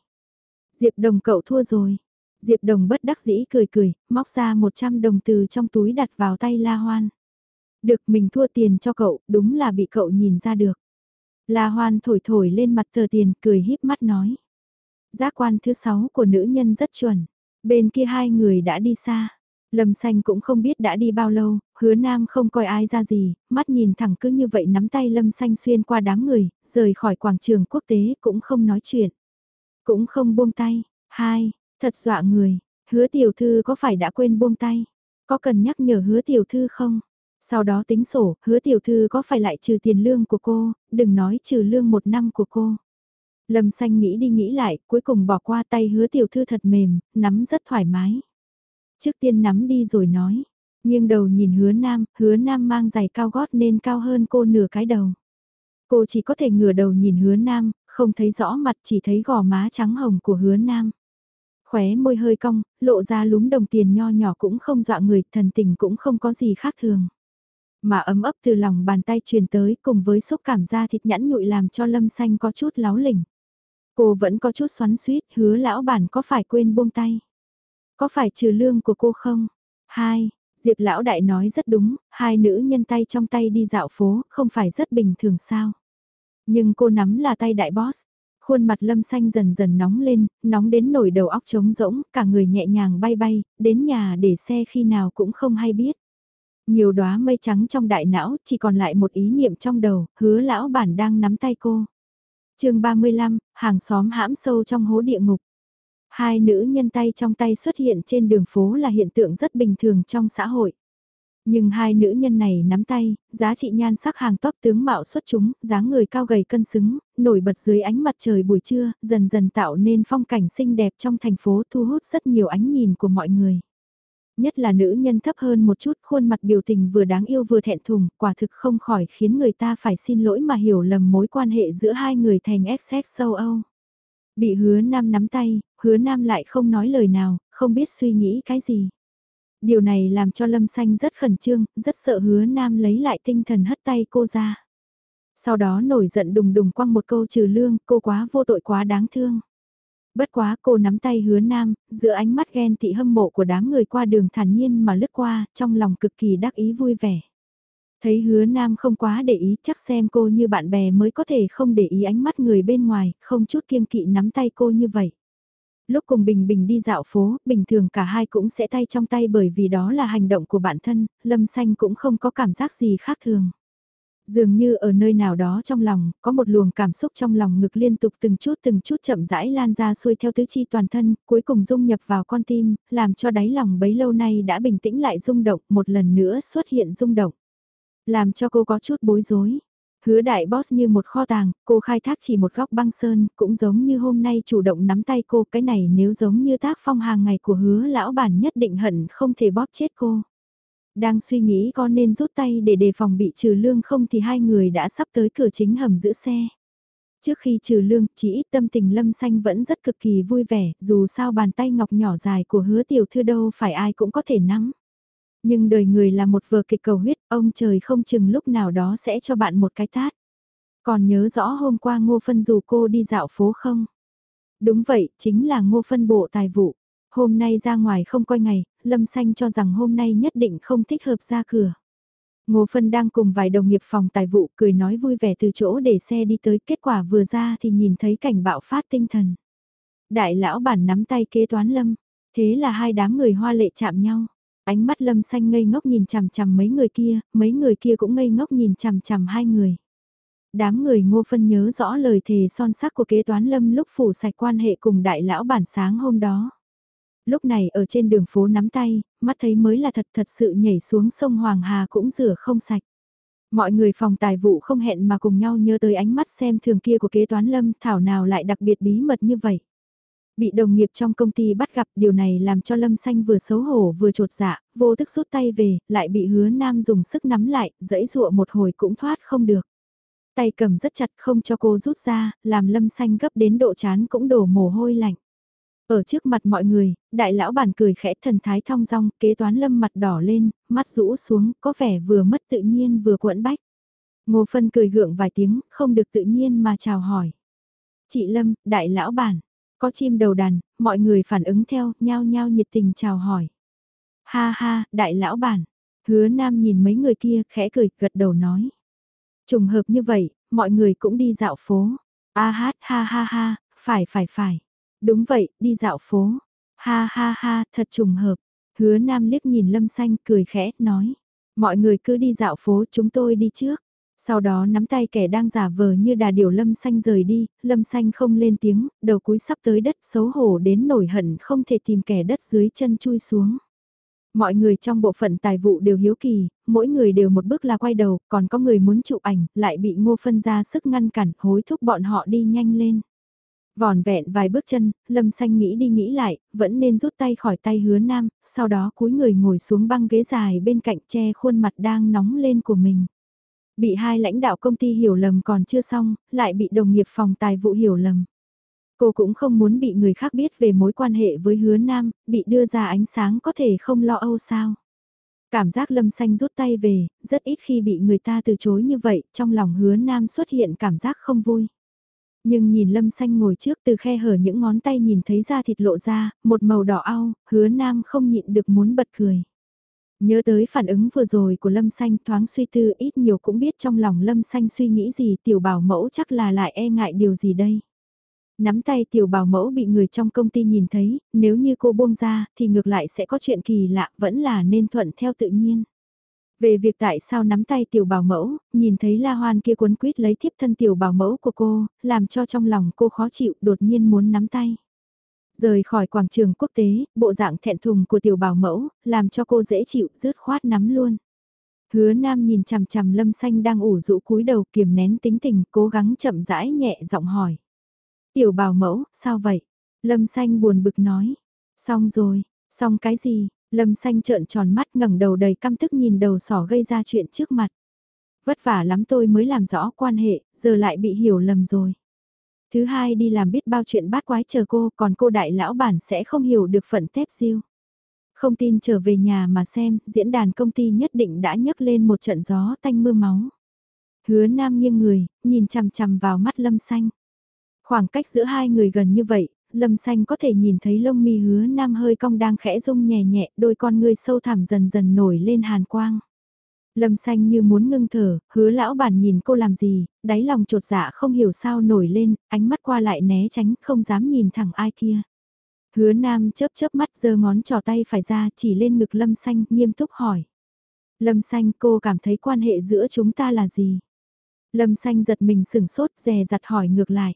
Diệp Đồng cậu thua rồi. Diệp Đồng bất đắc dĩ cười cười, móc ra 100 đồng từ trong túi đặt vào tay La Hoan. Được mình thua tiền cho cậu, đúng là bị cậu nhìn ra được. La Hoan thổi thổi lên mặt tờ tiền, cười híp mắt nói. Giác quan thứ 6 của nữ nhân rất chuẩn. Bên kia hai người đã đi xa. Lâm xanh cũng không biết đã đi bao lâu, hứa nam không coi ai ra gì, mắt nhìn thẳng cứ như vậy nắm tay lâm xanh xuyên qua đám người, rời khỏi quảng trường quốc tế cũng không nói chuyện. Cũng không buông tay. Hai, thật dọa người. Hứa tiểu thư có phải đã quên buông tay? Có cần nhắc nhở hứa tiểu thư không? Sau đó tính sổ, hứa tiểu thư có phải lại trừ tiền lương của cô, đừng nói trừ lương một năm của cô. Lâm xanh nghĩ đi nghĩ lại, cuối cùng bỏ qua tay hứa tiểu thư thật mềm, nắm rất thoải mái. Trước tiên nắm đi rồi nói, nghiêng đầu nhìn hứa nam, hứa nam mang giày cao gót nên cao hơn cô nửa cái đầu. Cô chỉ có thể ngửa đầu nhìn hứa nam, không thấy rõ mặt chỉ thấy gò má trắng hồng của hứa nam. Khóe môi hơi cong, lộ ra lúm đồng tiền nho nhỏ cũng không dọa người, thần tình cũng không có gì khác thường. Mà ấm ấp từ lòng bàn tay truyền tới cùng với xúc cảm da thịt nhẵn nhụi làm cho lâm xanh có chút láo lỉnh. Cô vẫn có chút xoắn suýt, hứa lão bản có phải quên buông tay? Có phải trừ lương của cô không? Hai, Diệp lão đại nói rất đúng, hai nữ nhân tay trong tay đi dạo phố, không phải rất bình thường sao? Nhưng cô nắm là tay đại boss. Khuôn mặt lâm xanh dần dần nóng lên, nóng đến nổi đầu óc trống rỗng, cả người nhẹ nhàng bay bay, đến nhà để xe khi nào cũng không hay biết. Nhiều đóa mây trắng trong đại não, chỉ còn lại một ý niệm trong đầu, hứa lão bản đang nắm tay cô. chương 35, hàng xóm hãm sâu trong hố địa ngục. Hai nữ nhân tay trong tay xuất hiện trên đường phố là hiện tượng rất bình thường trong xã hội. Nhưng hai nữ nhân này nắm tay, giá trị nhan sắc hàng top tướng mạo xuất chúng, dáng người cao gầy cân xứng, nổi bật dưới ánh mặt trời buổi trưa, dần dần tạo nên phong cảnh xinh đẹp trong thành phố thu hút rất nhiều ánh nhìn của mọi người. Nhất là nữ nhân thấp hơn một chút, khuôn mặt biểu tình vừa đáng yêu vừa thẹn thùng, quả thực không khỏi khiến người ta phải xin lỗi mà hiểu lầm mối quan hệ giữa hai người thành XXO Âu. Bị hứa nam nắm tay, hứa nam lại không nói lời nào, không biết suy nghĩ cái gì. Điều này làm cho Lâm Xanh rất khẩn trương, rất sợ hứa nam lấy lại tinh thần hất tay cô ra. Sau đó nổi giận đùng đùng quăng một câu trừ lương, cô quá vô tội quá đáng thương. Bất quá cô nắm tay hứa nam, giữa ánh mắt ghen tị hâm mộ của đám người qua đường thản nhiên mà lướt qua, trong lòng cực kỳ đắc ý vui vẻ. Thấy hứa nam không quá để ý chắc xem cô như bạn bè mới có thể không để ý ánh mắt người bên ngoài, không chút kiêng kỵ nắm tay cô như vậy. Lúc cùng Bình Bình đi dạo phố, bình thường cả hai cũng sẽ tay trong tay bởi vì đó là hành động của bản thân, Lâm Xanh cũng không có cảm giác gì khác thường. Dường như ở nơi nào đó trong lòng, có một luồng cảm xúc trong lòng ngực liên tục từng chút từng chút chậm rãi lan ra xuôi theo tứ chi toàn thân, cuối cùng dung nhập vào con tim, làm cho đáy lòng bấy lâu nay đã bình tĩnh lại rung động, một lần nữa xuất hiện rung động. Làm cho cô có chút bối rối. Hứa đại boss như một kho tàng, cô khai thác chỉ một góc băng sơn, cũng giống như hôm nay chủ động nắm tay cô, cái này nếu giống như tác phong hàng ngày của hứa lão bản nhất định hận không thể bóp chết cô. Đang suy nghĩ có nên rút tay để đề phòng bị trừ lương không thì hai người đã sắp tới cửa chính hầm giữ xe. Trước khi trừ lương, chỉ ít tâm tình lâm xanh vẫn rất cực kỳ vui vẻ, dù sao bàn tay ngọc nhỏ dài của hứa tiểu thư đâu phải ai cũng có thể nắm. Nhưng đời người là một vở kịch cầu huyết, ông trời không chừng lúc nào đó sẽ cho bạn một cái tát. Còn nhớ rõ hôm qua Ngô Phân dù cô đi dạo phố không? Đúng vậy, chính là Ngô Phân bộ tài vụ. Hôm nay ra ngoài không coi ngày, Lâm Xanh cho rằng hôm nay nhất định không thích hợp ra cửa. Ngô Phân đang cùng vài đồng nghiệp phòng tài vụ cười nói vui vẻ từ chỗ để xe đi tới kết quả vừa ra thì nhìn thấy cảnh bạo phát tinh thần. Đại lão bản nắm tay kế toán Lâm, thế là hai đám người hoa lệ chạm nhau. Ánh mắt lâm xanh ngây ngốc nhìn chằm chằm mấy người kia, mấy người kia cũng ngây ngốc nhìn chằm chằm hai người. Đám người ngô phân nhớ rõ lời thề son sắc của kế toán lâm lúc phủ sạch quan hệ cùng đại lão bản sáng hôm đó. Lúc này ở trên đường phố nắm tay, mắt thấy mới là thật thật sự nhảy xuống sông Hoàng Hà cũng rửa không sạch. Mọi người phòng tài vụ không hẹn mà cùng nhau nhớ tới ánh mắt xem thường kia của kế toán lâm thảo nào lại đặc biệt bí mật như vậy. Bị đồng nghiệp trong công ty bắt gặp điều này làm cho Lâm Xanh vừa xấu hổ vừa trột dạ, vô thức rút tay về, lại bị hứa nam dùng sức nắm lại, dẫy dụa một hồi cũng thoát không được. Tay cầm rất chặt không cho cô rút ra, làm Lâm Xanh gấp đến độ chán cũng đổ mồ hôi lạnh. Ở trước mặt mọi người, đại lão bản cười khẽ thần thái thong dong, kế toán lâm mặt đỏ lên, mắt rũ xuống, có vẻ vừa mất tự nhiên vừa quẫn bách. Ngô Phân cười gượng vài tiếng, không được tự nhiên mà chào hỏi. Chị Lâm, đại lão bản, có chim đầu đàn, mọi người phản ứng theo, nhao nhao nhiệt tình chào hỏi. Ha ha, đại lão bản. Hứa Nam nhìn mấy người kia, khẽ cười, gật đầu nói. Trùng hợp như vậy, mọi người cũng đi dạo phố. A hát ha ha ha, phải phải phải. Đúng vậy, đi dạo phố. Ha ha ha, thật trùng hợp. Hứa Nam liếc nhìn Lâm Xanh cười khẽ, nói. Mọi người cứ đi dạo phố chúng tôi đi trước. Sau đó nắm tay kẻ đang giả vờ như đà điểu lâm xanh rời đi, lâm xanh không lên tiếng, đầu cúi sắp tới đất xấu hổ đến nổi hận không thể tìm kẻ đất dưới chân chui xuống. Mọi người trong bộ phận tài vụ đều hiếu kỳ, mỗi người đều một bước là quay đầu, còn có người muốn chụp ảnh, lại bị ngô phân ra sức ngăn cản, hối thúc bọn họ đi nhanh lên. Vòn vẹn vài bước chân, Lâm Xanh nghĩ đi nghĩ lại, vẫn nên rút tay khỏi tay hứa nam, sau đó cúi người ngồi xuống băng ghế dài bên cạnh che khuôn mặt đang nóng lên của mình. Bị hai lãnh đạo công ty hiểu lầm còn chưa xong, lại bị đồng nghiệp phòng tài vụ hiểu lầm. Cô cũng không muốn bị người khác biết về mối quan hệ với hứa nam, bị đưa ra ánh sáng có thể không lo âu sao. Cảm giác lâm xanh rút tay về, rất ít khi bị người ta từ chối như vậy, trong lòng hứa nam xuất hiện cảm giác không vui. Nhưng nhìn lâm xanh ngồi trước từ khe hở những ngón tay nhìn thấy da thịt lộ ra, một màu đỏ au, hứa nam không nhịn được muốn bật cười. Nhớ tới phản ứng vừa rồi của Lâm Xanh thoáng suy tư ít nhiều cũng biết trong lòng Lâm Xanh suy nghĩ gì tiểu bảo mẫu chắc là lại e ngại điều gì đây. Nắm tay tiểu bảo mẫu bị người trong công ty nhìn thấy, nếu như cô buông ra thì ngược lại sẽ có chuyện kỳ lạ vẫn là nên thuận theo tự nhiên. Về việc tại sao nắm tay tiểu bảo mẫu, nhìn thấy la hoan kia cuốn quýt lấy thiếp thân tiểu bảo mẫu của cô, làm cho trong lòng cô khó chịu đột nhiên muốn nắm tay. Rời khỏi quảng trường quốc tế, bộ dạng thẹn thùng của tiểu bảo mẫu, làm cho cô dễ chịu, rớt khoát nắm luôn. Hứa Nam nhìn chằm chằm Lâm Xanh đang ủ rũ cúi đầu kiềm nén tính tình, cố gắng chậm rãi nhẹ giọng hỏi. Tiểu bảo mẫu, sao vậy? Lâm Xanh buồn bực nói. Xong rồi, xong cái gì? Lâm Xanh trợn tròn mắt ngẩng đầu đầy căm tức nhìn đầu sỏ gây ra chuyện trước mặt. Vất vả lắm tôi mới làm rõ quan hệ, giờ lại bị hiểu lầm rồi. Thứ hai đi làm biết bao chuyện bát quái chờ cô, còn cô đại lão bản sẽ không hiểu được phận tép diêu. Không tin trở về nhà mà xem, diễn đàn công ty nhất định đã nhấc lên một trận gió tanh mưa máu. Hứa nam nghiêng người, nhìn chằm chằm vào mắt lâm xanh. Khoảng cách giữa hai người gần như vậy, lâm xanh có thể nhìn thấy lông mi hứa nam hơi cong đang khẽ rung nhẹ nhẹ, đôi con ngươi sâu thẳm dần dần nổi lên hàn quang. Lâm xanh như muốn ngưng thở, hứa lão bản nhìn cô làm gì, đáy lòng trột dạ không hiểu sao nổi lên, ánh mắt qua lại né tránh, không dám nhìn thẳng ai kia. Hứa nam chớp chớp mắt giơ ngón trò tay phải ra chỉ lên ngực lâm xanh, nghiêm túc hỏi. Lâm xanh cô cảm thấy quan hệ giữa chúng ta là gì? Lâm xanh giật mình sửng sốt dè dặt hỏi ngược lại.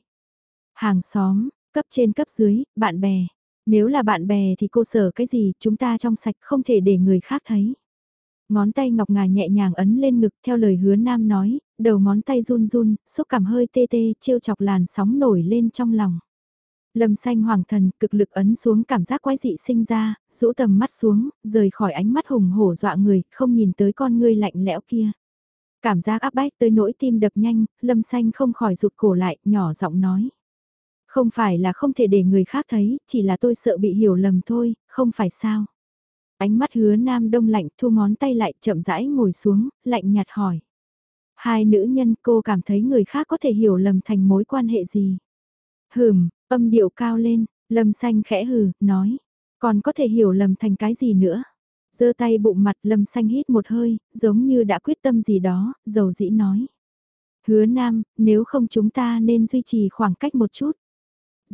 Hàng xóm, cấp trên cấp dưới, bạn bè. Nếu là bạn bè thì cô sở cái gì, chúng ta trong sạch không thể để người khác thấy. Ngón tay ngọc ngà nhẹ nhàng ấn lên ngực theo lời hứa nam nói, đầu ngón tay run run, xúc cảm hơi tê tê, chiêu chọc làn sóng nổi lên trong lòng. Lâm xanh hoàng thần cực lực ấn xuống cảm giác quái dị sinh ra, rũ tầm mắt xuống, rời khỏi ánh mắt hùng hổ dọa người, không nhìn tới con ngươi lạnh lẽo kia. Cảm giác áp bách tới nỗi tim đập nhanh, lâm xanh không khỏi rụt cổ lại, nhỏ giọng nói. Không phải là không thể để người khác thấy, chỉ là tôi sợ bị hiểu lầm thôi, không phải sao. Ánh mắt hứa nam đông lạnh thu ngón tay lại chậm rãi ngồi xuống, lạnh nhạt hỏi. Hai nữ nhân cô cảm thấy người khác có thể hiểu lầm thành mối quan hệ gì. Hừm, âm điệu cao lên, lâm xanh khẽ hừ, nói. Còn có thể hiểu lầm thành cái gì nữa. giơ tay bụng mặt lâm xanh hít một hơi, giống như đã quyết tâm gì đó, dầu dĩ nói. Hứa nam, nếu không chúng ta nên duy trì khoảng cách một chút.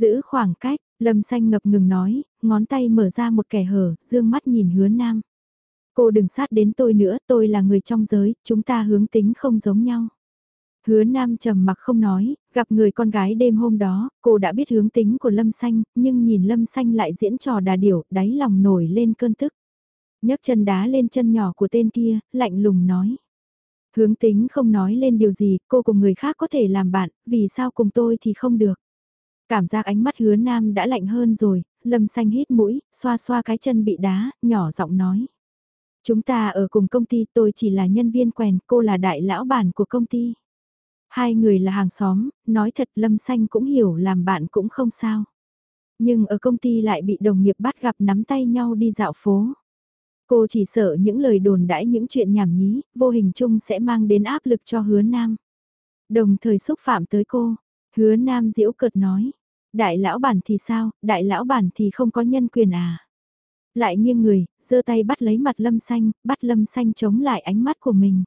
Giữ khoảng cách, Lâm xanh ngập ngừng nói, ngón tay mở ra một kẻ hở, dương mắt nhìn hứa nam. Cô đừng sát đến tôi nữa, tôi là người trong giới, chúng ta hướng tính không giống nhau. Hứa nam trầm mặc không nói, gặp người con gái đêm hôm đó, cô đã biết hướng tính của Lâm Xanh, nhưng nhìn Lâm Xanh lại diễn trò đà điểu, đáy lòng nổi lên cơn tức. nhấc chân đá lên chân nhỏ của tên kia, lạnh lùng nói. Hướng tính không nói lên điều gì, cô cùng người khác có thể làm bạn, vì sao cùng tôi thì không được. Cảm giác ánh mắt hứa nam đã lạnh hơn rồi, lâm xanh hít mũi, xoa xoa cái chân bị đá, nhỏ giọng nói. Chúng ta ở cùng công ty tôi chỉ là nhân viên quèn, cô là đại lão bản của công ty. Hai người là hàng xóm, nói thật lâm xanh cũng hiểu làm bạn cũng không sao. Nhưng ở công ty lại bị đồng nghiệp bắt gặp nắm tay nhau đi dạo phố. Cô chỉ sợ những lời đồn đãi những chuyện nhảm nhí, vô hình chung sẽ mang đến áp lực cho hứa nam. Đồng thời xúc phạm tới cô, hứa nam diễu cợt nói. Đại lão bản thì sao, đại lão bản thì không có nhân quyền à. Lại nghiêng người, giơ tay bắt lấy mặt lâm xanh, bắt lâm xanh chống lại ánh mắt của mình.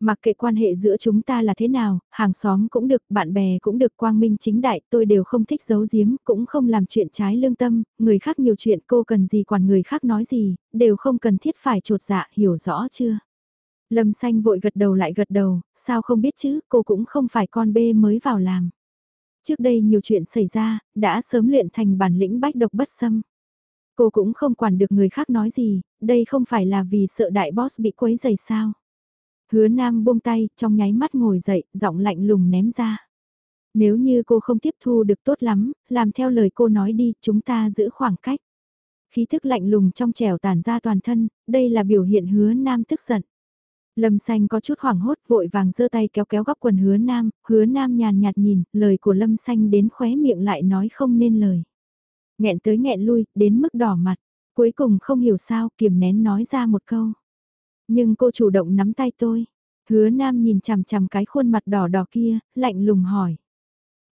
Mặc kệ quan hệ giữa chúng ta là thế nào, hàng xóm cũng được, bạn bè cũng được quang minh chính đại, tôi đều không thích giấu giếm, cũng không làm chuyện trái lương tâm, người khác nhiều chuyện cô cần gì quản người khác nói gì, đều không cần thiết phải trột dạ, hiểu rõ chưa? Lâm xanh vội gật đầu lại gật đầu, sao không biết chứ, cô cũng không phải con bê mới vào làm. Trước đây nhiều chuyện xảy ra, đã sớm luyện thành bản lĩnh bách độc bất xâm. Cô cũng không quản được người khác nói gì, đây không phải là vì sợ đại boss bị quấy dày sao. Hứa Nam buông tay, trong nháy mắt ngồi dậy, giọng lạnh lùng ném ra. Nếu như cô không tiếp thu được tốt lắm, làm theo lời cô nói đi, chúng ta giữ khoảng cách. Khí thức lạnh lùng trong trẻo tàn ra toàn thân, đây là biểu hiện hứa Nam tức giận. Lâm xanh có chút hoảng hốt vội vàng giơ tay kéo kéo góc quần hứa nam, hứa nam nhàn nhạt nhìn, lời của lâm xanh đến khóe miệng lại nói không nên lời. nghẹn tới nghẹn lui, đến mức đỏ mặt, cuối cùng không hiểu sao kiềm nén nói ra một câu. Nhưng cô chủ động nắm tay tôi, hứa nam nhìn chằm chằm cái khuôn mặt đỏ đỏ kia, lạnh lùng hỏi.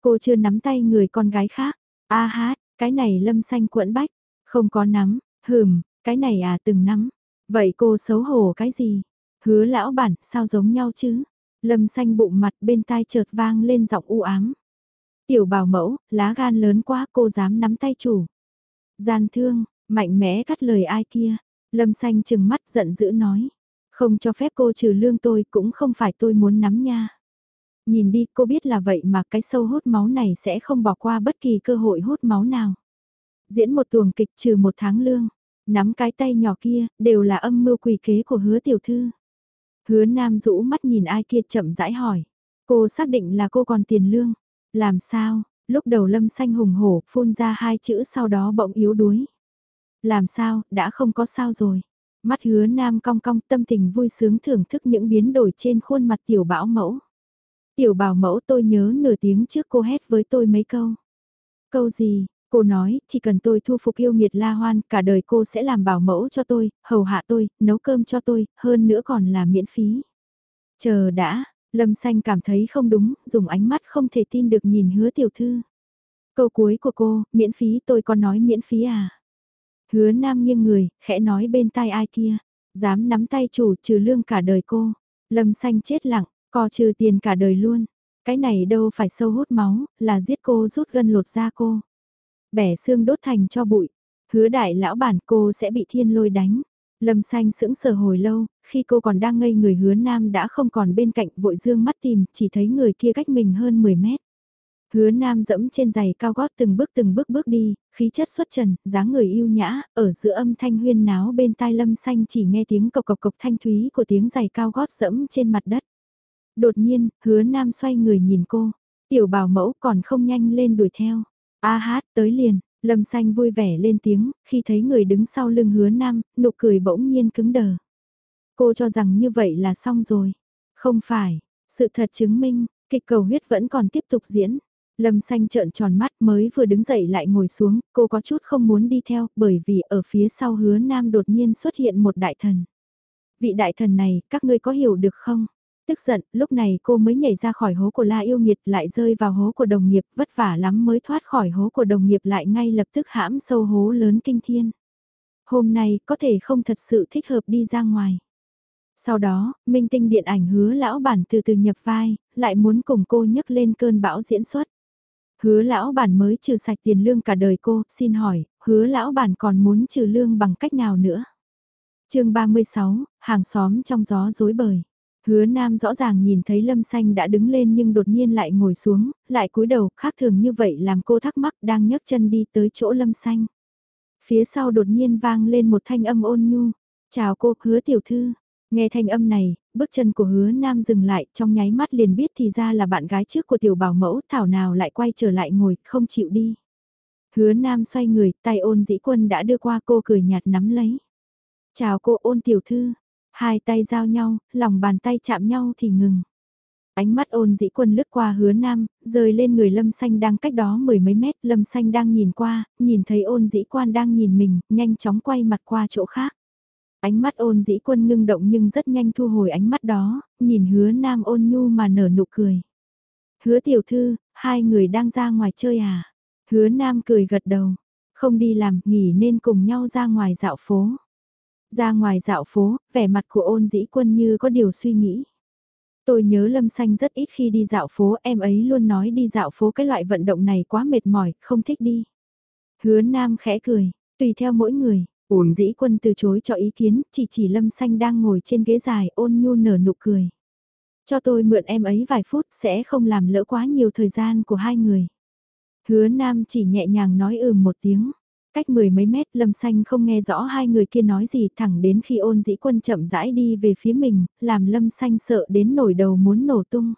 Cô chưa nắm tay người con gái khác, a hát, cái này lâm xanh quẫn bách, không có nắm, hừm, cái này à từng nắm, vậy cô xấu hổ cái gì? Hứa lão bản, sao giống nhau chứ? Lâm xanh bụng mặt bên tai chợt vang lên giọng u ám. Tiểu bảo mẫu, lá gan lớn quá cô dám nắm tay chủ. Gian thương, mạnh mẽ cắt lời ai kia. Lâm xanh chừng mắt giận dữ nói. Không cho phép cô trừ lương tôi cũng không phải tôi muốn nắm nha. Nhìn đi cô biết là vậy mà cái sâu hút máu này sẽ không bỏ qua bất kỳ cơ hội hút máu nào. Diễn một tuồng kịch trừ một tháng lương. Nắm cái tay nhỏ kia, đều là âm mưu quỷ kế của hứa tiểu thư. Hứa nam rũ mắt nhìn ai kia chậm rãi hỏi. Cô xác định là cô còn tiền lương. Làm sao, lúc đầu lâm xanh hùng hổ phun ra hai chữ sau đó bỗng yếu đuối. Làm sao, đã không có sao rồi. Mắt hứa nam cong cong tâm tình vui sướng thưởng thức những biến đổi trên khuôn mặt tiểu bảo mẫu. Tiểu bảo mẫu tôi nhớ nửa tiếng trước cô hét với tôi mấy câu. Câu gì, cô nói, chỉ cần tôi thu phục yêu nghiệt la hoan, cả đời cô sẽ làm bảo mẫu cho tôi, hầu hạ tôi, nấu cơm cho tôi, hơn nữa còn là miễn phí. Chờ đã, Lâm Xanh cảm thấy không đúng, dùng ánh mắt không thể tin được nhìn hứa tiểu thư. Câu cuối của cô, miễn phí tôi có nói miễn phí à? Hứa nam nghiêng người, khẽ nói bên tai ai kia, dám nắm tay chủ trừ lương cả đời cô. Lâm Xanh chết lặng, co trừ tiền cả đời luôn. Cái này đâu phải sâu hút máu, là giết cô rút gân lột da cô. Bẻ xương đốt thành cho bụi. Hứa đại lão bản cô sẽ bị thiên lôi đánh. Lâm xanh sững sờ hồi lâu, khi cô còn đang ngây người hứa nam đã không còn bên cạnh vội dương mắt tìm, chỉ thấy người kia cách mình hơn 10 mét. Hứa nam dẫm trên giày cao gót từng bước từng bước bước đi, khí chất xuất trần, dáng người yêu nhã, ở giữa âm thanh huyên náo bên tai lâm xanh chỉ nghe tiếng cộc cộc cộc thanh thúy của tiếng giày cao gót dẫm trên mặt đất. Đột nhiên, hứa nam xoay người nhìn cô, tiểu bảo mẫu còn không nhanh lên đuổi theo. A hát tới liền, lâm xanh vui vẻ lên tiếng, khi thấy người đứng sau lưng hứa nam, nụ cười bỗng nhiên cứng đờ. Cô cho rằng như vậy là xong rồi. Không phải, sự thật chứng minh, kịch cầu huyết vẫn còn tiếp tục diễn. Lâm xanh trợn tròn mắt mới vừa đứng dậy lại ngồi xuống, cô có chút không muốn đi theo, bởi vì ở phía sau hứa nam đột nhiên xuất hiện một đại thần. Vị đại thần này, các ngươi có hiểu được không? Tức giận, lúc này cô mới nhảy ra khỏi hố của La Yêu Nghiệt lại rơi vào hố của đồng nghiệp, vất vả lắm mới thoát khỏi hố của đồng nghiệp lại ngay lập tức hãm sâu hố lớn kinh thiên. Hôm nay có thể không thật sự thích hợp đi ra ngoài. Sau đó, minh tinh điện ảnh hứa lão bản từ từ nhập vai, lại muốn cùng cô nhấc lên cơn bão diễn xuất. Hứa lão bản mới trừ sạch tiền lương cả đời cô, xin hỏi, hứa lão bản còn muốn trừ lương bằng cách nào nữa? chương 36, hàng xóm trong gió rối bời. Hứa Nam rõ ràng nhìn thấy Lâm Xanh đã đứng lên nhưng đột nhiên lại ngồi xuống, lại cúi đầu, khác thường như vậy làm cô thắc mắc đang nhấc chân đi tới chỗ Lâm Xanh. Phía sau đột nhiên vang lên một thanh âm ôn nhu, chào cô, hứa tiểu thư. Nghe thanh âm này, bước chân của hứa nam dừng lại trong nháy mắt liền biết thì ra là bạn gái trước của tiểu bảo mẫu thảo nào lại quay trở lại ngồi, không chịu đi. Hứa nam xoay người, tay ôn dĩ quân đã đưa qua cô cười nhạt nắm lấy. Chào cô ôn tiểu thư, hai tay giao nhau, lòng bàn tay chạm nhau thì ngừng. Ánh mắt ôn dĩ quân lướt qua hứa nam, rời lên người lâm xanh đang cách đó mười mấy mét, lâm xanh đang nhìn qua, nhìn thấy ôn dĩ quan đang nhìn mình, nhanh chóng quay mặt qua chỗ khác. Ánh mắt ôn dĩ quân ngưng động nhưng rất nhanh thu hồi ánh mắt đó, nhìn hứa nam ôn nhu mà nở nụ cười. Hứa tiểu thư, hai người đang ra ngoài chơi à? Hứa nam cười gật đầu, không đi làm, nghỉ nên cùng nhau ra ngoài dạo phố. Ra ngoài dạo phố, vẻ mặt của ôn dĩ quân như có điều suy nghĩ. Tôi nhớ Lâm Xanh rất ít khi đi dạo phố, em ấy luôn nói đi dạo phố cái loại vận động này quá mệt mỏi, không thích đi. Hứa Nam khẽ cười, tùy theo mỗi người, ôn dĩ quân từ chối cho ý kiến, chỉ chỉ Lâm Xanh đang ngồi trên ghế dài ôn nhu nở nụ cười. Cho tôi mượn em ấy vài phút sẽ không làm lỡ quá nhiều thời gian của hai người. Hứa Nam chỉ nhẹ nhàng nói ừm một tiếng. Cách mười mấy mét Lâm Xanh không nghe rõ hai người kia nói gì thẳng đến khi ôn dĩ quân chậm rãi đi về phía mình, làm Lâm Xanh sợ đến nổi đầu muốn nổ tung.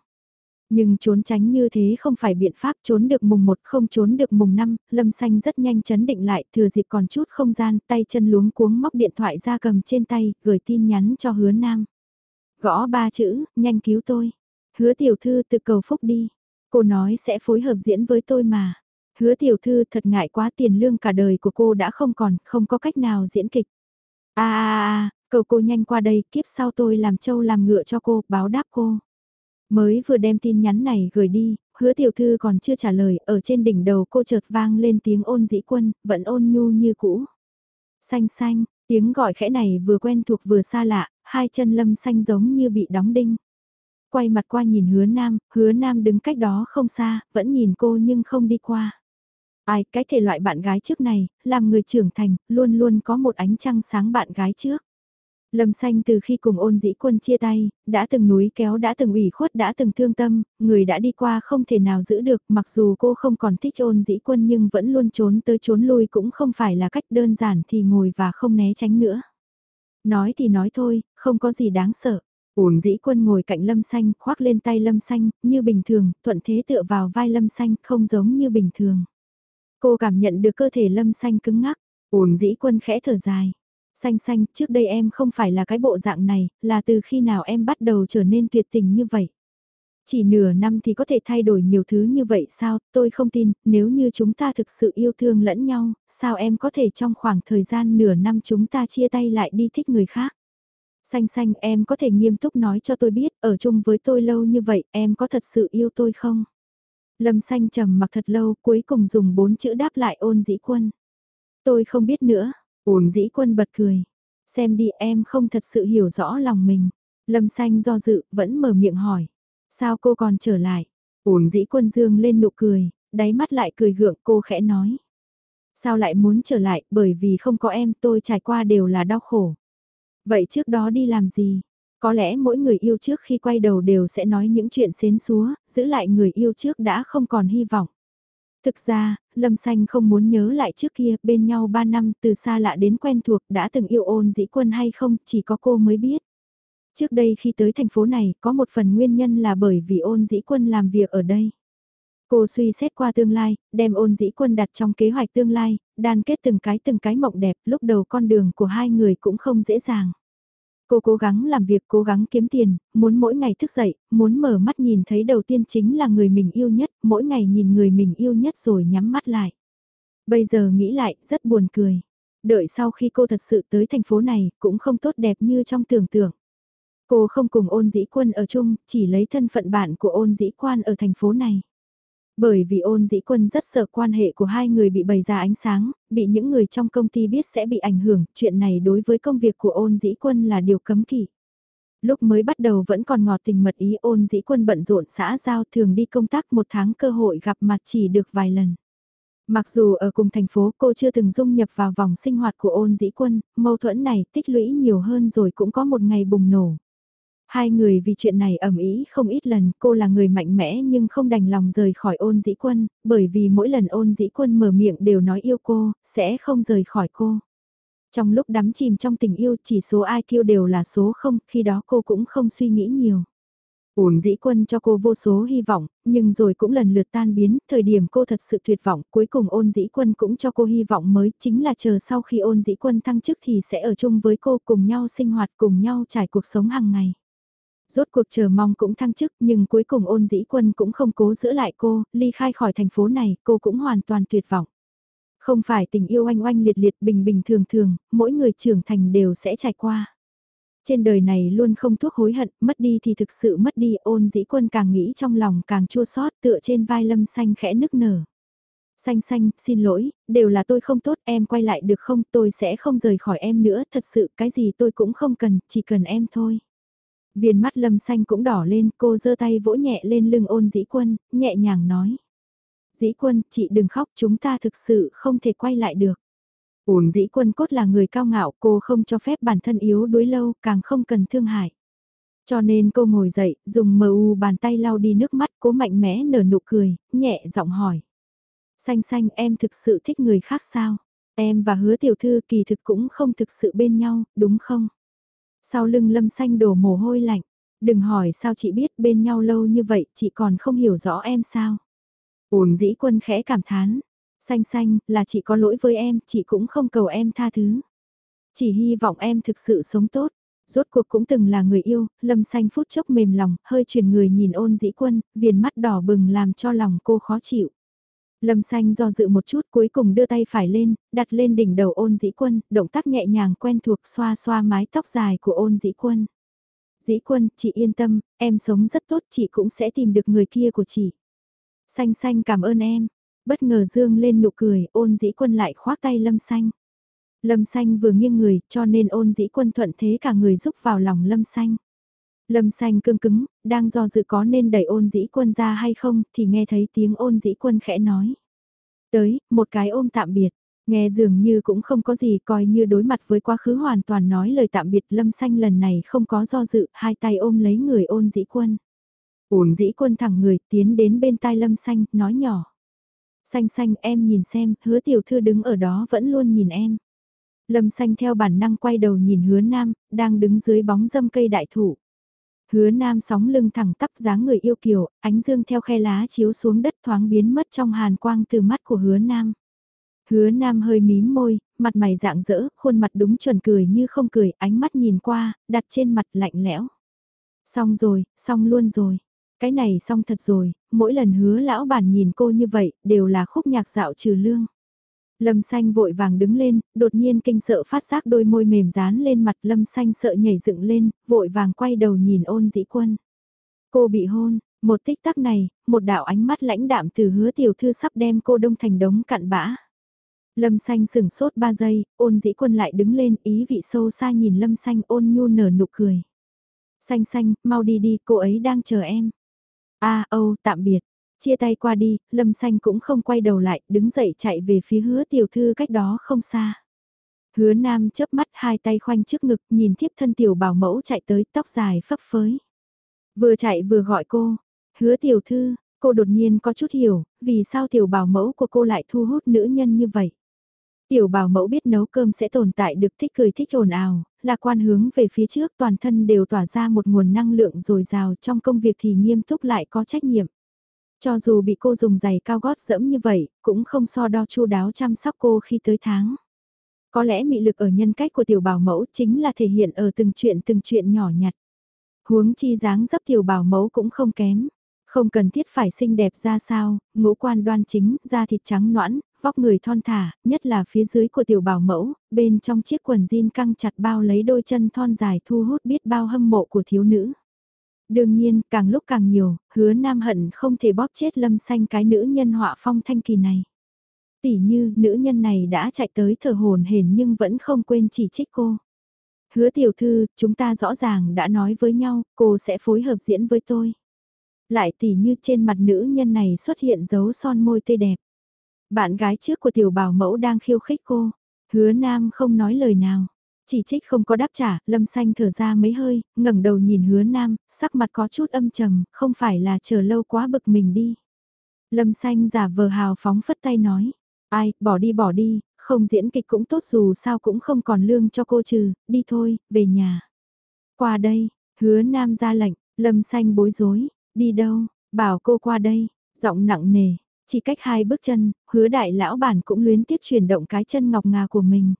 Nhưng trốn tránh như thế không phải biện pháp trốn được mùng 1 không trốn được mùng 5, Lâm Xanh rất nhanh chấn định lại thừa dịp còn chút không gian tay chân luống cuống móc điện thoại ra cầm trên tay, gửi tin nhắn cho hứa nam. Gõ ba chữ, nhanh cứu tôi. Hứa tiểu thư tự cầu phúc đi. Cô nói sẽ phối hợp diễn với tôi mà. Hứa tiểu thư thật ngại quá tiền lương cả đời của cô đã không còn, không có cách nào diễn kịch. a a cầu cô nhanh qua đây, kiếp sau tôi làm trâu làm ngựa cho cô, báo đáp cô. Mới vừa đem tin nhắn này gửi đi, hứa tiểu thư còn chưa trả lời, ở trên đỉnh đầu cô chợt vang lên tiếng ôn dĩ quân, vẫn ôn nhu như cũ. Xanh xanh, tiếng gọi khẽ này vừa quen thuộc vừa xa lạ, hai chân lâm xanh giống như bị đóng đinh. Quay mặt qua nhìn hứa nam, hứa nam đứng cách đó không xa, vẫn nhìn cô nhưng không đi qua. Ai, cái thể loại bạn gái trước này, làm người trưởng thành, luôn luôn có một ánh trăng sáng bạn gái trước. Lâm xanh từ khi cùng ôn dĩ quân chia tay, đã từng núi kéo đã từng ủy khuất đã từng thương tâm, người đã đi qua không thể nào giữ được mặc dù cô không còn thích ôn dĩ quân nhưng vẫn luôn trốn tới trốn lui cũng không phải là cách đơn giản thì ngồi và không né tránh nữa. Nói thì nói thôi, không có gì đáng sợ. Ôn dĩ quân ngồi cạnh lâm xanh, khoác lên tay lâm xanh, như bình thường, thuận thế tựa vào vai lâm xanh, không giống như bình thường. Cô cảm nhận được cơ thể lâm xanh cứng ngắc, ổn dĩ quân khẽ thở dài. Xanh xanh, trước đây em không phải là cái bộ dạng này, là từ khi nào em bắt đầu trở nên tuyệt tình như vậy. Chỉ nửa năm thì có thể thay đổi nhiều thứ như vậy sao, tôi không tin, nếu như chúng ta thực sự yêu thương lẫn nhau, sao em có thể trong khoảng thời gian nửa năm chúng ta chia tay lại đi thích người khác. Xanh xanh em có thể nghiêm túc nói cho tôi biết, ở chung với tôi lâu như vậy, em có thật sự yêu tôi không? Lâm xanh trầm mặc thật lâu, cuối cùng dùng bốn chữ đáp lại ôn dĩ quân. Tôi không biết nữa, ôn dĩ quân bật cười. Xem đi em không thật sự hiểu rõ lòng mình. Lâm xanh do dự, vẫn mở miệng hỏi. Sao cô còn trở lại? Ôn dĩ quân dương lên nụ cười, đáy mắt lại cười gượng cô khẽ nói. Sao lại muốn trở lại, bởi vì không có em tôi trải qua đều là đau khổ. Vậy trước đó đi làm gì? Có lẽ mỗi người yêu trước khi quay đầu đều sẽ nói những chuyện xến xúa, giữ lại người yêu trước đã không còn hy vọng. Thực ra, Lâm Xanh không muốn nhớ lại trước kia, bên nhau 3 năm từ xa lạ đến quen thuộc đã từng yêu ôn dĩ quân hay không, chỉ có cô mới biết. Trước đây khi tới thành phố này, có một phần nguyên nhân là bởi vì ôn dĩ quân làm việc ở đây. Cô suy xét qua tương lai, đem ôn dĩ quân đặt trong kế hoạch tương lai, đan kết từng cái từng cái mộng đẹp, lúc đầu con đường của hai người cũng không dễ dàng. Cô cố gắng làm việc, cố gắng kiếm tiền, muốn mỗi ngày thức dậy, muốn mở mắt nhìn thấy đầu tiên chính là người mình yêu nhất, mỗi ngày nhìn người mình yêu nhất rồi nhắm mắt lại. Bây giờ nghĩ lại, rất buồn cười. Đợi sau khi cô thật sự tới thành phố này, cũng không tốt đẹp như trong tưởng tượng. Cô không cùng ôn dĩ quân ở chung, chỉ lấy thân phận bạn của ôn dĩ quan ở thành phố này. Bởi vì ôn dĩ quân rất sợ quan hệ của hai người bị bày ra ánh sáng, bị những người trong công ty biết sẽ bị ảnh hưởng, chuyện này đối với công việc của ôn dĩ quân là điều cấm kỵ. Lúc mới bắt đầu vẫn còn ngọt tình mật ý ôn dĩ quân bận rộn xã giao thường đi công tác một tháng cơ hội gặp mặt chỉ được vài lần. Mặc dù ở cùng thành phố cô chưa từng dung nhập vào vòng sinh hoạt của ôn dĩ quân, mâu thuẫn này tích lũy nhiều hơn rồi cũng có một ngày bùng nổ. Hai người vì chuyện này ẩm ý không ít lần, cô là người mạnh mẽ nhưng không đành lòng rời khỏi ôn dĩ quân, bởi vì mỗi lần ôn dĩ quân mở miệng đều nói yêu cô, sẽ không rời khỏi cô. Trong lúc đắm chìm trong tình yêu chỉ số IQ đều là số 0, khi đó cô cũng không suy nghĩ nhiều. Ôn dĩ quân cho cô vô số hy vọng, nhưng rồi cũng lần lượt tan biến, thời điểm cô thật sự tuyệt vọng, cuối cùng ôn dĩ quân cũng cho cô hy vọng mới, chính là chờ sau khi ôn dĩ quân thăng chức thì sẽ ở chung với cô cùng nhau sinh hoạt cùng nhau trải cuộc sống hàng ngày. Rốt cuộc chờ mong cũng thăng chức nhưng cuối cùng ôn dĩ quân cũng không cố giữ lại cô, ly khai khỏi thành phố này, cô cũng hoàn toàn tuyệt vọng. Không phải tình yêu oanh oanh liệt liệt bình bình thường thường, mỗi người trưởng thành đều sẽ trải qua. Trên đời này luôn không thuốc hối hận, mất đi thì thực sự mất đi, ôn dĩ quân càng nghĩ trong lòng càng chua xót tựa trên vai lâm xanh khẽ nức nở. Xanh xanh, xin lỗi, đều là tôi không tốt, em quay lại được không, tôi sẽ không rời khỏi em nữa, thật sự cái gì tôi cũng không cần, chỉ cần em thôi. Viền mắt lâm xanh cũng đỏ lên, cô giơ tay vỗ nhẹ lên lưng ôn dĩ quân, nhẹ nhàng nói. Dĩ quân, chị đừng khóc, chúng ta thực sự không thể quay lại được. Ôn dĩ quân cốt là người cao ngạo, cô không cho phép bản thân yếu đuối lâu, càng không cần thương hại. Cho nên cô ngồi dậy, dùng mờ u bàn tay lau đi nước mắt, cố mạnh mẽ nở nụ cười, nhẹ giọng hỏi. Xanh xanh em thực sự thích người khác sao? Em và hứa tiểu thư kỳ thực cũng không thực sự bên nhau, đúng không? Sau lưng lâm xanh đổ mồ hôi lạnh. Đừng hỏi sao chị biết bên nhau lâu như vậy chị còn không hiểu rõ em sao. Uồn dĩ quân khẽ cảm thán. Xanh xanh là chị có lỗi với em, chị cũng không cầu em tha thứ. Chỉ hy vọng em thực sự sống tốt. Rốt cuộc cũng từng là người yêu, lâm xanh phút chốc mềm lòng, hơi chuyển người nhìn ôn dĩ quân, viền mắt đỏ bừng làm cho lòng cô khó chịu. Lâm xanh do dự một chút cuối cùng đưa tay phải lên, đặt lên đỉnh đầu ôn dĩ quân, động tác nhẹ nhàng quen thuộc xoa xoa mái tóc dài của ôn dĩ quân. Dĩ quân, chị yên tâm, em sống rất tốt, chị cũng sẽ tìm được người kia của chị. Xanh xanh cảm ơn em. Bất ngờ dương lên nụ cười, ôn dĩ quân lại khoác tay lâm xanh. Lâm xanh vừa nghiêng người, cho nên ôn dĩ quân thuận thế cả người giúp vào lòng lâm xanh. Lâm xanh cương cứng, đang do dự có nên đẩy ôn dĩ quân ra hay không, thì nghe thấy tiếng ôn dĩ quân khẽ nói. Tới, một cái ôm tạm biệt. Nghe dường như cũng không có gì coi như đối mặt với quá khứ hoàn toàn nói lời tạm biệt lâm xanh lần này không có do dự, hai tay ôm lấy người ôn dĩ quân. Ôn dĩ quân thẳng người tiến đến bên tai lâm xanh, nói nhỏ. Xanh xanh em nhìn xem, hứa tiểu thư đứng ở đó vẫn luôn nhìn em. Lâm xanh theo bản năng quay đầu nhìn hứa nam, đang đứng dưới bóng dâm cây đại thụ. Hứa nam sóng lưng thẳng tắp dáng người yêu kiều, ánh dương theo khe lá chiếu xuống đất thoáng biến mất trong hàn quang từ mắt của hứa nam. Hứa nam hơi mím môi, mặt mày dạng dỡ, khuôn mặt đúng chuẩn cười như không cười, ánh mắt nhìn qua, đặt trên mặt lạnh lẽo. Xong rồi, xong luôn rồi. Cái này xong thật rồi, mỗi lần hứa lão bản nhìn cô như vậy, đều là khúc nhạc dạo trừ lương. Lâm xanh vội vàng đứng lên, đột nhiên kinh sợ phát giác đôi môi mềm dán lên mặt lâm xanh sợ nhảy dựng lên, vội vàng quay đầu nhìn ôn dĩ quân. Cô bị hôn, một tích tắc này, một đạo ánh mắt lãnh đạm từ hứa tiểu thư sắp đem cô đông thành đống cặn bã. Lâm xanh sừng sốt 3 giây, ôn dĩ quân lại đứng lên ý vị sâu xa nhìn lâm xanh ôn nhu nở nụ cười. Xanh xanh, mau đi đi, cô ấy đang chờ em. a à, âu, tạm biệt. Chia tay qua đi, lâm xanh cũng không quay đầu lại, đứng dậy chạy về phía hứa tiểu thư cách đó không xa. Hứa nam chớp mắt hai tay khoanh trước ngực nhìn thiếp thân tiểu bảo mẫu chạy tới tóc dài phấp phới. Vừa chạy vừa gọi cô, hứa tiểu thư, cô đột nhiên có chút hiểu, vì sao tiểu bảo mẫu của cô lại thu hút nữ nhân như vậy. Tiểu bảo mẫu biết nấu cơm sẽ tồn tại được thích cười thích ồn ào, là quan hướng về phía trước toàn thân đều tỏa ra một nguồn năng lượng dồi dào trong công việc thì nghiêm túc lại có trách nhiệm. Cho dù bị cô dùng giày cao gót dẫm như vậy, cũng không so đo chu đáo chăm sóc cô khi tới tháng. Có lẽ mị lực ở nhân cách của tiểu bảo mẫu chính là thể hiện ở từng chuyện từng chuyện nhỏ nhặt. Huống chi dáng dấp tiểu bảo mẫu cũng không kém. Không cần thiết phải xinh đẹp ra sao, ngũ quan đoan chính, da thịt trắng noãn, vóc người thon thả, nhất là phía dưới của tiểu bảo mẫu, bên trong chiếc quần jean căng chặt bao lấy đôi chân thon dài thu hút biết bao hâm mộ của thiếu nữ. Đương nhiên, càng lúc càng nhiều, hứa nam hận không thể bóp chết lâm xanh cái nữ nhân họa phong thanh kỳ này. Tỉ như, nữ nhân này đã chạy tới thở hồn hển nhưng vẫn không quên chỉ trích cô. Hứa tiểu thư, chúng ta rõ ràng đã nói với nhau, cô sẽ phối hợp diễn với tôi. Lại tỉ như trên mặt nữ nhân này xuất hiện dấu son môi tươi đẹp. Bạn gái trước của tiểu bảo mẫu đang khiêu khích cô. Hứa nam không nói lời nào. Chỉ trích không có đáp trả, lâm xanh thở ra mấy hơi, ngẩng đầu nhìn hứa nam, sắc mặt có chút âm trầm, không phải là chờ lâu quá bực mình đi. Lâm xanh giả vờ hào phóng phất tay nói, ai, bỏ đi bỏ đi, không diễn kịch cũng tốt dù sao cũng không còn lương cho cô trừ, đi thôi, về nhà. Qua đây, hứa nam ra lệnh, lâm xanh bối rối, đi đâu, bảo cô qua đây, giọng nặng nề, chỉ cách hai bước chân, hứa đại lão bản cũng luyến tiếc chuyển động cái chân ngọc ngà của mình.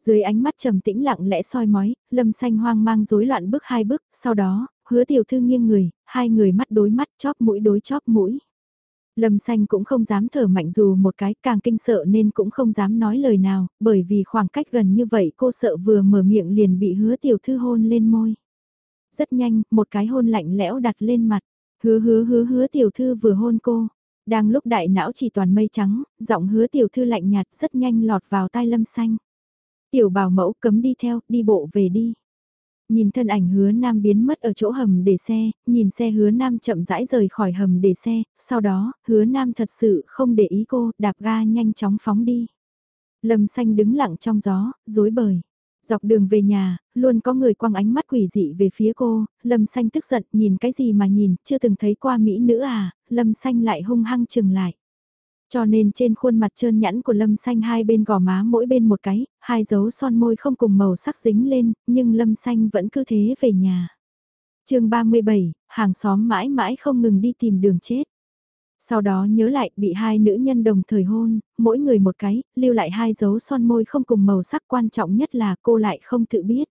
Dưới ánh mắt trầm tĩnh lặng lẽ soi mói, lâm xanh hoang mang rối loạn bước hai bước, sau đó, hứa tiểu thư nghiêng người, hai người mắt đối mắt chóp mũi đối chóp mũi. Lâm xanh cũng không dám thở mạnh dù một cái càng kinh sợ nên cũng không dám nói lời nào, bởi vì khoảng cách gần như vậy cô sợ vừa mở miệng liền bị hứa tiểu thư hôn lên môi. Rất nhanh, một cái hôn lạnh lẽo đặt lên mặt, hứa hứa hứa hứa tiểu thư vừa hôn cô. Đang lúc đại não chỉ toàn mây trắng, giọng hứa tiểu thư lạnh nhạt rất nhanh lọt vào tai lâm xanh. Tiểu bảo mẫu cấm đi theo, đi bộ về đi. Nhìn thân ảnh hứa nam biến mất ở chỗ hầm để xe, nhìn xe hứa nam chậm rãi rời khỏi hầm để xe, sau đó, hứa nam thật sự không để ý cô, đạp ga nhanh chóng phóng đi. Lâm xanh đứng lặng trong gió, dối bời. Dọc đường về nhà, luôn có người quăng ánh mắt quỷ dị về phía cô, Lâm Xanh tức giận, nhìn cái gì mà nhìn, chưa từng thấy qua Mỹ nữ à, Lâm Xanh lại hung hăng chừng lại. Cho nên trên khuôn mặt trơn nhẵn của Lâm Xanh hai bên gò má mỗi bên một cái, hai dấu son môi không cùng màu sắc dính lên, nhưng Lâm Xanh vẫn cứ thế về nhà. chương 37, hàng xóm mãi mãi không ngừng đi tìm đường chết. Sau đó nhớ lại bị hai nữ nhân đồng thời hôn, mỗi người một cái, lưu lại hai dấu son môi không cùng màu sắc quan trọng nhất là cô lại không tự biết.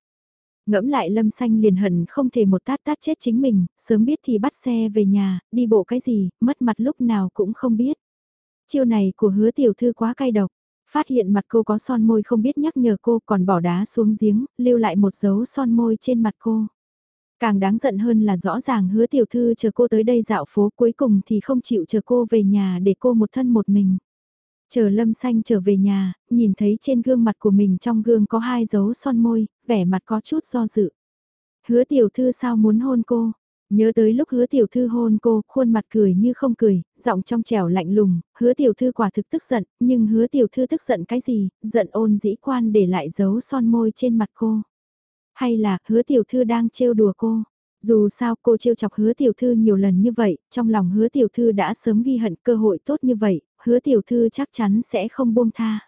Ngẫm lại lâm xanh liền hận không thể một tát tát chết chính mình, sớm biết thì bắt xe về nhà, đi bộ cái gì, mất mặt lúc nào cũng không biết. Chiêu này của hứa tiểu thư quá cay độc. Phát hiện mặt cô có son môi không biết nhắc nhở cô còn bỏ đá xuống giếng, lưu lại một dấu son môi trên mặt cô. Càng đáng giận hơn là rõ ràng hứa tiểu thư chờ cô tới đây dạo phố cuối cùng thì không chịu chờ cô về nhà để cô một thân một mình. Chờ lâm xanh trở về nhà, nhìn thấy trên gương mặt của mình trong gương có hai dấu son môi, vẻ mặt có chút do dự. Hứa tiểu thư sao muốn hôn cô? Nhớ tới lúc hứa tiểu thư hôn cô, khuôn mặt cười như không cười, giọng trong trẻo lạnh lùng, hứa tiểu thư quả thực tức giận, nhưng hứa tiểu thư tức giận cái gì, giận ôn dĩ quan để lại dấu son môi trên mặt cô. Hay là hứa tiểu thư đang trêu đùa cô. Dù sao cô trêu chọc hứa tiểu thư nhiều lần như vậy, trong lòng hứa tiểu thư đã sớm ghi hận cơ hội tốt như vậy, hứa tiểu thư chắc chắn sẽ không buông tha.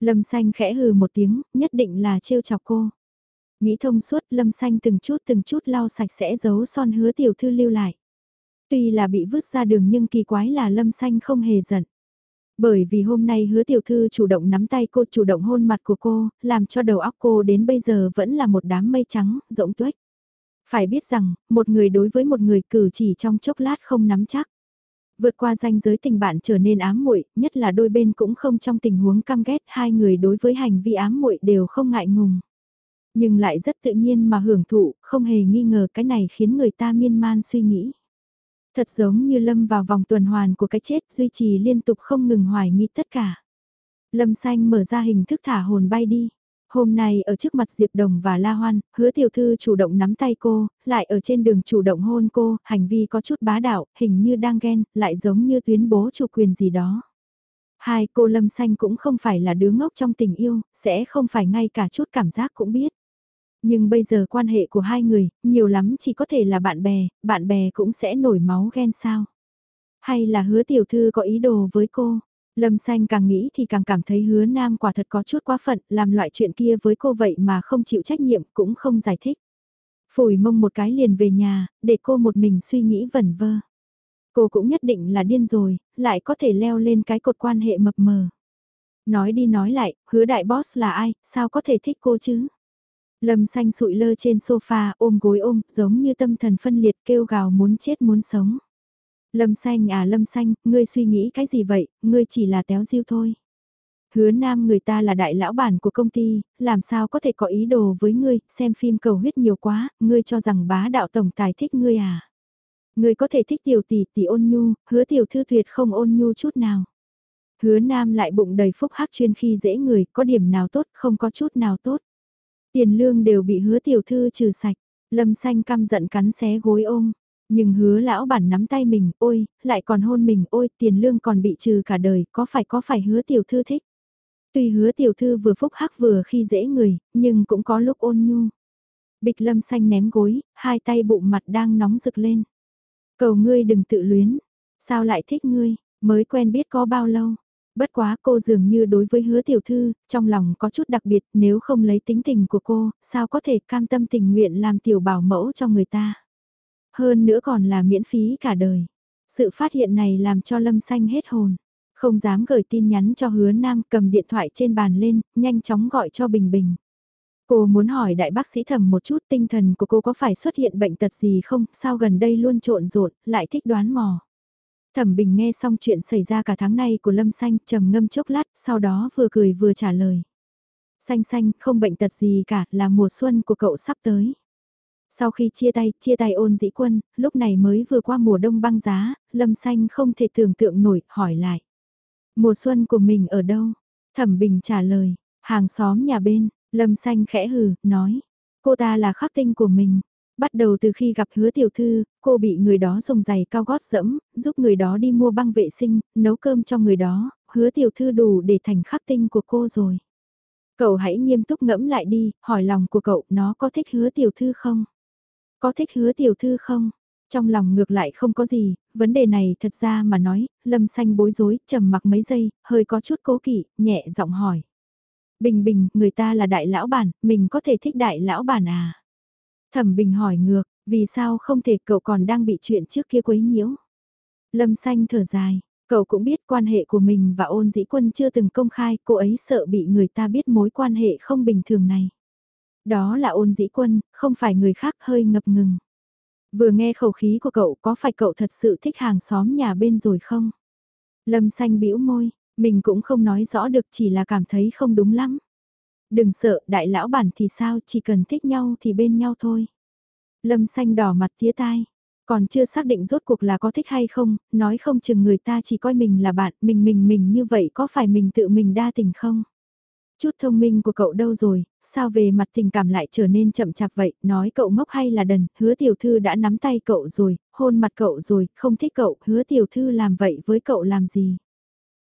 Lâm xanh khẽ hừ một tiếng, nhất định là trêu chọc cô. Nghĩ thông suốt lâm xanh từng chút từng chút lau sạch sẽ giấu son hứa tiểu thư lưu lại. Tuy là bị vứt ra đường nhưng kỳ quái là lâm xanh không hề giận. Bởi vì hôm nay hứa tiểu thư chủ động nắm tay cô chủ động hôn mặt của cô, làm cho đầu óc cô đến bây giờ vẫn là một đám mây trắng, rỗng tuếch. Phải biết rằng, một người đối với một người cử chỉ trong chốc lát không nắm chắc. Vượt qua ranh giới tình bạn trở nên ám muội, nhất là đôi bên cũng không trong tình huống căm ghét, hai người đối với hành vi ám muội đều không ngại ngùng. Nhưng lại rất tự nhiên mà hưởng thụ, không hề nghi ngờ cái này khiến người ta miên man suy nghĩ. Thật giống như lâm vào vòng tuần hoàn của cái chết duy trì liên tục không ngừng hoài nghi tất cả. Lâm xanh mở ra hình thức thả hồn bay đi. Hôm nay ở trước mặt Diệp Đồng và La Hoan, hứa tiểu thư chủ động nắm tay cô, lại ở trên đường chủ động hôn cô, hành vi có chút bá đạo, hình như đang ghen, lại giống như tuyến bố chủ quyền gì đó. Hai cô Lâm Xanh cũng không phải là đứa ngốc trong tình yêu, sẽ không phải ngay cả chút cảm giác cũng biết. Nhưng bây giờ quan hệ của hai người, nhiều lắm chỉ có thể là bạn bè, bạn bè cũng sẽ nổi máu ghen sao. Hay là hứa tiểu thư có ý đồ với cô, Lâm Xanh càng nghĩ thì càng cảm thấy hứa nam quả thật có chút quá phận, làm loại chuyện kia với cô vậy mà không chịu trách nhiệm cũng không giải thích. Phủi mông một cái liền về nhà, để cô một mình suy nghĩ vẩn vơ. Cô cũng nhất định là điên rồi, lại có thể leo lên cái cột quan hệ mập mờ. Nói đi nói lại, hứa đại boss là ai, sao có thể thích cô chứ? Lâm xanh sụi lơ trên sofa ôm gối ôm, giống như tâm thần phân liệt kêu gào muốn chết muốn sống. Lâm xanh à lâm xanh, ngươi suy nghĩ cái gì vậy, ngươi chỉ là téo diêu thôi. Hứa nam người ta là đại lão bản của công ty, làm sao có thể có ý đồ với ngươi, xem phim cầu huyết nhiều quá, ngươi cho rằng bá đạo tổng tài thích ngươi à. Ngươi có thể thích tiểu tỷ tỷ ôn nhu, hứa tiểu thư tuyệt không ôn nhu chút nào. Hứa nam lại bụng đầy phúc hắc chuyên khi dễ người, có điểm nào tốt, không có chút nào tốt. Tiền lương đều bị hứa tiểu thư trừ sạch, lâm xanh căm giận cắn xé gối ôm. Nhưng hứa lão bản nắm tay mình, ôi, lại còn hôn mình, ôi, tiền lương còn bị trừ cả đời, có phải có phải hứa tiểu thư thích. Tuy hứa tiểu thư vừa phúc hắc vừa khi dễ người, nhưng cũng có lúc ôn nhu. Bịch lâm xanh ném gối, hai tay bụng mặt đang nóng rực lên. Cầu ngươi đừng tự luyến, sao lại thích ngươi, mới quen biết có bao lâu. Bất quá cô dường như đối với hứa tiểu thư, trong lòng có chút đặc biệt nếu không lấy tính tình của cô, sao có thể cam tâm tình nguyện làm tiểu bảo mẫu cho người ta. Hơn nữa còn là miễn phí cả đời. Sự phát hiện này làm cho Lâm Xanh hết hồn. Không dám gửi tin nhắn cho hứa nam cầm điện thoại trên bàn lên, nhanh chóng gọi cho Bình Bình. Cô muốn hỏi đại bác sĩ thầm một chút tinh thần của cô có phải xuất hiện bệnh tật gì không, sao gần đây luôn trộn rộn, lại thích đoán mò. Thẩm Bình nghe xong chuyện xảy ra cả tháng nay của Lâm Xanh trầm ngâm chốc lát, sau đó vừa cười vừa trả lời. Xanh xanh, không bệnh tật gì cả, là mùa xuân của cậu sắp tới. Sau khi chia tay, chia tay ôn dĩ quân, lúc này mới vừa qua mùa đông băng giá, Lâm Xanh không thể tưởng tượng nổi, hỏi lại. Mùa xuân của mình ở đâu? Thẩm Bình trả lời, hàng xóm nhà bên, Lâm Xanh khẽ hừ, nói. Cô ta là khắc tinh của mình. Bắt đầu từ khi gặp hứa tiểu thư, cô bị người đó dùng giày cao gót dẫm, giúp người đó đi mua băng vệ sinh, nấu cơm cho người đó, hứa tiểu thư đủ để thành khắc tinh của cô rồi. Cậu hãy nghiêm túc ngẫm lại đi, hỏi lòng của cậu nó có thích hứa tiểu thư không? Có thích hứa tiểu thư không? Trong lòng ngược lại không có gì, vấn đề này thật ra mà nói, lâm xanh bối rối, trầm mặc mấy giây, hơi có chút cố kỵ, nhẹ giọng hỏi. Bình bình, người ta là đại lão bản, mình có thể thích đại lão bản à? Thẩm bình hỏi ngược, vì sao không thể cậu còn đang bị chuyện trước kia quấy nhiễu? Lâm xanh thở dài, cậu cũng biết quan hệ của mình và ôn dĩ quân chưa từng công khai, cô ấy sợ bị người ta biết mối quan hệ không bình thường này. Đó là ôn dĩ quân, không phải người khác hơi ngập ngừng. Vừa nghe khẩu khí của cậu có phải cậu thật sự thích hàng xóm nhà bên rồi không? Lâm xanh bĩu môi, mình cũng không nói rõ được chỉ là cảm thấy không đúng lắm. Đừng sợ, đại lão bản thì sao, chỉ cần thích nhau thì bên nhau thôi. Lâm xanh đỏ mặt tía tai, còn chưa xác định rốt cuộc là có thích hay không, nói không chừng người ta chỉ coi mình là bạn, mình mình mình như vậy có phải mình tự mình đa tình không? Chút thông minh của cậu đâu rồi, sao về mặt tình cảm lại trở nên chậm chạp vậy, nói cậu ngốc hay là đần, hứa tiểu thư đã nắm tay cậu rồi, hôn mặt cậu rồi, không thích cậu, hứa tiểu thư làm vậy với cậu làm gì.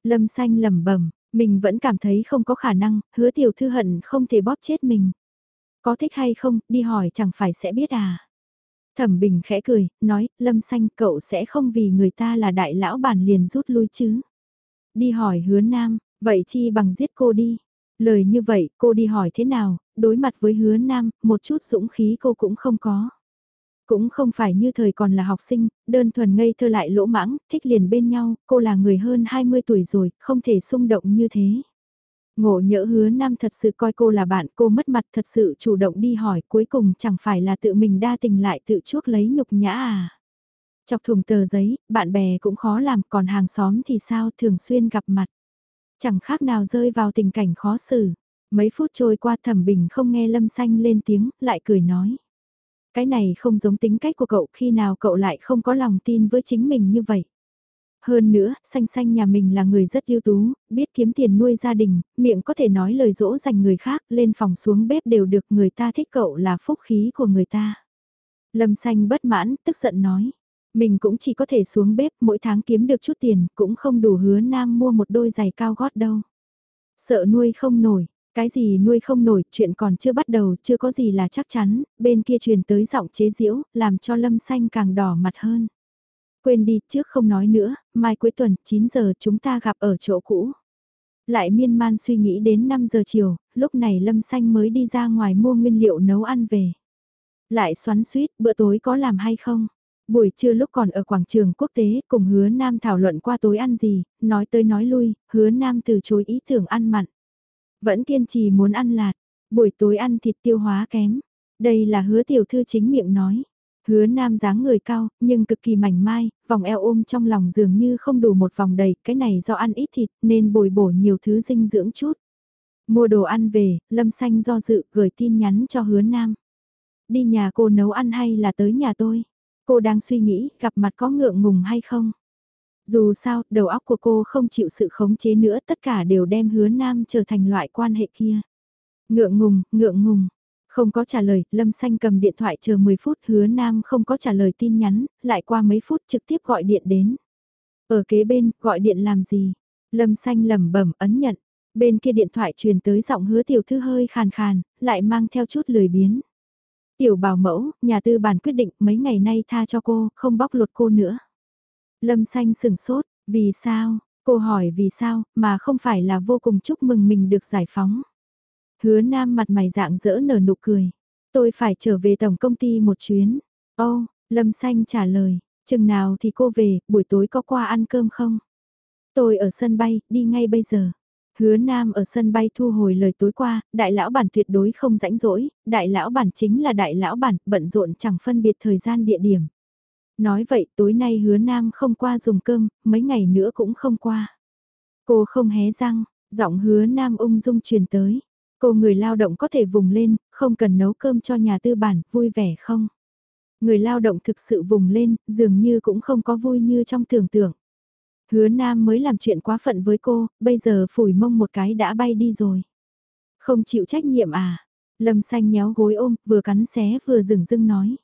Lâm xanh lẩm bẩm mình vẫn cảm thấy không có khả năng, hứa tiểu thư hận không thể bóp chết mình. Có thích hay không, đi hỏi chẳng phải sẽ biết à. Thẩm Bình khẽ cười, nói, Lâm Xanh cậu sẽ không vì người ta là đại lão bản liền rút lui chứ. Đi hỏi hứa nam, vậy chi bằng giết cô đi. Lời như vậy, cô đi hỏi thế nào, đối mặt với hứa nam, một chút dũng khí cô cũng không có. Cũng không phải như thời còn là học sinh, đơn thuần ngây thơ lại lỗ mãng, thích liền bên nhau, cô là người hơn 20 tuổi rồi, không thể xung động như thế. Ngộ nhỡ hứa nam thật sự coi cô là bạn cô mất mặt thật sự chủ động đi hỏi cuối cùng chẳng phải là tự mình đa tình lại tự chuốc lấy nhục nhã à. Chọc thùng tờ giấy, bạn bè cũng khó làm còn hàng xóm thì sao thường xuyên gặp mặt. Chẳng khác nào rơi vào tình cảnh khó xử. Mấy phút trôi qua thẩm bình không nghe lâm xanh lên tiếng, lại cười nói. Cái này không giống tính cách của cậu khi nào cậu lại không có lòng tin với chính mình như vậy. Hơn nữa, xanh xanh nhà mình là người rất ưu tú, biết kiếm tiền nuôi gia đình, miệng có thể nói lời dỗ dành người khác, lên phòng xuống bếp đều được người ta thích cậu là phúc khí của người ta. Lâm xanh bất mãn, tức giận nói. Mình cũng chỉ có thể xuống bếp mỗi tháng kiếm được chút tiền, cũng không đủ hứa nam mua một đôi giày cao gót đâu. Sợ nuôi không nổi, cái gì nuôi không nổi, chuyện còn chưa bắt đầu, chưa có gì là chắc chắn, bên kia truyền tới giọng chế giễu, làm cho lâm xanh càng đỏ mặt hơn. Quên đi, trước không nói nữa, mai cuối tuần, 9 giờ chúng ta gặp ở chỗ cũ. Lại miên man suy nghĩ đến 5 giờ chiều, lúc này Lâm Xanh mới đi ra ngoài mua nguyên liệu nấu ăn về. Lại xoắn suýt, bữa tối có làm hay không? Buổi trưa lúc còn ở quảng trường quốc tế cùng hứa Nam thảo luận qua tối ăn gì, nói tới nói lui, hứa Nam từ chối ý tưởng ăn mặn. Vẫn kiên trì muốn ăn lạt, buổi tối ăn thịt tiêu hóa kém. Đây là hứa tiểu thư chính miệng nói. Hứa nam dáng người cao, nhưng cực kỳ mảnh mai, vòng eo ôm trong lòng dường như không đủ một vòng đầy, cái này do ăn ít thịt nên bồi bổ nhiều thứ dinh dưỡng chút. Mua đồ ăn về, Lâm Xanh do dự gửi tin nhắn cho hứa nam. Đi nhà cô nấu ăn hay là tới nhà tôi? Cô đang suy nghĩ gặp mặt có ngượng ngùng hay không? Dù sao, đầu óc của cô không chịu sự khống chế nữa, tất cả đều đem hứa nam trở thành loại quan hệ kia. Ngượng ngùng, ngượng ngùng, không có trả lời, Lâm Xanh cầm điện thoại chờ 10 phút hứa Nam không có trả lời tin nhắn, lại qua mấy phút trực tiếp gọi điện đến. Ở kế bên, gọi điện làm gì? Lâm Xanh lẩm bẩm ấn nhận. Bên kia điện thoại truyền tới giọng hứa tiểu thư hơi khàn khàn, lại mang theo chút lười biến. Tiểu bảo mẫu, nhà tư bản quyết định mấy ngày nay tha cho cô, không bóc lột cô nữa. Lâm Xanh sừng sốt, vì sao? Cô hỏi vì sao, mà không phải là vô cùng chúc mừng mình được giải phóng. Hứa Nam mặt mày dạng dỡ nở nụ cười. Tôi phải trở về tổng công ty một chuyến. Ô, oh, Lâm Xanh trả lời. Chừng nào thì cô về, buổi tối có qua ăn cơm không? Tôi ở sân bay, đi ngay bây giờ. Hứa Nam ở sân bay thu hồi lời tối qua, đại lão bản tuyệt đối không rãnh rỗi, đại lão bản chính là đại lão bản, bận rộn chẳng phân biệt thời gian địa điểm. Nói vậy tối nay hứa Nam không qua dùng cơm, mấy ngày nữa cũng không qua. Cô không hé răng, giọng hứa Nam ung dung truyền tới. Cô người lao động có thể vùng lên, không cần nấu cơm cho nhà tư bản, vui vẻ không? Người lao động thực sự vùng lên, dường như cũng không có vui như trong tưởng tượng. Hứa Nam mới làm chuyện quá phận với cô, bây giờ phủi mông một cái đã bay đi rồi. Không chịu trách nhiệm à? Lâm xanh nhéo gối ôm, vừa cắn xé vừa dừng dưng nói.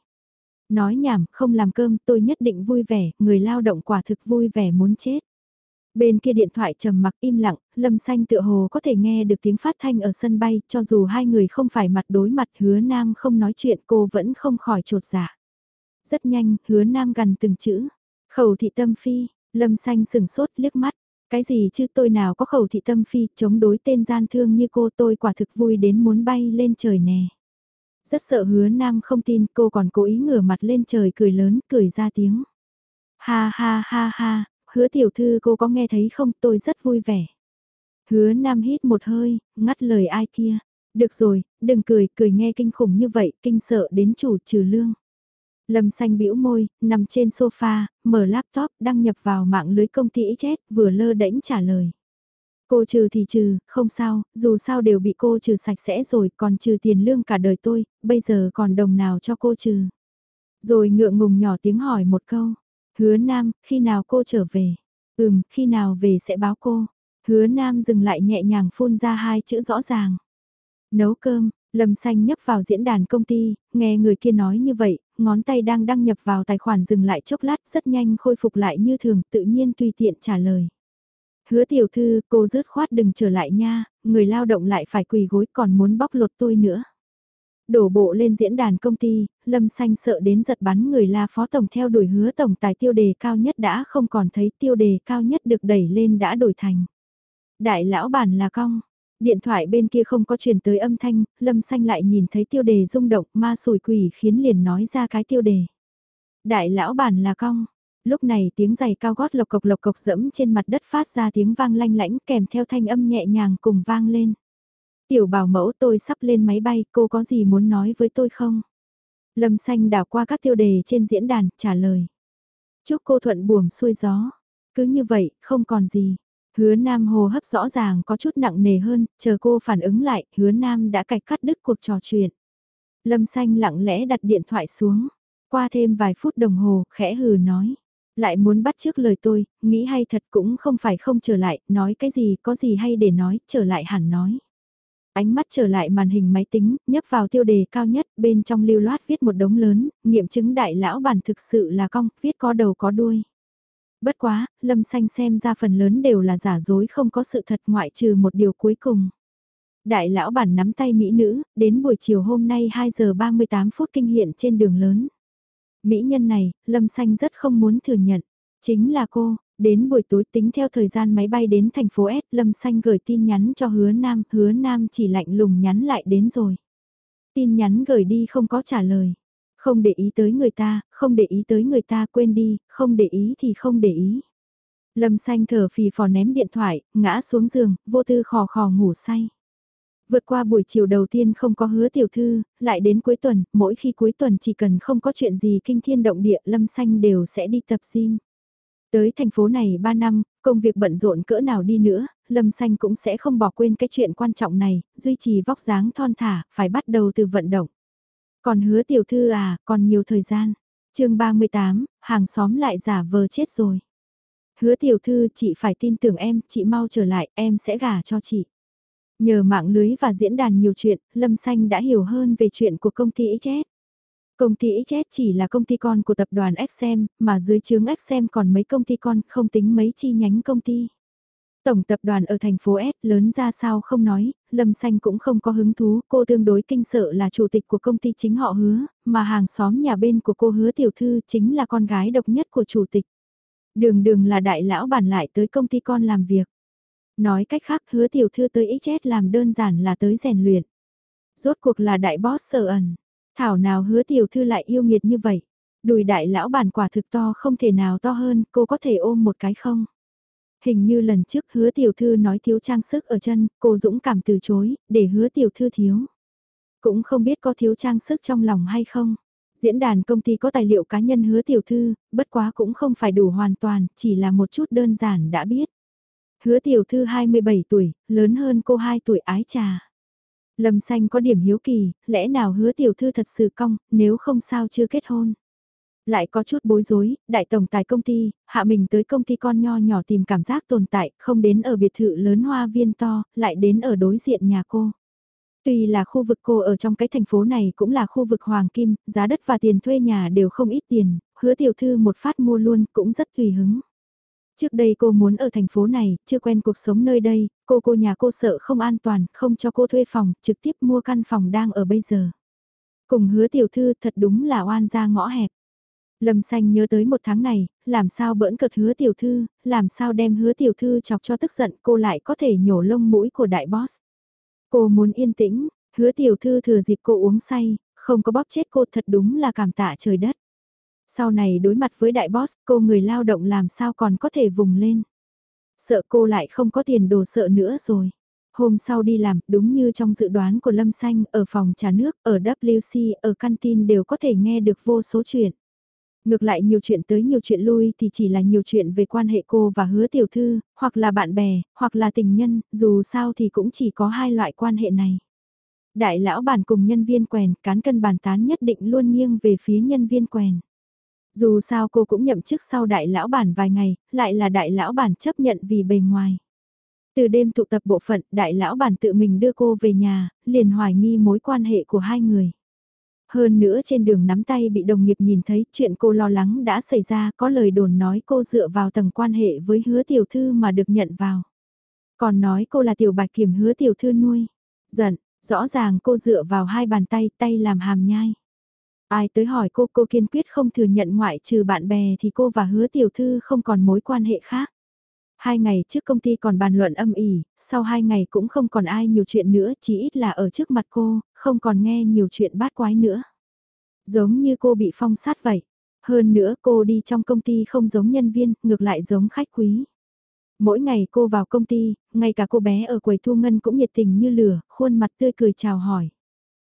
Nói nhảm, không làm cơm, tôi nhất định vui vẻ, người lao động quả thực vui vẻ muốn chết. Bên kia điện thoại trầm mặc im lặng, Lâm Xanh tựa hồ có thể nghe được tiếng phát thanh ở sân bay, cho dù hai người không phải mặt đối mặt hứa nam không nói chuyện cô vẫn không khỏi trột dạ. Rất nhanh, hứa nam gần từng chữ. Khẩu thị tâm phi, Lâm Xanh sừng sốt liếc mắt. Cái gì chứ tôi nào có khẩu thị tâm phi chống đối tên gian thương như cô tôi quả thực vui đến muốn bay lên trời nè. Rất sợ hứa nam không tin cô còn cố ý ngửa mặt lên trời cười lớn cười ra tiếng. Ha ha ha ha, hứa tiểu thư cô có nghe thấy không tôi rất vui vẻ. Hứa nam hít một hơi, ngắt lời ai kia. Được rồi, đừng cười, cười nghe kinh khủng như vậy, kinh sợ đến chủ trừ lương. Lâm xanh bĩu môi, nằm trên sofa, mở laptop, đăng nhập vào mạng lưới công ty XS, vừa lơ đễnh trả lời. Cô trừ thì trừ, không sao, dù sao đều bị cô trừ sạch sẽ rồi, còn trừ tiền lương cả đời tôi, bây giờ còn đồng nào cho cô trừ. Rồi ngượng ngùng nhỏ tiếng hỏi một câu, Hứa Nam, khi nào cô trở về? Ừm, khi nào về sẽ báo cô. Hứa Nam dừng lại nhẹ nhàng phun ra hai chữ rõ ràng. Nấu cơm, Lâm Xanh nhấp vào diễn đàn công ty, nghe người kia nói như vậy, ngón tay đang đăng nhập vào tài khoản dừng lại chốc lát rất nhanh khôi phục lại như thường, tự nhiên tùy tiện trả lời. Hứa tiểu thư, cô rớt khoát đừng trở lại nha, người lao động lại phải quỳ gối còn muốn bóc lột tôi nữa. Đổ bộ lên diễn đàn công ty, Lâm Xanh sợ đến giật bắn người la phó tổng theo đuổi hứa tổng tài tiêu đề cao nhất đã không còn thấy tiêu đề cao nhất được đẩy lên đã đổi thành. Đại lão bản là cong, Điện thoại bên kia không có truyền tới âm thanh, Lâm Xanh lại nhìn thấy tiêu đề rung động ma sùi quỷ khiến liền nói ra cái tiêu đề. Đại lão bản là cong. Lúc này tiếng giày cao gót lộc cộc lộc cộc dẫm trên mặt đất phát ra tiếng vang lanh lãnh kèm theo thanh âm nhẹ nhàng cùng vang lên. Tiểu bảo mẫu tôi sắp lên máy bay, cô có gì muốn nói với tôi không? Lâm xanh đảo qua các tiêu đề trên diễn đàn, trả lời. Chúc cô thuận buồm xuôi gió. Cứ như vậy, không còn gì. Hứa Nam hồ hấp rõ ràng có chút nặng nề hơn, chờ cô phản ứng lại, hứa Nam đã cạch cắt đứt cuộc trò chuyện. Lâm xanh lặng lẽ đặt điện thoại xuống, qua thêm vài phút đồng hồ, khẽ hừ nói. Lại muốn bắt trước lời tôi, nghĩ hay thật cũng không phải không trở lại, nói cái gì có gì hay để nói, trở lại hẳn nói. Ánh mắt trở lại màn hình máy tính, nhấp vào tiêu đề cao nhất, bên trong lưu loát viết một đống lớn, nghiệm chứng đại lão bản thực sự là cong, viết có đầu có đuôi. Bất quá, Lâm Xanh xem ra phần lớn đều là giả dối không có sự thật ngoại trừ một điều cuối cùng. Đại lão bản nắm tay mỹ nữ, đến buổi chiều hôm nay 2 giờ 38 phút kinh hiện trên đường lớn. Mỹ nhân này, Lâm Xanh rất không muốn thừa nhận. Chính là cô, đến buổi tối tính theo thời gian máy bay đến thành phố S, Lâm Xanh gửi tin nhắn cho hứa Nam, hứa Nam chỉ lạnh lùng nhắn lại đến rồi. Tin nhắn gửi đi không có trả lời. Không để ý tới người ta, không để ý tới người ta quên đi, không để ý thì không để ý. Lâm xanh thở phì phò ném điện thoại, ngã xuống giường, vô tư khò khò ngủ say. Vượt qua buổi chiều đầu tiên không có hứa tiểu thư, lại đến cuối tuần, mỗi khi cuối tuần chỉ cần không có chuyện gì kinh thiên động địa Lâm Xanh đều sẽ đi tập gym. Tới thành phố này 3 năm, công việc bận rộn cỡ nào đi nữa, Lâm Xanh cũng sẽ không bỏ quên cái chuyện quan trọng này, duy trì vóc dáng thon thả, phải bắt đầu từ vận động. Còn hứa tiểu thư à, còn nhiều thời gian. chương 38, hàng xóm lại giả vờ chết rồi. Hứa tiểu thư chị phải tin tưởng em, chị mau trở lại, em sẽ gả cho chị. Nhờ mạng lưới và diễn đàn nhiều chuyện, Lâm Xanh đã hiểu hơn về chuyện của công ty XS. Công ty XS chỉ là công ty con của tập đoàn XM, mà dưới chướng XM còn mấy công ty con, không tính mấy chi nhánh công ty. Tổng tập đoàn ở thành phố S lớn ra sao không nói, Lâm Xanh cũng không có hứng thú, cô tương đối kinh sợ là chủ tịch của công ty chính họ hứa, mà hàng xóm nhà bên của cô hứa tiểu thư chính là con gái độc nhất của chủ tịch. Đường đường là đại lão bản lại tới công ty con làm việc. Nói cách khác hứa tiểu thư tới XS làm đơn giản là tới rèn luyện. Rốt cuộc là đại boss sở ẩn. Thảo nào hứa tiểu thư lại yêu nghiệt như vậy. Đùi đại lão bản quả thực to không thể nào to hơn, cô có thể ôm một cái không? Hình như lần trước hứa tiểu thư nói thiếu trang sức ở chân, cô dũng cảm từ chối, để hứa tiểu thư thiếu. Cũng không biết có thiếu trang sức trong lòng hay không. Diễn đàn công ty có tài liệu cá nhân hứa tiểu thư, bất quá cũng không phải đủ hoàn toàn, chỉ là một chút đơn giản đã biết. Hứa tiểu thư 27 tuổi, lớn hơn cô 2 tuổi ái trà. Lâm xanh có điểm hiếu kỳ, lẽ nào hứa tiểu thư thật sự cong, nếu không sao chưa kết hôn. Lại có chút bối rối, đại tổng tài công ty, hạ mình tới công ty con nho nhỏ tìm cảm giác tồn tại, không đến ở biệt thự lớn hoa viên to, lại đến ở đối diện nhà cô. Tuy là khu vực cô ở trong cái thành phố này cũng là khu vực hoàng kim, giá đất và tiền thuê nhà đều không ít tiền, hứa tiểu thư một phát mua luôn cũng rất tùy hứng. Trước đây cô muốn ở thành phố này, chưa quen cuộc sống nơi đây, cô cô nhà cô sợ không an toàn, không cho cô thuê phòng, trực tiếp mua căn phòng đang ở bây giờ. Cùng hứa tiểu thư thật đúng là oan ra ngõ hẹp. Lâm xanh nhớ tới một tháng này, làm sao bỡn cợt hứa tiểu thư, làm sao đem hứa tiểu thư chọc cho tức giận cô lại có thể nhổ lông mũi của đại boss. Cô muốn yên tĩnh, hứa tiểu thư thừa dịp cô uống say, không có bóp chết cô thật đúng là cảm tạ trời đất. Sau này đối mặt với đại boss, cô người lao động làm sao còn có thể vùng lên. Sợ cô lại không có tiền đồ sợ nữa rồi. Hôm sau đi làm, đúng như trong dự đoán của Lâm Xanh, ở phòng trà nước, ở WC, ở canteen đều có thể nghe được vô số chuyện. Ngược lại nhiều chuyện tới nhiều chuyện lui thì chỉ là nhiều chuyện về quan hệ cô và hứa tiểu thư, hoặc là bạn bè, hoặc là tình nhân, dù sao thì cũng chỉ có hai loại quan hệ này. Đại lão bản cùng nhân viên quèn, cán cân bàn tán nhất định luôn nghiêng về phía nhân viên quèn. Dù sao cô cũng nhậm chức sau đại lão bản vài ngày, lại là đại lão bản chấp nhận vì bề ngoài. Từ đêm tụ tập bộ phận, đại lão bản tự mình đưa cô về nhà, liền hoài nghi mối quan hệ của hai người. Hơn nữa trên đường nắm tay bị đồng nghiệp nhìn thấy chuyện cô lo lắng đã xảy ra có lời đồn nói cô dựa vào tầng quan hệ với hứa tiểu thư mà được nhận vào. Còn nói cô là tiểu bạch kiểm hứa tiểu thư nuôi. Giận, rõ ràng cô dựa vào hai bàn tay tay làm hàm nhai. Ai tới hỏi cô cô kiên quyết không thừa nhận ngoại trừ bạn bè thì cô và hứa tiểu thư không còn mối quan hệ khác. Hai ngày trước công ty còn bàn luận âm ỉ, sau hai ngày cũng không còn ai nhiều chuyện nữa, chỉ ít là ở trước mặt cô, không còn nghe nhiều chuyện bát quái nữa. Giống như cô bị phong sát vậy. Hơn nữa cô đi trong công ty không giống nhân viên, ngược lại giống khách quý. Mỗi ngày cô vào công ty, ngay cả cô bé ở quầy thu ngân cũng nhiệt tình như lửa, khuôn mặt tươi cười chào hỏi.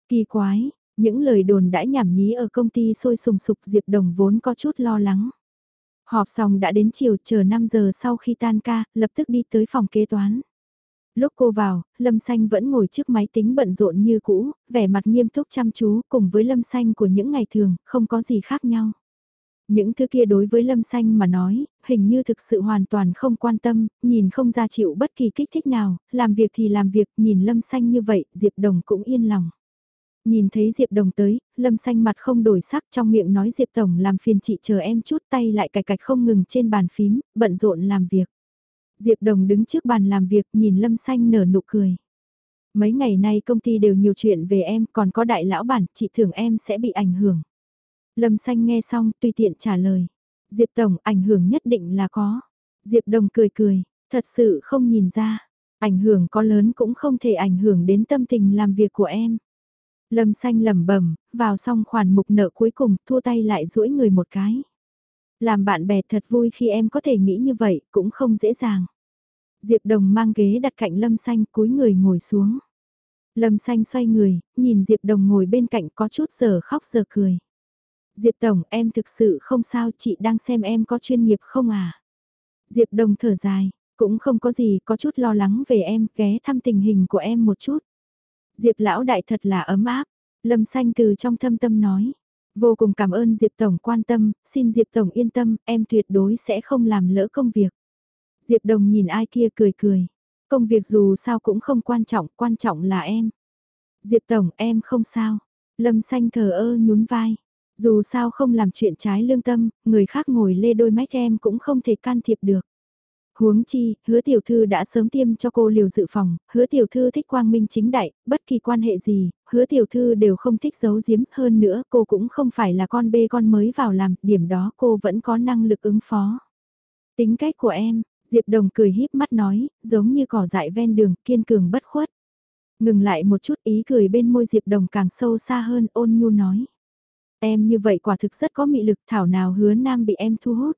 Kỳ quái, những lời đồn đãi nhảm nhí ở công ty sôi sùng sục Diệp Đồng vốn có chút lo lắng. Họp xong đã đến chiều chờ 5 giờ sau khi tan ca, lập tức đi tới phòng kế toán. Lúc cô vào, Lâm Xanh vẫn ngồi trước máy tính bận rộn như cũ, vẻ mặt nghiêm túc chăm chú cùng với Lâm Xanh của những ngày thường, không có gì khác nhau. Những thứ kia đối với Lâm Xanh mà nói, hình như thực sự hoàn toàn không quan tâm, nhìn không ra chịu bất kỳ kích thích nào, làm việc thì làm việc, nhìn Lâm Xanh như vậy, Diệp Đồng cũng yên lòng. Nhìn thấy Diệp Đồng tới, Lâm xanh mặt không đổi sắc trong miệng nói Diệp Tổng làm phiền chị chờ em chút tay lại cạch cạch không ngừng trên bàn phím, bận rộn làm việc. Diệp Đồng đứng trước bàn làm việc nhìn Lâm xanh nở nụ cười. Mấy ngày nay công ty đều nhiều chuyện về em còn có đại lão bản, chị thưởng em sẽ bị ảnh hưởng. Lâm xanh nghe xong tùy tiện trả lời. Diệp Tổng ảnh hưởng nhất định là có. Diệp Đồng cười cười, thật sự không nhìn ra. Ảnh hưởng có lớn cũng không thể ảnh hưởng đến tâm tình làm việc của em. Lâm xanh lẩm bẩm, vào xong khoản mục nợ cuối cùng, thua tay lại duỗi người một cái. Làm bạn bè thật vui khi em có thể nghĩ như vậy, cũng không dễ dàng. Diệp Đồng mang ghế đặt cạnh Lâm xanh cúi người ngồi xuống. Lâm xanh xoay người, nhìn Diệp Đồng ngồi bên cạnh có chút giờ khóc giờ cười. Diệp Tổng, em thực sự không sao, chị đang xem em có chuyên nghiệp không à? Diệp Đồng thở dài, cũng không có gì, có chút lo lắng về em, ghé thăm tình hình của em một chút. Diệp lão đại thật là ấm áp, Lâm Xanh từ trong thâm tâm nói. Vô cùng cảm ơn Diệp Tổng quan tâm, xin Diệp Tổng yên tâm, em tuyệt đối sẽ không làm lỡ công việc. Diệp Đồng nhìn ai kia cười cười. Công việc dù sao cũng không quan trọng, quan trọng là em. Diệp Tổng em không sao. Lâm Xanh thờ ơ nhún vai. Dù sao không làm chuyện trái lương tâm, người khác ngồi lê đôi mách em cũng không thể can thiệp được. Huống chi, hứa tiểu thư đã sớm tiêm cho cô liều dự phòng, hứa tiểu thư thích quang minh chính đại, bất kỳ quan hệ gì, hứa tiểu thư đều không thích giấu giếm hơn nữa cô cũng không phải là con bê con mới vào làm, điểm đó cô vẫn có năng lực ứng phó. Tính cách của em, Diệp Đồng cười híp mắt nói, giống như cỏ dại ven đường, kiên cường bất khuất. Ngừng lại một chút ý cười bên môi Diệp Đồng càng sâu xa hơn ôn nhu nói. Em như vậy quả thực rất có mị lực thảo nào hứa nam bị em thu hút.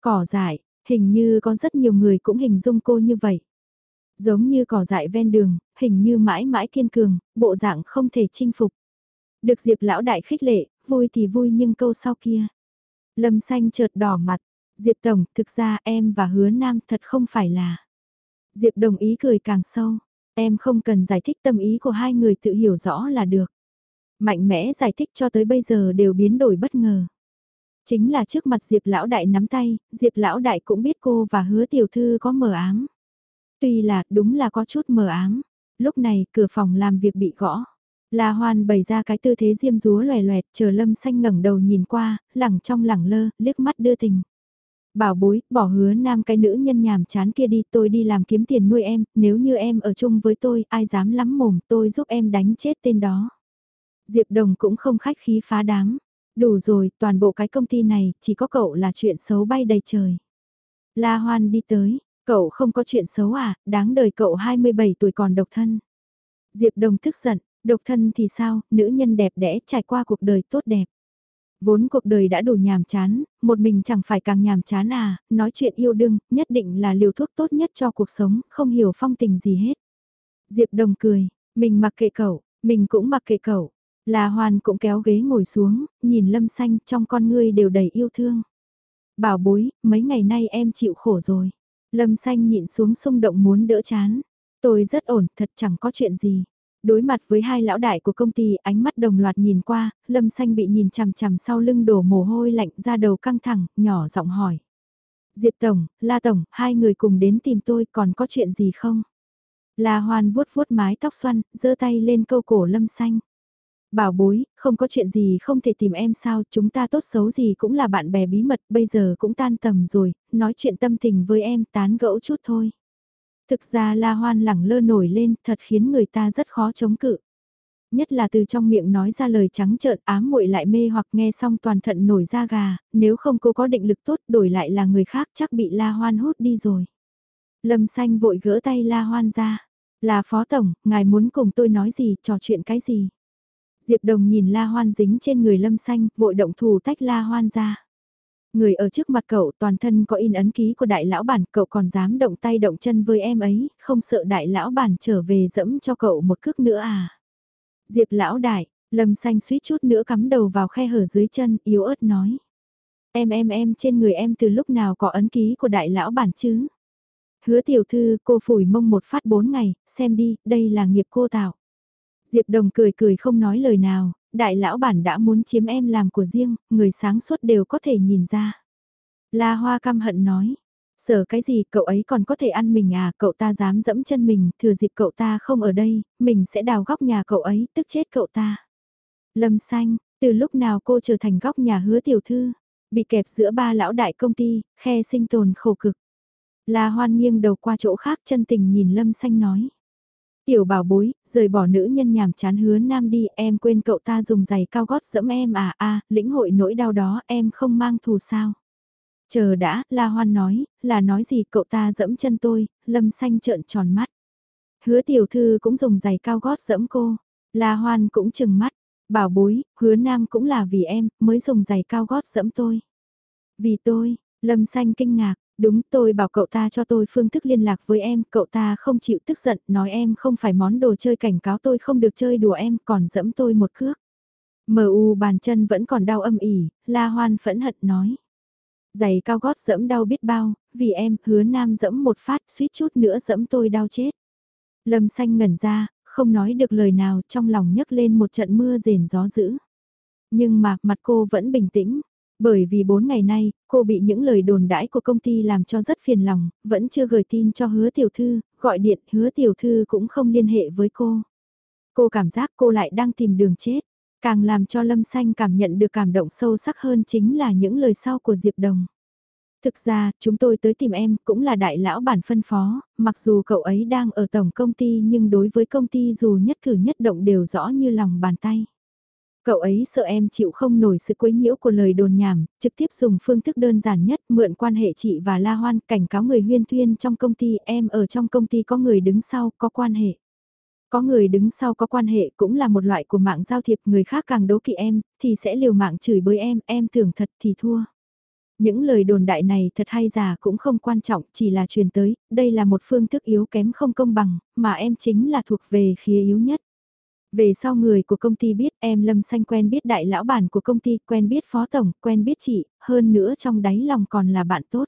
Cỏ dại, Hình như có rất nhiều người cũng hình dung cô như vậy. Giống như cỏ dại ven đường, hình như mãi mãi kiên cường, bộ dạng không thể chinh phục. Được Diệp lão đại khích lệ, vui thì vui nhưng câu sau kia. Lâm xanh chợt đỏ mặt, Diệp Tổng, thực ra em và hứa nam thật không phải là. Diệp đồng ý cười càng sâu, em không cần giải thích tâm ý của hai người tự hiểu rõ là được. Mạnh mẽ giải thích cho tới bây giờ đều biến đổi bất ngờ. Chính là trước mặt Diệp Lão Đại nắm tay, Diệp Lão Đại cũng biết cô và hứa tiểu thư có mờ ám. Tuy là đúng là có chút mờ ám. Lúc này cửa phòng làm việc bị gõ. La Hoan bày ra cái tư thế diêm rúa loè loẹt chờ Lâm Xanh ngẩng đầu nhìn qua, lẳng trong lẳng lơ, liếc mắt đưa tình. Bảo bối, bỏ hứa nam cái nữ nhân nhàm chán kia đi tôi đi làm kiếm tiền nuôi em, nếu như em ở chung với tôi, ai dám lắm mồm tôi giúp em đánh chết tên đó. Diệp Đồng cũng không khách khí phá đám. Đủ rồi, toàn bộ cái công ty này, chỉ có cậu là chuyện xấu bay đầy trời. La Hoan đi tới, cậu không có chuyện xấu à, đáng đời cậu 27 tuổi còn độc thân. Diệp Đồng tức giận, độc thân thì sao, nữ nhân đẹp đẽ trải qua cuộc đời tốt đẹp. Vốn cuộc đời đã đủ nhàm chán, một mình chẳng phải càng nhàm chán à, nói chuyện yêu đương, nhất định là liều thuốc tốt nhất cho cuộc sống, không hiểu phong tình gì hết. Diệp Đồng cười, mình mặc kệ cậu, mình cũng mặc kệ cậu, La Hoan cũng kéo ghế ngồi xuống, nhìn Lâm Xanh trong con ngươi đều đầy yêu thương. Bảo bối, mấy ngày nay em chịu khổ rồi. Lâm Xanh nhịn xuống xung động muốn đỡ chán. Tôi rất ổn, thật chẳng có chuyện gì. Đối mặt với hai lão đại của công ty, ánh mắt đồng loạt nhìn qua, Lâm Xanh bị nhìn chằm chằm sau lưng đổ mồ hôi lạnh ra đầu căng thẳng, nhỏ giọng hỏi. Diệp Tổng, La Tổng, hai người cùng đến tìm tôi còn có chuyện gì không? La Hoan vuốt vuốt mái tóc xoăn, giơ tay lên câu cổ Lâm Xanh. Bảo bối, không có chuyện gì không thể tìm em sao, chúng ta tốt xấu gì cũng là bạn bè bí mật, bây giờ cũng tan tầm rồi, nói chuyện tâm tình với em tán gẫu chút thôi. Thực ra La Hoan lẳng lơ nổi lên, thật khiến người ta rất khó chống cự. Nhất là từ trong miệng nói ra lời trắng trợn ám muội lại mê hoặc nghe xong toàn thận nổi da gà, nếu không cô có định lực tốt đổi lại là người khác chắc bị La Hoan hút đi rồi. Lâm xanh vội gỡ tay La Hoan ra. Là phó tổng, ngài muốn cùng tôi nói gì, trò chuyện cái gì? Diệp Đồng nhìn La Hoan dính trên người Lâm Xanh, vội động thủ tách La Hoan ra. Người ở trước mặt cậu toàn thân có in ấn ký của đại lão bản, cậu còn dám động tay động chân với em ấy, không sợ đại lão bản trở về dẫm cho cậu một cước nữa à. Diệp lão đại, Lâm Xanh suýt chút nữa cắm đầu vào khe hở dưới chân, yếu ớt nói. Em em em trên người em từ lúc nào có ấn ký của đại lão bản chứ? Hứa tiểu thư cô phủi mông một phát bốn ngày, xem đi, đây là nghiệp cô tạo. Diệp Đồng cười cười không nói lời nào, đại lão bản đã muốn chiếm em làm của riêng, người sáng suốt đều có thể nhìn ra. La Hoa căm hận nói, sợ cái gì cậu ấy còn có thể ăn mình à, cậu ta dám dẫm chân mình, thừa dịp cậu ta không ở đây, mình sẽ đào góc nhà cậu ấy, tức chết cậu ta. Lâm xanh, từ lúc nào cô trở thành góc nhà hứa tiểu thư, bị kẹp giữa ba lão đại công ty, khe sinh tồn khổ cực. La Hoan nghiêng đầu qua chỗ khác chân tình nhìn Lâm xanh nói. Tiểu bảo bối, rời bỏ nữ nhân nhàm chán hứa nam đi, em quên cậu ta dùng giày cao gót dẫm em à a lĩnh hội nỗi đau đó em không mang thù sao. Chờ đã, La Hoan nói, là nói gì cậu ta dẫm chân tôi, lâm xanh trợn tròn mắt. Hứa tiểu thư cũng dùng giày cao gót dẫm cô, La Hoan cũng chừng mắt, bảo bối, hứa nam cũng là vì em, mới dùng giày cao gót dẫm tôi. Vì tôi, lâm xanh kinh ngạc, Đúng tôi bảo cậu ta cho tôi phương thức liên lạc với em, cậu ta không chịu tức giận, nói em không phải món đồ chơi cảnh cáo tôi không được chơi đùa em, còn dẫm tôi một cước. M.U. bàn chân vẫn còn đau âm ỉ, la hoan phẫn hận nói. Giày cao gót dẫm đau biết bao, vì em, hứa nam dẫm một phát, suýt chút nữa dẫm tôi đau chết. Lâm xanh ngẩn ra, không nói được lời nào, trong lòng nhấc lên một trận mưa rền gió dữ. Nhưng mà, mặt cô vẫn bình tĩnh, bởi vì 4 ngày nay, cô bị những lời đồn đãi của công ty làm cho rất phiền lòng, vẫn chưa gửi tin cho hứa tiểu thư, gọi điện hứa tiểu thư cũng không liên hệ với cô. Cô cảm giác cô lại đang tìm đường chết, càng làm cho Lâm Xanh cảm nhận được cảm động sâu sắc hơn chính là những lời sau của Diệp Đồng. Thực ra, chúng tôi tới tìm em cũng là đại lão bản phân phó, mặc dù cậu ấy đang ở tổng công ty nhưng đối với công ty dù nhất cử nhất động đều rõ như lòng bàn tay. Cậu ấy sợ em chịu không nổi sự quấy nhiễu của lời đồn nhảm, trực tiếp dùng phương thức đơn giản nhất mượn quan hệ chị và La Hoan cảnh cáo người huyên thuyên trong công ty em ở trong công ty có người đứng sau có quan hệ. Có người đứng sau có quan hệ cũng là một loại của mạng giao thiệp người khác càng đố kỵ em thì sẽ liều mạng chửi bới em, em tưởng thật thì thua. Những lời đồn đại này thật hay giả cũng không quan trọng chỉ là truyền tới, đây là một phương thức yếu kém không công bằng, mà em chính là thuộc về khía yếu nhất. Về sau người của công ty biết em Lâm Xanh quen biết đại lão bản của công ty, quen biết phó tổng, quen biết chị, hơn nữa trong đáy lòng còn là bạn tốt.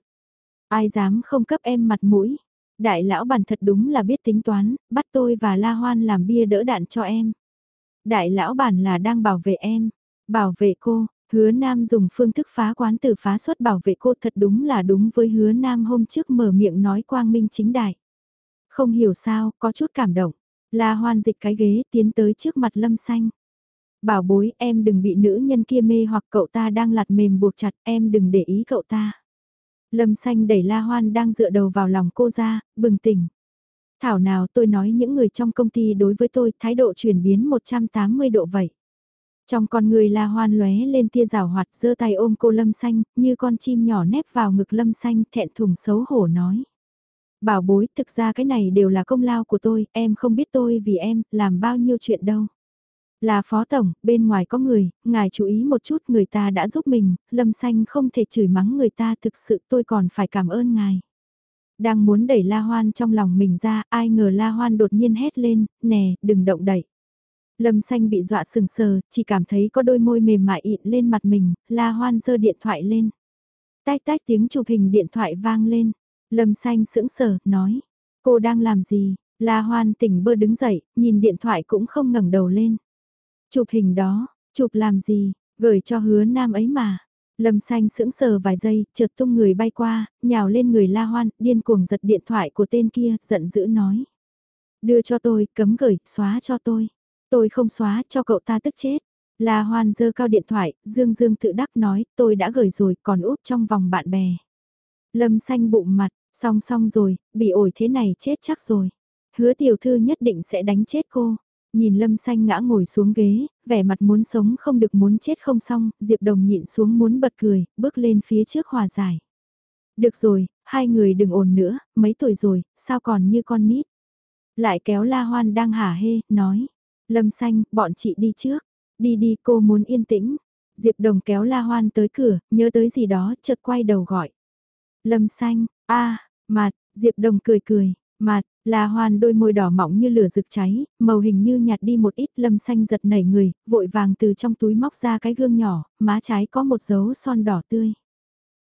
Ai dám không cấp em mặt mũi. Đại lão bản thật đúng là biết tính toán, bắt tôi và La Hoan làm bia đỡ đạn cho em. Đại lão bản là đang bảo vệ em, bảo vệ cô, hứa nam dùng phương thức phá quán từ phá xuất bảo vệ cô thật đúng là đúng với hứa nam hôm trước mở miệng nói quang minh chính đại. Không hiểu sao, có chút cảm động. La hoan dịch cái ghế tiến tới trước mặt lâm xanh. Bảo bối em đừng bị nữ nhân kia mê hoặc cậu ta đang lặt mềm buộc chặt em đừng để ý cậu ta. Lâm xanh đẩy La Hoan đang dựa đầu vào lòng cô ra, bừng tỉnh. Thảo nào tôi nói những người trong công ty đối với tôi thái độ chuyển biến 180 độ vậy. Trong con người La Hoan lóe lên tia rào hoạt giơ tay ôm cô Lâm xanh, như con chim nhỏ nép vào ngực Lâm xanh thẹn thùng xấu hổ nói. Bảo bối, thực ra cái này đều là công lao của tôi, em không biết tôi vì em, làm bao nhiêu chuyện đâu. Là phó tổng, bên ngoài có người, ngài chú ý một chút người ta đã giúp mình, lâm xanh không thể chửi mắng người ta thực sự tôi còn phải cảm ơn ngài. Đang muốn đẩy la hoan trong lòng mình ra, ai ngờ la hoan đột nhiên hét lên, nè, đừng động đẩy. Lâm xanh bị dọa sừng sờ, chỉ cảm thấy có đôi môi mềm mại ịn lên mặt mình, la hoan giơ điện thoại lên. Tách tách tiếng chụp hình điện thoại vang lên. Lâm xanh sững sờ, nói. Cô đang làm gì? La hoan tỉnh bơ đứng dậy, nhìn điện thoại cũng không ngẩng đầu lên. Chụp hình đó, chụp làm gì? Gửi cho hứa nam ấy mà. Lâm xanh sững sờ vài giây, chợt tung người bay qua, nhào lên người la hoan, điên cuồng giật điện thoại của tên kia, giận dữ nói. Đưa cho tôi, cấm gửi, xóa cho tôi. Tôi không xóa, cho cậu ta tức chết. La hoan dơ cao điện thoại, dương dương tự đắc nói, tôi đã gửi rồi, còn úp trong vòng bạn bè. Lâm xanh bụng mặt, song song rồi, bị ổi thế này chết chắc rồi. Hứa tiểu thư nhất định sẽ đánh chết cô. Nhìn Lâm Xanh ngã ngồi xuống ghế, vẻ mặt muốn sống không được muốn chết không xong, Diệp Đồng nhịn xuống muốn bật cười, bước lên phía trước hòa giải. Được rồi, hai người đừng ồn nữa, mấy tuổi rồi, sao còn như con nít. Lại kéo La Hoan đang hả hê, nói. Lâm Xanh, bọn chị đi trước. Đi đi cô muốn yên tĩnh. Diệp Đồng kéo La Hoan tới cửa, nhớ tới gì đó, chợt quay đầu gọi. Lâm Xanh, a à, mặt, Diệp Đồng cười cười, mặt, là Hoan đôi môi đỏ mỏng như lửa rực cháy, màu hình như nhạt đi một ít lâm xanh giật nảy người, vội vàng từ trong túi móc ra cái gương nhỏ, má trái có một dấu son đỏ tươi.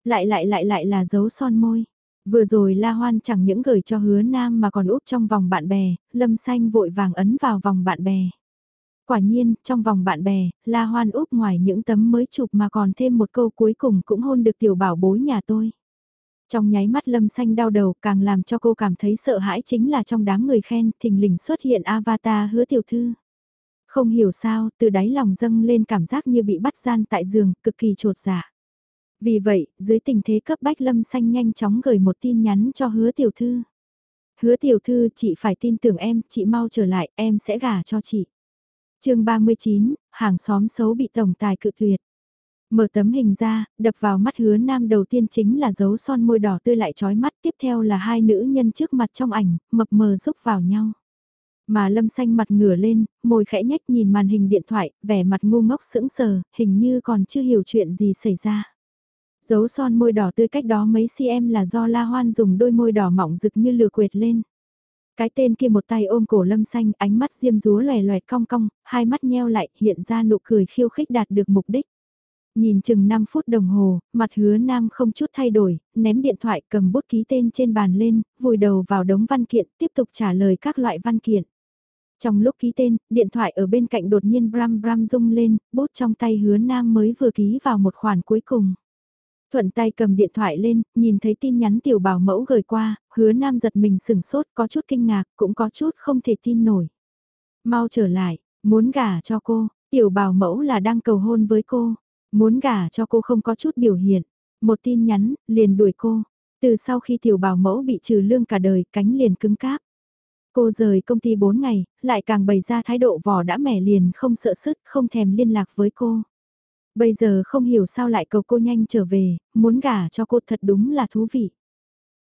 Lại lại lại lại là dấu son môi. Vừa rồi La Hoan chẳng những gửi cho hứa nam mà còn úp trong vòng bạn bè, lâm xanh vội vàng ấn vào vòng bạn bè. Quả nhiên, trong vòng bạn bè, La Hoan úp ngoài những tấm mới chụp mà còn thêm một câu cuối cùng cũng hôn được tiểu bảo bối nhà tôi. Trong nháy mắt lâm xanh đau đầu càng làm cho cô cảm thấy sợ hãi chính là trong đám người khen thình lình xuất hiện avatar hứa tiểu thư. Không hiểu sao, từ đáy lòng dâng lên cảm giác như bị bắt gian tại giường, cực kỳ trột dạ. Vì vậy, dưới tình thế cấp bách lâm xanh nhanh chóng gửi một tin nhắn cho hứa tiểu thư. Hứa tiểu thư, chị phải tin tưởng em, chị mau trở lại, em sẽ gả cho chị. chương 39, hàng xóm xấu bị tổng tài cự tuyệt. Mở tấm hình ra, đập vào mắt hứa nam đầu tiên chính là dấu son môi đỏ tươi lại trói mắt, tiếp theo là hai nữ nhân trước mặt trong ảnh, mập mờ rúc vào nhau. Mà lâm xanh mặt ngửa lên, môi khẽ nhách nhìn màn hình điện thoại, vẻ mặt ngu ngốc sững sờ, hình như còn chưa hiểu chuyện gì xảy ra. Dấu son môi đỏ tươi cách đó mấy cm là do La Hoan dùng đôi môi đỏ mỏng rực như lừa quệt lên. Cái tên kia một tay ôm cổ lâm xanh, ánh mắt diêm rúa lòe loẹt cong cong, hai mắt nheo lại, hiện ra nụ cười khiêu khích đạt được mục đích. Nhìn chừng 5 phút đồng hồ, mặt hứa nam không chút thay đổi, ném điện thoại cầm bút ký tên trên bàn lên, vùi đầu vào đống văn kiện, tiếp tục trả lời các loại văn kiện. Trong lúc ký tên, điện thoại ở bên cạnh đột nhiên bram bram rung lên, bút trong tay hứa nam mới vừa ký vào một khoản cuối cùng. Thuận tay cầm điện thoại lên, nhìn thấy tin nhắn tiểu bảo mẫu gửi qua, hứa nam giật mình sửng sốt, có chút kinh ngạc, cũng có chút không thể tin nổi. Mau trở lại, muốn gả cho cô, tiểu bảo mẫu là đang cầu hôn với cô. Muốn gả cho cô không có chút biểu hiện. Một tin nhắn, liền đuổi cô. Từ sau khi tiểu bảo mẫu bị trừ lương cả đời, cánh liền cứng cáp. Cô rời công ty 4 ngày, lại càng bày ra thái độ vỏ đã mẻ liền không sợ sứt, không thèm liên lạc với cô. Bây giờ không hiểu sao lại cầu cô nhanh trở về, muốn gả cho cô thật đúng là thú vị.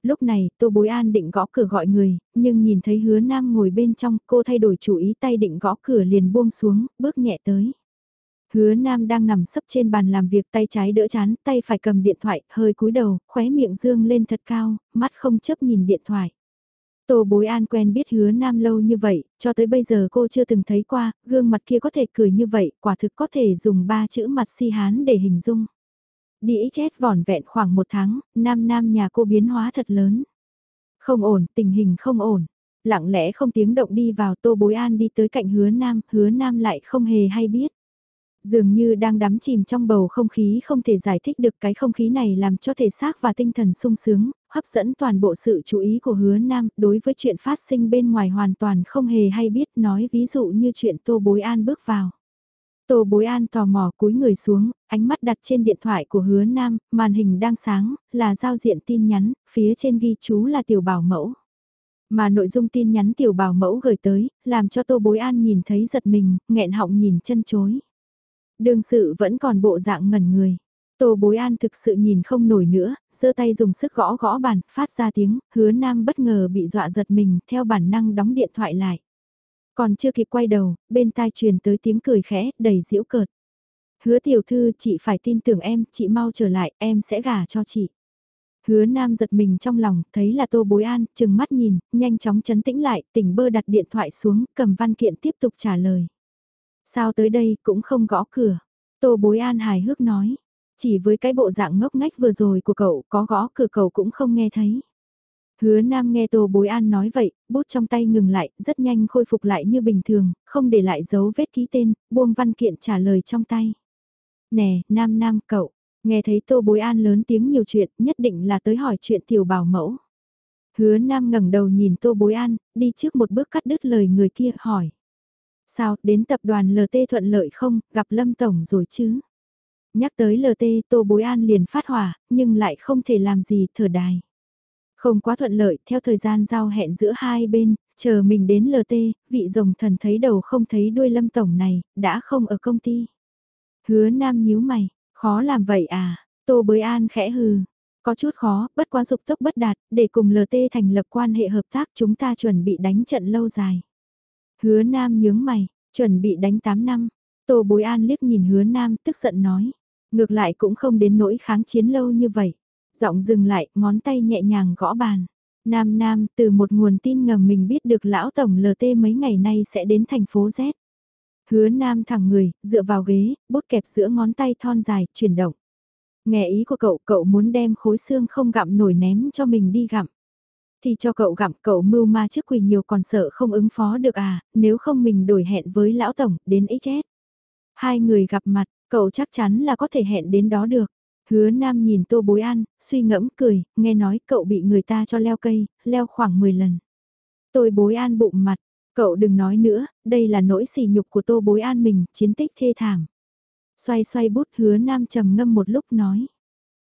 Lúc này, Tô Bối An định gõ cửa gọi người, nhưng nhìn thấy hứa nam ngồi bên trong, cô thay đổi chủ ý tay định gõ cửa liền buông xuống, bước nhẹ tới. Hứa Nam đang nằm sấp trên bàn làm việc tay trái đỡ chán, tay phải cầm điện thoại, hơi cúi đầu, khóe miệng dương lên thật cao, mắt không chấp nhìn điện thoại. Tô bối an quen biết hứa Nam lâu như vậy, cho tới bây giờ cô chưa từng thấy qua, gương mặt kia có thể cười như vậy, quả thực có thể dùng ba chữ mặt si hán để hình dung. Đĩ chết vỏn vẹn khoảng một tháng, Nam Nam nhà cô biến hóa thật lớn. Không ổn, tình hình không ổn. Lặng lẽ không tiếng động đi vào tô bối an đi tới cạnh hứa Nam, hứa Nam lại không hề hay biết. Dường như đang đắm chìm trong bầu không khí không thể giải thích được cái không khí này làm cho thể xác và tinh thần sung sướng, hấp dẫn toàn bộ sự chú ý của hứa nam đối với chuyện phát sinh bên ngoài hoàn toàn không hề hay biết nói ví dụ như chuyện Tô Bối An bước vào. Tô Bối An tò mò cúi người xuống, ánh mắt đặt trên điện thoại của hứa nam, màn hình đang sáng, là giao diện tin nhắn, phía trên ghi chú là tiểu bảo mẫu. Mà nội dung tin nhắn tiểu bảo mẫu gửi tới, làm cho Tô Bối An nhìn thấy giật mình, nghẹn họng nhìn chân chối. Đương sự vẫn còn bộ dạng ngẩn người. Tô bối an thực sự nhìn không nổi nữa, giơ tay dùng sức gõ gõ bàn, phát ra tiếng, hứa nam bất ngờ bị dọa giật mình, theo bản năng đóng điện thoại lại. Còn chưa kịp quay đầu, bên tai truyền tới tiếng cười khẽ, đầy giễu cợt. Hứa tiểu thư, chị phải tin tưởng em, chị mau trở lại, em sẽ gả cho chị. Hứa nam giật mình trong lòng, thấy là tô bối an, chừng mắt nhìn, nhanh chóng chấn tĩnh lại, tỉnh bơ đặt điện thoại xuống, cầm văn kiện tiếp tục trả lời. Sao tới đây cũng không gõ cửa. Tô bối an hài hước nói. Chỉ với cái bộ dạng ngốc ngách vừa rồi của cậu có gõ cửa cậu cũng không nghe thấy. Hứa Nam nghe Tô Bối An nói vậy, bút trong tay ngừng lại, rất nhanh khôi phục lại như bình thường, không để lại dấu vết ký tên, buông văn kiện trả lời trong tay. Nè, Nam Nam cậu, Nghe thấy Tô Bối An lớn tiếng nhiều chuyện, nhất định là tới hỏi chuyện tiểu bảo mẫu. Hứa Nam ngẩng đầu nhìn Tô Bối An, đi trước một bước cắt đứt lời người kia, hỏi. Sao, đến tập đoàn LT thuận lợi không, gặp Lâm Tổng rồi chứ? Nhắc tới LT, Tô Bối An liền phát hỏa, nhưng lại không thể làm gì, thở đài. Không quá thuận lợi, theo thời gian giao hẹn giữa hai bên, chờ mình đến LT, vị rồng thần thấy đầu không thấy đuôi Lâm Tổng này, đã không ở công ty. Hứa Nam nhíu mày, khó làm vậy à, Tô Bối An khẽ hừ, có chút khó, bất quá dục tốc bất đạt, để cùng LT thành lập quan hệ hợp tác chúng ta chuẩn bị đánh trận lâu dài. Hứa Nam nhướng mày, chuẩn bị đánh 8 năm. Tô Bối An liếc nhìn hứa Nam tức giận nói. Ngược lại cũng không đến nỗi kháng chiến lâu như vậy. Giọng dừng lại, ngón tay nhẹ nhàng gõ bàn. Nam Nam từ một nguồn tin ngầm mình biết được lão tổng LT mấy ngày nay sẽ đến thành phố Z. Hứa Nam thẳng người, dựa vào ghế, bút kẹp giữa ngón tay thon dài, chuyển động. Nghe ý của cậu, cậu muốn đem khối xương không gặm nổi ném cho mình đi gặm. Thì cho cậu gặm cậu mưu ma trước quỳ nhiều còn sợ không ứng phó được à, nếu không mình đổi hẹn với lão tổng, đến XS. Hai người gặp mặt, cậu chắc chắn là có thể hẹn đến đó được. Hứa Nam nhìn Tô Bối An, suy ngẫm cười, nghe nói cậu bị người ta cho leo cây, leo khoảng 10 lần. Tôi Bối An bụng mặt, cậu đừng nói nữa, đây là nỗi sỉ nhục của Tô Bối An mình, chiến tích thê thảm. Xoay xoay bút hứa Nam trầm ngâm một lúc nói.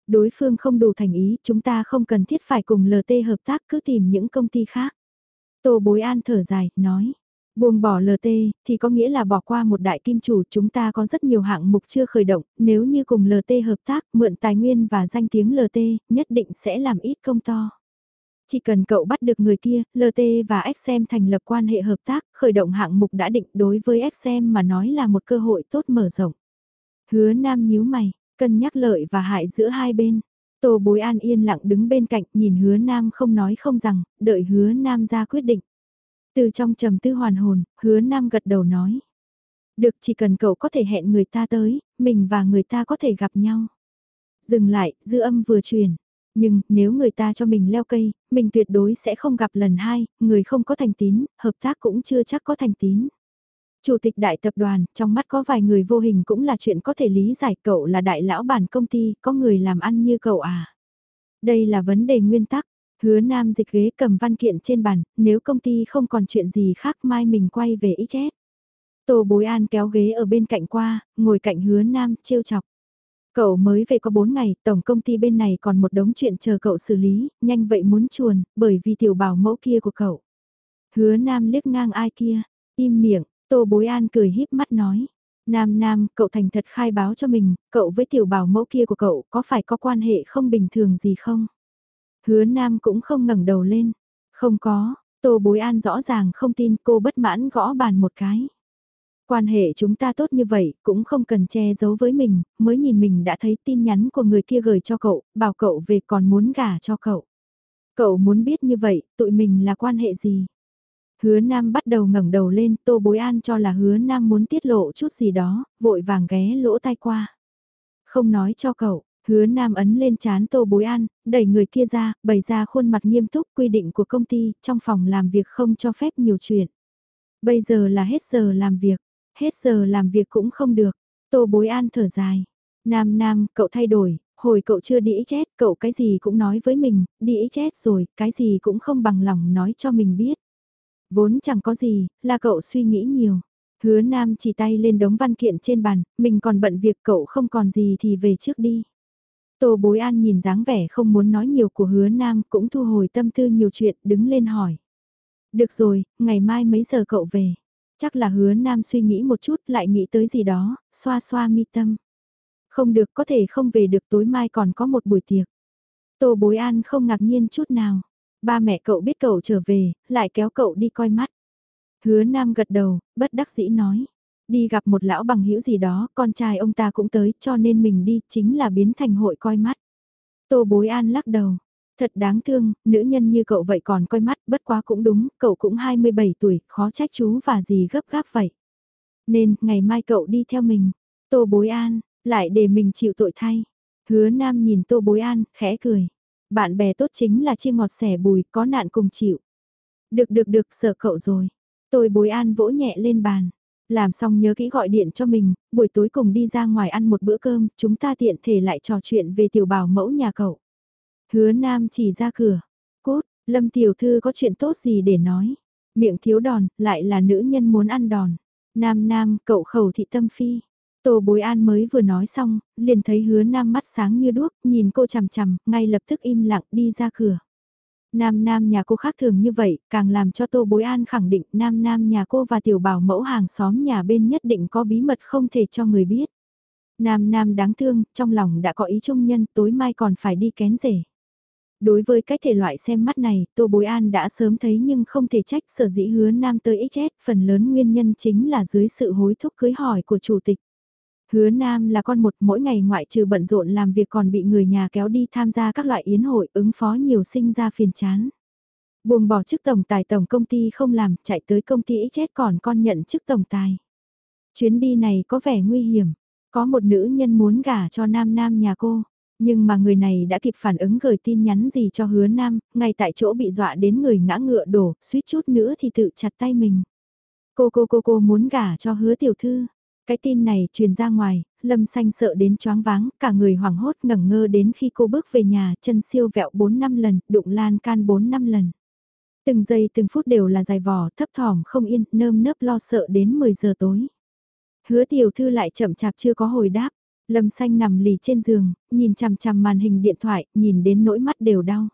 Đối phương không đủ thành ý, chúng ta không cần thiết phải cùng LT hợp tác cứ tìm những công ty khác. Tô Bối An thở dài, nói. Buông bỏ LT, thì có nghĩa là bỏ qua một đại kim chủ chúng ta có rất nhiều hạng mục chưa khởi động, nếu như cùng LT hợp tác, mượn tài nguyên và danh tiếng LT, nhất định sẽ làm ít công to. Chỉ cần cậu bắt được người kia, LT và XM thành lập quan hệ hợp tác, khởi động hạng mục đã định đối với XM mà nói là một cơ hội tốt mở rộng. Hứa Nam nhíu mày, cân nhắc lợi và hại giữa hai bên. Tô bối an yên lặng đứng bên cạnh nhìn hứa nam không nói không rằng, đợi hứa nam ra quyết định. Từ trong trầm tư hoàn hồn, hứa nam gật đầu nói. Được chỉ cần cậu có thể hẹn người ta tới, mình và người ta có thể gặp nhau. Dừng lại, dư âm vừa truyền. Nhưng, nếu người ta cho mình leo cây, mình tuyệt đối sẽ không gặp lần hai, người không có thành tín, hợp tác cũng chưa chắc có thành tín. Chủ tịch đại tập đoàn, trong mắt có vài người vô hình cũng là chuyện có thể lý giải cậu là đại lão bản công ty, có người làm ăn như cậu à. Đây là vấn đề nguyên tắc, hứa nam dịch ghế cầm văn kiện trên bàn, nếu công ty không còn chuyện gì khác mai mình quay về ít chết. Tô bối an kéo ghế ở bên cạnh qua, ngồi cạnh hứa nam, trêu chọc. Cậu mới về có 4 ngày, tổng công ty bên này còn một đống chuyện chờ cậu xử lý, nhanh vậy muốn chuồn, bởi vì tiểu bảo mẫu kia của cậu. Hứa nam liếc ngang ai kia, im miệng, Tô Bối An cười híp mắt nói. Nam Nam, cậu thành thật khai báo cho mình, cậu với tiểu bảo mẫu kia của cậu có phải có quan hệ không bình thường gì không? Hứa Nam cũng không ngẩng đầu lên. Không có, Tô Bối An rõ ràng không tin cô bất mãn gõ bàn một cái. Quan hệ chúng ta tốt như vậy, cũng không cần che giấu với mình, mới nhìn mình đã thấy tin nhắn của người kia gửi cho cậu, bảo cậu về còn muốn gả cho cậu. Cậu muốn biết như vậy, tụi mình là quan hệ gì? Hứa Nam bắt đầu ngẩng đầu lên, Tô Bối An cho là Hứa Nam muốn tiết lộ chút gì đó, vội vàng ghé lỗ tai qua. Không nói cho cậu, Hứa Nam ấn lên chán Tô Bối An, đẩy người kia ra, bày ra khuôn mặt nghiêm túc quy định của công ty, trong phòng làm việc không cho phép nhiều chuyện. Bây giờ là hết giờ làm việc, hết giờ làm việc cũng không được. Tô Bối An thở dài. Nam Nam, cậu thay đổi, hồi cậu chưa đi chết, cậu cái gì cũng nói với mình, đi chết rồi, cái gì cũng không bằng lòng nói cho mình biết. Vốn chẳng có gì, là cậu suy nghĩ nhiều. Hứa Nam chỉ tay lên đống văn kiện trên bàn, mình còn bận việc cậu không còn gì thì về trước đi. Tô Bối An nhìn dáng vẻ không muốn nói nhiều của hứa Nam cũng thu hồi tâm tư nhiều chuyện đứng lên hỏi. Được rồi, ngày mai mấy giờ cậu về? Chắc là hứa Nam suy nghĩ một chút lại nghĩ tới gì đó, xoa xoa mi tâm. Không được có thể không về được tối mai còn có một buổi tiệc. Tô Bối An không ngạc nhiên chút nào. Ba mẹ cậu biết cậu trở về, lại kéo cậu đi coi mắt. Hứa Nam gật đầu, bất đắc dĩ nói. Đi gặp một lão bằng hữu gì đó, con trai ông ta cũng tới, cho nên mình đi, chính là biến thành hội coi mắt. Tô bối an lắc đầu. Thật đáng thương, nữ nhân như cậu vậy còn coi mắt, bất quá cũng đúng, cậu cũng 27 tuổi, khó trách chú và gì gấp gáp vậy. Nên, ngày mai cậu đi theo mình. Tô bối an, lại để mình chịu tội thay. Hứa Nam nhìn Tô bối an, khẽ cười. Bạn bè tốt chính là chia ngọt sẻ bùi, có nạn cùng chịu. Được được được, sợ cậu rồi. Tôi bối an vỗ nhẹ lên bàn. Làm xong nhớ kỹ gọi điện cho mình, buổi tối cùng đi ra ngoài ăn một bữa cơm, chúng ta tiện thể lại trò chuyện về tiểu bảo mẫu nhà cậu. Hứa Nam chỉ ra cửa. Cốt, Lâm Tiểu Thư có chuyện tốt gì để nói. Miệng thiếu đòn, lại là nữ nhân muốn ăn đòn. Nam Nam, cậu khẩu thị tâm phi. Tô bối an mới vừa nói xong, liền thấy hứa Nam mắt sáng như đuốc, nhìn cô chằm chằm, ngay lập tức im lặng đi ra cửa. Nam Nam nhà cô khác thường như vậy, càng làm cho Tô Bối An khẳng định Nam Nam nhà cô và tiểu bảo mẫu hàng xóm nhà bên nhất định có bí mật không thể cho người biết. Nam Nam đáng thương, trong lòng đã có ý trung nhân, tối mai còn phải đi kén rể. Đối với cái thể loại xem mắt này, Tô Bối An đã sớm thấy nhưng không thể trách sở dĩ hứa Nam tới XS, phần lớn nguyên nhân chính là dưới sự hối thúc cưới hỏi của chủ tịch. Hứa Nam là con một mỗi ngày ngoại trừ bận rộn làm việc còn bị người nhà kéo đi tham gia các loại yến hội ứng phó nhiều sinh ra phiền chán. Buông bỏ chức tổng tài tổng công ty không làm, chạy tới công ty XS còn con nhận chức tổng tài. Chuyến đi này có vẻ nguy hiểm, có một nữ nhân muốn gả cho nam nam nhà cô. Nhưng mà người này đã kịp phản ứng gửi tin nhắn gì cho hứa nam, ngay tại chỗ bị dọa đến người ngã ngựa đổ, suýt chút nữa thì tự chặt tay mình. Cô cô cô cô muốn gả cho hứa tiểu thư. Cái tin này truyền ra ngoài, lâm xanh sợ đến choáng váng, cả người hoảng hốt ngẩn ngơ đến khi cô bước về nhà, chân siêu vẹo 4 năm lần, đụng lan can 4 năm lần. Từng giây từng phút đều là dài vò, thấp thỏm không yên, nơm nớp lo sợ đến 10 giờ tối. Hứa tiểu thư lại chậm chạp chưa có hồi đáp, Lâm xanh nằm lì trên giường, nhìn chằm chằm màn hình điện thoại, nhìn đến nỗi mắt đều đau.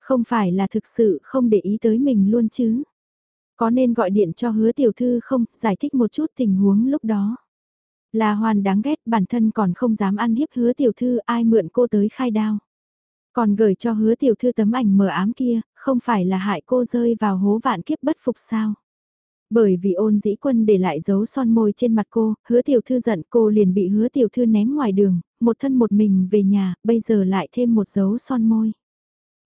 Không phải là thực sự không để ý tới mình luôn chứ. Có nên gọi điện cho hứa tiểu thư không, giải thích một chút tình huống lúc đó. Là hoàn đáng ghét, bản thân còn không dám ăn hiếp hứa tiểu thư ai mượn cô tới khai đao. Còn gửi cho hứa tiểu thư tấm ảnh mờ ám kia, không phải là hại cô rơi vào hố vạn kiếp bất phục sao. Bởi vì ôn dĩ quân để lại dấu son môi trên mặt cô, hứa tiểu thư giận cô liền bị hứa tiểu thư ném ngoài đường, một thân một mình về nhà, bây giờ lại thêm một dấu son môi.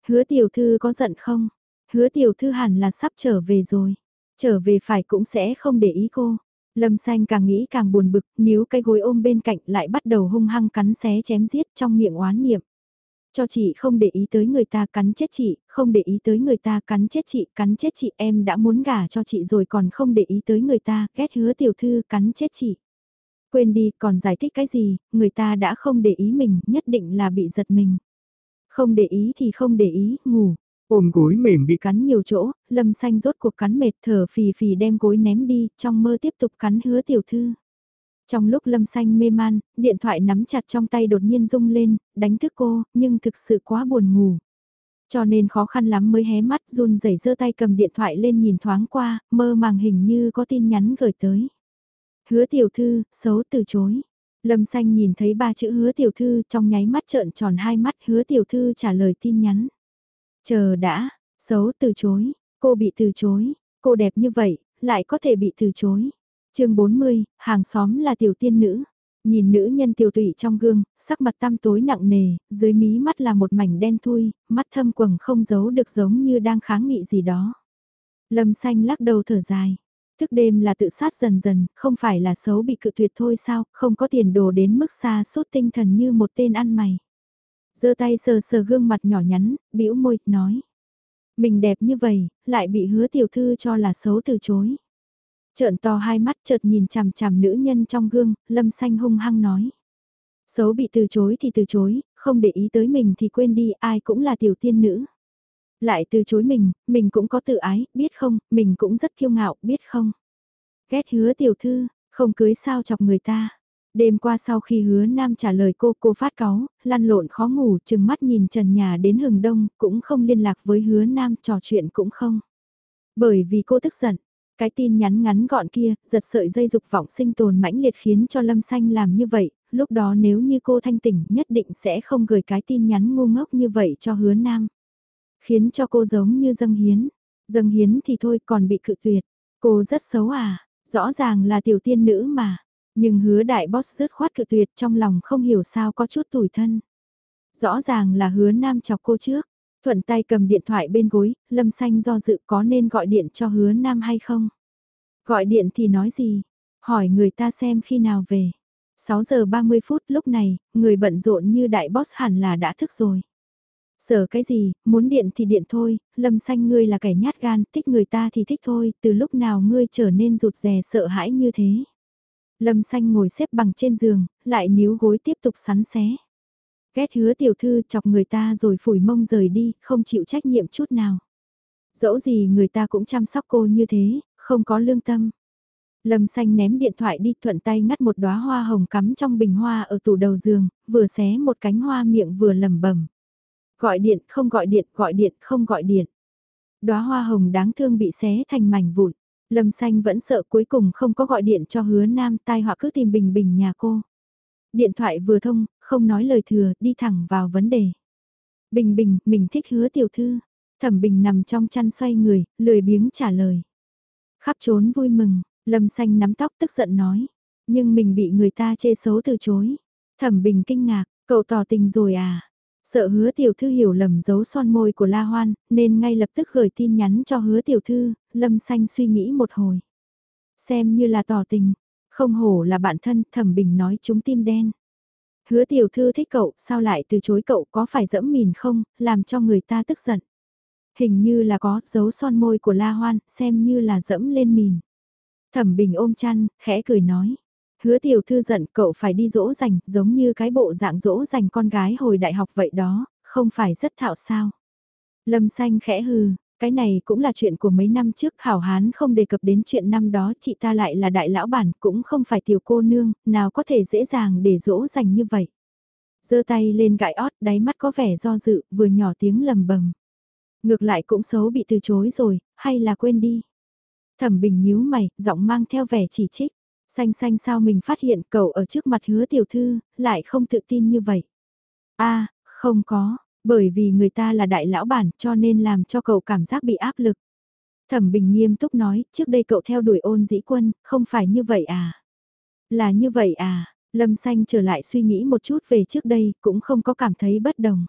Hứa tiểu thư có giận không? Hứa tiểu thư hẳn là sắp trở về rồi. Trở về phải cũng sẽ không để ý cô. Lâm xanh càng nghĩ càng buồn bực, níu cái gối ôm bên cạnh lại bắt đầu hung hăng cắn xé chém giết trong miệng oán niệm. Cho chị không để ý tới người ta cắn chết chị, không để ý tới người ta cắn chết chị, cắn chết chị em đã muốn gả cho chị rồi còn không để ý tới người ta, ghét hứa tiểu thư cắn chết chị. Quên đi, còn giải thích cái gì, người ta đã không để ý mình, nhất định là bị giật mình. Không để ý thì không để ý, ngủ. Ôm gối mềm bị cắn nhiều chỗ, lâm xanh rốt cuộc cắn mệt thở phì phì đem gối ném đi, trong mơ tiếp tục cắn hứa tiểu thư. Trong lúc lâm xanh mê man, điện thoại nắm chặt trong tay đột nhiên rung lên, đánh thức cô, nhưng thực sự quá buồn ngủ. Cho nên khó khăn lắm mới hé mắt run rẩy giơ tay cầm điện thoại lên nhìn thoáng qua, mơ màng hình như có tin nhắn gửi tới. Hứa tiểu thư, xấu từ chối. Lâm xanh nhìn thấy ba chữ hứa tiểu thư trong nháy mắt trợn tròn hai mắt hứa tiểu thư trả lời tin nhắn. Chờ đã, xấu từ chối, cô bị từ chối, cô đẹp như vậy, lại có thể bị từ chối chương 40, hàng xóm là tiểu tiên nữ. Nhìn nữ nhân tiểu tụy trong gương, sắc mặt tăm tối nặng nề, dưới mí mắt là một mảnh đen thui, mắt thâm quầng không giấu được giống như đang kháng nghị gì đó. Lâm xanh lắc đầu thở dài. Thức đêm là tự sát dần dần, không phải là xấu bị cự tuyệt thôi sao, không có tiền đồ đến mức xa suốt tinh thần như một tên ăn mày giơ tay sờ sờ gương mặt nhỏ nhắn, bĩu môi, nói. Mình đẹp như vậy, lại bị hứa tiểu thư cho là xấu từ chối. Trợn to hai mắt chợt nhìn chằm chằm nữ nhân trong gương, lâm xanh hung hăng nói. Xấu bị từ chối thì từ chối, không để ý tới mình thì quên đi, ai cũng là tiểu tiên nữ. Lại từ chối mình, mình cũng có tự ái, biết không, mình cũng rất kiêu ngạo, biết không. Ghét hứa tiểu thư, không cưới sao chọc người ta. Đêm qua sau khi hứa nam trả lời cô, cô phát cáu, lăn lộn khó ngủ, chừng mắt nhìn trần nhà đến hừng đông, cũng không liên lạc với hứa nam, trò chuyện cũng không. Bởi vì cô tức giận, cái tin nhắn ngắn gọn kia, giật sợi dây dục vọng sinh tồn mãnh liệt khiến cho Lâm Xanh làm như vậy, lúc đó nếu như cô thanh tỉnh nhất định sẽ không gửi cái tin nhắn ngu ngốc như vậy cho hứa nam. Khiến cho cô giống như dâng hiến. Dâng hiến thì thôi còn bị cự tuyệt. Cô rất xấu à, rõ ràng là tiểu tiên nữ mà. Nhưng hứa đại boss rớt khoát cự tuyệt trong lòng không hiểu sao có chút tủi thân. Rõ ràng là hứa nam chọc cô trước. Thuận tay cầm điện thoại bên gối, Lâm Xanh do dự có nên gọi điện cho hứa nam hay không? Gọi điện thì nói gì? Hỏi người ta xem khi nào về. 6 giờ 30 phút lúc này, người bận rộn như đại boss hẳn là đã thức rồi. Sở cái gì, muốn điện thì điện thôi, lâm xanh ngươi là kẻ nhát gan, thích người ta thì thích thôi, từ lúc nào ngươi trở nên rụt rè sợ hãi như thế. Lâm xanh ngồi xếp bằng trên giường, lại níu gối tiếp tục sắn xé. Ghét hứa tiểu thư chọc người ta rồi phủi mông rời đi, không chịu trách nhiệm chút nào. Dẫu gì người ta cũng chăm sóc cô như thế, không có lương tâm. Lâm xanh ném điện thoại đi thuận tay ngắt một đóa hoa hồng cắm trong bình hoa ở tủ đầu giường, vừa xé một cánh hoa miệng vừa lẩm bẩm. Gọi điện, không gọi điện, gọi điện, không gọi điện. Đóa hoa hồng đáng thương bị xé thành mảnh vụn. Lâm xanh vẫn sợ cuối cùng không có gọi điện cho hứa nam tai họa cứ tìm bình bình nhà cô. Điện thoại vừa thông, không nói lời thừa, đi thẳng vào vấn đề. Bình bình, mình thích hứa tiểu thư. Thẩm bình nằm trong chăn xoay người, lười biếng trả lời. Khắp trốn vui mừng, lâm xanh nắm tóc tức giận nói. Nhưng mình bị người ta chê xấu từ chối. Thẩm bình kinh ngạc, cậu tỏ tình rồi à? Sợ hứa tiểu thư hiểu lầm dấu son môi của La Hoan, nên ngay lập tức gửi tin nhắn cho hứa tiểu thư, lâm xanh suy nghĩ một hồi. Xem như là tỏ tình, không hổ là bạn thân, thẩm bình nói chúng tim đen. Hứa tiểu thư thích cậu, sao lại từ chối cậu có phải dẫm mìn không, làm cho người ta tức giận. Hình như là có, dấu son môi của La Hoan, xem như là dẫm lên mìn. Thẩm bình ôm chăn, khẽ cười nói. Hứa tiểu thư giận cậu phải đi dỗ dành, giống như cái bộ dạng dỗ dành con gái hồi đại học vậy đó, không phải rất thạo sao. Lâm xanh khẽ hừ, cái này cũng là chuyện của mấy năm trước hảo hán không đề cập đến chuyện năm đó chị ta lại là đại lão bản cũng không phải tiểu cô nương, nào có thể dễ dàng để dỗ dành như vậy. giơ tay lên gãi ót đáy mắt có vẻ do dự, vừa nhỏ tiếng lầm bầm. Ngược lại cũng xấu bị từ chối rồi, hay là quên đi. Thẩm bình nhíu mày, giọng mang theo vẻ chỉ trích. Xanh xanh sao mình phát hiện cậu ở trước mặt hứa tiểu thư, lại không tự tin như vậy. a không có, bởi vì người ta là đại lão bản cho nên làm cho cậu cảm giác bị áp lực. Thẩm Bình nghiêm túc nói, trước đây cậu theo đuổi ôn dĩ quân, không phải như vậy à? Là như vậy à? Lâm Xanh trở lại suy nghĩ một chút về trước đây, cũng không có cảm thấy bất đồng.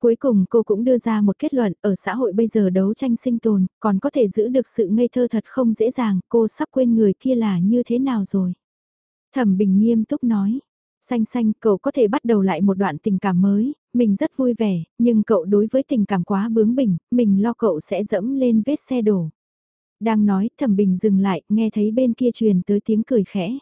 Cuối cùng cô cũng đưa ra một kết luận, ở xã hội bây giờ đấu tranh sinh tồn, còn có thể giữ được sự ngây thơ thật không dễ dàng, cô sắp quên người kia là như thế nào rồi. Thẩm Bình nghiêm túc nói, xanh xanh cậu có thể bắt đầu lại một đoạn tình cảm mới, mình rất vui vẻ, nhưng cậu đối với tình cảm quá bướng bỉnh, mình lo cậu sẽ dẫm lên vết xe đổ. Đang nói, Thẩm Bình dừng lại, nghe thấy bên kia truyền tới tiếng cười khẽ.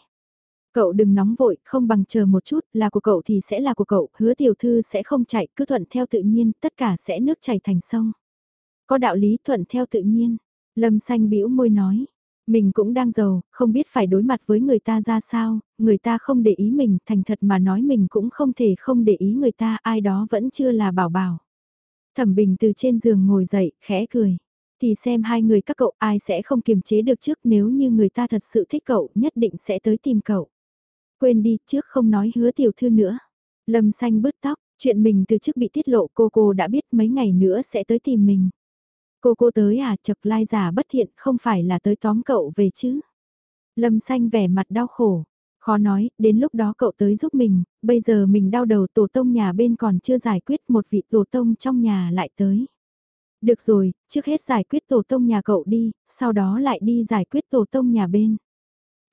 Cậu đừng nóng vội, không bằng chờ một chút, là của cậu thì sẽ là của cậu, hứa tiểu thư sẽ không chạy, cứ thuận theo tự nhiên, tất cả sẽ nước chảy thành sông. Có đạo lý thuận theo tự nhiên, lâm xanh bĩu môi nói, mình cũng đang giàu, không biết phải đối mặt với người ta ra sao, người ta không để ý mình, thành thật mà nói mình cũng không thể không để ý người ta, ai đó vẫn chưa là bảo bảo. Thẩm Bình từ trên giường ngồi dậy, khẽ cười. Thì xem hai người các cậu ai sẽ không kiềm chế được trước nếu như người ta thật sự thích cậu, nhất định sẽ tới tìm cậu. Quên đi, trước không nói hứa tiểu thư nữa. Lâm xanh bứt tóc, chuyện mình từ trước bị tiết lộ cô cô đã biết mấy ngày nữa sẽ tới tìm mình. Cô cô tới à chật lai giả bất thiện không phải là tới tóm cậu về chứ. Lâm xanh vẻ mặt đau khổ. Khó nói, đến lúc đó cậu tới giúp mình, bây giờ mình đau đầu tổ tông nhà bên còn chưa giải quyết một vị tổ tông trong nhà lại tới. Được rồi, trước hết giải quyết tổ tông nhà cậu đi, sau đó lại đi giải quyết tổ tông nhà bên.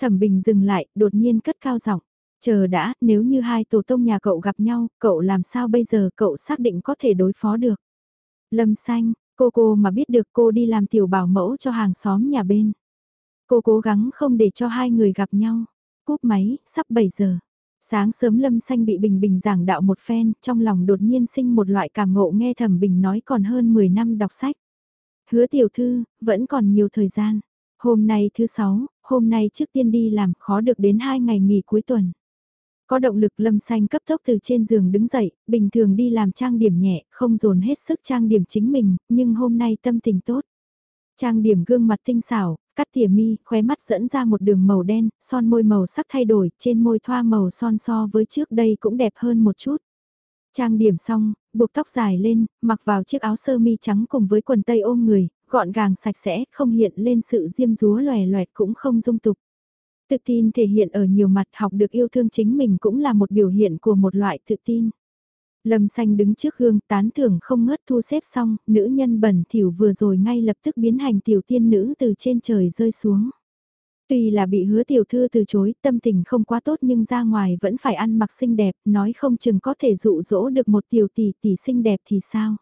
Thẩm Bình dừng lại, đột nhiên cất cao giọng. Chờ đã, nếu như hai tổ tông nhà cậu gặp nhau, cậu làm sao bây giờ cậu xác định có thể đối phó được. Lâm xanh, cô cô mà biết được cô đi làm tiểu bảo mẫu cho hàng xóm nhà bên. Cô cố gắng không để cho hai người gặp nhau. Cúp máy, sắp 7 giờ. Sáng sớm Lâm Xanh bị Bình Bình giảng đạo một phen, trong lòng đột nhiên sinh một loại cảm ngộ nghe Thẩm Bình nói còn hơn 10 năm đọc sách. Hứa tiểu thư, vẫn còn nhiều thời gian. Hôm nay thứ sáu, hôm nay trước tiên đi làm khó được đến hai ngày nghỉ cuối tuần. Có động lực lâm xanh cấp tốc từ trên giường đứng dậy, bình thường đi làm trang điểm nhẹ, không dồn hết sức trang điểm chính mình, nhưng hôm nay tâm tình tốt. Trang điểm gương mặt tinh xảo, cắt tỉa mi, khóe mắt dẫn ra một đường màu đen, son môi màu sắc thay đổi, trên môi thoa màu son so với trước đây cũng đẹp hơn một chút. Trang điểm xong, buộc tóc dài lên, mặc vào chiếc áo sơ mi trắng cùng với quần tây ôm người, gọn gàng sạch sẽ, không hiện lên sự diêm dúa lòe loẹt cũng không dung tục. Tự tin thể hiện ở nhiều mặt học được yêu thương chính mình cũng là một biểu hiện của một loại tự tin. Lâm xanh đứng trước gương tán thưởng không ngớt thu xếp xong, nữ nhân bẩn thỉu vừa rồi ngay lập tức biến hành tiểu tiên nữ từ trên trời rơi xuống. Tuy là bị hứa tiểu thư từ chối, tâm tình không quá tốt nhưng ra ngoài vẫn phải ăn mặc xinh đẹp, nói không chừng có thể dụ dỗ được một tiểu tỷ tỷ xinh đẹp thì sao.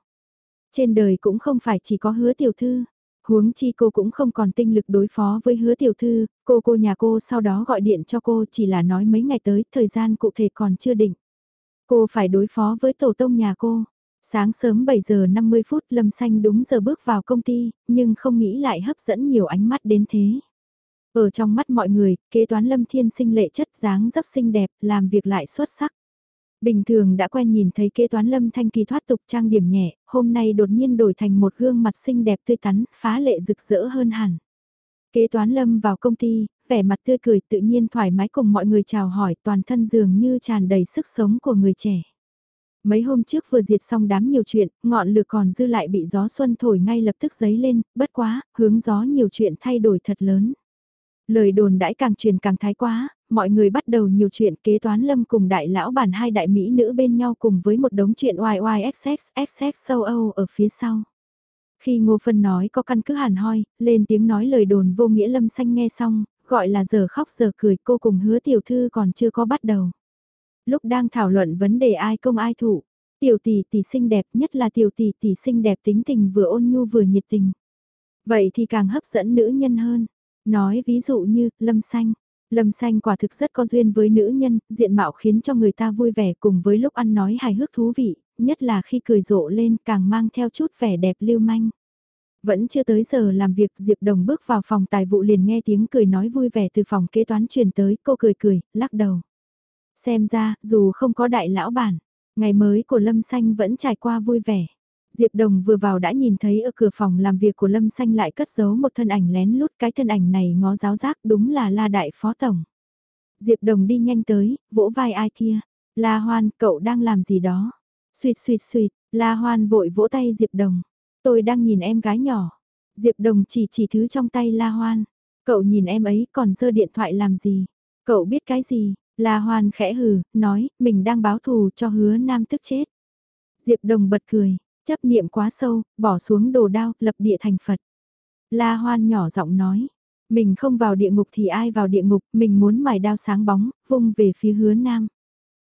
Trên đời cũng không phải chỉ có hứa tiểu thư. Huống chi cô cũng không còn tinh lực đối phó với hứa tiểu thư, cô cô nhà cô sau đó gọi điện cho cô chỉ là nói mấy ngày tới, thời gian cụ thể còn chưa định. Cô phải đối phó với tổ tông nhà cô. Sáng sớm 7 giờ 50 phút Lâm Xanh đúng giờ bước vào công ty, nhưng không nghĩ lại hấp dẫn nhiều ánh mắt đến thế. Ở trong mắt mọi người, kế toán Lâm Thiên sinh lệ chất dáng dấp xinh đẹp, làm việc lại xuất sắc. Bình thường đã quen nhìn thấy kế toán Lâm Thanh Kỳ thoát tục trang điểm nhẹ, hôm nay đột nhiên đổi thành một gương mặt xinh đẹp tươi tắn, phá lệ rực rỡ hơn hẳn. Kế toán Lâm vào công ty, vẻ mặt tươi cười tự nhiên thoải mái cùng mọi người chào hỏi toàn thân dường như tràn đầy sức sống của người trẻ. Mấy hôm trước vừa diệt xong đám nhiều chuyện, ngọn lửa còn dư lại bị gió xuân thổi ngay lập tức giấy lên, bất quá, hướng gió nhiều chuyện thay đổi thật lớn. Lời đồn đãi càng truyền càng thái quá, mọi người bắt đầu nhiều chuyện kế toán lâm cùng đại lão bản hai đại mỹ nữ bên nhau cùng với một đống chuyện YYXX, XX sâu Âu ở phía sau. Khi Ngô Phân nói có căn cứ hàn hoi, lên tiếng nói lời đồn vô nghĩa lâm xanh nghe xong, gọi là giờ khóc giờ cười cô cùng hứa tiểu thư còn chưa có bắt đầu. Lúc đang thảo luận vấn đề ai công ai thủ, tiểu tỷ tỷ xinh đẹp nhất là tiểu tỷ tỷ xinh đẹp tính tình vừa ôn nhu vừa nhiệt tình. Vậy thì càng hấp dẫn nữ nhân hơn. Nói ví dụ như, Lâm Xanh. Lâm Xanh quả thực rất có duyên với nữ nhân, diện mạo khiến cho người ta vui vẻ cùng với lúc ăn nói hài hước thú vị, nhất là khi cười rộ lên càng mang theo chút vẻ đẹp lưu manh. Vẫn chưa tới giờ làm việc Diệp Đồng bước vào phòng tài vụ liền nghe tiếng cười nói vui vẻ từ phòng kế toán truyền tới, cô cười cười, lắc đầu. Xem ra, dù không có đại lão bản, ngày mới của Lâm Xanh vẫn trải qua vui vẻ. Diệp Đồng vừa vào đã nhìn thấy ở cửa phòng làm việc của Lâm Xanh lại cất giấu một thân ảnh lén lút cái thân ảnh này ngó giáo giác đúng là La Đại Phó Tổng. Diệp Đồng đi nhanh tới, vỗ vai ai kia. La Hoan, cậu đang làm gì đó? Xuyệt xuyệt xuyệt, La Hoan vội vỗ tay Diệp Đồng. Tôi đang nhìn em gái nhỏ. Diệp Đồng chỉ chỉ thứ trong tay La Hoan. Cậu nhìn em ấy còn dơ điện thoại làm gì? Cậu biết cái gì? La Hoan khẽ hừ, nói, mình đang báo thù cho hứa nam tức chết. Diệp Đồng bật cười, Chấp niệm quá sâu, bỏ xuống đồ đao, lập địa thành Phật. La Hoan nhỏ giọng nói, mình không vào địa ngục thì ai vào địa ngục, mình muốn mài đao sáng bóng, vung về phía hứa nam.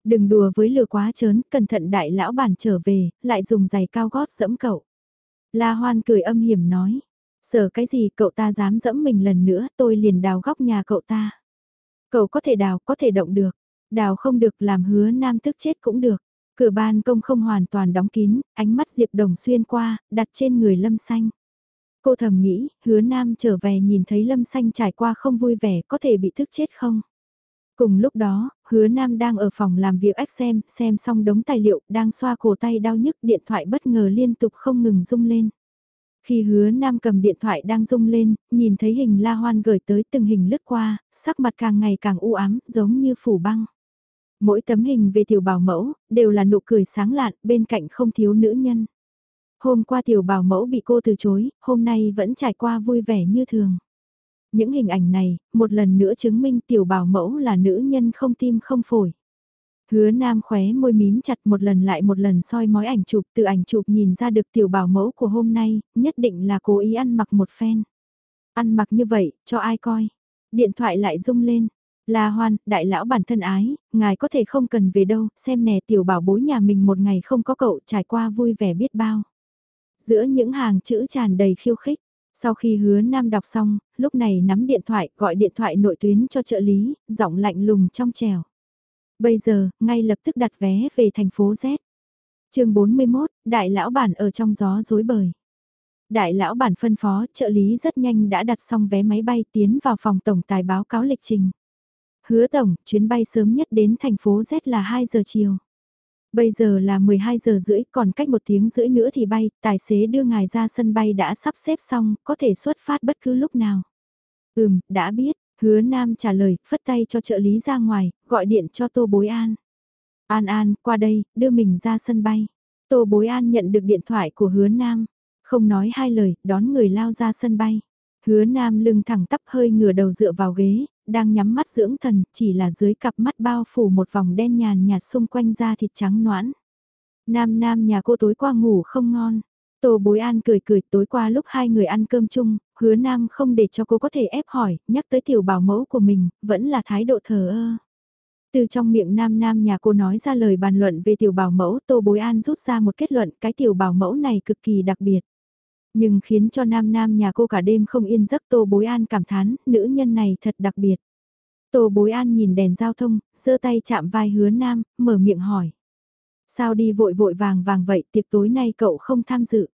Đừng đùa với lừa quá chớn, cẩn thận đại lão bản trở về, lại dùng giày cao gót dẫm cậu. La Hoan cười âm hiểm nói, sợ cái gì cậu ta dám dẫm mình lần nữa tôi liền đào góc nhà cậu ta. Cậu có thể đào, có thể động được, đào không được làm hứa nam tức chết cũng được. Cửa ban công không hoàn toàn đóng kín, ánh mắt Diệp Đồng xuyên qua, đặt trên người Lâm Xanh. Cô thầm nghĩ, hứa nam trở về nhìn thấy Lâm Xanh trải qua không vui vẻ có thể bị thức chết không? Cùng lúc đó, hứa nam đang ở phòng làm việc ách xem, xem xong đống tài liệu, đang xoa cổ tay đau nhức điện thoại bất ngờ liên tục không ngừng rung lên. Khi hứa nam cầm điện thoại đang rung lên, nhìn thấy hình la hoan gửi tới từng hình lướt qua, sắc mặt càng ngày càng u ám, giống như phủ băng. Mỗi tấm hình về tiểu bảo mẫu, đều là nụ cười sáng lạn, bên cạnh không thiếu nữ nhân. Hôm qua tiểu bảo mẫu bị cô từ chối, hôm nay vẫn trải qua vui vẻ như thường. Những hình ảnh này, một lần nữa chứng minh tiểu bảo mẫu là nữ nhân không tim không phổi. Hứa nam khóe môi mím chặt một lần lại một lần soi mói ảnh chụp từ ảnh chụp nhìn ra được tiểu bảo mẫu của hôm nay, nhất định là cố ý ăn mặc một phen. Ăn mặc như vậy, cho ai coi. Điện thoại lại rung lên, La Hoan, đại lão bản thân ái, ngài có thể không cần về đâu, xem nè tiểu bảo bối nhà mình một ngày không có cậu trải qua vui vẻ biết bao. Giữa những hàng chữ tràn đầy khiêu khích, sau khi hứa nam đọc xong, lúc này nắm điện thoại gọi điện thoại nội tuyến cho trợ lý, giọng lạnh lùng trong trèo. Bây giờ, ngay lập tức đặt vé về thành phố Z. chương 41, đại lão bản ở trong gió dối bời. Đại lão bản phân phó, trợ lý rất nhanh đã đặt xong vé máy bay tiến vào phòng tổng tài báo cáo lịch trình. Hứa tổng, chuyến bay sớm nhất đến thành phố Z là 2 giờ chiều. Bây giờ là 12 giờ rưỡi, còn cách một tiếng rưỡi nữa thì bay, tài xế đưa ngài ra sân bay đã sắp xếp xong, có thể xuất phát bất cứ lúc nào. Ừm, đã biết, hứa nam trả lời, phất tay cho trợ lý ra ngoài, gọi điện cho Tô Bối An. An An, qua đây, đưa mình ra sân bay. Tô Bối An nhận được điện thoại của hứa nam, không nói hai lời, đón người lao ra sân bay. Hứa nam lưng thẳng tắp hơi ngửa đầu dựa vào ghế, đang nhắm mắt dưỡng thần, chỉ là dưới cặp mắt bao phủ một vòng đen nhàn nhạt xung quanh da thịt trắng noãn. Nam nam nhà cô tối qua ngủ không ngon. Tô bối an cười cười tối qua lúc hai người ăn cơm chung, hứa nam không để cho cô có thể ép hỏi, nhắc tới tiểu bảo mẫu của mình, vẫn là thái độ thờ ơ. Từ trong miệng nam nam nhà cô nói ra lời bàn luận về tiểu bảo mẫu, Tô Bối An rút ra một kết luận cái tiểu bảo mẫu này cực kỳ đặc biệt. Nhưng khiến cho nam nam nhà cô cả đêm không yên giấc Tô Bối An cảm thán, nữ nhân này thật đặc biệt. Tô Bối An nhìn đèn giao thông, giơ tay chạm vai hứa nam, mở miệng hỏi. Sao đi vội vội vàng vàng vậy, tiệc tối nay cậu không tham dự.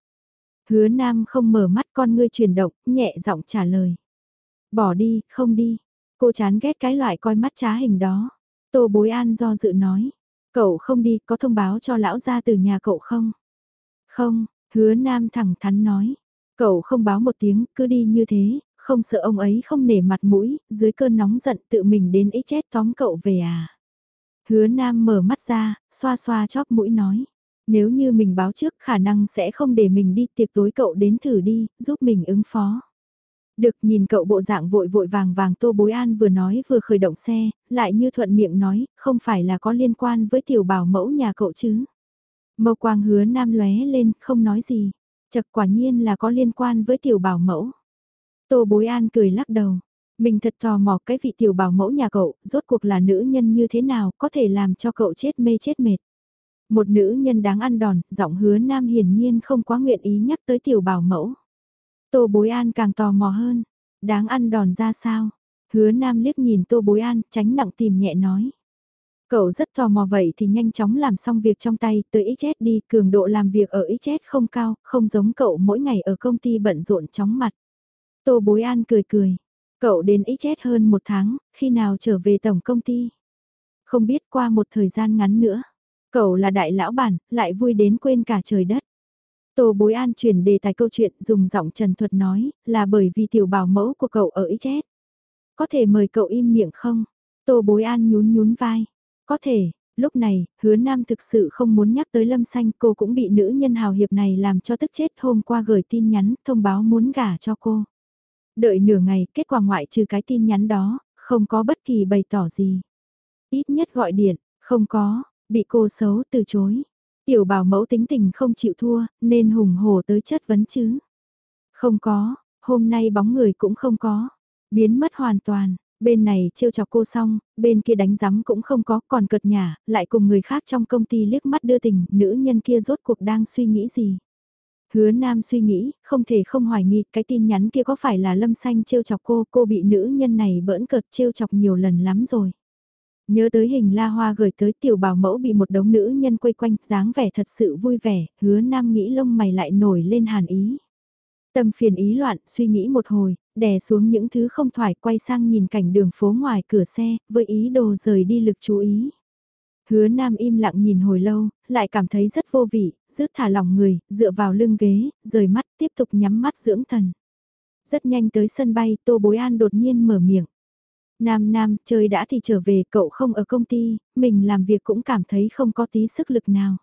Hứa nam không mở mắt con ngươi chuyển động, nhẹ giọng trả lời. Bỏ đi, không đi. Cô chán ghét cái loại coi mắt trá hình đó. Tô bối an do dự nói. Cậu không đi, có thông báo cho lão ra từ nhà cậu không? Không, hứa nam thẳng thắn nói. Cậu không báo một tiếng, cứ đi như thế, không sợ ông ấy không nể mặt mũi, dưới cơn nóng giận tự mình đến ít chết tóm cậu về à. Hứa Nam mở mắt ra, xoa xoa chóp mũi nói. Nếu như mình báo trước khả năng sẽ không để mình đi tiệc tối cậu đến thử đi, giúp mình ứng phó. Được nhìn cậu bộ dạng vội vội vàng vàng Tô Bối An vừa nói vừa khởi động xe, lại như thuận miệng nói, không phải là có liên quan với tiểu bảo mẫu nhà cậu chứ. Mâu quang hứa nam lóe lên, không nói gì. Chật quả nhiên là có liên quan với tiểu bảo mẫu. Tô Bối An cười lắc đầu. Mình thật tò mò cái vị tiểu bảo mẫu nhà cậu, rốt cuộc là nữ nhân như thế nào, có thể làm cho cậu chết mê chết mệt. Một nữ nhân đáng ăn đòn, giọng hứa nam hiển nhiên không quá nguyện ý nhắc tới tiểu bảo mẫu. Tô bối an càng tò mò hơn, đáng ăn đòn ra sao? Hứa nam liếc nhìn tô bối an, tránh nặng tìm nhẹ nói. Cậu rất tò mò vậy thì nhanh chóng làm xong việc trong tay, tới XS đi, cường độ làm việc ở XS không cao, không giống cậu mỗi ngày ở công ty bận rộn chóng mặt. Tô bối an cười cười, Cậu đến ít chết hơn một tháng, khi nào trở về tổng công ty? Không biết qua một thời gian ngắn nữa. Cậu là đại lão bản, lại vui đến quên cả trời đất. Tô Bối An chuyển đề tài câu chuyện dùng giọng trần thuật nói, là bởi vì tiểu bảo mẫu của cậu ở ít chết. Có thể mời cậu im miệng không? Tô Bối An nhún nhún vai. Có thể, lúc này, hứa nam thực sự không muốn nhắc tới lâm xanh cô cũng bị nữ nhân hào hiệp này làm cho tức chết hôm qua gửi tin nhắn thông báo muốn gả cho cô. Đợi nửa ngày, kết quả ngoại trừ cái tin nhắn đó, không có bất kỳ bày tỏ gì. Ít nhất gọi điện, không có, bị cô xấu từ chối. Tiểu bảo mẫu tính tình không chịu thua, nên hùng hổ tới chất vấn chứ. Không có, hôm nay bóng người cũng không có. Biến mất hoàn toàn, bên này trêu chọc cô xong, bên kia đánh giám cũng không có, còn cợt nhà, lại cùng người khác trong công ty liếc mắt đưa tình, nữ nhân kia rốt cuộc đang suy nghĩ gì. Hứa Nam suy nghĩ, không thể không hoài nghi cái tin nhắn kia có phải là Lâm Xanh trêu chọc cô, cô bị nữ nhân này bỡn cợt trêu chọc nhiều lần lắm rồi. Nhớ tới hình la hoa gửi tới tiểu bảo mẫu bị một đống nữ nhân quây quanh, dáng vẻ thật sự vui vẻ, hứa Nam nghĩ lông mày lại nổi lên hàn ý. Tâm phiền ý loạn, suy nghĩ một hồi, đè xuống những thứ không thoải quay sang nhìn cảnh đường phố ngoài cửa xe, với ý đồ rời đi lực chú ý. Hứa Nam im lặng nhìn hồi lâu, lại cảm thấy rất vô vị, rứt thả lòng người, dựa vào lưng ghế, rời mắt tiếp tục nhắm mắt dưỡng thần. Rất nhanh tới sân bay, Tô Bối An đột nhiên mở miệng. Nam Nam, chơi đã thì trở về, cậu không ở công ty, mình làm việc cũng cảm thấy không có tí sức lực nào.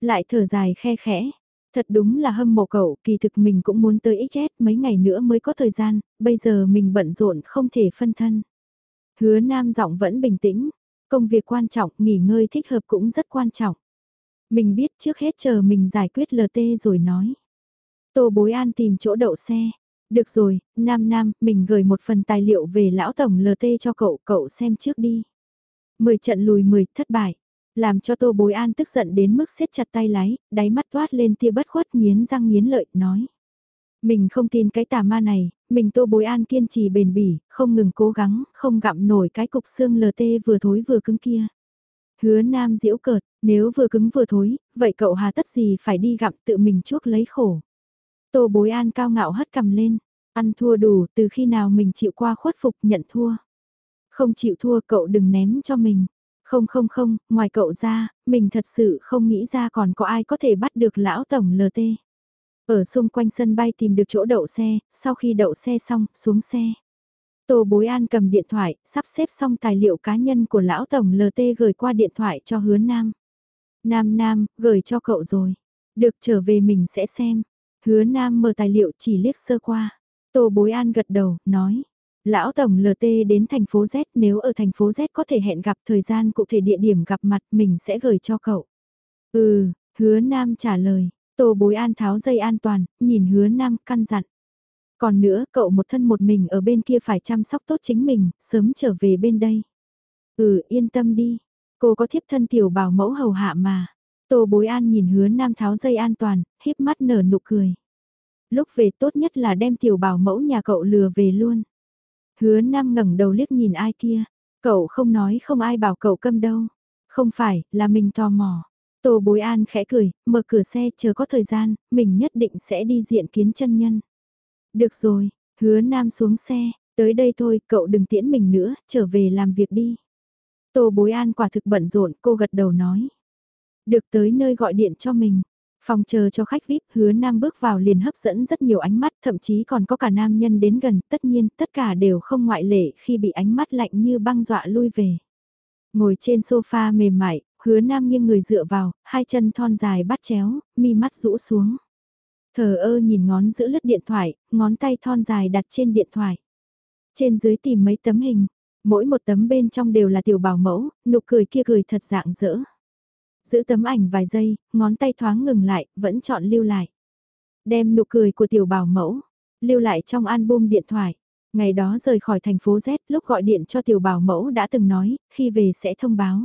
Lại thở dài khe khẽ, thật đúng là hâm mộ cậu, kỳ thực mình cũng muốn tới XS mấy ngày nữa mới có thời gian, bây giờ mình bận rộn không thể phân thân. Hứa Nam giọng vẫn bình tĩnh, Công việc quan trọng, nghỉ ngơi thích hợp cũng rất quan trọng. Mình biết trước hết chờ mình giải quyết LT rồi nói. Tô Bối An tìm chỗ đậu xe. Được rồi, Nam Nam, mình gửi một phần tài liệu về lão tổng LT cho cậu, cậu xem trước đi. Mười trận lùi mười, thất bại. Làm cho Tô Bối An tức giận đến mức siết chặt tay lái, đáy mắt toát lên tia bất khuất nghiến răng nghiến lợi, nói. Mình không tin cái tà ma này, mình tô bối an kiên trì bền bỉ, không ngừng cố gắng, không gặm nổi cái cục xương LT vừa thối vừa cứng kia. Hứa nam diễu cợt, nếu vừa cứng vừa thối, vậy cậu hà tất gì phải đi gặm tự mình chuốc lấy khổ. Tô bối an cao ngạo hất cầm lên, ăn thua đủ từ khi nào mình chịu qua khuất phục nhận thua. Không chịu thua cậu đừng ném cho mình. Không không không, ngoài cậu ra, mình thật sự không nghĩ ra còn có ai có thể bắt được lão tổng LT. Ở xung quanh sân bay tìm được chỗ đậu xe, sau khi đậu xe xong, xuống xe. Tô Bối An cầm điện thoại, sắp xếp xong tài liệu cá nhân của lão tổng LT gửi qua điện thoại cho hứa Nam. Nam Nam, gửi cho cậu rồi. Được trở về mình sẽ xem. Hứa Nam mở tài liệu chỉ liếc sơ qua. Tô Bối An gật đầu, nói. Lão Tổng LT đến thành phố Z nếu ở thành phố Z có thể hẹn gặp thời gian cụ thể địa điểm gặp mặt mình sẽ gửi cho cậu. Ừ, hứa Nam trả lời. Tô bối an tháo dây an toàn, nhìn hứa nam căn dặn. Còn nữa, cậu một thân một mình ở bên kia phải chăm sóc tốt chính mình, sớm trở về bên đây. Ừ, yên tâm đi. Cô có thiếp thân tiểu bảo mẫu hầu hạ mà. Tô bối an nhìn hứa nam tháo dây an toàn, híp mắt nở nụ cười. Lúc về tốt nhất là đem tiểu bảo mẫu nhà cậu lừa về luôn. Hứa nam ngẩng đầu liếc nhìn ai kia. Cậu không nói không ai bảo cậu câm đâu. Không phải, là mình tò mò. Tô bối an khẽ cười, mở cửa xe chờ có thời gian, mình nhất định sẽ đi diện kiến chân nhân. Được rồi, hứa nam xuống xe, tới đây thôi, cậu đừng tiễn mình nữa, trở về làm việc đi. Tô bối an quả thực bận rộn, cô gật đầu nói. Được tới nơi gọi điện cho mình. Phòng chờ cho khách VIP hứa nam bước vào liền hấp dẫn rất nhiều ánh mắt, thậm chí còn có cả nam nhân đến gần, tất nhiên tất cả đều không ngoại lệ khi bị ánh mắt lạnh như băng dọa lui về. Ngồi trên sofa mềm mại, hứa nam nghiêng người dựa vào, hai chân thon dài bắt chéo, mi mắt rũ xuống. Thờ ơ nhìn ngón giữ lướt điện thoại, ngón tay thon dài đặt trên điện thoại. Trên dưới tìm mấy tấm hình, mỗi một tấm bên trong đều là tiểu bảo mẫu, nụ cười kia cười thật dạng dỡ. Giữ tấm ảnh vài giây, ngón tay thoáng ngừng lại, vẫn chọn lưu lại. Đem nụ cười của tiểu bảo mẫu, lưu lại trong album điện thoại. Ngày đó rời khỏi thành phố Z lúc gọi điện cho tiểu bảo mẫu đã từng nói, khi về sẽ thông báo.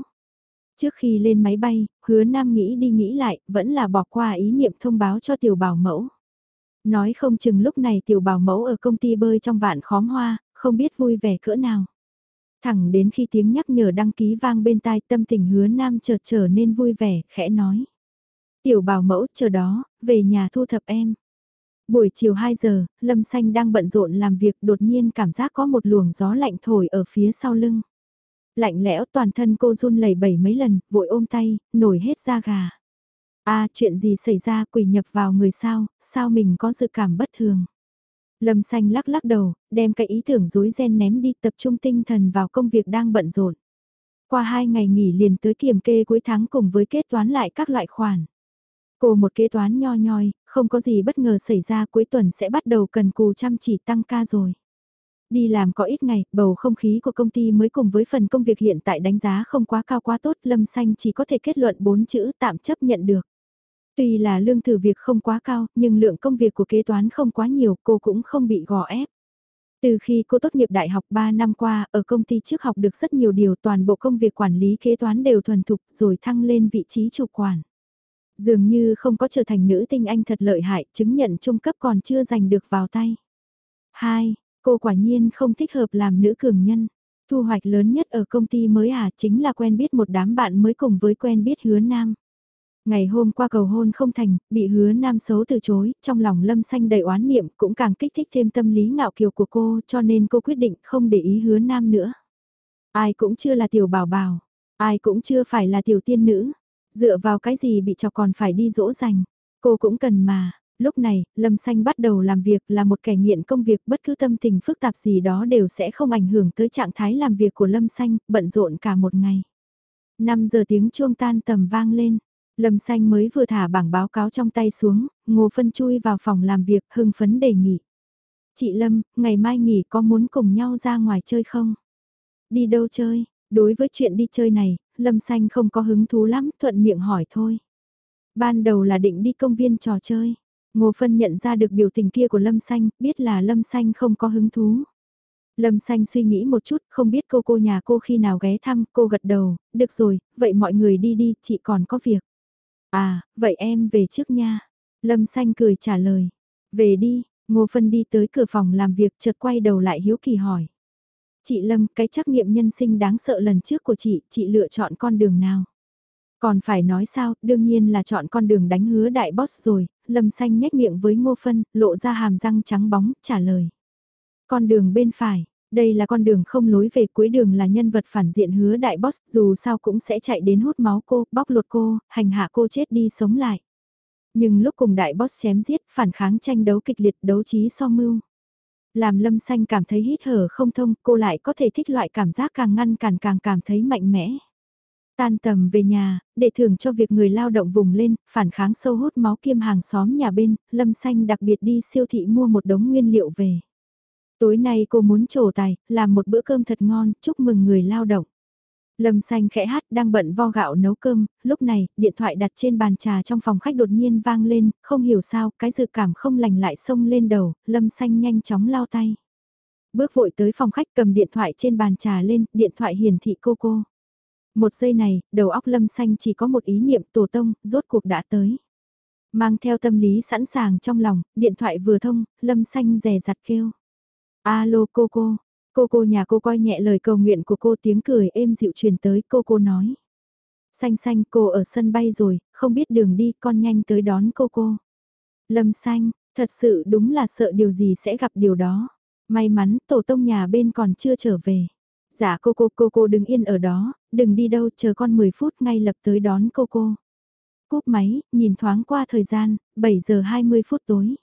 Trước khi lên máy bay, hứa nam nghĩ đi nghĩ lại, vẫn là bỏ qua ý niệm thông báo cho tiểu bảo mẫu. Nói không chừng lúc này tiểu bảo mẫu ở công ty bơi trong vạn khóm hoa, không biết vui vẻ cỡ nào. Thẳng đến khi tiếng nhắc nhở đăng ký vang bên tai tâm tình hứa nam chợt trở nên vui vẻ, khẽ nói. Tiểu bảo mẫu chờ đó, về nhà thu thập em. Buổi chiều 2 giờ, Lâm Xanh đang bận rộn làm việc đột nhiên cảm giác có một luồng gió lạnh thổi ở phía sau lưng. Lạnh lẽo toàn thân cô run lẩy bẩy mấy lần, vội ôm tay, nổi hết da gà. a chuyện gì xảy ra quỷ nhập vào người sao, sao mình có dự cảm bất thường. Lâm xanh lắc lắc đầu, đem cái ý tưởng rối ren ném đi tập trung tinh thần vào công việc đang bận rộn. Qua hai ngày nghỉ liền tới kiểm kê cuối tháng cùng với kết toán lại các loại khoản. Cô một kế toán nho nhoi, không có gì bất ngờ xảy ra cuối tuần sẽ bắt đầu cần cù chăm chỉ tăng ca rồi. Đi làm có ít ngày, bầu không khí của công ty mới cùng với phần công việc hiện tại đánh giá không quá cao quá tốt, Lâm Xanh chỉ có thể kết luận bốn chữ tạm chấp nhận được. Tuy là lương thử việc không quá cao, nhưng lượng công việc của kế toán không quá nhiều, cô cũng không bị gò ép. Từ khi cô tốt nghiệp đại học 3 năm qua, ở công ty trước học được rất nhiều điều toàn bộ công việc quản lý kế toán đều thuần thục rồi thăng lên vị trí chủ quản. Dường như không có trở thành nữ tinh anh thật lợi hại, chứng nhận trung cấp còn chưa giành được vào tay. 2. Cô quả nhiên không thích hợp làm nữ cường nhân. Thu hoạch lớn nhất ở công ty mới à chính là quen biết một đám bạn mới cùng với quen biết hứa nam. Ngày hôm qua cầu hôn không thành, bị hứa nam xấu từ chối, trong lòng lâm xanh đầy oán niệm cũng càng kích thích thêm tâm lý ngạo kiều của cô cho nên cô quyết định không để ý hứa nam nữa. Ai cũng chưa là tiểu bảo bảo, ai cũng chưa phải là tiểu tiên nữ, dựa vào cái gì bị chọc còn phải đi dỗ dành, cô cũng cần mà. Lúc này, Lâm Xanh bắt đầu làm việc là một kẻ nghiện công việc bất cứ tâm tình phức tạp gì đó đều sẽ không ảnh hưởng tới trạng thái làm việc của Lâm Xanh, bận rộn cả một ngày. 5 giờ tiếng chuông tan tầm vang lên, Lâm Xanh mới vừa thả bảng báo cáo trong tay xuống, Ngô Phân chui vào phòng làm việc hưng phấn đề nghị. Chị Lâm, ngày mai nghỉ có muốn cùng nhau ra ngoài chơi không? Đi đâu chơi? Đối với chuyện đi chơi này, Lâm Xanh không có hứng thú lắm, thuận miệng hỏi thôi. Ban đầu là định đi công viên trò chơi. Ngô Phân nhận ra được biểu tình kia của Lâm Xanh, biết là Lâm Xanh không có hứng thú. Lâm Xanh suy nghĩ một chút, không biết cô cô nhà cô khi nào ghé thăm, cô gật đầu, được rồi, vậy mọi người đi đi, chị còn có việc. À, vậy em về trước nha. Lâm Xanh cười trả lời. Về đi, Ngô Phân đi tới cửa phòng làm việc chợt quay đầu lại hiếu kỳ hỏi. Chị Lâm, cái trắc nghiệm nhân sinh đáng sợ lần trước của chị, chị lựa chọn con đường nào? Còn phải nói sao, đương nhiên là chọn con đường đánh hứa đại boss rồi, Lâm Xanh nhếch miệng với Ngô Phân, lộ ra hàm răng trắng bóng, trả lời. Con đường bên phải, đây là con đường không lối về cuối đường là nhân vật phản diện hứa đại boss dù sao cũng sẽ chạy đến hút máu cô, bóc lột cô, hành hạ cô chết đi sống lại. Nhưng lúc cùng đại boss chém giết, phản kháng tranh đấu kịch liệt đấu trí so mưu. Làm lâm xanh cảm thấy hít hở không thông, cô lại có thể thích loại cảm giác càng ngăn cản càng cảm thấy mạnh mẽ. Tan tầm về nhà, để thưởng cho việc người lao động vùng lên, phản kháng sâu hút máu kiêm hàng xóm nhà bên, lâm xanh đặc biệt đi siêu thị mua một đống nguyên liệu về. Tối nay cô muốn trổ tài, làm một bữa cơm thật ngon, chúc mừng người lao động. Lâm xanh khẽ hát đang bận vo gạo nấu cơm, lúc này, điện thoại đặt trên bàn trà trong phòng khách đột nhiên vang lên, không hiểu sao, cái dự cảm không lành lại xông lên đầu, lâm xanh nhanh chóng lao tay. Bước vội tới phòng khách cầm điện thoại trên bàn trà lên, điện thoại hiển thị cô cô. Một giây này, đầu óc lâm xanh chỉ có một ý niệm tổ tông, rốt cuộc đã tới. Mang theo tâm lý sẵn sàng trong lòng, điện thoại vừa thông, lâm xanh rè rặt kêu. Alo cô cô, cô cô nhà cô coi nhẹ lời cầu nguyện của cô tiếng cười êm dịu truyền tới cô cô nói. Xanh xanh cô ở sân bay rồi, không biết đường đi con nhanh tới đón cô cô. Lâm xanh, thật sự đúng là sợ điều gì sẽ gặp điều đó. May mắn tổ tông nhà bên còn chưa trở về. Dạ cô cô cô cô đừng yên ở đó, đừng đi đâu chờ con 10 phút ngay lập tới đón cô cô. Cúp máy, nhìn thoáng qua thời gian, 7 giờ 20 phút tối.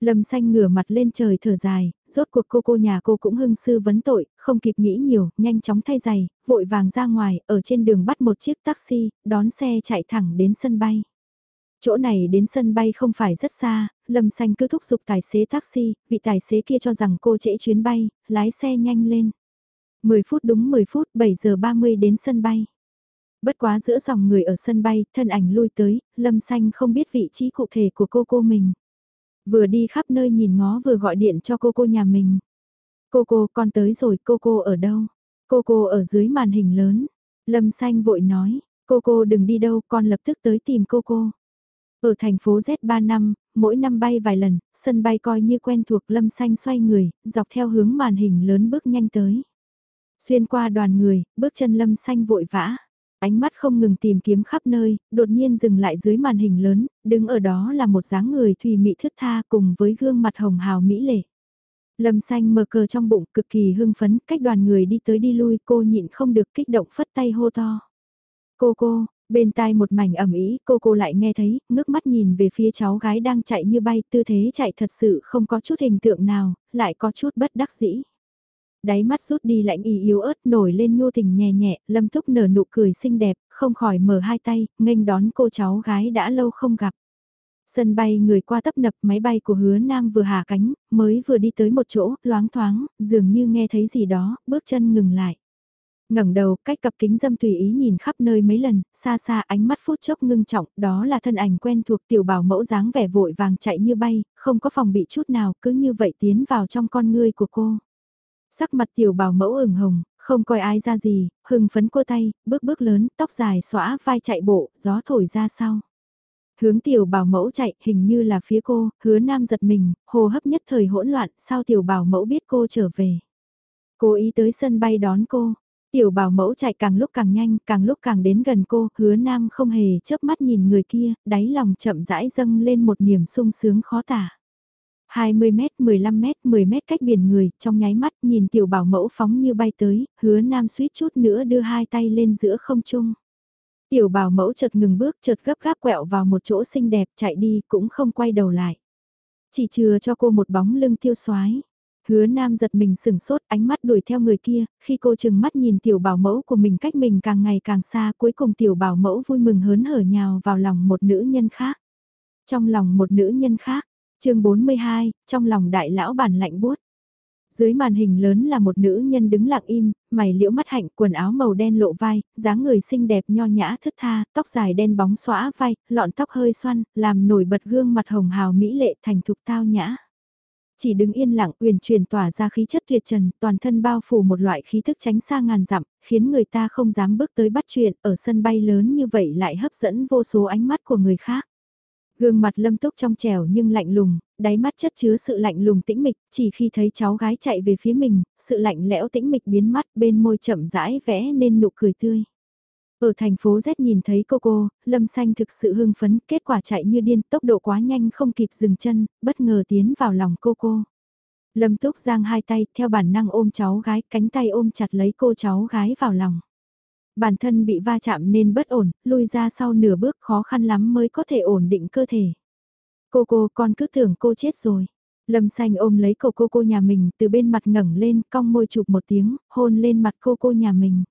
Lâm xanh ngửa mặt lên trời thở dài, rốt cuộc cô cô nhà cô cũng hưng sư vấn tội, không kịp nghĩ nhiều, nhanh chóng thay giày, vội vàng ra ngoài, ở trên đường bắt một chiếc taxi, đón xe chạy thẳng đến sân bay. Chỗ này đến sân bay không phải rất xa, Lâm xanh cứ thúc giục tài xế taxi, vị tài xế kia cho rằng cô trễ chuyến bay, lái xe nhanh lên. 10 phút đúng 10 phút, 7 giờ 30 đến sân bay. Bất quá giữa dòng người ở sân bay, thân ảnh lui tới, Lâm Xanh không biết vị trí cụ thể của cô cô mình. Vừa đi khắp nơi nhìn ngó vừa gọi điện cho cô cô nhà mình. Cô cô con tới rồi, cô cô ở đâu? Cô cô ở dưới màn hình lớn. Lâm Xanh vội nói, cô cô đừng đi đâu, con lập tức tới tìm cô cô. Ở thành phố Z3 năm, mỗi năm bay vài lần, sân bay coi như quen thuộc Lâm Xanh xoay người, dọc theo hướng màn hình lớn bước nhanh tới. Xuyên qua đoàn người, bước chân Lâm Xanh vội vã. Ánh mắt không ngừng tìm kiếm khắp nơi, đột nhiên dừng lại dưới màn hình lớn, đứng ở đó là một dáng người thùy mị thướt tha cùng với gương mặt hồng hào mỹ lệ. Lâm xanh mờ cờ trong bụng cực kỳ hưng phấn, cách đoàn người đi tới đi lui cô nhịn không được kích động phất tay hô to. Cô cô, bên tai một mảnh ẩm ý, cô cô lại nghe thấy, ngước mắt nhìn về phía cháu gái đang chạy như bay, tư thế chạy thật sự không có chút hình tượng nào, lại có chút bất đắc dĩ đáy mắt rút đi lạnh ý yếu ớt nổi lên nhô tình nhẹ nhẹ, lâm thúc nở nụ cười xinh đẹp, không khỏi mở hai tay, nghênh đón cô cháu gái đã lâu không gặp. Sân bay người qua tấp nập máy bay của hứa nam vừa hạ cánh, mới vừa đi tới một chỗ, loáng thoáng, dường như nghe thấy gì đó, bước chân ngừng lại. ngẩng đầu, cách cặp kính dâm tùy ý nhìn khắp nơi mấy lần, xa xa ánh mắt phút chốc ngưng trọng, đó là thân ảnh quen thuộc tiểu bảo mẫu dáng vẻ vội vàng chạy như bay, không có phòng bị chút nào, cứ như vậy tiến vào trong con ngươi của cô. Sắc mặt tiểu bảo mẫu ửng hồng, không coi ai ra gì, hưng phấn cua tay, bước bước lớn, tóc dài xõa vai chạy bộ, gió thổi ra sau. Hướng tiểu bảo mẫu chạy, hình như là phía cô, hứa nam giật mình, hồ hấp nhất thời hỗn loạn, sao tiểu bảo mẫu biết cô trở về. Cô ý tới sân bay đón cô, tiểu bảo mẫu chạy càng lúc càng nhanh, càng lúc càng đến gần cô, hứa nam không hề chớp mắt nhìn người kia, đáy lòng chậm rãi dâng lên một niềm sung sướng khó tả. 20 mét, 15 mét, 10 mét cách biển người, trong nháy mắt nhìn tiểu bảo mẫu phóng như bay tới, hứa nam suýt chút nữa đưa hai tay lên giữa không trung. Tiểu bảo mẫu chợt ngừng bước chợt gấp gáp quẹo vào một chỗ xinh đẹp chạy đi cũng không quay đầu lại. Chỉ chừa cho cô một bóng lưng tiêu xoái. Hứa nam giật mình sửng sốt ánh mắt đuổi theo người kia, khi cô chừng mắt nhìn tiểu bảo mẫu của mình cách mình càng ngày càng xa cuối cùng tiểu bảo mẫu vui mừng hớn hở nhào vào lòng một nữ nhân khác. Trong lòng một nữ nhân khác, chương 42, trong lòng đại lão bản lạnh buốt. Dưới màn hình lớn là một nữ nhân đứng lặng im, mày liễu mắt hạnh, quần áo màu đen lộ vai, dáng người xinh đẹp nho nhã thướt tha, tóc dài đen bóng xõa vai, lọn tóc hơi xoăn, làm nổi bật gương mặt hồng hào mỹ lệ thành thục tao nhã. Chỉ đứng yên lặng uyển chuyển tỏa ra khí chất tuyệt trần, toàn thân bao phủ một loại khí thức tránh xa ngàn dặm, khiến người ta không dám bước tới bắt chuyện, ở sân bay lớn như vậy lại hấp dẫn vô số ánh mắt của người khác. Gương mặt lâm túc trong trẻo nhưng lạnh lùng, đáy mắt chất chứa sự lạnh lùng tĩnh mịch, chỉ khi thấy cháu gái chạy về phía mình, sự lạnh lẽo tĩnh mịch biến mắt bên môi chậm rãi vẽ nên nụ cười tươi. Ở thành phố Z nhìn thấy cô cô, Lâm Xanh thực sự hưng phấn, kết quả chạy như điên, tốc độ quá nhanh không kịp dừng chân, bất ngờ tiến vào lòng cô cô. Lâm Túc giang hai tay, theo bản năng ôm cháu gái, cánh tay ôm chặt lấy cô cháu gái vào lòng. Bản thân bị va chạm nên bất ổn, lui ra sau nửa bước khó khăn lắm mới có thể ổn định cơ thể. Cô cô con cứ tưởng cô chết rồi. Lâm xanh ôm lấy cô cô cô nhà mình từ bên mặt ngẩng lên, cong môi chụp một tiếng, hôn lên mặt cô cô nhà mình.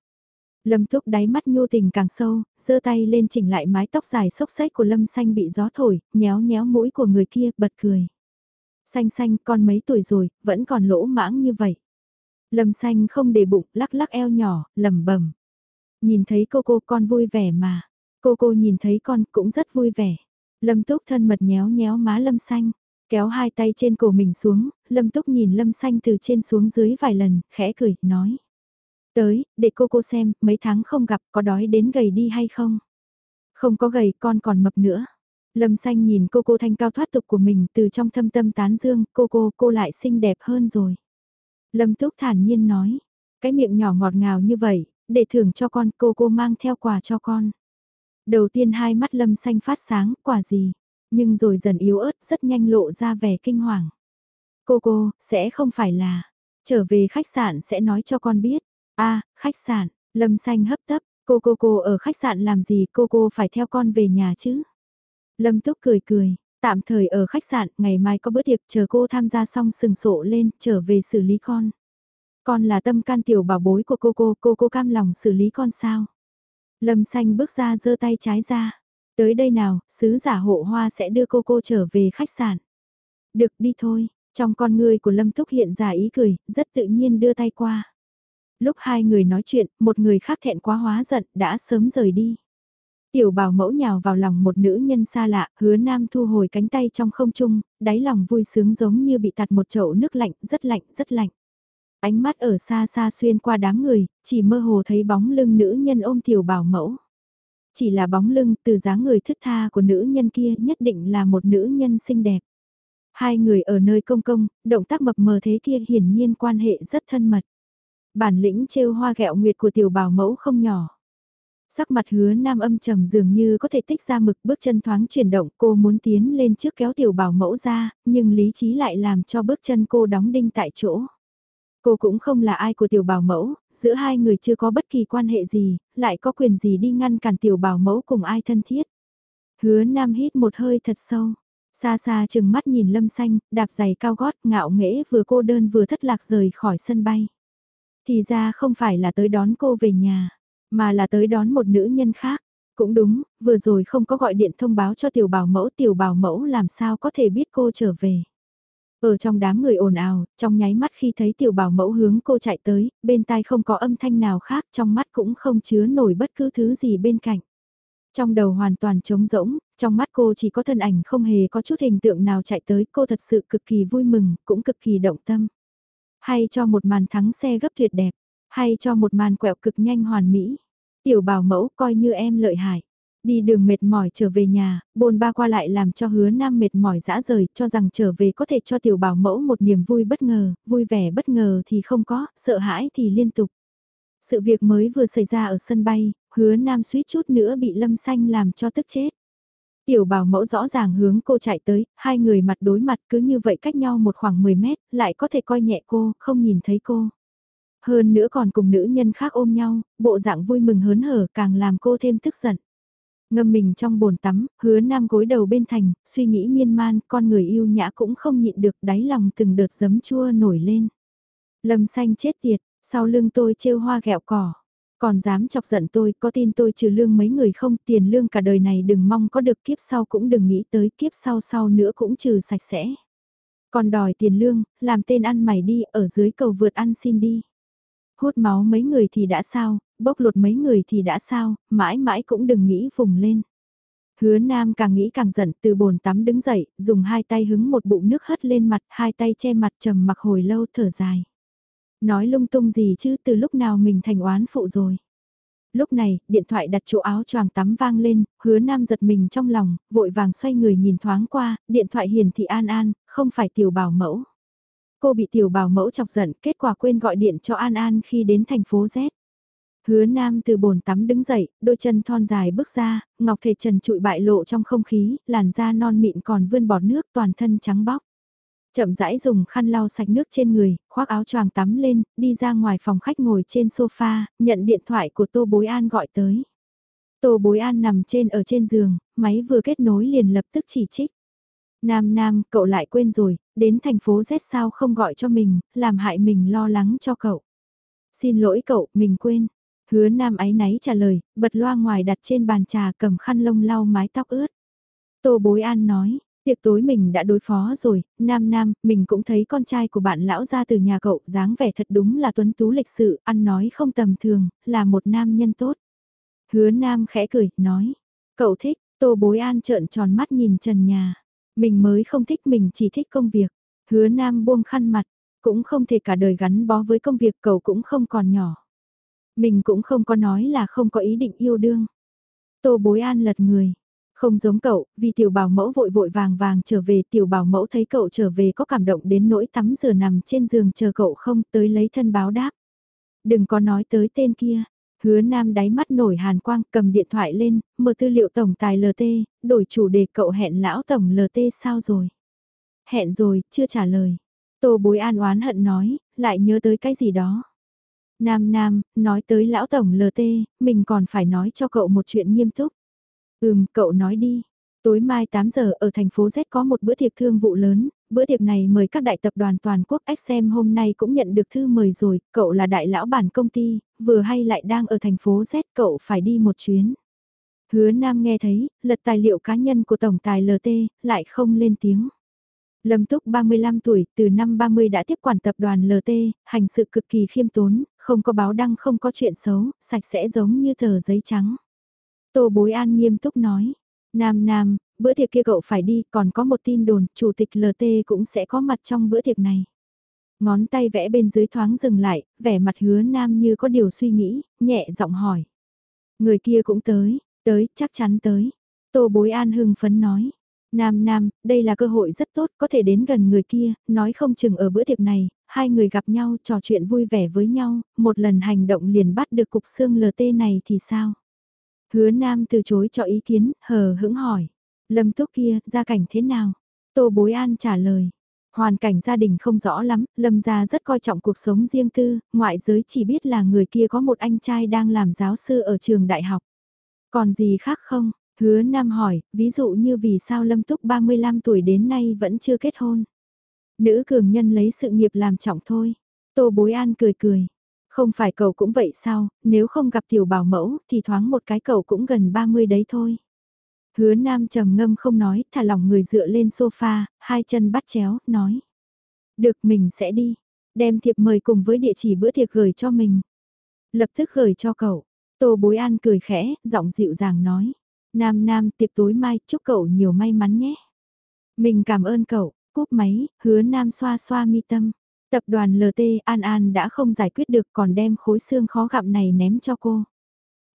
Lâm thúc đáy mắt nhu tình càng sâu, giơ tay lên chỉnh lại mái tóc dài xốc xếch của Lâm xanh bị gió thổi, nhéo nhéo mũi của người kia, bật cười. Xanh xanh con mấy tuổi rồi, vẫn còn lỗ mãng như vậy. Lâm xanh không để bụng, lắc lắc eo nhỏ, lầm bẩm Nhìn thấy cô cô con vui vẻ mà. Cô cô nhìn thấy con cũng rất vui vẻ. Lâm Túc thân mật nhéo nhéo má Lâm Xanh. Kéo hai tay trên cổ mình xuống, Lâm Túc nhìn Lâm Xanh từ trên xuống dưới vài lần, khẽ cười, nói. Tới, để cô cô xem, mấy tháng không gặp có đói đến gầy đi hay không? Không có gầy, con còn mập nữa. Lâm xanh nhìn cô cô thanh cao thoát tục của mình từ trong thâm tâm tán dương, cô cô, cô lại xinh đẹp hơn rồi. Lâm Túc thản nhiên nói, cái miệng nhỏ ngọt ngào như vậy, để thưởng cho con, cô cô mang theo quà cho con. Đầu tiên hai mắt Lâm xanh phát sáng, quà gì? Nhưng rồi dần yếu ớt, rất nhanh lộ ra vẻ kinh hoàng. Cô cô, sẽ không phải là, trở về khách sạn sẽ nói cho con biết. a à, khách sạn, Lâm xanh hấp tấp, cô cô cô ở khách sạn làm gì cô cô phải theo con về nhà chứ? Lâm Túc cười cười, tạm thời ở khách sạn, ngày mai có bữa tiệc chờ cô tham gia xong sừng sộ lên, trở về xử lý con. Con là tâm can tiểu bảo bối của cô cô, cô cô cam lòng xử lý con sao? Lâm xanh bước ra giơ tay trái ra. Tới đây nào, sứ giả hộ hoa sẽ đưa cô cô trở về khách sạn. Được đi thôi, trong con người của Lâm Túc hiện ra ý cười, rất tự nhiên đưa tay qua. Lúc hai người nói chuyện, một người khác thẹn quá hóa giận, đã sớm rời đi. Tiểu bảo mẫu nhào vào lòng một nữ nhân xa lạ, hứa nam thu hồi cánh tay trong không trung, đáy lòng vui sướng giống như bị tạt một chậu nước lạnh, rất lạnh, rất lạnh. Ánh mắt ở xa xa xuyên qua đám người, chỉ mơ hồ thấy bóng lưng nữ nhân ôm tiểu bảo mẫu. Chỉ là bóng lưng từ dáng người thức tha của nữ nhân kia nhất định là một nữ nhân xinh đẹp. Hai người ở nơi công công, động tác mập mờ thế kia hiển nhiên quan hệ rất thân mật. Bản lĩnh trêu hoa gẹo nguyệt của tiểu bảo mẫu không nhỏ. Sắc mặt hứa nam âm trầm dường như có thể tích ra mực bước chân thoáng chuyển động cô muốn tiến lên trước kéo tiểu bảo mẫu ra, nhưng lý trí lại làm cho bước chân cô đóng đinh tại chỗ. Cô cũng không là ai của tiểu bảo mẫu, giữa hai người chưa có bất kỳ quan hệ gì, lại có quyền gì đi ngăn cản tiểu bảo mẫu cùng ai thân thiết. Hứa nam hít một hơi thật sâu, xa xa chừng mắt nhìn lâm xanh, đạp giày cao gót ngạo nghễ vừa cô đơn vừa thất lạc rời khỏi sân bay. Thì ra không phải là tới đón cô về nhà mà là tới đón một nữ nhân khác. Cũng đúng, vừa rồi không có gọi điện thông báo cho tiểu bảo mẫu, tiểu bảo mẫu làm sao có thể biết cô trở về. Ở trong đám người ồn ào, trong nháy mắt khi thấy tiểu bảo mẫu hướng cô chạy tới, bên tai không có âm thanh nào khác, trong mắt cũng không chứa nổi bất cứ thứ gì bên cạnh. Trong đầu hoàn toàn trống rỗng, trong mắt cô chỉ có thân ảnh không hề có chút hình tượng nào chạy tới, cô thật sự cực kỳ vui mừng, cũng cực kỳ động tâm. Hay cho một màn thắng xe gấp tuyệt đẹp, hay cho một màn quẹo cực nhanh hoàn mỹ. Tiểu bảo mẫu coi như em lợi hại. Đi đường mệt mỏi trở về nhà, bồn ba qua lại làm cho hứa nam mệt mỏi dã rời, cho rằng trở về có thể cho tiểu bảo mẫu một niềm vui bất ngờ, vui vẻ bất ngờ thì không có, sợ hãi thì liên tục. Sự việc mới vừa xảy ra ở sân bay, hứa nam suýt chút nữa bị lâm xanh làm cho tức chết. Tiểu bảo mẫu rõ ràng hướng cô chạy tới, hai người mặt đối mặt cứ như vậy cách nhau một khoảng 10 mét, lại có thể coi nhẹ cô, không nhìn thấy cô. Hơn nữa còn cùng nữ nhân khác ôm nhau, bộ dạng vui mừng hớn hở càng làm cô thêm tức giận. Ngâm mình trong bồn tắm, hứa nam gối đầu bên thành, suy nghĩ miên man, con người yêu nhã cũng không nhịn được đáy lòng từng đợt giấm chua nổi lên. Lâm xanh chết tiệt, sau lưng tôi trêu hoa gẹo cỏ. Còn dám chọc giận tôi, có tin tôi trừ lương mấy người không, tiền lương cả đời này đừng mong có được kiếp sau cũng đừng nghĩ tới kiếp sau sau nữa cũng trừ sạch sẽ. Còn đòi tiền lương, làm tên ăn mày đi, ở dưới cầu vượt ăn xin đi hút máu mấy người thì đã sao, bốc lột mấy người thì đã sao, mãi mãi cũng đừng nghĩ vùng lên. Hứa Nam càng nghĩ càng giận từ bồn tắm đứng dậy, dùng hai tay hứng một bụng nước hất lên mặt, hai tay che mặt trầm mặc hồi lâu thở dài. Nói lung tung gì chứ từ lúc nào mình thành oán phụ rồi. Lúc này, điện thoại đặt chỗ áo choàng tắm vang lên, hứa Nam giật mình trong lòng, vội vàng xoay người nhìn thoáng qua, điện thoại hiển thị an an, không phải tiểu bảo mẫu. Cô bị tiểu bảo mẫu chọc giận, kết quả quên gọi điện cho An An khi đến thành phố Z. Hứa Nam từ bồn tắm đứng dậy, đôi chân thon dài bước ra, ngọc thể trần trụi bại lộ trong không khí, làn da non mịn còn vươn bọt nước toàn thân trắng bóc. Chậm rãi dùng khăn lau sạch nước trên người, khoác áo choàng tắm lên, đi ra ngoài phòng khách ngồi trên sofa, nhận điện thoại của Tô Bối An gọi tới. Tô Bối An nằm trên ở trên giường, máy vừa kết nối liền lập tức chỉ trích. Nam Nam, cậu lại quên rồi, đến thành phố Z sao không gọi cho mình, làm hại mình lo lắng cho cậu. Xin lỗi cậu, mình quên. Hứa Nam ái náy trả lời, bật loa ngoài đặt trên bàn trà cầm khăn lông lau mái tóc ướt. Tô Bối An nói, tiệc tối mình đã đối phó rồi, Nam Nam, mình cũng thấy con trai của bạn lão ra từ nhà cậu, dáng vẻ thật đúng là tuấn tú lịch sự, ăn nói không tầm thường, là một nam nhân tốt. Hứa Nam khẽ cười, nói. Cậu thích, Tô Bối An trợn tròn mắt nhìn trần nhà. Mình mới không thích mình chỉ thích công việc. Hứa Nam buông khăn mặt, cũng không thể cả đời gắn bó với công việc cậu cũng không còn nhỏ. Mình cũng không có nói là không có ý định yêu đương. Tô Bối An lật người. Không giống cậu, vì tiểu bảo mẫu vội vội vàng vàng trở về tiểu bảo mẫu thấy cậu trở về có cảm động đến nỗi tắm rửa nằm trên giường chờ cậu không tới lấy thân báo đáp. Đừng có nói tới tên kia. Hứa Nam đáy mắt nổi hàn quang cầm điện thoại lên, mở tư liệu tổng tài LT, đổi chủ đề cậu hẹn lão tổng LT sao rồi. Hẹn rồi, chưa trả lời. Tô bối an oán hận nói, lại nhớ tới cái gì đó. Nam Nam, nói tới lão tổng LT, mình còn phải nói cho cậu một chuyện nghiêm túc. Ừm, cậu nói đi. Tối mai 8 giờ ở thành phố Z có một bữa tiệc thương vụ lớn, bữa tiệc này mời các đại tập đoàn toàn quốc XM hôm nay cũng nhận được thư mời rồi, cậu là đại lão bản công ty, vừa hay lại đang ở thành phố Z cậu phải đi một chuyến. Hứa Nam nghe thấy, lật tài liệu cá nhân của Tổng tài LT, lại không lên tiếng. Lâm Túc 35 tuổi, từ năm 30 đã tiếp quản tập đoàn LT, hành sự cực kỳ khiêm tốn, không có báo đăng không có chuyện xấu, sạch sẽ giống như tờ giấy trắng. Tô Bối An nghiêm túc nói, Nam Nam, bữa tiệc kia cậu phải đi, còn có một tin đồn, chủ tịch LT cũng sẽ có mặt trong bữa tiệc này. Ngón tay vẽ bên dưới thoáng dừng lại, vẻ mặt hứa Nam như có điều suy nghĩ, nhẹ giọng hỏi. Người kia cũng tới, tới, chắc chắn tới. Tô Bối An hưng phấn nói. Nam Nam, đây là cơ hội rất tốt, có thể đến gần người kia, nói không chừng ở bữa tiệc này, hai người gặp nhau trò chuyện vui vẻ với nhau, một lần hành động liền bắt được cục xương LT này thì sao? Hứa Nam từ chối cho ý kiến, hờ hững hỏi. Lâm Túc kia, gia cảnh thế nào? Tô Bối An trả lời. Hoàn cảnh gia đình không rõ lắm, Lâm gia rất coi trọng cuộc sống riêng tư, ngoại giới chỉ biết là người kia có một anh trai đang làm giáo sư ở trường đại học. Còn gì khác không? Hứa Nam hỏi, ví dụ như vì sao Lâm Túc 35 tuổi đến nay vẫn chưa kết hôn. Nữ cường nhân lấy sự nghiệp làm trọng thôi. Tô Bối An cười cười. Không phải cậu cũng vậy sao, nếu không gặp tiểu bảo mẫu thì thoáng một cái cậu cũng gần 30 đấy thôi. Hứa Nam trầm ngâm không nói, thả lỏng người dựa lên sofa, hai chân bắt chéo, nói. Được mình sẽ đi, đem thiệp mời cùng với địa chỉ bữa tiệc gửi cho mình. Lập tức gửi cho cậu, Tô Bối An cười khẽ, giọng dịu dàng nói. Nam Nam tiệc tối mai, chúc cậu nhiều may mắn nhé. Mình cảm ơn cậu, cúp máy, hứa Nam xoa xoa mi tâm. Tập đoàn LT An An đã không giải quyết được còn đem khối xương khó gặm này ném cho cô.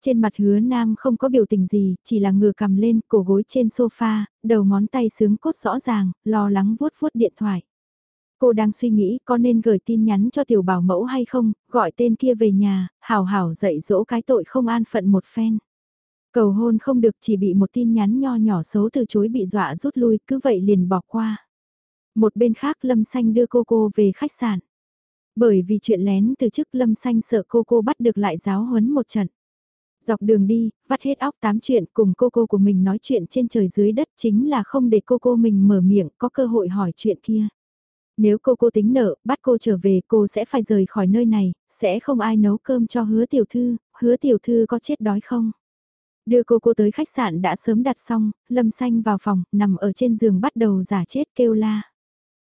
Trên mặt hứa nam không có biểu tình gì, chỉ là ngửa cầm lên, cổ gối trên sofa, đầu ngón tay sướng cốt rõ ràng, lo lắng vuốt vuốt điện thoại. Cô đang suy nghĩ có nên gửi tin nhắn cho tiểu bảo mẫu hay không, gọi tên kia về nhà, hào hào dạy dỗ cái tội không an phận một phen. Cầu hôn không được chỉ bị một tin nhắn nho nhỏ xấu từ chối bị dọa rút lui, cứ vậy liền bỏ qua. Một bên khác Lâm Xanh đưa cô cô về khách sạn. Bởi vì chuyện lén từ chức Lâm Xanh sợ cô cô bắt được lại giáo huấn một trận. Dọc đường đi, vắt hết óc tám chuyện cùng cô cô của mình nói chuyện trên trời dưới đất chính là không để cô cô mình mở miệng có cơ hội hỏi chuyện kia. Nếu cô cô tính nợ, bắt cô trở về cô sẽ phải rời khỏi nơi này, sẽ không ai nấu cơm cho hứa tiểu thư, hứa tiểu thư có chết đói không? Đưa cô cô tới khách sạn đã sớm đặt xong, Lâm Xanh vào phòng, nằm ở trên giường bắt đầu giả chết kêu la.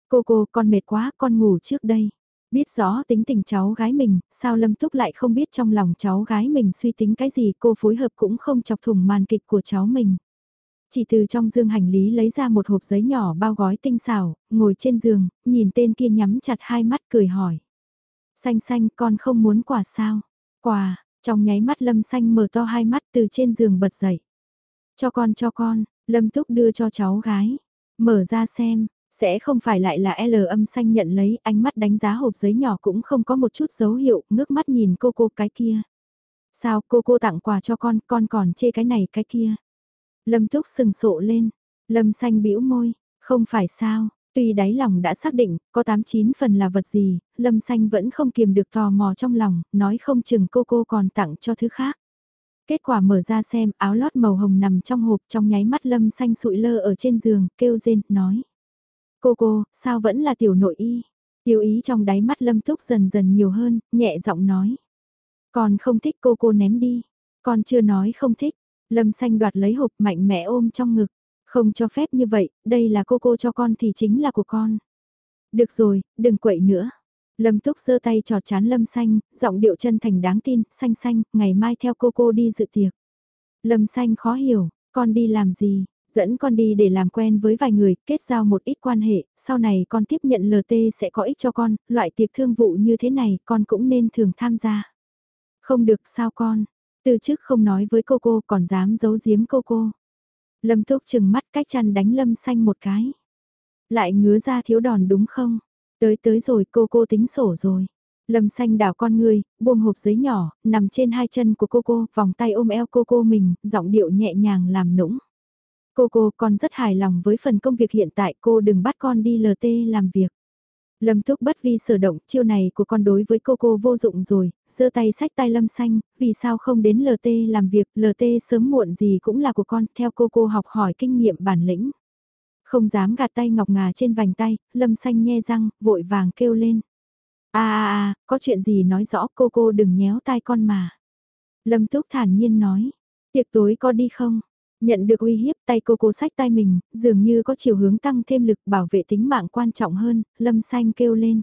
Cô cô, con mệt quá, con ngủ trước đây. Biết rõ tính tình cháu gái mình, sao Lâm Túc lại không biết trong lòng cháu gái mình suy tính cái gì cô phối hợp cũng không chọc thủng màn kịch của cháu mình. Chỉ từ trong dương hành lý lấy ra một hộp giấy nhỏ bao gói tinh xảo, ngồi trên giường, nhìn tên kia nhắm chặt hai mắt cười hỏi. Xanh xanh con không muốn quà sao? Quà, trong nháy mắt Lâm xanh mở to hai mắt từ trên giường bật dậy. Cho con cho con, Lâm Túc đưa cho cháu gái. Mở ra xem, sẽ không phải lại là L âm xanh nhận lấy ánh mắt đánh giá hộp giấy nhỏ cũng không có một chút dấu hiệu, ngước mắt nhìn cô cô cái kia. Sao cô cô tặng quà cho con, con còn chê cái này cái kia. Lâm Túc sừng sộ lên, Lâm xanh bĩu môi, không phải sao, tuy đáy lòng đã xác định, có 89 phần là vật gì, Lâm xanh vẫn không kiềm được tò mò trong lòng, nói không chừng cô cô còn tặng cho thứ khác. Kết quả mở ra xem áo lót màu hồng nằm trong hộp trong nháy mắt lâm xanh sụi lơ ở trên giường, kêu rên, nói. Cô cô, sao vẫn là tiểu nội y? Tiêu ý trong đáy mắt lâm túc dần dần nhiều hơn, nhẹ giọng nói. Còn không thích cô cô ném đi. Con chưa nói không thích. Lâm xanh đoạt lấy hộp mạnh mẽ ôm trong ngực. Không cho phép như vậy, đây là cô cô cho con thì chính là của con. Được rồi, đừng quậy nữa. Lâm Túc giơ tay trọt chán Lâm Xanh, giọng điệu chân thành đáng tin, xanh xanh, ngày mai theo cô cô đi dự tiệc. Lâm xanh khó hiểu, con đi làm gì, dẫn con đi để làm quen với vài người, kết giao một ít quan hệ, sau này con tiếp nhận LT sẽ có ích cho con, loại tiệc thương vụ như thế này con cũng nên thường tham gia. Không được sao con, từ trước không nói với cô cô còn dám giấu giếm cô cô. Lâm Thúc chừng mắt cách chăn đánh Lâm xanh một cái. Lại ngứa ra thiếu đòn đúng không? Tới tới rồi cô cô tính sổ rồi. Lâm xanh đảo con người, buông hộp giấy nhỏ, nằm trên hai chân của cô cô, vòng tay ôm eo cô cô mình, giọng điệu nhẹ nhàng làm nũng. Cô cô con rất hài lòng với phần công việc hiện tại cô đừng bắt con đi LT làm việc. Lâm Túc bất vi sở động, chiêu này của con đối với cô cô vô dụng rồi, giơ tay sách tay Lâm Xanh, vì sao không đến LT làm việc, LT sớm muộn gì cũng là của con, theo cô cô học hỏi kinh nghiệm bản lĩnh. Không dám gạt tay ngọc ngà trên vành tay, Lâm Xanh nhe răng, vội vàng kêu lên. a a a có chuyện gì nói rõ cô cô đừng nhéo tai con mà. Lâm Túc thản nhiên nói, tiệc tối có đi không? Nhận được uy hiếp tay cô cố sách tay mình, dường như có chiều hướng tăng thêm lực bảo vệ tính mạng quan trọng hơn, Lâm Xanh kêu lên.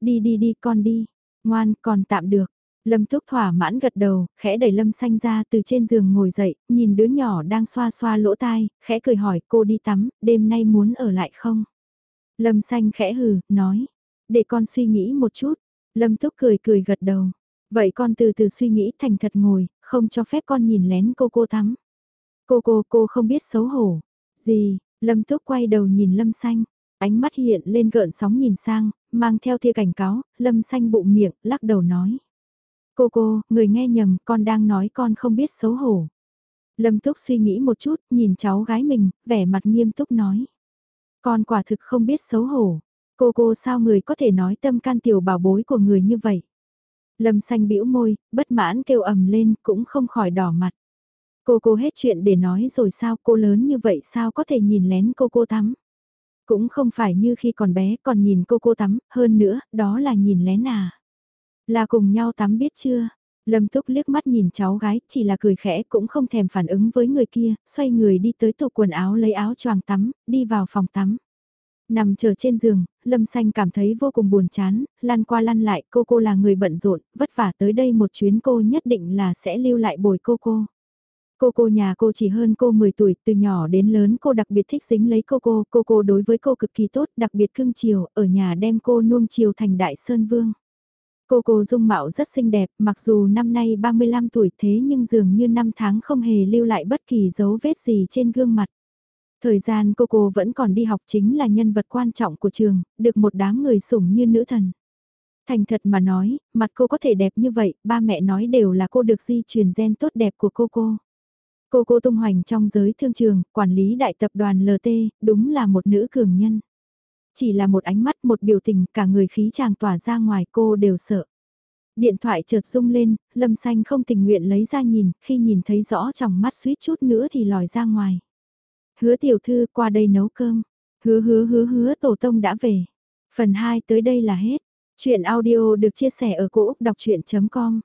Đi đi đi con đi, ngoan còn tạm được. Lâm Túc thỏa mãn gật đầu, khẽ đẩy Lâm Xanh ra từ trên giường ngồi dậy, nhìn đứa nhỏ đang xoa xoa lỗ tai, khẽ cười hỏi cô đi tắm, đêm nay muốn ở lại không? Lâm Xanh khẽ hừ, nói, để con suy nghĩ một chút. Lâm Túc cười cười gật đầu. Vậy con từ từ suy nghĩ thành thật ngồi, không cho phép con nhìn lén cô cô tắm. Cô cô cô không biết xấu hổ. Gì, Lâm Túc quay đầu nhìn Lâm Xanh, ánh mắt hiện lên gợn sóng nhìn sang, mang theo thia cảnh cáo, Lâm Xanh bụng miệng, lắc đầu nói. Cô cô, người nghe nhầm, con đang nói con không biết xấu hổ. Lâm Túc suy nghĩ một chút, nhìn cháu gái mình, vẻ mặt nghiêm túc nói. Con quả thực không biết xấu hổ. Cô cô sao người có thể nói tâm can tiểu bảo bối của người như vậy? Lâm xanh bĩu môi, bất mãn kêu ầm lên, cũng không khỏi đỏ mặt. Cô cô hết chuyện để nói rồi sao cô lớn như vậy sao có thể nhìn lén cô cô tắm. Cũng không phải như khi còn bé còn nhìn cô cô tắm, hơn nữa, đó là nhìn lén à. Là cùng nhau tắm biết chưa? Lâm Túc liếc mắt nhìn cháu gái, chỉ là cười khẽ cũng không thèm phản ứng với người kia, xoay người đi tới tủ quần áo lấy áo choàng tắm, đi vào phòng tắm. Nằm chờ trên giường, Lâm Xanh cảm thấy vô cùng buồn chán, lăn qua lăn lại, cô cô là người bận rộn, vất vả tới đây một chuyến cô nhất định là sẽ lưu lại bồi cô cô. Cô cô nhà cô chỉ hơn cô 10 tuổi, từ nhỏ đến lớn cô đặc biệt thích dính lấy cô cô, cô cô đối với cô cực kỳ tốt, đặc biệt cưng chiều, ở nhà đem cô nuông chiều thành đại sơn vương. Cô cô dung mạo rất xinh đẹp, mặc dù năm nay 35 tuổi thế nhưng dường như năm tháng không hề lưu lại bất kỳ dấu vết gì trên gương mặt. Thời gian cô cô vẫn còn đi học chính là nhân vật quan trọng của trường, được một đám người sủng như nữ thần. Thành thật mà nói, mặt cô có thể đẹp như vậy, ba mẹ nói đều là cô được di truyền gen tốt đẹp của cô cô. Cô cô tung hoành trong giới thương trường, quản lý đại tập đoàn LT, đúng là một nữ cường nhân. Chỉ là một ánh mắt, một biểu tình, cả người khí chàng tỏa ra ngoài cô đều sợ. Điện thoại chợt rung lên, Lâm Xanh không tình nguyện lấy ra nhìn, khi nhìn thấy rõ trong mắt suýt chút nữa thì lòi ra ngoài. Hứa tiểu thư qua đây nấu cơm. Hứa hứa hứa hứa tổ tông đã về. Phần 2 tới đây là hết. Chuyện audio được chia sẻ ở cỗ đọc chuyện.com